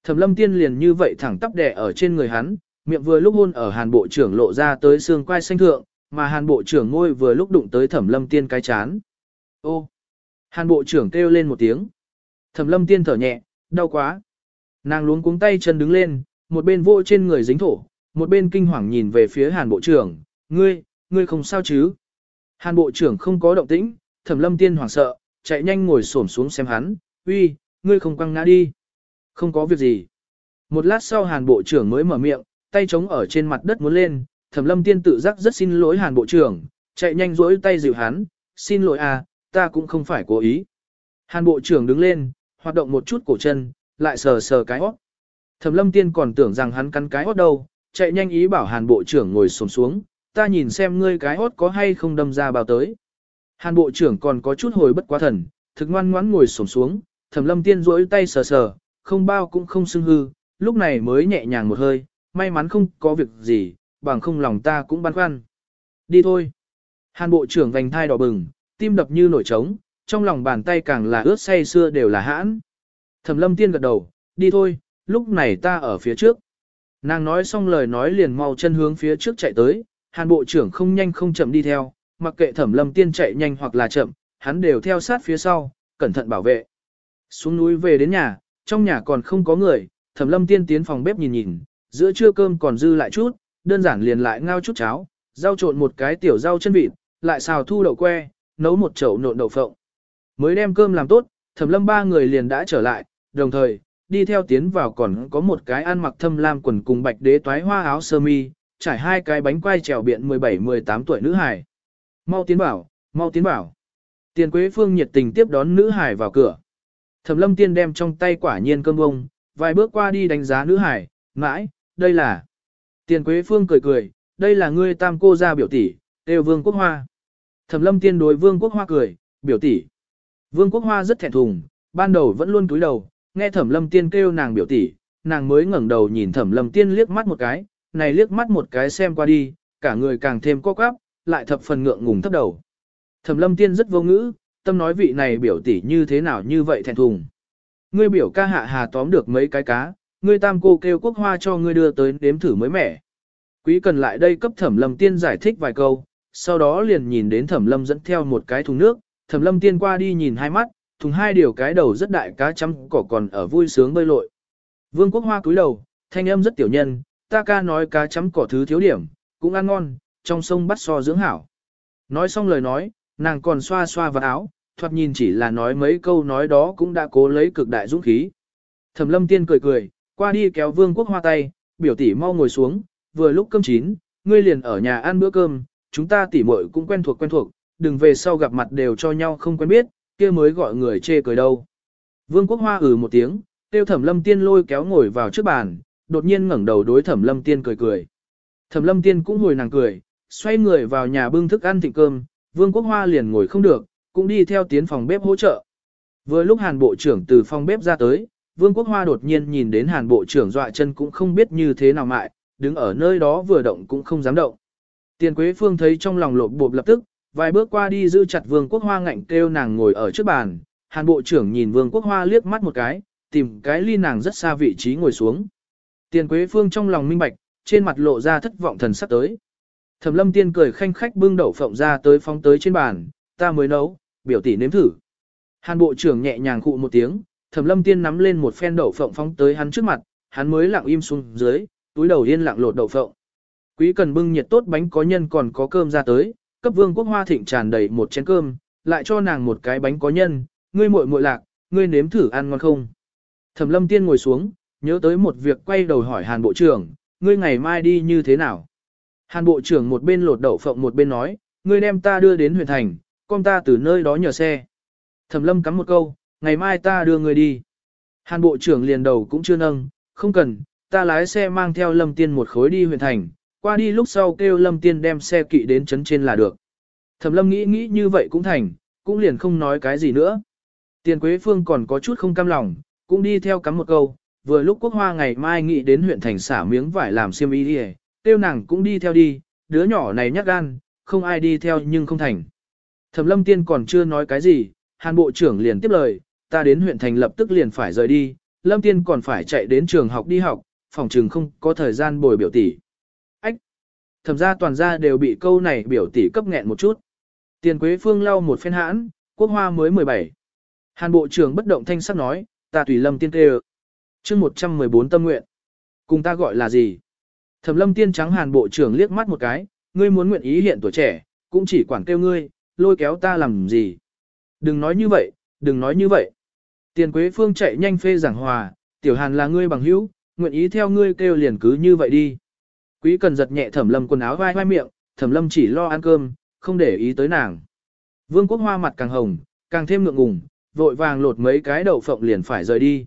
Thẩm lâm tiên liền như vậy thẳng tắp đè ở trên người hắn, miệng vừa lúc hôn ở hàn bộ trưởng lộ ra tới xương quai xanh thượng, mà hàn bộ trưởng ngôi vừa lúc đụng tới thẩm lâm tiên cái chán. Ô! Hàn bộ trưởng kêu lên một tiếng. Thẩm lâm tiên thở nhẹ, đau quá. Nàng luống cuống tay chân đứng lên, một bên vô trên người dính thổ, một bên kinh hoàng nhìn về phía hàn bộ trưởng, ngươi, ngươi không sao chứ? Hàn bộ trưởng không có động tĩnh, thẩm lâm tiên hoảng sợ, chạy nhanh ngồi xổm xuống xem hắn, uy, ngươi không quăng ngã đi. Không có việc gì. Một lát sau hàn bộ trưởng mới mở miệng, tay chống ở trên mặt đất muốn lên, thẩm lâm tiên tự giác rất xin lỗi hàn bộ trưởng, chạy nhanh rỗi tay dịu hắn, xin lỗi à, ta cũng không phải cố ý. Hàn bộ trưởng đứng lên, hoạt động một chút cổ chân, lại sờ sờ cái hót. Thẩm lâm tiên còn tưởng rằng hắn cắn cái hót đâu, chạy nhanh ý bảo hàn bộ trưởng ngồi xổm xuống, ta nhìn xem ngươi cái hót có hay không đâm ra bao tới. Hàn bộ trưởng còn có chút hồi bất quá thần, thực ngoan ngoãn ngồi xổm xuống, thẩm lâm tiên duỗi tay sờ sờ, không bao cũng không sưng hư, lúc này mới nhẹ nhàng một hơi, may mắn không có việc gì, bằng không lòng ta cũng băn khoăn. Đi thôi. Hàn bộ trưởng vành thai đỏ bừng, tim đập như nổi trống, trong lòng bàn tay càng là ướt say xưa đều là hãn. Thẩm lâm tiên gật đầu, đi thôi, lúc này ta ở phía trước. Nàng nói xong lời nói liền mau chân hướng phía trước chạy tới, hàn bộ trưởng không nhanh không chậm đi theo, mặc kệ thẩm lâm tiên chạy nhanh hoặc là chậm, hắn đều theo sát phía sau, cẩn thận bảo vệ. Xuống núi về đến nhà, trong nhà còn không có người, thẩm lâm tiên tiến phòng bếp nhìn nhìn, giữa trưa cơm còn dư lại chút, đơn giản liền lại ngao chút cháo, rau trộn một cái tiểu rau chân vịt, lại xào thu đậu que, nấu một chậu nộn đậu phộng. Mới đem cơm làm tốt, thẩm lâm ba người liền đã trở lại, đồng thời, đi theo tiến vào còn có một cái ăn mặc thâm lam quần cùng bạch đế toái hoa áo sơ mi, trải hai cái bánh quai trèo biện 17-18 tuổi nữ hải. Mau tiến bảo, mau tiến bảo. Tiền Quế Phương nhiệt tình tiếp đón nữ hải vào cửa. Thẩm lâm tiên đem trong tay quả nhiên cơm bông, vài bước qua đi đánh giá nữ hải, mãi, đây là. Tiền Quế Phương cười cười, đây là ngươi tam cô gia biểu tỷ, đều Vương Quốc Hoa. Thẩm lâm tiên đối Vương Quốc Hoa cười, biểu tỷ. Vương Quốc Hoa rất thẹn thùng, ban đầu vẫn luôn cúi đầu, nghe Thẩm lâm tiên kêu nàng biểu tỷ, nàng mới ngẩng đầu nhìn Thẩm lâm tiên liếc mắt một cái, này liếc mắt một cái xem qua đi, cả người càng thêm co quắp, lại thập phần ngượng ngùng thấp đầu. Thẩm lâm tiên rất vô ngữ, tâm nói vị này biểu tỷ như thế nào như vậy thẹn thùng. Ngươi biểu ca hạ hà tóm được mấy cái cá, ngươi tam cô kêu quốc hoa cho ngươi đưa tới đếm thử mới mẻ. Quý cần lại đây cấp thẩm lâm tiên giải thích vài câu, sau đó liền nhìn đến thẩm lâm dẫn theo một cái thùng nước, thẩm lâm tiên qua đi nhìn hai mắt, thùng hai điều cái đầu rất đại cá chấm cỏ còn ở vui sướng bơi lội. Vương quốc hoa cúi đầu, thanh âm rất tiểu nhân, ta ca nói cá chấm cỏ thứ thiếu điểm, cũng ăn ngon, trong sông bắt so dưỡng hảo. Nói xong lời nói, nàng còn xoa xoa vào áo, thoạt nhìn chỉ là nói mấy câu nói đó cũng đã cố lấy cực đại dũng khí. Thẩm lâm tiên cười cười, qua đi kéo vương quốc hoa tay, biểu tỷ mau ngồi xuống, vừa lúc cơm chín, ngươi liền ở nhà ăn bữa cơm, chúng ta tỉ muội cũng quen thuộc quen thuộc, đừng về sau gặp mặt đều cho nhau không quen biết, kia mới gọi người chê cười đâu. Vương quốc hoa ừ một tiếng, tiêu thẩm lâm tiên lôi kéo ngồi vào trước bàn, đột nhiên ngẩng đầu đối thẩm lâm tiên cười cười. Thẩm lâm tiên cũng hồi nàng cười, xoay người vào nhà bưng thức ăn thịnh cơm, vương quốc hoa liền ngồi không được, cũng đi theo tiến phòng bếp hỗ trợ. Vừa lúc hàn bộ trưởng từ phòng bếp ra tới, vương quốc hoa đột nhiên nhìn đến hàn bộ trưởng dọa chân cũng không biết như thế nào mại, đứng ở nơi đó vừa động cũng không dám động. Tiền Quế Phương thấy trong lòng lộp bộp lập tức, vài bước qua đi giữ chặt Vương Quốc Hoa ngạnh kêu nàng ngồi ở trước bàn, Hàn Bộ trưởng nhìn Vương Quốc Hoa liếc mắt một cái, tìm cái ly nàng rất xa vị trí ngồi xuống. Tiền Quế Phương trong lòng minh bạch, trên mặt lộ ra thất vọng thần sắc tới. Thẩm Lâm Tiên cười khanh khách bưng đậu phộng ra tới phóng tới trên bàn, ta mới nấu, biểu tỷ nếm thử. Hàn Bộ trưởng nhẹ nhàng khụ một tiếng, Thẩm Lâm Tiên nắm lên một phen đậu phộng phóng tới hắn trước mặt, hắn mới lặng im xuống dưới, túi đầu yên lặng lột đậu phộng. Quý cần bưng nhiệt tốt bánh có nhân còn có cơm ra tới, cấp vương quốc hoa thịnh tràn đầy một chén cơm, lại cho nàng một cái bánh có nhân, ngươi muội muội lạc, ngươi nếm thử ăn ngon không. Thẩm lâm tiên ngồi xuống, nhớ tới một việc quay đầu hỏi hàn bộ trưởng, ngươi ngày mai đi như thế nào. Hàn bộ trưởng một bên lột đậu phộng một bên nói, ngươi đem ta đưa đến huyện thành, con ta từ nơi đó nhờ xe. Thẩm lâm cắm một câu, ngày mai ta đưa ngươi đi. Hàn bộ trưởng liền đầu cũng chưa nâng, không cần, ta lái xe mang theo lâm tiên một khối đi huyện thành, qua đi lúc sau kêu lâm tiên đem xe kỵ đến trấn trên là được. Thẩm lâm nghĩ nghĩ như vậy cũng thành, cũng liền không nói cái gì nữa. Tiền Quế Phương còn có chút không cam lòng, cũng đi theo cắm một câu, vừa lúc quốc hoa ngày mai nghĩ đến huyện thành xả miếng vải làm xiêm y đi tiêu nàng cũng đi theo đi, đứa nhỏ này nhắc gan, không ai đi theo nhưng không thành. Thẩm lâm tiên còn chưa nói cái gì, hàn bộ trưởng liền tiếp lời, ta đến huyện thành lập tức liền phải rời đi, lâm tiên còn phải chạy đến trường học đi học, phòng trường không có thời gian bồi biểu tỷ ách, thẩm ra toàn ra đều bị câu này biểu tỷ cấp nghẹn một chút. Tiền Quế Phương lau một phen hãn, quốc hoa mới 17. Hàn Bộ trưởng bất động thanh sắc nói, ta tùy lâm tiên tê chương 114 tâm nguyện. Cùng ta gọi là gì? Thẩm lâm tiên trắng Hàn Bộ trưởng liếc mắt một cái, ngươi muốn nguyện ý hiện tuổi trẻ, cũng chỉ quản kêu ngươi, lôi kéo ta làm gì? Đừng nói như vậy, đừng nói như vậy. Tiền Quế Phương chạy nhanh phê giảng hòa, tiểu Hàn là ngươi bằng hữu, nguyện ý theo ngươi kêu liền cứ như vậy đi. Quý cần giật nhẹ thẩm lâm quần áo vai vai miệng, thẩm lâm chỉ lo ăn cơm, không để ý tới nàng. Vương quốc hoa mặt càng hồng, càng thêm ngượng ngùng, vội vàng lột mấy cái đậu phộng liền phải rời đi.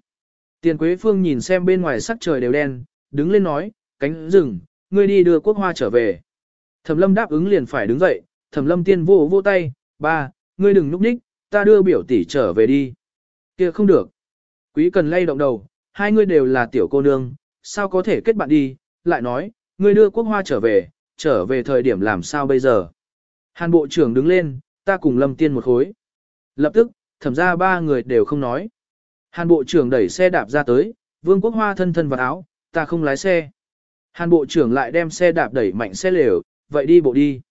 Tiền Quế Phương nhìn xem bên ngoài sắc trời đều đen, đứng lên nói, cánh rừng, ngươi đi đưa quốc hoa trở về. Thẩm lâm đáp ứng liền phải đứng dậy, thẩm lâm tiên vô vô tay, ba, ngươi đừng núp ních, ta đưa biểu tỷ trở về đi kia không được. Quý cần lay động đầu, hai ngươi đều là tiểu cô nương, sao có thể kết bạn đi, lại nói, ngươi đưa quốc hoa trở về, trở về thời điểm làm sao bây giờ. Hàn bộ trưởng đứng lên, ta cùng lâm tiên một khối. Lập tức, thẩm ra ba người đều không nói. Hàn bộ trưởng đẩy xe đạp ra tới, vương quốc hoa thân thân vào áo, ta không lái xe. Hàn bộ trưởng lại đem xe đạp đẩy mạnh xe lều, vậy đi bộ đi.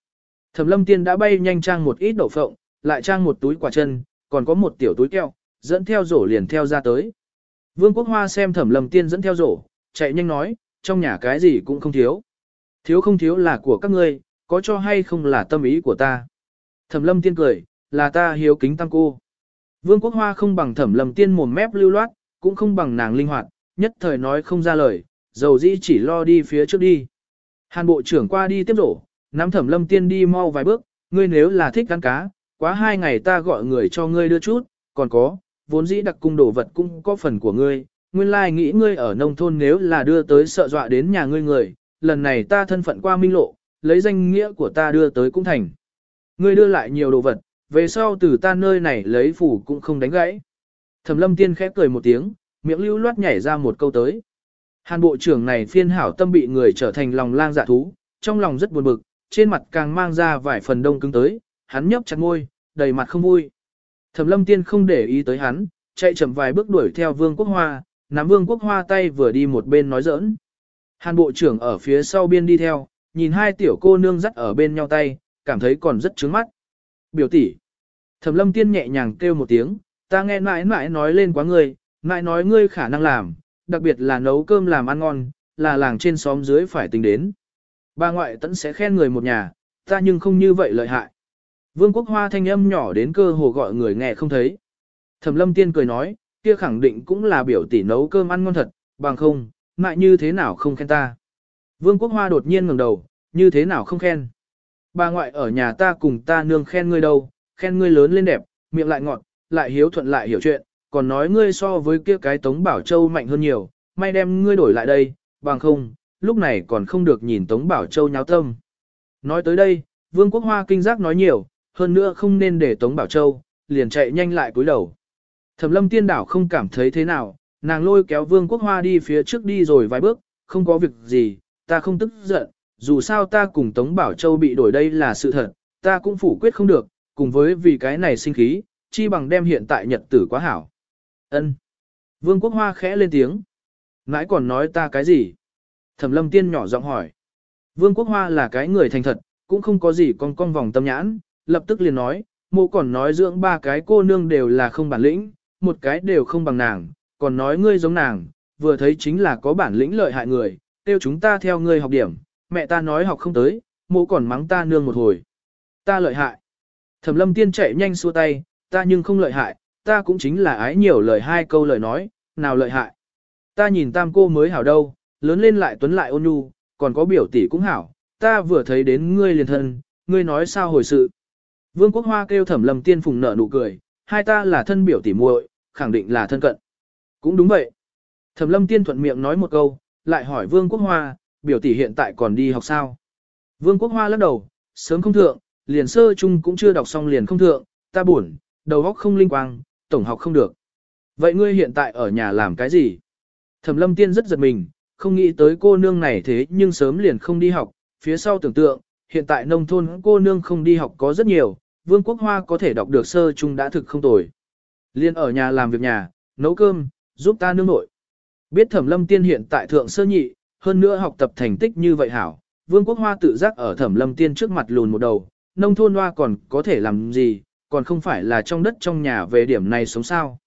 Thẩm lâm tiên đã bay nhanh trang một ít đậu phộng, lại trang một túi quả chân, còn có một tiểu túi keo, dẫn theo rổ liền theo ra tới. Vương quốc hoa xem thẩm lâm tiên dẫn theo rổ, chạy nhanh nói, trong nhà cái gì cũng không thiếu. Thiếu không thiếu là của các ngươi, có cho hay không là tâm ý của ta. Thẩm lâm tiên cười, là ta hiếu kính tăng cô. Vương quốc hoa không bằng thẩm lâm tiên mồm mép lưu loát, cũng không bằng nàng linh hoạt, nhất thời nói không ra lời, dầu dĩ chỉ lo đi phía trước đi. Hàn bộ trưởng qua đi tiếp rổ, nắm thẩm lâm tiên đi mau vài bước, ngươi nếu là thích ăn cá, quá hai ngày ta gọi người cho ngươi đưa chút, còn có, vốn dĩ đặc cung đồ vật cũng có phần của ngươi, nguyên lai nghĩ ngươi ở nông thôn nếu là đưa tới sợ dọa đến nhà ngươi người, lần này ta thân phận qua minh lộ, lấy danh nghĩa của ta đưa tới cũng thành. Ngươi đưa lại nhiều đồ vật, về sau từ ta nơi này lấy phủ cũng không đánh gãy. Thẩm lâm tiên khép cười một tiếng, miệng lưu loát nhảy ra một câu tới. Hàn bộ trưởng này phiên hảo tâm bị người trở thành lòng lang dạ thú, trong lòng rất buồn bực, trên mặt càng mang ra vài phần đông cứng tới, hắn nhấp chặt môi, đầy mặt không vui. Thẩm lâm tiên không để ý tới hắn, chạy chậm vài bước đuổi theo vương quốc hoa, nắm vương quốc hoa tay vừa đi một bên nói giỡn. Hàn bộ trưởng ở phía sau biên đi theo, nhìn hai tiểu cô nương dắt ở bên nhau tay, cảm thấy còn rất trướng mắt. Biểu tỷ. Thẩm lâm tiên nhẹ nhàng kêu một tiếng, ta nghe mãi mãi nói lên quá ngươi, mãi nói ngươi khả năng làm, đặc biệt là nấu cơm làm ăn ngon, là làng trên xóm dưới phải tính đến. Bà ngoại tẫn sẽ khen người một nhà, ta nhưng không như vậy lợi hại. Vương quốc hoa thanh âm nhỏ đến cơ hồ gọi người nghe không thấy. Thẩm lâm tiên cười nói, kia khẳng định cũng là biểu tỷ nấu cơm ăn ngon thật, bằng không, mại như thế nào không khen ta. Vương quốc hoa đột nhiên ngẩng đầu, như thế nào không khen. Bà ngoại ở nhà ta cùng ta nương khen ngươi đâu, khen ngươi lớn lên đẹp, miệng lại ngọt, lại hiếu thuận lại hiểu chuyện, còn nói ngươi so với kia cái Tống Bảo Châu mạnh hơn nhiều, may đem ngươi đổi lại đây, bằng không, lúc này còn không được nhìn Tống Bảo Châu nháo tâm. Nói tới đây, Vương Quốc Hoa kinh giác nói nhiều, hơn nữa không nên để Tống Bảo Châu, liền chạy nhanh lại cúi đầu. Thẩm lâm tiên đảo không cảm thấy thế nào, nàng lôi kéo Vương Quốc Hoa đi phía trước đi rồi vài bước, không có việc gì, ta không tức giận, dù sao ta cùng Tống Bảo Châu bị đổi đây là sự thật, ta cũng phủ quyết không được, cùng với vì cái này sinh khí, chi bằng đem hiện tại nhật tử quá hảo. Ân. Vương Quốc Hoa khẽ lên tiếng. nãy còn nói ta cái gì? Thẩm lâm tiên nhỏ giọng hỏi. Vương Quốc Hoa là cái người thành thật, cũng không có gì con con vòng tâm nhãn, lập tức liền nói, mộ còn nói dưỡng ba cái cô nương đều là không bản lĩnh, một cái đều không bằng nàng, còn nói ngươi giống nàng, vừa thấy chính là có bản lĩnh lợi hại người, tiêu chúng ta theo ngươi học điểm, mẹ ta nói học không tới, mộ còn mắng ta nương một hồi. Ta lợi hại. Thẩm lâm tiên chạy nhanh xua tay, ta nhưng không lợi hại, ta cũng chính là ái nhiều lời hai câu lời nói, nào lợi hại. Ta nhìn tam cô mới hảo đâu, lớn lên lại tuấn lại ôn nhu, còn có biểu tỷ cũng hảo, ta vừa thấy đến ngươi liền thân, ngươi nói sao hồi sự. Vương Quốc Hoa kêu thẩm Lâm tiên phùng nở nụ cười, hai ta là thân biểu tỷ muội, khẳng định là thân cận. Cũng đúng vậy. Thẩm lâm tiên thuận miệng nói một câu, lại hỏi Vương Quốc Hoa, biểu tỷ hiện tại còn đi học sao? Vương Quốc Hoa lắc đầu, sớm không thượng, liền sơ chung cũng chưa đọc xong liền không thượng, ta buồn, đầu óc không linh quang, tổng học không được. Vậy ngươi hiện tại ở nhà làm cái gì? Thẩm lâm tiên rất giật mình, không nghĩ tới cô nương này thế nhưng sớm liền không đi học, phía sau tưởng tượng, hiện tại nông thôn cô nương không đi học có rất nhiều, Vương Quốc Hoa có thể đọc được sơ chung đã thực không tồi. Liên ở nhà làm việc nhà, nấu cơm, giúp ta nương nội. Biết thẩm lâm tiên hiện tại thượng sơ nhị, hơn nữa học tập thành tích như vậy hảo, Vương Quốc Hoa tự giác ở thẩm lâm tiên trước mặt lùn một đầu, nông thôn hoa còn có thể làm gì, còn không phải là trong đất trong nhà về điểm này sống sao.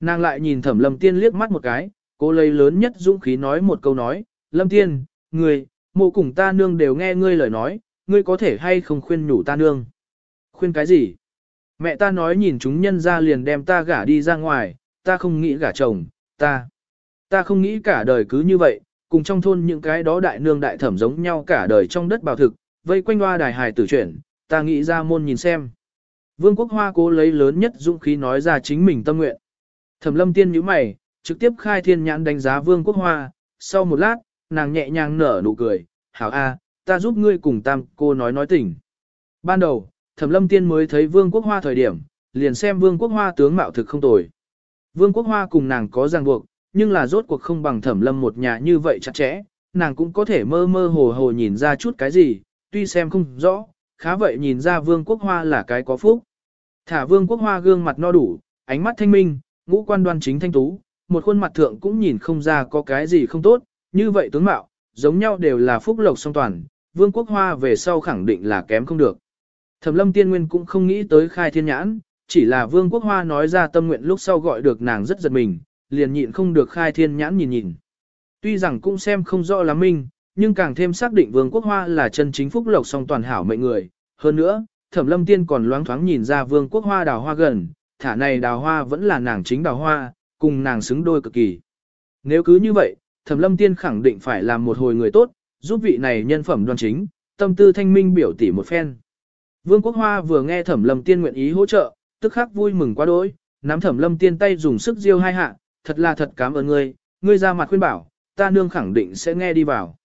Nàng lại nhìn thẩm lâm tiên liếc mắt một cái, cô lấy lớn nhất dũng khí nói một câu nói, lâm tiên, ngươi, mộ cùng ta nương đều nghe ngươi lời nói, ngươi có thể hay không khuyên nhủ ta nương. Khuyên cái gì? Mẹ ta nói nhìn chúng nhân ra liền đem ta gả đi ra ngoài, ta không nghĩ gả chồng, ta. Ta không nghĩ cả đời cứ như vậy, cùng trong thôn những cái đó đại nương đại thẩm giống nhau cả đời trong đất bào thực, vây quanh hoa đài hài tử chuyển, ta nghĩ ra môn nhìn xem. Vương quốc hoa cố lấy lớn nhất dũng khí nói ra chính mình tâm nguyện. Thẩm lâm tiên nhíu mày, trực tiếp khai thiên nhãn đánh giá vương quốc hoa, sau một lát, nàng nhẹ nhàng nở nụ cười, hảo a, ta giúp ngươi cùng tam cô nói nói tình. Ban đầu, thẩm lâm tiên mới thấy vương quốc hoa thời điểm, liền xem vương quốc hoa tướng mạo thực không tồi. Vương quốc hoa cùng nàng có ràng buộc, nhưng là rốt cuộc không bằng thẩm lâm một nhà như vậy chặt chẽ, nàng cũng có thể mơ mơ hồ hồ nhìn ra chút cái gì, tuy xem không rõ, khá vậy nhìn ra vương quốc hoa là cái có phúc. Thả vương quốc hoa gương mặt no đủ, ánh mắt thanh minh, ngũ quan đoan chính thanh tú, một khuôn mặt thượng cũng nhìn không ra có cái gì không tốt, như vậy tướng mạo, giống nhau đều là phúc lộc song toàn, vương quốc hoa về sau khẳng định là kém không được. Thẩm lâm tiên nguyên cũng không nghĩ tới khai thiên nhãn, chỉ là vương quốc hoa nói ra tâm nguyện lúc sau gọi được nàng rất giật mình, liền nhịn không được khai thiên nhãn nhìn nhìn. Tuy rằng cũng xem không rõ lắm minh, nhưng càng thêm xác định vương quốc hoa là chân chính phúc lộc song toàn hảo mệnh người. Hơn nữa, thẩm lâm tiên còn loáng thoáng nhìn ra vương quốc hoa đào hoa gần, thả này đào hoa vẫn là nàng chính đào hoa, cùng nàng xứng đôi cực kỳ. Nếu cứ như vậy, thẩm lâm tiên khẳng định phải làm một hồi người tốt, giúp vị này nhân phẩm đoan chính, tâm tư thanh minh biểu tỷ một phen. Vương Quốc Hoa vừa nghe Thẩm Lâm Tiên nguyện ý hỗ trợ, tức khắc vui mừng quá đỗi, nắm Thẩm Lâm Tiên tay dùng sức diêu hai hạ, thật là thật cảm ơn ngươi, ngươi ra mặt khuyên bảo, ta nương khẳng định sẽ nghe đi vào.